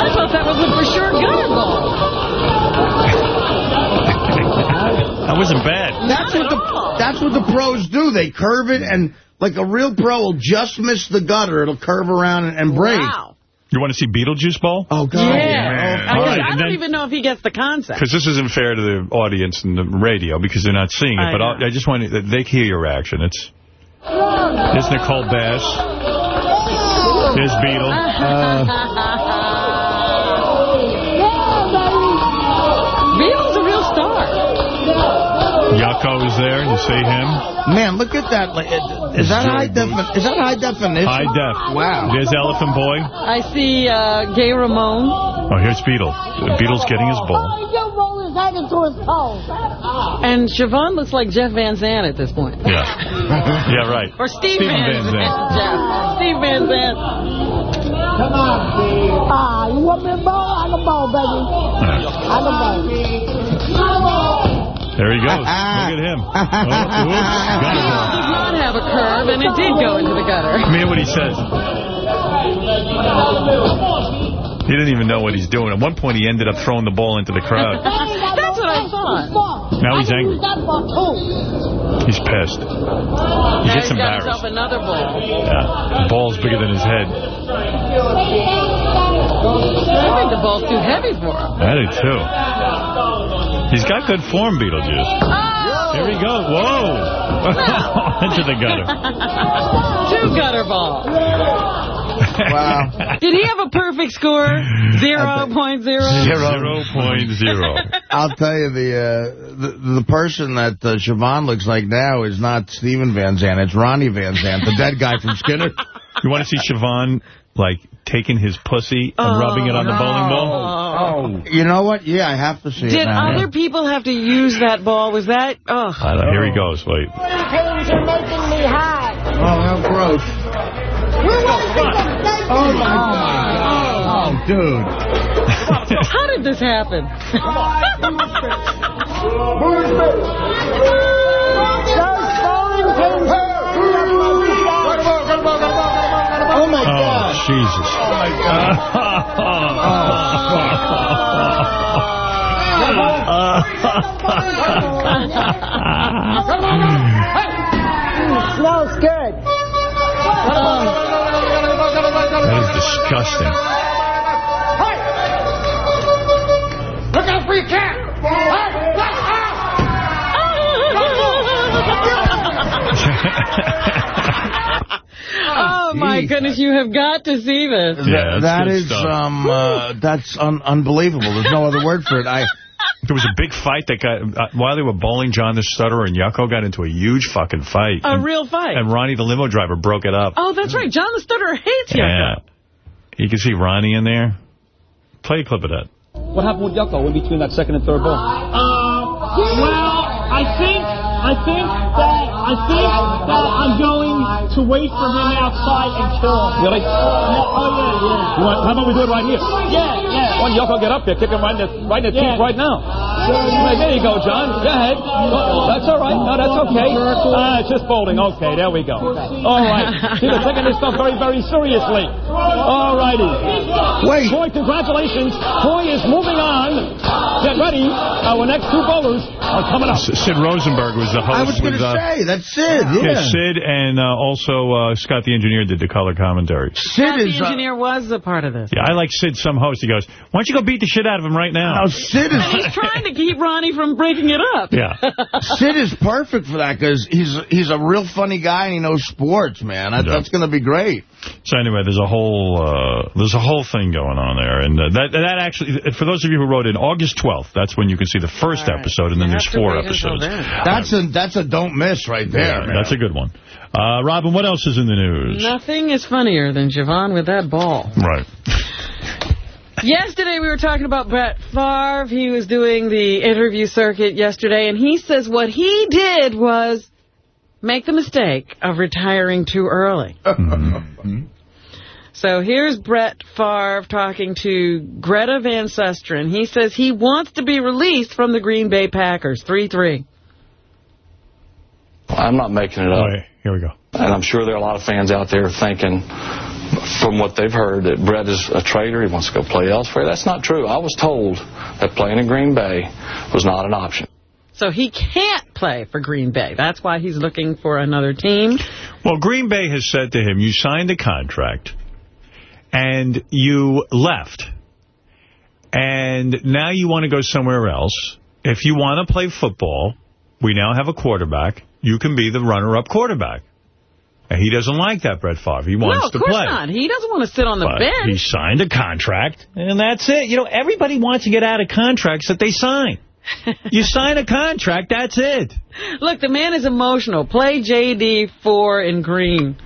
I thought that was a for sure gutter ball. That wasn't bad. That's what the that's what the pros do. They curve it, and like a real pro will just miss the gutter. It'll curve around and, and break. Wow. You want to see Beetlejuice Ball? Oh, God. Yeah. I, All right, I don't then- even know if he gets the concept. Because this isn't fair to the audience and the radio because they're not seeing it. I but. I'll, I just want to, they hear your reaction. It's There's Nicole Bass. There's Beetle. Beetle's a real star. Yucko is there. You see him? Man, look at that! Is that. Like, it- Is that high defi- Is that high definition? High def. Wow. There's Elephant Boy. I see uh, Gay Ramone. Oh, here's Beetle. Beetle's getting his ball. You roll his head into his toe. And Siobhan looks like Jeff Van Zandt at this point. Yeah. Yeah, right. Or Steve Steven Van, Van Zandt. Zandt. Jeff. Steve Van Zandt. Come on, Steve. Ah, you want me to ball? I can ball, baby. I can ball. There he goes. Look at him. Oh, whoops. Got it. Did not have a curve, and it did go into the gutter. Let me hear what he says. He didn't even know what he's doing. At one point, he ended up throwing the ball into the crowd. That's what I thought. Now he's angry. That ball, too. He's pissed. He Now gets he's got himself embarrassed. another ball. Yeah. The ball's bigger than his head. I think the ball's too heavy for him. I do, too. He's got good form, Beetlejuice. Oh. Here he goes. Whoa. Into the gutter. Two gutter balls. Wow. Did he have a perfect score? Zero point zero? Zero point zero. I'll tell you, the uh, the, the person that uh, Siobhan looks like now is not Steven Van Zandt. It's Ronnie Van Zant, the dead guy from Skynyrd. You want to see Siobhan, like, taking his pussy and rubbing it on the bowling ball? Oh. You know what? Yeah, I have to see it Did now. other people have to use that ball? Was that... Oh. I don't, here he goes. Wait. Things are making me high. Oh, how gross. Oh, my God. Oh, dude. How did this happen? Oh, my God. Oh, Jesus. Oh, my God. Smells good. Oh, That is disgusting. Look out for your cat. Oh, my goodness, you have got to see this. Yeah, that's that good is, stuff. um, uh, that's un unbelievable. There's no other word for it. I. There was a big fight that got, uh, while they were bowling, John the Stutterer and Yucko got into a huge fucking fight. A and, real fight. and Ronnie the limo driver broke it up. Oh, that's right. John the Stutterer hates yeah. Yucko. You can see Ronnie in there. Play a clip of that. What happened with Yucko in between that second and third ball? Uh, well, I think, I think that, I think that I'm going to wait for him outside and kill him. Really? Oh, yeah, yeah. You how about we do it right here? Yeah, yeah. Why don't Yucko get up here? kick him right in the, right in the Yeah. teeth right now? Right, there you go, John. Go ahead. That's all right. No, that's okay. Ah, it's just folding. Okay, there we go. All right. See, they're taking this stuff very, very seriously. All righty. Wait. Troy, congratulations. Troy is moving on. Get ready. Our next two bowlers are coming up. S- Sid Rosenberg was the host. I was going to uh, say, that's Sid. Yeah. Sid and uh, also uh, Scott the Engineer did the color commentary. Sid Scott the is. Uh, engineer was a part of this. Yeah, I like Sid, some host. He goes, why don't you go beat the shit out of him right now? no, Sid And is. he's trying to keep Ronnie from breaking it up. Yeah. Sid is perfect for that because he's he's a real funny guy and he knows sports, man. That, Yeah. That's going to be great. So anyway, there's a whole uh, there's a whole thing going on there, and uh, that that actually, for those of you who wrote in August 12th, that's when you can see the first episode, and then You there's four episodes. then. That's a that's a don't miss right there. Yeah, man. that's a good one. Uh, Robin, what else is in the news? Nothing is funnier than Javon with that ball. Right. Yesterday we were talking about Brett Favre. He was doing the interview circuit yesterday, and he says what he did was make the mistake of retiring too early. Mm-hmm. So here's Brett Favre talking to Greta Van Susteren. He says he wants to be released from the Green Bay Packers, 3-3. I'm not making it up. here we go. And I'm sure there are a lot of fans out there thinking, from what they've heard, that Brett is a traitor. He wants to go play elsewhere. That's not true. I was told that playing in Green Bay was not an option. So he can't play for Green Bay. That's why he's looking for another team. Well, Green Bay has said to him, you signed a contract, and you left. And now you want to go somewhere else. If you want to play football, we now have a quarterback. You can be the runner-up quarterback. And he doesn't like that, Brett Favre. He wants no, of to course play. not. He doesn't want to sit on the But bench. he signed a contract, and that's it. You know, everybody wants to get out of contracts that they sign. you sign a contract, that's it. Look, the man is emotional. Play JD4 in green.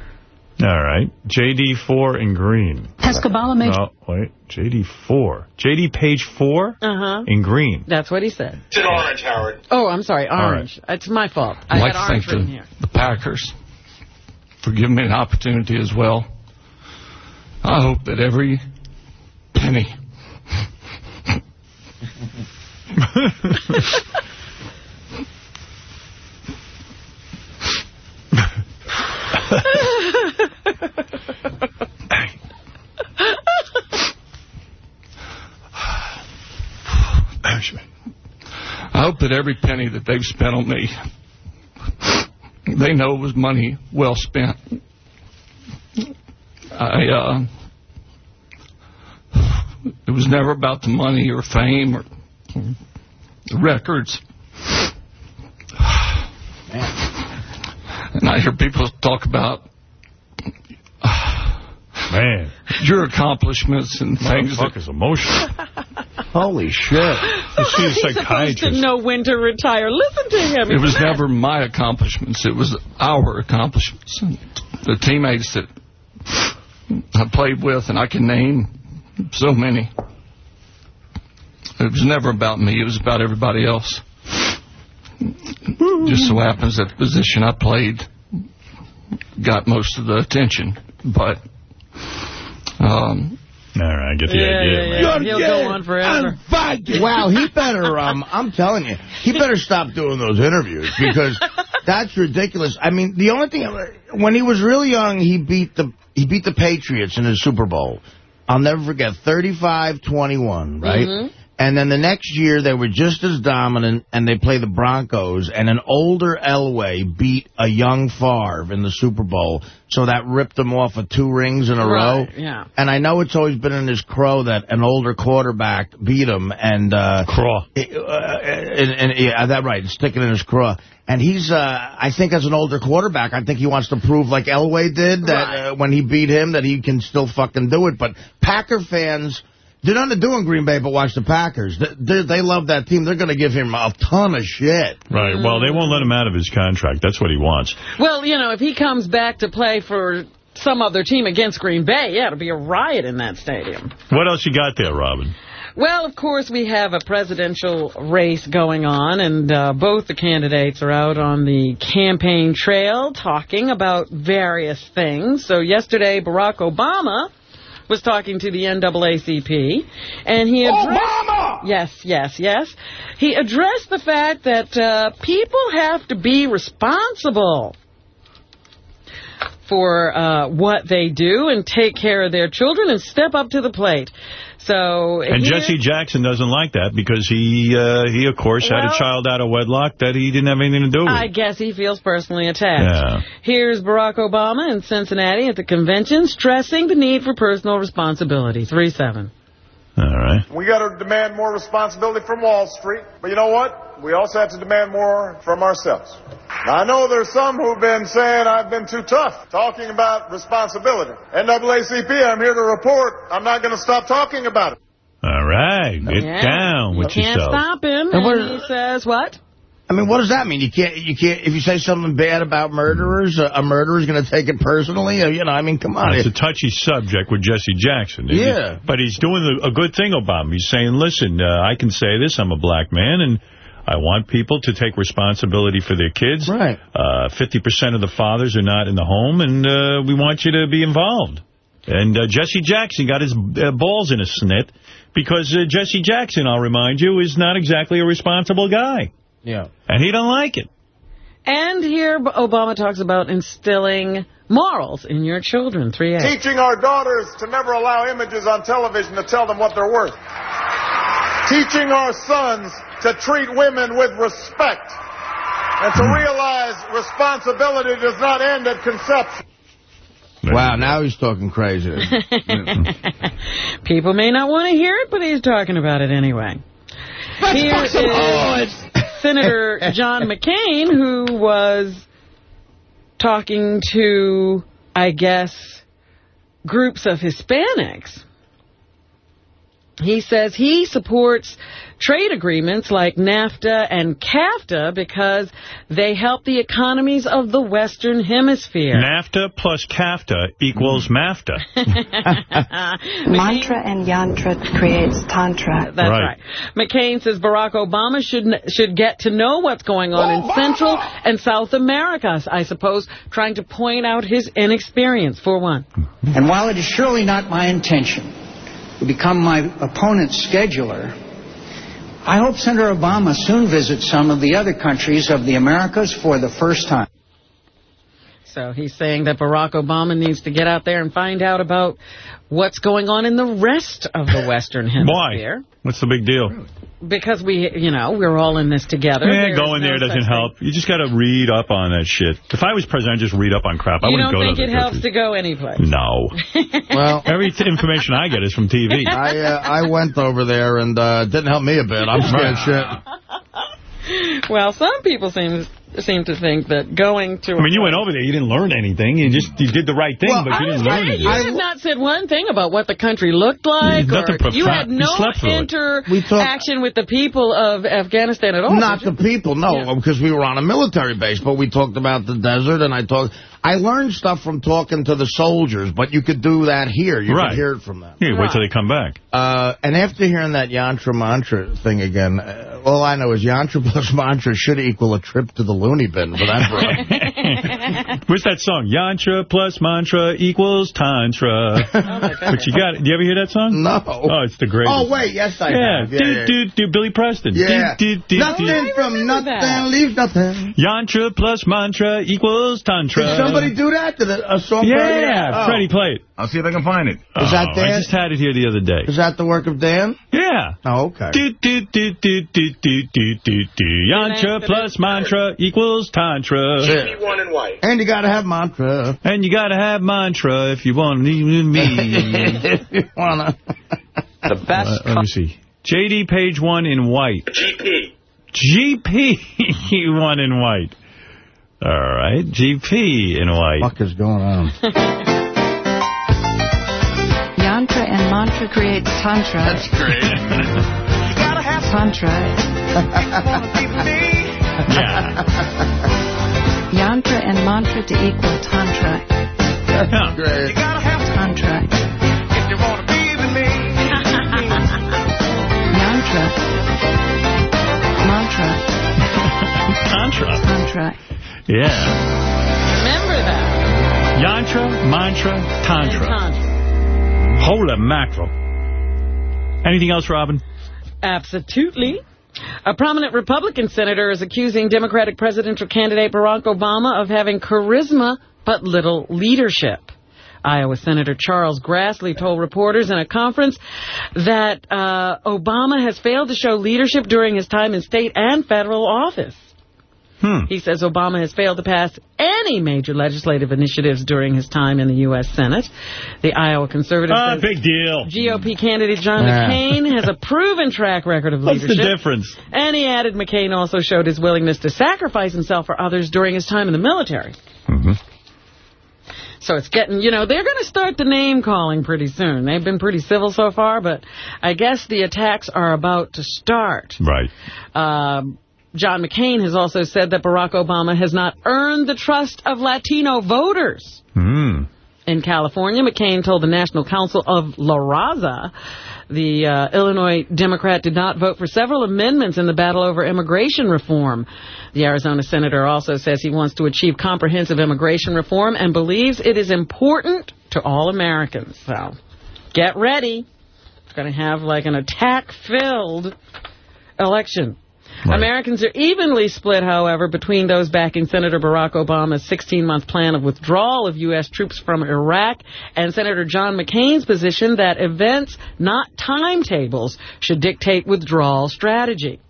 All right. JD4 in green. Has Kabbalah made... No, wait. JD4. JD page 4 Uh-huh. in green. That's what he said. It's an orange, Howard. Oh, I'm sorry, All orange. It's my fault. I I'd had like to orange thank written the, here. the Packers for giving me an opportunity as well. I hope that every penny I hope that every penny that they've spent on me, they know it was money well spent. I, uh, it was never about the money or fame or the records. And I hear people talk about Man. your accomplishments and things. That, is emotional. Holy shit. You see a He's supposed to know when to retire. Listen to him. it was mad. never my accomplishments. It was our accomplishments. And the teammates that I played with, and I can name so many. It was never about me. It was about everybody else. Just so happens that the position I played got most of the attention. But um, All right, I get the Yeah, idea, yeah, man. yeah. He'll go on forever. Wow, he better, um, I'm telling you, he better stop doing those interviews because that's ridiculous. I mean, the only thing, when he was really young, he beat the he beat the Patriots in the Super Bowl. I'll never forget, 35-21, right? Mhm. And then the next year, they were just as dominant, and they play the Broncos, and an older Elway beat a young Favre in the Super Bowl, so that ripped them off of two rings in a row. Yeah. And I know it's always been in his crow that an older quarterback beat him, and uh, Craw. uh, and, and yeah, that right, sticking in his craw. And he's, uh, I think, as an older quarterback, I think he wants to prove, like Elway did, that uh, when he beat him, that he can still fucking do it. But Packer fans. They're not to do in Green Bay but watch the Packers. They, they, they love that team. They're going to give him a ton of shit. Right. Well, they won't let him out of his contract. That's what he wants. Well, you know, if he comes back to play for some other team against Green Bay, yeah, it'll be a riot in that stadium. What else you got there, Robin? Well, of course, we have a presidential race going on, and uh, both the candidates are out on the campaign trail talking about various things. So yesterday, Barack Obama was talking to the NAACP, and he addressed... Obama! Yes, yes, yes. He addressed the fact that uh, people have to be responsible for uh, what they do and take care of their children and step up to the plate. So And here- Jesse Jackson doesn't like that because he, uh, he of course, had a child out of wedlock that he didn't have anything to do with. I guess he feels personally attacked. Yeah. Here's Barack Obama in Cincinnati at the convention stressing the need for personal responsibility. 3-7. All right. We got to demand more responsibility from Wall Street. But you know what? We also have to demand more from ourselves. Now, I know there's some who've been saying I've been too tough talking about responsibility. NAACP, I'm here to report I'm not going to stop talking about it. All right. Get Yeah. down You with can't yourself. stop him. And And what- he says, what? I mean, what does that mean? You can't, you can't. If you say something bad about murderers, a, a murderer's going to take it personally. Uh, You know, I mean, come on. It's a touchy subject with Jesse Jackson. isn't it? Yeah. But he's doing a, a good thing, Obama. He's saying, listen, uh, I can say this. I'm a black man, and I want people to take responsibility for their kids. Right. Uh, 50% of the fathers are not in the home, and uh, we want you to be involved. And uh, Jesse Jackson got his uh, balls in a snit because uh, Jesse Jackson, I'll remind you, is not exactly a responsible guy. Yeah. And he don't like it. And here Obama talks about instilling morals in your children. 3A. Teaching our daughters to never allow images on television to tell them what they're worth. Teaching our sons to treat women with respect and to realize responsibility does not end at conception. Wow, now he's talking crazy. People may not want to hear it, but he's talking about it anyway. Here is Senator John McCain, who was talking to, I guess, groups of Hispanics. He says he supports trade agreements like NAFTA and CAFTA because they help the economies of the Western Hemisphere. NAFTA plus CAFTA equals MAFTA. Mantra and yantra creates tantra. That's right. McCain says Barack Obama should should get to know what's going on in Central and South America, I suppose, trying to point out his inexperience, for one. And while it is surely not my intention to become my opponent's scheduler, I hope Senator Obama soon visits some of the other countries of the Americas for the first time. So he's saying that Barack Obama needs to get out there and find out about what's going on in the rest of the Western Hemisphere. Why? What's the big deal? Because we, you know, we're all in this together. Yeah, There's going no there such doesn't thing. help. You just got to read up on that shit. If I was president, I'd just read up on crap. I You wouldn't go to You don't go think to it other helps countries. to go anyplace? No. well, every information I get is from TV. I uh, I went over there and uh, didn't help me a bit. I'm scared shit. Well, some people seem seem to think that going to... I mean, you went over there, you didn't learn anything. You just you did the right thing, but you didn't learn Hey, anything. you had not said one thing about what the country looked like, Nothing or you had no slept interaction with the people of Afghanistan at all. Not the people, no, because we were on a military base, but we talked about the desert, and I talked. I learned stuff from talking to the soldiers, but you could do that here. You Right. could hear it from them. Yeah, wait till they come back. Uh, and after hearing that yantra mantra thing again, uh, all I know is yantra plus mantra should equal a trip to the loony bin for that broad. What's that song? Yantra plus mantra equals tantra. but you got it. Do you ever hear that song? No. Oh, it's the greatest. Oh, wait, yes, I yeah. have. Yeah, do, yeah. do, do, Billy Preston. Yeah. Do, do, do, nothing do. from nothing leaves nothing. Yantra plus mantra equals tantra. Did somebody do that? Did a, a song? Yeah, Oh. Freddie play it. I'll see if I can find it. Is that Oh, I just had it here the other day. Is that the work of Dan? Yeah. Oh, okay. Do, do, do, do, do, do, do, do, do. Yantra plus mantra equals tantra. one in white. And you got to have mantra. And you got to have mantra if you want me. if you wanna. The best. let me see. JD page one in white. GP. GP one in white. All right. GP in white. What is going on? Yantra and mantra creates tantra. That's great. tantra. Yeah. Yantra and mantra to equal tantra. Great. Tantra. Yantra. Mantra. Tantra. Tantra. Yeah. Remember that. Yantra, mantra, tantra. Tantra. Holy mackerel. Anything else, Robin? Absolutely. A prominent Republican senator is accusing Democratic presidential candidate Barack Obama of having charisma but little leadership. Iowa Senator Charles Grassley told reporters in a conference that uh, Obama has failed to show leadership during his time in state and federal office. Hmm. He says Obama has failed to pass any major legislative initiatives during his time in the U.S. Senate. The Iowa conservative Ah, says big deal. GOP candidate John Yeah. McCain has a proven track record of What's leadership. the difference? And he added McCain also showed his willingness to sacrifice himself for others during his time in the military. Mm-hmm. So it's getting, you know, they're going to start the name calling pretty soon. They've been pretty civil so far, but I guess the attacks are about to start. Right. Um, John McCain has also said that Barack Obama has not earned the trust of Latino voters. Hmm. In California, McCain told the National Council of La Raza the uh, Illinois Democrat did not vote for several amendments in the battle over immigration reform. The Arizona senator also says he wants to achieve comprehensive immigration reform and believes it is important to all Americans. So get ready. It's going to have like an attack-filled election. Americans are evenly split, however, between those backing Senator Barack Obama's 16-month plan of withdrawal of U.S. troops from Iraq and Senator John McCain's position that events, not timetables, should dictate withdrawal strategy.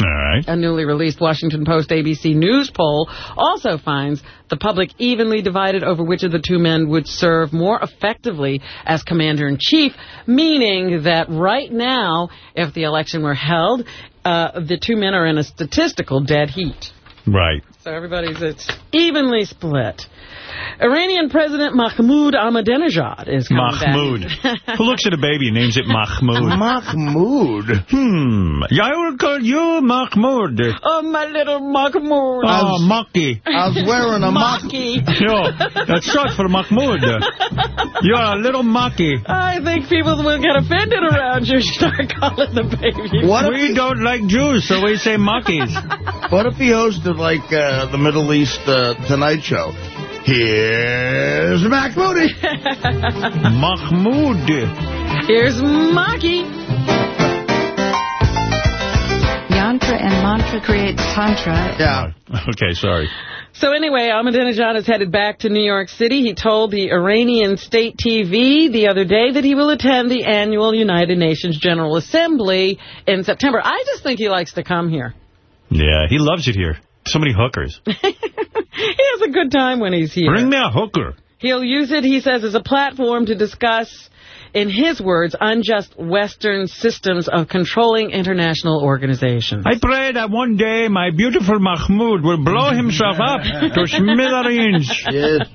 All right. A newly released Washington Post ABC News poll also finds the public evenly divided over which of the two men would serve more effectively as commander-in-chief, meaning that right now, if the election were held, uh, the two men are in a statistical dead heat. Right. So everybody's it's evenly split. Iranian President Mahmoud Ahmadinejad is coming Mahmoud. back. Who looks at a baby and names it Mahmoud? Mahmoud. Hmm. I will call you Mahmoud. Oh, my little Mahmoud. Oh, Maki. I was wearing a Maki. Yo, that's short for Mahmoud. You're a little Maki. I think people will get offended around you start calling the baby. What we don't like Jews, so we say Makis. What if he hosted, like, uh, the Middle East uh, Tonight Show? Here's Mahmoud. Mahmoud. Here's Maki. Yantra and mantra creates tantra. Yeah. Okay, sorry. So anyway, Ahmadinejad is headed back to New York City. He told the Iranian state TV the other day that he will attend the annual United Nations General Assembly in September. I just think he likes to come here. Yeah, he loves it here. So many hookers. He has a good time when he's here. Bring me a hooker. He'll use it, he says, as a platform to discuss, in his words, unjust Western systems of controlling international organizations. I pray that one day my beautiful Mahmoud will blow himself up to smithereens. Yes.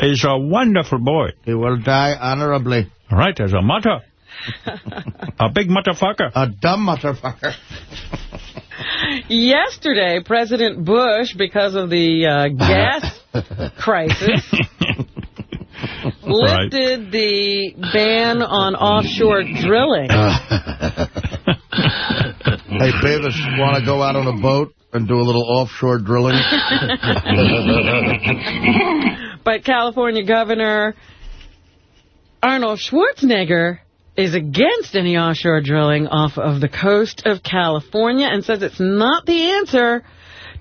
He's a wonderful boy. He will die honorably. All right, there's a mother. a big motherfucker. A dumb motherfucker. Yesterday, President Bush, because of the uh, gas crisis, lifted the ban on offshore drilling. Hey, Beavis, want to go out on a boat and do a little offshore drilling? but California Governor Arnold Schwarzenegger is against any offshore drilling off of the coast of California and says it's not the answer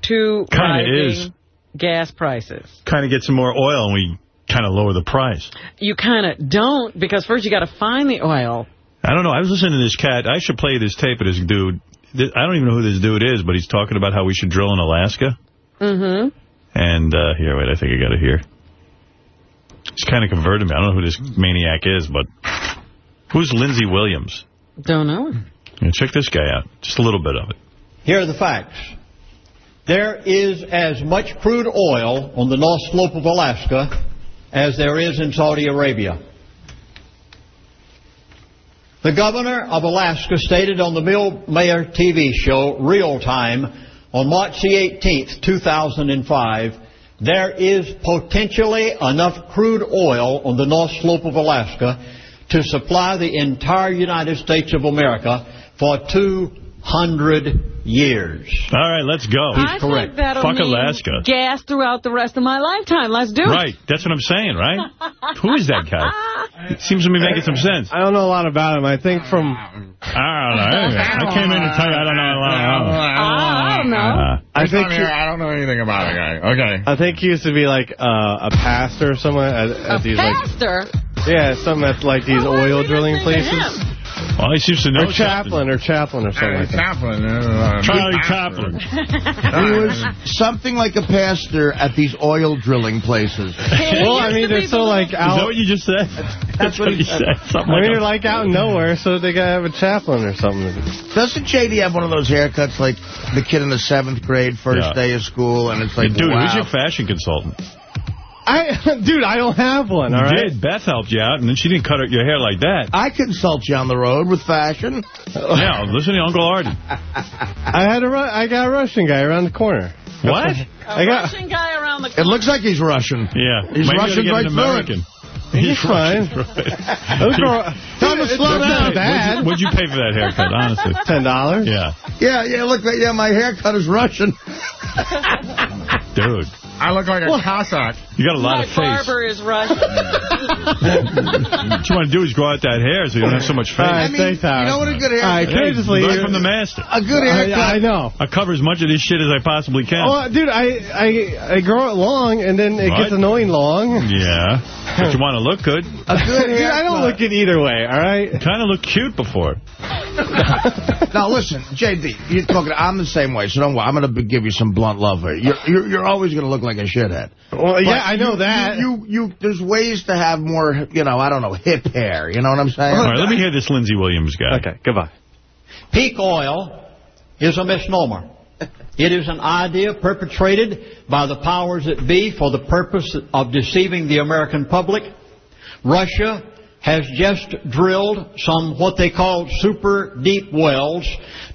to Kinda rising is. gas prices. Kind of get some more oil and we kind of lower the price. You kind of don't, because first you got to find the oil. I don't know. I was listening to this cat. I should play this tape of this dude. I don't even know who this dude is, but he's talking about how we should drill in Alaska. Mm-hmm. And uh, here, wait, I think I got it here. He's kind of converted me. I don't know who this maniac is, but who's Lindsey Williams? Don't know. Yeah, check this guy out. Just a little bit of it. Here are the facts. There is as much crude oil on the North Slope of Alaska as there is in Saudi Arabia. The governor of Alaska stated on the Bill Maher TV show Real Time on March the 18th, 2005, there is potentially enough crude oil on the North Slope of Alaska to supply the entire United States of America for 200 years. All right, let's go. I think that'll Fuck mean Alaska. gas throughout the rest of my lifetime. Let's do it. Right, that's what I'm saying, right? Who is that guy? It seems to be making some sense. I don't know a lot about him. I think from... I don't know. I came in to tell you I don't know a lot. I don't know. Uh, I think he, I don't know anything about the guy. Okay. I think he used to be like uh, a pastor or someone at, at A these like yeah, some at like these oil drilling places. Well, he seems to know Or chaplain or chaplain or something like that. Chaplain. uh, Charlie Chaplin. He was something like a pastor at these oil drilling places. well, I mean, they're so like Is out. that what you just said? That's what he said. Something I mean, like they're like out in nowhere, so they gotta have a chaplain or something. Doesn't JD have one of those haircuts like the kid in the seventh grade, first Yeah. day of school, and it's like, Dude, wow. who's your fashion consultant? I, dude, I don't have one. All you right. did. Beth helped you out, and then she didn't cut your hair like that. I consult you on the road with fashion. Yeah, listen to Uncle Artie. I had a Ru- I got a Russian guy around the corner. What? A I got. Russian guy around the It looks like he's Russian. Yeah. He's Maybe Russian you right get an through it. American. He's fine. Those girl- Time to slow down. not bad. What'd you pay for that haircut, honestly? Ten dollars. Yeah. Yeah, yeah, look, yeah, my haircut is Russian. Dude. I look like a Cossack. You got a lot My of face. barber is Russian. What you want to do is grow out that hair so you don't have so much face. All right, thanks, Howard. You know what a good hair- All right, can I Hey, just leave? learn from the master. A good haircut. I know. I cover as much of this shit as I possibly can. Well, dude, I, I I grow it long, and then it Right. gets annoying long. Yeah, but you want to look good. A good Dude, I don't look haircut. it either way, all right? Kind of look cute before. now listen, JD, you're talking. I'm the same way, so don't worry. I'm going to give you some blunt love here. You're you're, you're always going to look like a shithead. Well, yeah, But I know you- that. You, you you there's ways to have more, you know, I don't know, hip hair. You know what I'm saying? All right, let me hear this Lindsey Williams guy. Okay, goodbye. Peak oil is a misnomer. It is an idea perpetrated by the powers that be for the purpose of deceiving the American public. Russia has just drilled some what they call super deep wells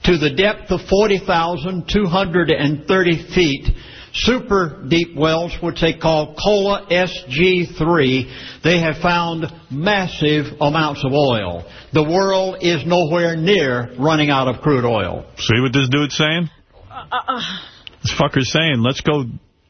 to the depth of 40,230 feet. Super deep wells, which they call Kola SG3, they have found massive amounts of oil. The world is nowhere near running out of crude oil. See what this dude's saying? Uh, This fucker's saying, let's go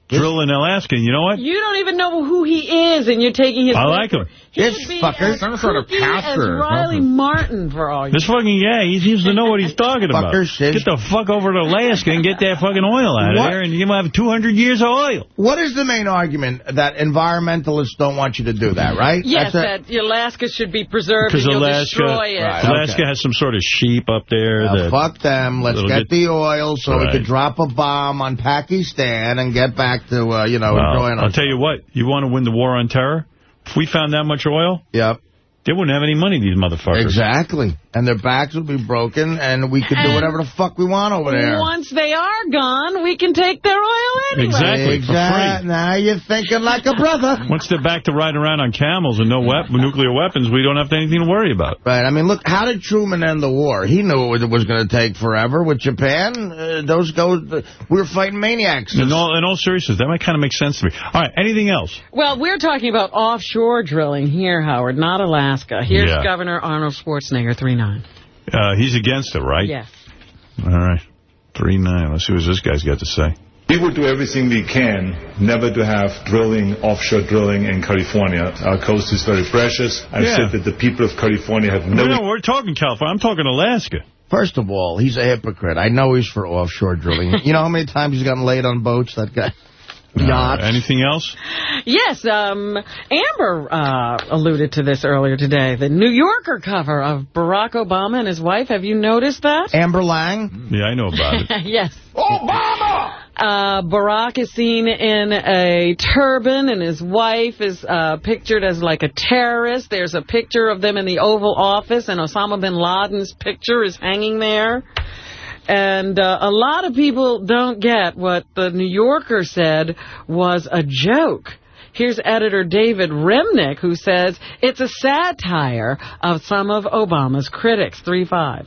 drill in Alaska. You know what? You don't even know who he is, and you're taking his... I like him. He This could fucker. Some sort of kooky pastor as Riley. Martin, for all you This fucking guy, he seems to know what he's talking about. Fucker says- Get the fuck over to Alaska and get that fucking oil out of there, and you'll have 200 years of oil. What is the main argument that environmentalists don't want you to do that, right? Yes, That's it? that Alaska should be preserved and Because you'll Alaska, destroy it. Right. Alaska okay. has some sort of sheep up there. Now, that, fuck them. Let's get, get- the oil so we Right. could drop a bomb on Pakistan and get back to, uh, you know, Well, enjoying I'll tell you what, you want to win the war on terror? If we found that much oil, Yep. they wouldn't have any money, these motherfuckers. Exactly. And their backs would be broken, and we could do whatever the fuck we want over there. Once they are gone, we can take their oil anyway. Exactly, for free. Now you're thinking like a brother. Once they're back to riding around on camels and no wep nuclear weapons, we don't have anything to worry about. Right. I mean, look, how did Truman end the war? He knew it was going to take forever with Japan. Uh, those go. we were fighting maniacs. In all, in all seriousness, that might kind of make sense to me. All right, anything else? Well, we're talking about offshore drilling here, Howard, not Alaska. Here's Yeah. Governor Arnold Schwarzenegger, 3-9. Uh, he's against it, right? Yes. All right. 3-9. Let's see what this guy's got to say. We will do everything we can never to have drilling, offshore drilling in California. Our coast is very precious. I've Yeah. said that the people of California have no... No, no, we're talking California. I'm talking Alaska. First of all, he's a hypocrite. I know he's for offshore drilling. you know how many times he's gotten laid on boats, that guy? Yachts. Uh, anything else? Yes, um, Amber uh, alluded to this earlier today. The New Yorker cover of Barack Obama and his wife. Have you noticed that? Amber Lang? Yeah, I know about it. yes. Obama! Uh, Barack is seen in a turban, and his wife is uh, pictured as like a terrorist. There's a picture of them in the Oval Office, and Osama bin Laden's picture is hanging there. And uh, a lot of people don't get what the New Yorker said was a joke. Here's editor David Remnick, who says it's a satire of some of Obama's critics. 3-5.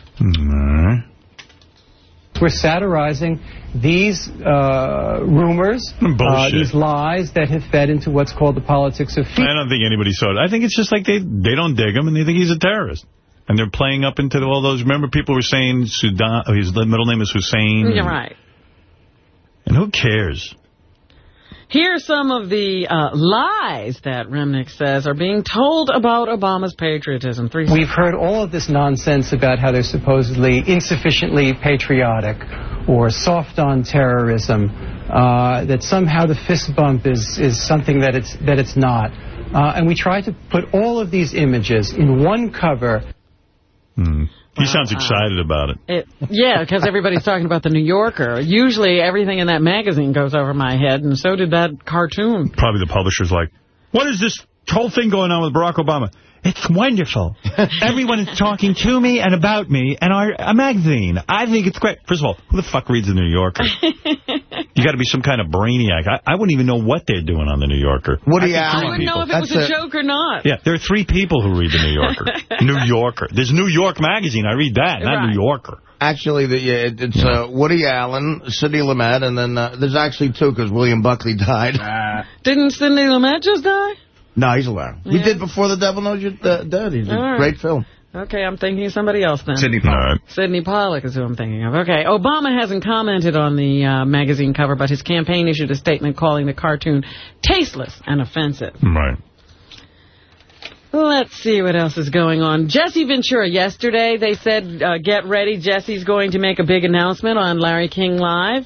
We're satirizing these uh, rumors, uh, these lies that have fed into what's called the politics of fear. I don't think anybody saw it. I think it's just like they they don't dig him and they think he's a terrorist. And they're playing up into all those. Remember, people were saying Sudan. His middle name is Hussein. You're right. And who cares? Here are some of the uh, lies that Remnick says are being told about Obama's patriotism. Three. We've heard all of this nonsense about how they're supposedly insufficiently patriotic or soft on terrorism, uh, that somehow the fist bump is, is something that it's, that it's not. Uh, and we try to put all of these images in one cover Hmm. He sounds excited about it. It, yeah, because everybody's talking about the New Yorker. Usually everything in that magazine goes over my head, and so did that cartoon. Probably the publisher's like, what is this whole thing going on with Barack Obama? It's wonderful. Everyone is talking to me and about me and our a magazine. I think it's great. First of all, who the fuck reads the New Yorker? you got to be some kind of brainiac. I, I wouldn't even know what they're doing on the New Yorker. Woody I Allen. I wouldn't know if it was a joke or not. Yeah, there are three people who read the New Yorker. New Yorker. There's New York Magazine. I read that, not Right. New Yorker. Actually, the, yeah, it, it's uh, Woody Allen, Sidney Lumet, and then uh, there's actually two because William Buckley died. Didn't Sidney Lumet just die? No, he's alive. He Yeah. did Before the Devil Knows You're Dead. He's a All right. great film. Okay, I'm thinking of somebody else then. Sidney Pollack. Sidney Pollack is who I'm thinking of. Okay, Obama hasn't commented on the uh, magazine cover, but his campaign issued a statement calling the cartoon tasteless and offensive. Right. Let's see what else is going on. Jesse Ventura, yesterday they said, uh, get ready, Jesse's going to make a big announcement on Larry King Live.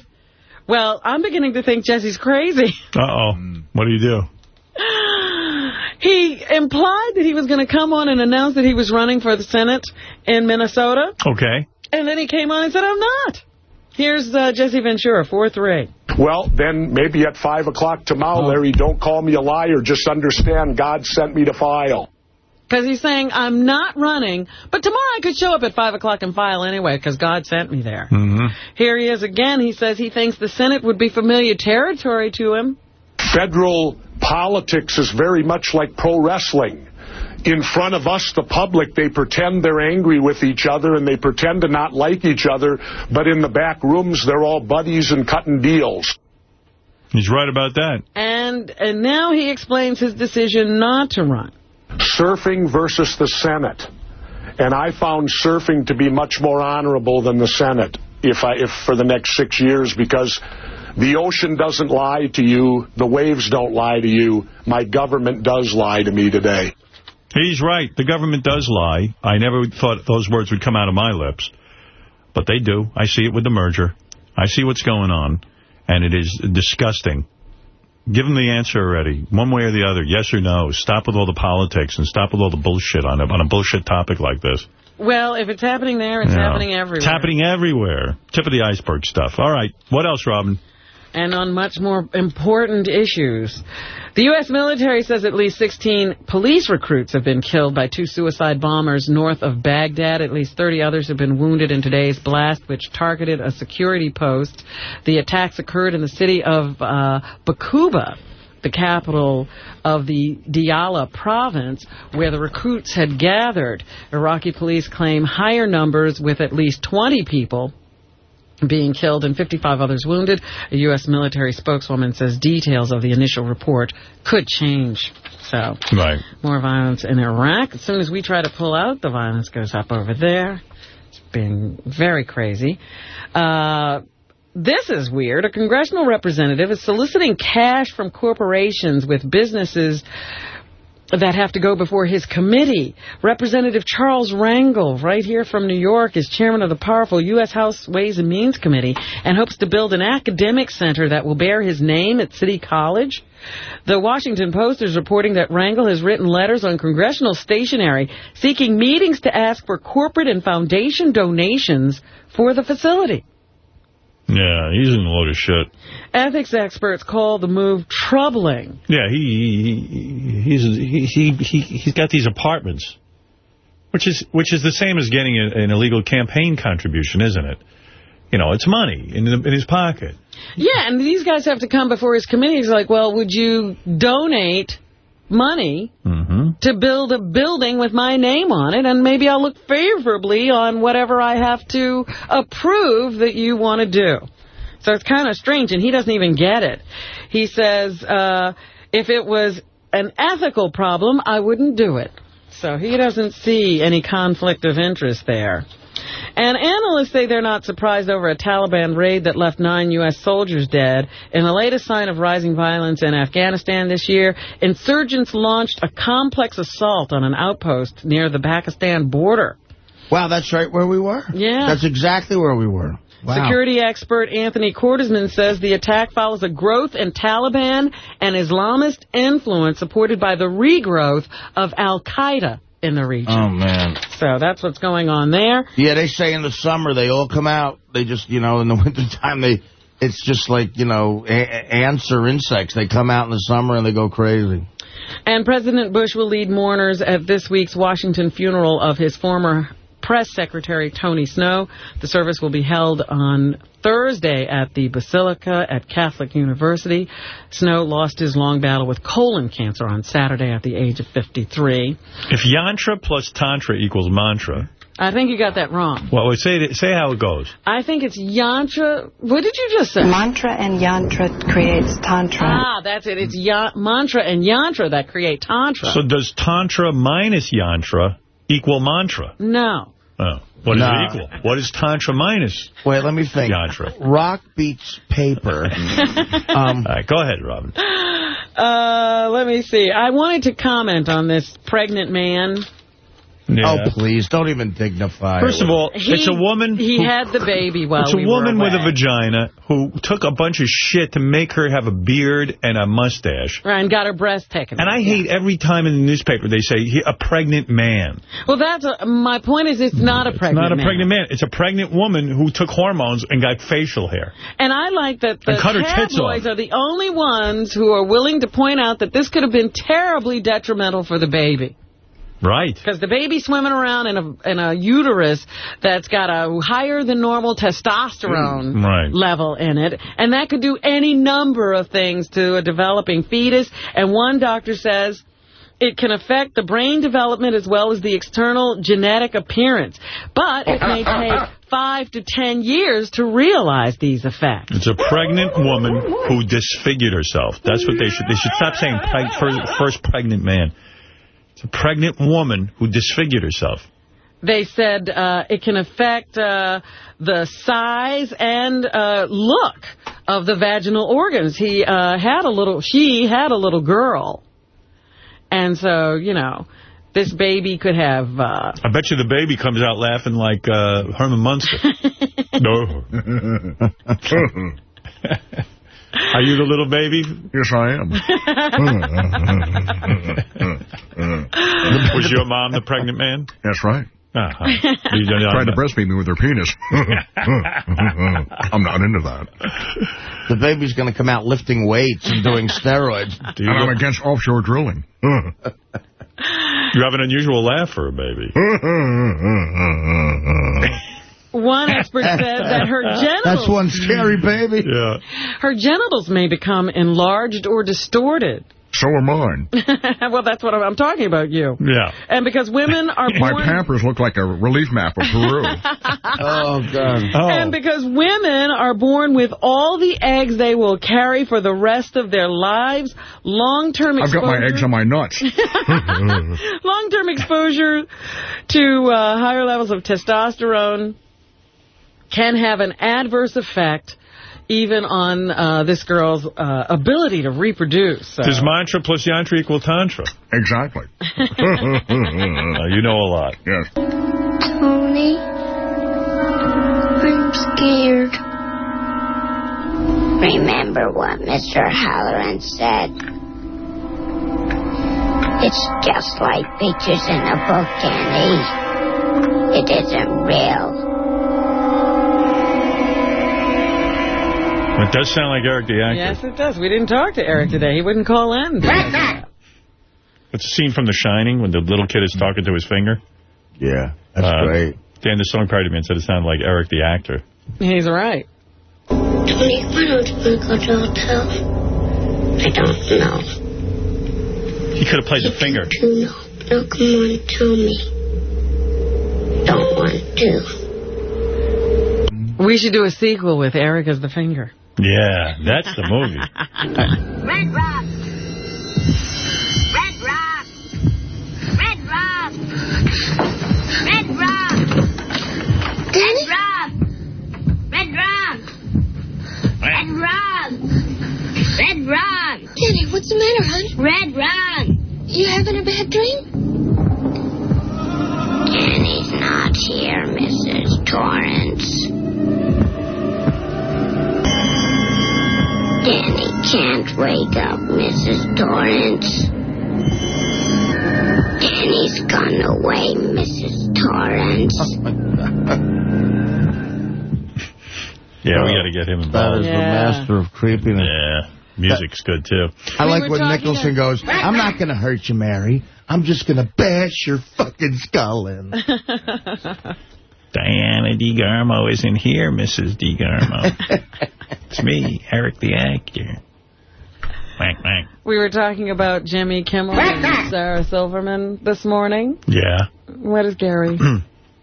Well, I'm beginning to think Jesse's crazy. Uh-oh. What do you do? He implied that he was going to come on and announce that he was running for the Senate in Minnesota. Okay. And then he came on and said, I'm not. Here's uh, Jesse Ventura, 4-3. Well, then maybe at 5 o'clock tomorrow, Larry, don't call me a liar. Just understand God sent me to file. Because he's saying, I'm not running, but tomorrow I could show up at 5 o'clock and file anyway, because God sent me there. Mm-hmm. Here he is again. He says he thinks the Senate would be familiar territory to him. Federal politics is very much like pro wrestling. In front of us, the public, they pretend they're angry with each other and they pretend to not like each other, but in the back rooms, they're all buddies and cutting deals. He's right about that. And, and now he explains his decision not to run. Surfing versus the Senate. And I found surfing to be much more honorable than the Senate if I if for the next six years because the ocean doesn't lie to you. The waves don't lie to you. My government does lie to me today. He's right. The government does lie. I never thought those words would come out of my lips. But they do. I see it with the merger. I see what's going on. And it is disgusting. Give them the answer already, one way or the other, yes or no. Stop with all the politics and stop with all the bullshit on a, on a bullshit topic like this. Well, if it's happening there, it's Yeah. happening everywhere. It's happening everywhere. Tip of the iceberg stuff. All right. What else, Robin? And on much more important issues. The U.S. military says at least 16 police recruits have been killed by two suicide bombers north of Baghdad. At least 30 others have been wounded in today's blast, which targeted a security post. The attacks occurred in the city of uh, Baqubah, the capital of the Diyala province, where the recruits had gathered. Iraqi police claim higher numbers with at least 20 people being killed and 55 others wounded. A U.S. military spokeswoman says details of the initial report could change. So, Right. more violence in Iraq. As soon as we try to pull out, the violence goes up over there. It's been very crazy. Uh, this is weird. A congressional representative is soliciting cash from corporations with businesses that have to go before his committee. Representative Charles Rangel, right here from New York, is chairman of the powerful U.S. House Ways and Means Committee and hopes to build an academic center that will bear his name at City College. The Washington Post is reporting that Rangel has written letters on congressional stationery seeking meetings to ask for corporate and foundation donations for the facility. Yeah, he's in a load of shit. Ethics experts call the move troubling. Yeah, he, he he's he, he he he's got these apartments, which is which is the same as getting a, an illegal campaign contribution, isn't it? You know, it's money in in his pocket. Yeah, and these guys have to come before his committee. He's like, well, would you donate money Mm-hmm. to build a building with my name on it, and maybe I'll look favorably on whatever I have to approve that you want to do. So it's kind of strange, and he doesn't even get it. He says, uh, if it was an ethical problem, I wouldn't do it. So he doesn't see any conflict of interest there. And analysts say they're not surprised over a Taliban raid that left nine U.S. soldiers dead. In the latest sign of rising violence in Afghanistan this year, insurgents launched a complex assault on an outpost near the Pakistan border. Wow, that's right where we were? Yeah. That's exactly where we were. Wow. Security expert Anthony Cordesman says the attack follows a growth in Taliban and Islamist influence supported by the regrowth of al-Qaeda in the region. Oh, man. So that's what's going on there. Yeah, they say in the summer they all come out. They just, you know, in the wintertime, they, it's just like, you know, a- ants or insects. They come out in the summer and they go crazy. And President Bush will lead mourners at this week's Washington funeral of his former press secretary, Tony Snow. The service will be held on Thursday at the Basilica at Catholic University. Snow lost his long battle with colon cancer on Saturday at the age of 53. If yantra plus tantra equals mantra, I think you got that wrong. well, say it, say how it goes. I think it's yantra. What did you just say? Mantra and yantra creates tantra. Ah, that's it. It's ya- mantra and yantra that create tantra. So does tantra minus yantra equal mantra? No. Oh. What is Nah. it equal? What is tantra minus? Wait, let me think. Yantra. Rock beats paper. um, All right, go ahead, Robin. Uh, let me see. I wanted to comment on this pregnant man. Oh, please, don't even dignify First it. of all, He- it's a woman He who- had the baby while It's a we woman with a vagina who took a bunch of shit to make her have a beard and a mustache. Right, and got her breast taken. And I hate every time in the newspaper they say he, a pregnant man. Well, that's a, my point. Is it's not a pregnant man. Not a man. pregnant man. It's a pregnant woman who took hormones and got facial hair. And I like that the And cut her tits tabloids are the only ones who are willing to point out that this could have been terribly detrimental for the baby. Right. Because the baby's swimming around in a in a uterus that's got a higher than normal testosterone Mm, right. level in it, and that could do any number of things to a developing fetus. And one doctor says it can affect the brain development as well as the external genetic appearance. But it may take five to ten years to realize these effects. It's a pregnant woman who disfigured herself. That's what they should. They should stop saying preg first, first pregnant man. It's a pregnant woman who disfigured herself. They said uh, it can affect uh, the size and uh, look of the vaginal organs. He uh, had a little, she had a little girl. And so, you know, this baby could have... Uh, I bet you the baby comes out laughing like uh, Herman Munster. no. Are you the little baby? Yes, I am. Was your mom the pregnant man? That's right. Uh-huh. You Tried to breastfeed me with her penis. I'm not into that. The baby's going to come out lifting weights and doing steroids. and I'm against offshore drilling. You have an unusual laugh for a baby. one expert said that her genitals... That's one scary baby. Yeah. Her genitals may become enlarged or distorted. So are mine. well, that's what I'm, I'm talking about, you. Yeah. And because women are My born... pampers look like a relief map of Peru. oh, God. And because women are born with all the eggs they will carry for the rest of their lives, long-term I've got exposure... my eggs on my nuts. long-term exposure to uh, higher levels of testosterone can have an adverse effect even on uh, this girl's uh, ability to reproduce. So. Does mantra plus yantra equal tantra? Exactly. Uh, you know a lot. Yes. Tony, I'm scared. Remember what Mr. Halloran said. It's just like pictures in a book, Andy. It isn't real. It does sound like Eric the actor. Yes, it does. We didn't talk to Eric today. He wouldn't call in. It's a scene from The Shining when the little kid is talking to his finger. Yeah, that's Uh, great. Dan, the song party and said it sounded like Eric the actor. He's right. Tony, why don't you go to a hotel? I don't know. He could have played the finger. You know, but now come on, tell me. Don't want to. We should do a sequel with Eric as the finger. Yeah, that's the movie. Redrum! Red Rock! Redrum! Red Rock! Red Rock! Redrum! Red Rock! Redrum! Danny, what's the matter, hon? Redrum! You having a bad dream? Danny's not here, Mrs. Torrance. Danny can't wake up, Mrs. Torrance. Danny's gone away, Mrs. Torrance. Yeah, we got to get him That involved. is the master of creepiness. Yeah, music's good, too. I We like were when Nicholson to- goes, I'm not going to hurt you, Mary. I'm just going to bash your fucking skull in. Diana DeGarmo isn't here, Mrs. DeGarmo. it's me, Eric the actor. Whack, whack. We were talking about Jimmy Kimmel and Sarah Silverman this morning. Yeah. What is Gary?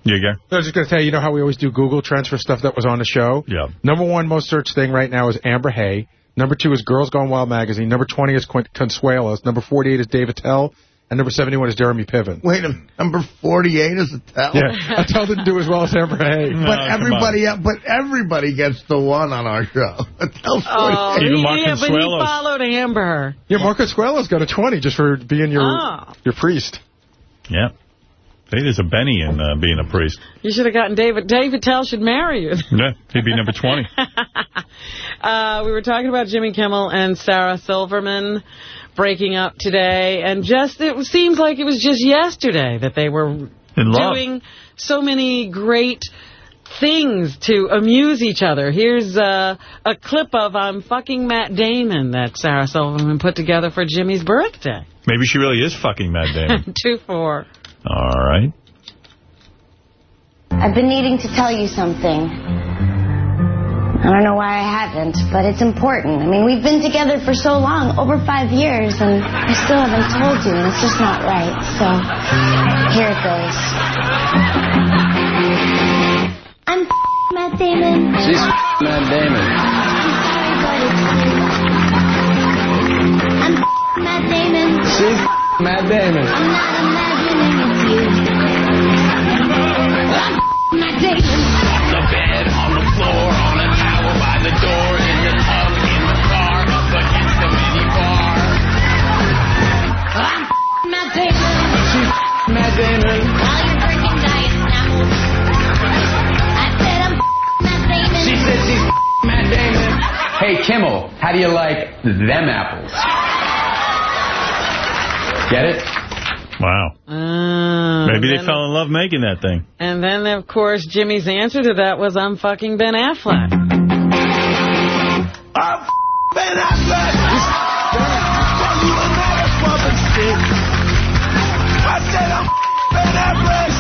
You go. I was just going to tell you, you know how we always do Google trends for stuff that was on the show? Yeah. Number one most searched thing right now is Amber Hay. Number two is Girls Gone Wild magazine. Number 20 is Qu- Consuelos. Number 48 is Dave Attell. And number 71 is Jeremy Piven. Wait a minute. Number 48 is Attell? Yeah, Attell didn't do as well as Amber Hay. But everybody but everybody gets the one on our show. Attell's 48. Oh, yeah, but he followed Amber. Yeah, Mark Consuelos got a 20 just for being your Oh. your priest. Yeah. Hey, there's a Benny in uh, being a priest. You should have gotten David. Dave Attell should marry you. Yeah, he'd be number 20. Uh, we were talking about Jimmy Kimmel and Sarah Silverman breaking up today, and just it seems like it was just yesterday that they were doing so many great things to amuse each other. Here's uh, a clip of I'm fucking Matt Damon that Sarah Silverman put together for Jimmy's birthday. Maybe she really is fucking Matt Damon. Two four. All right. I've been needing to tell you something. I don't know why I haven't, but it's important. I mean, we've been together for so long, over five years, and I still haven't told you, and it's just not right. So, here it goes. I'm Matt Damon. She's Matt Damon. I'm Matt Damon. She's Matt Damon. I'm not imagining it's you. I'm Matt Damon. The bed, on the floor, door, in the tub, in the car, up against the minibar. I'm Matt Damon. She's Matt Damon. While you're diet snapples. I said I'm Matt Damon. She said she's Matt Damon. Hey, Kimmel, how do you like them apples? Get it? Wow. Uh, Maybe they fell in love making that thing. And then, of course, Jimmy's answer to that was, I'm fucking Ben Affleck. Ben Affleck! Well, you and that are fucking shit. I said I'm Ben Affleck.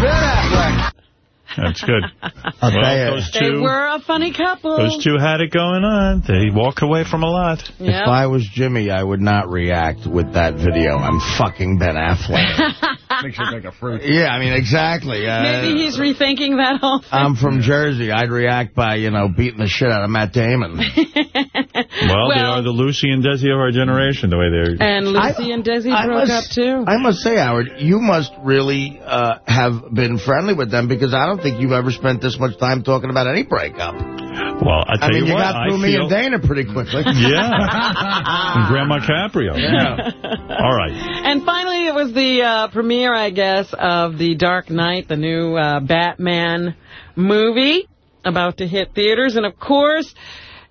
Ben Affleck. That's good. I'll well, tell you. those They two, were a funny couple. those two had it going on. They walk away from a lot. Yeah. If I was Jimmy, I would not react with that video. I'm fucking Ben Affleck. Makes you look like a fruit. yeah, I mean, exactly. Uh, Maybe he's rethinking that whole thing. I'm from Jersey. I'd react by, you know, beating the shit out of Matt Damon. Well, they are the Lucy and Desi of our generation, the way they're... And Lucy and Desi I broke must- up, too. I must say, Howard, you must really uh, have been friendly with them because I don't think you've ever spent this much time talking about any breakup. Well, I tell I mean, you you what, got I through me feel- and Dana pretty quickly. Yeah. and Grandma Caprio. Yeah. All right. And finally, it was the uh, premiere, I guess, of The Dark Knight, the new uh, Batman movie about to hit theaters. And, of course,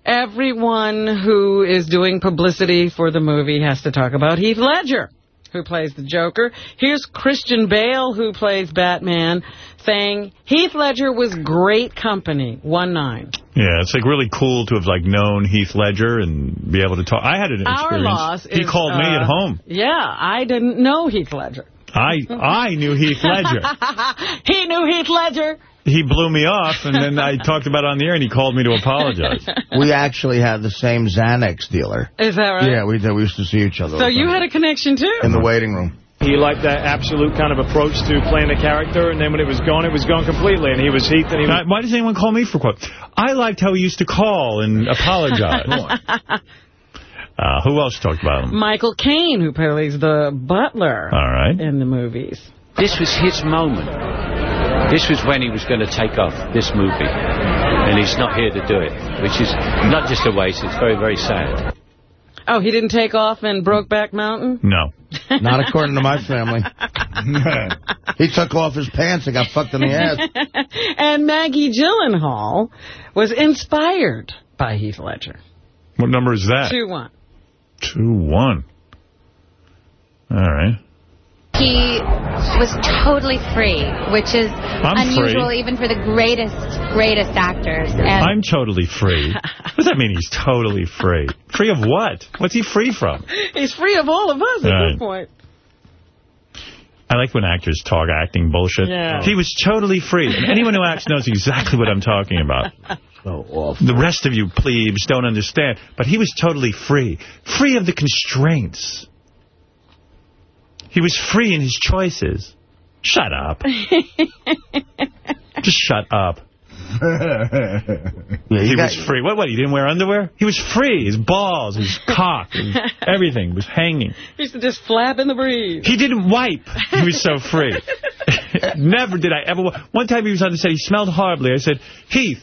everyone who is doing publicity for the movie has to talk about Heath Ledger, who plays the Joker. Here's Christian Bale, who plays Batman, saying Heath Ledger was great company, 1-9. Yeah, it's like really cool to have like known Heath Ledger and be able to talk. I had an experience. Our loss he is, called me uh, at home. Yeah, I didn't know Heath Ledger. I I knew Heath Ledger. he knew Heath Ledger. He blew me off, and then I talked about it on the air, and he called me to apologize. we actually had the same Xanax dealer. Is that right? Yeah, we did. We used to see each other So you had a connection, too? in the waiting room. He liked that absolute kind of approach to playing a character, and then when it was gone, it was gone completely. And he was Heath, and he was... Why does anyone call me for quote? I liked how he used to call and apologize. uh, who else talked about him? Michael Caine, who plays the butler All right. in the movies. This was his moment. This was when he was going to take off this movie. And he's not here to do it, which is not just a waste, it's very, very sad. Oh, he didn't take off in Brokeback Mountain? No. Not according to my family. he took off his pants and got fucked in the ass. and Maggie Gyllenhaal was inspired by Heath Ledger. What number is that? 2-1. 2-1. All right. He was totally free, which is I'm unusual free. even for the greatest, greatest actors. And I'm totally free. what does that mean he's totally free? Free of what? What's he free from? He's free of all of us at Right. this point. I like when actors talk acting bullshit. Yeah. He was totally free. And anyone who acts knows exactly what I'm talking about. So awful. The rest of you plebes don't understand. But he was totally free. Free of the constraints. He was free in his choices. Shut up. Just shut up. he was free. What, what, he didn't wear underwear? He was free. His balls, his cock, his everything was hanging. He used to just flap in the breeze. He didn't wipe. He was so free. Never did I ever... One time he was on the set, he smelled horribly. I said, Heath,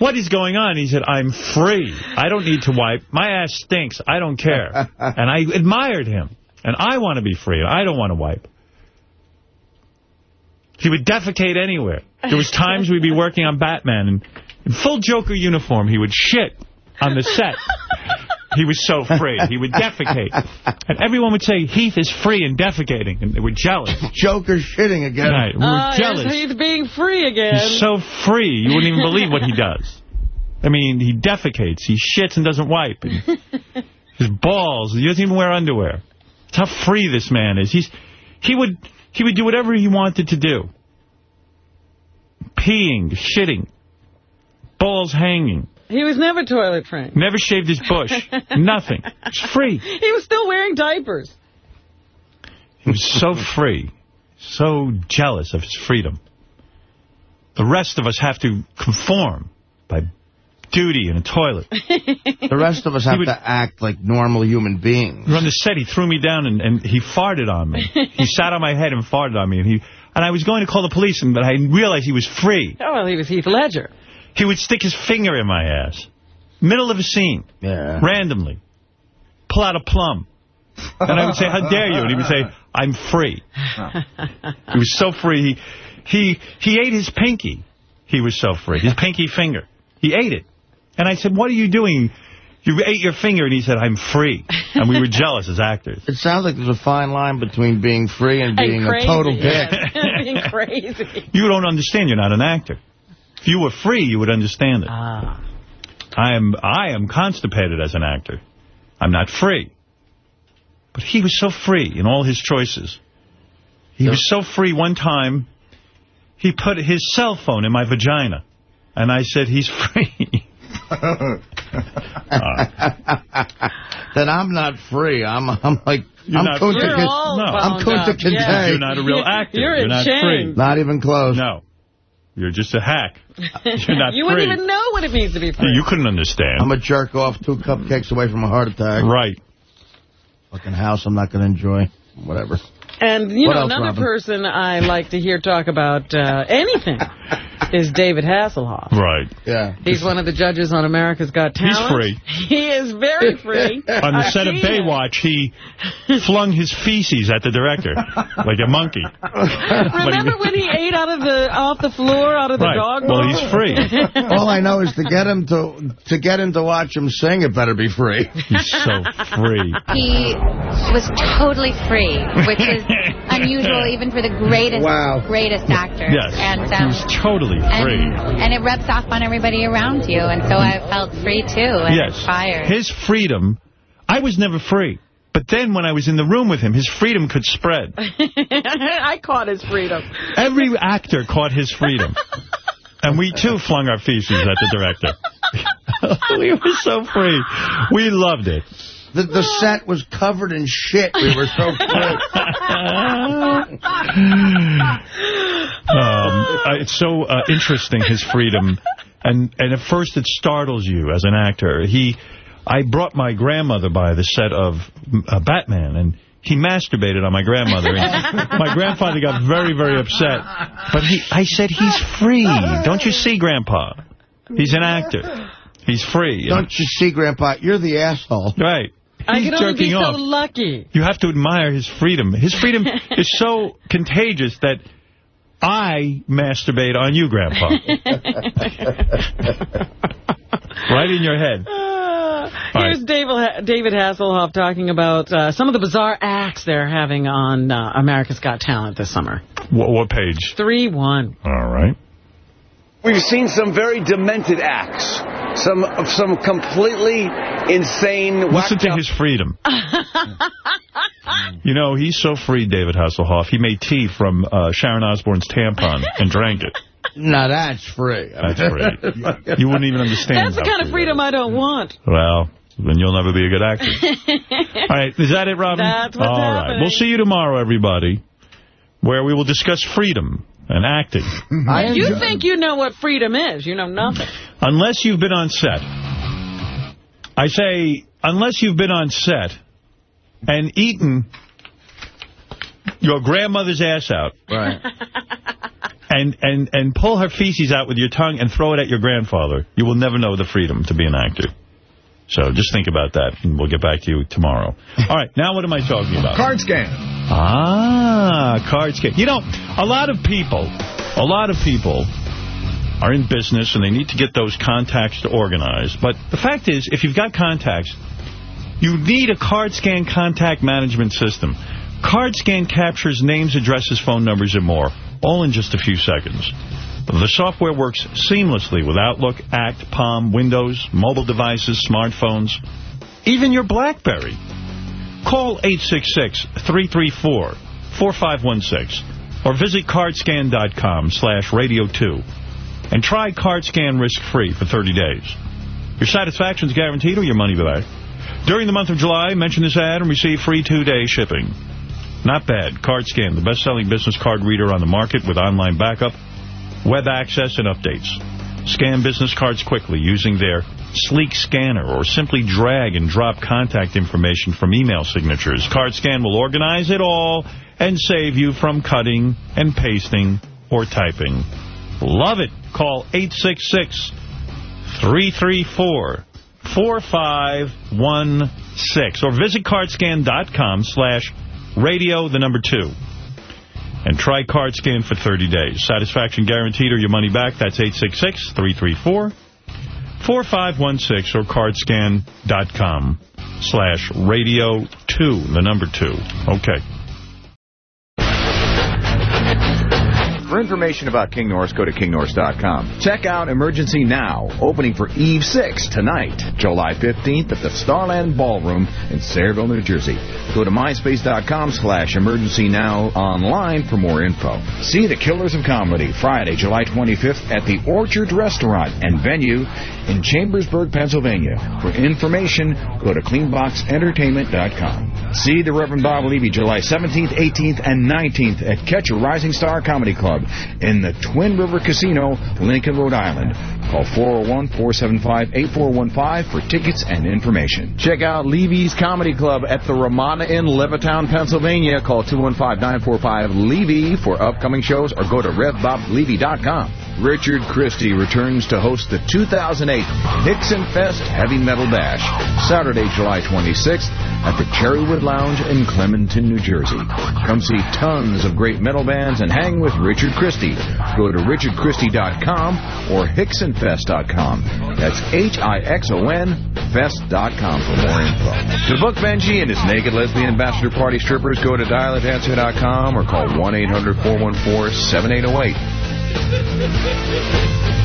what is going on? He said, I'm free. I don't need to wipe. My ass stinks. I don't care. And I admired him. And I want to be free. I don't want to wipe. He would defecate anywhere. There was times we'd be working on Batman, and in full Joker uniform, he would shit on the set. He was so free. He would defecate. And everyone would say, Heath is free and defecating. And they were jealous. Joker's shitting again. Right. We were Ah, jealous. Heath being free again. He's so free. You wouldn't even believe what he does. I mean, he defecates. He shits and doesn't wipe. And his balls. He doesn't even wear underwear. That's how free this man is. He's He would he would do whatever he wanted to do. Peeing, shitting, balls hanging. He was never toilet trained. Never shaved his bush. Nothing. It's free. He was still wearing diapers. He was so free, so jealous of his freedom. The rest of us have to conform by duty in a toilet. The rest of us have to act like normal human beings. On the set, he threw me down and, and he farted on me. he sat on my head and farted on me. And he and I was going to call the police, but I realized he was free. Oh, well, he was Heath Ledger. He would stick his finger in my ass. Middle of a scene. Yeah. Randomly. Pull out a plum. And I would say, how dare you? And he would say, I'm free. He was so free. He, he, he ate his pinky. He was so free. His pinky finger. He ate it. And I said, what are you doing? You ate your finger. And he said, I'm free. And we were jealous as actors. It sounds like there's a fine line between being free and being and a crazy, total dick. yes. being crazy. You don't understand. You're not an actor. If you were free, you would understand it. Ah. I am I am constipated as an actor. I'm not free. But he was so free in all his choices. He was so free one time, he put his cell phone in my vagina. And I said, he's free. then I'm not free. I'm I'm like You're I'm not Kunta free. Kinte. You're all I'm bound Kunta up, Kinte. yeah. You're not a real actor. You're You're in not chains. free. Not even close. No. You're just a hack. You're not you free. wouldn't even know what it means to be free. You couldn't understand. I'm a jerk off two cupcakes away from a heart attack. Right. Fucking house I'm not going to enjoy. Whatever. And, you What know, else, another Robin? person I like to hear talk about uh, anything is David Hasselhoff. Right. Yeah. He's one of the judges on America's Got Talent. He's free. He is very free. On the I've set of seen it. Baywatch, he flung his feces at the director like a monkey. Remember when he ate out of the off the floor out of the Right. dog Well, he's free. All I know is to get him to to get him to watch him sing, it better be free. He's so free. He was totally free, which is unusual even for the greatest, Wow. greatest actors. Yes. And, he um, was totally and, free. and it rubs off on everybody around you, and so I felt free too and yes. inspired. His freedom, I was never free. But then when I was in the room with him, his freedom could spread. I caught his freedom. Every actor caught his freedom. And we, too, flung our feces at the director. we were so free. We loved it. The, the set was covered in shit. We were so free. Um, uh, it's so uh, interesting, his freedom. And and at first it startles you as an actor. He, I brought my grandmother by the set of uh, Batman, and he masturbated on my grandmother. And my grandfather got very, very upset. But he, I said, he's free. Don't you see, Grandpa? He's an actor. He's free. Don't you see, Grandpa? You're the asshole. Right. I can only be so off. lucky. You have to admire his freedom. His freedom is so contagious that I masturbate on you, Grandpa. right in your head. Uh, here's David, David Hasselhoff talking about uh, some of the bizarre acts they're having on uh, America's Got Talent this summer. What, what page? 3-1. All right. We've seen some very demented acts, some some completely insane. Listen to his freedom. You know, he's so free, David Hasselhoff. He made tea from uh, Sharon Osbourne's tampon and drank it. Now that's free. That's free. You wouldn't even understand That's the kind of freedom I don't want. Well, then you'll never be a good actor. All right, is that it, Robin? That's what's All right. happening. We'll see you tomorrow, everybody, where we will discuss freedom and acting. you think you know what freedom is. You know nothing. Unless you've been on set. I say, unless you've been on set and eaten your grandmother's ass out. Right. And, and, and pull her feces out with your tongue and throw it at your grandfather. You will never know the freedom to be an actor. So just think about that, and we'll get back to you tomorrow. All right, now what am I talking about? Card scam. Ah, card scam. You know, a lot of people, a lot of people are in business and they need to get those contacts to organize. But the fact is, if you've got contacts, you need a CardScan contact management system. CardScan captures names, addresses, phone numbers, and more, all in just a few seconds. The software works seamlessly with Outlook, Act, Palm, Windows, mobile devices, smartphones, even your BlackBerry. Call 866-334-4516 or visit cardscan.com slash radio 2 and try CardScan risk-free for 30 days. Your satisfaction is guaranteed or your money back. During the month of July, mention this ad and receive free two-day shipping. Not bad. CardScan, the best-selling business card reader on the market with online backup, web access, and updates. Scan business cards quickly using their sleek scanner or simply drag and drop contact information from email signatures. CardScan will organize it all and save you from cutting and pasting or typing. Love it. Call 866-334-4516 or visit cardscan.com slash radio the number two. And try CardScan for 30 days. Satisfaction guaranteed or your money back. That's 866-334-4516 or cardscan.com slash radio 2, the number 2. Okay. For information about King Norris, go to kingnorris.com. Check out Emergency Now, opening for Eve 6 tonight, July 15th at the Starland Ballroom in Sayreville, New Jersey. Go to myspace.com slash emergency now online for more info. See The Killers of Comedy Friday, July 25th at the Orchard Restaurant and venue in Chambersburg, Pennsylvania. For information, go to cleanboxentertainment.com. See the Reverend Bob Levy July 17th, 18th, and 19th at Catch a Rising Star Comedy Club in the Twin River Casino, Lincoln, Rhode Island. Call 401-475-8415 for tickets and information. Check out Levy's Comedy Club at the Ramada in Levittown, Pennsylvania. Call 215-945-LEVY for upcoming shows or go to RevBobLevy.com. Richard Christie returns to host the 2008 Hixon Fest Heavy Metal Bash, Saturday, July 26th at the Cherrywood Lounge in Clementon, New Jersey. Come see tons of great metal bands and hang with Richard Christie. Go to richardchristie.com or hixonfest.com. That's H-I-X-O-N fest.com for more info. To book Benji and his Naked Lesbian Bachelor Party strippers, go to dialadancer.com or call 1-800-414-7808.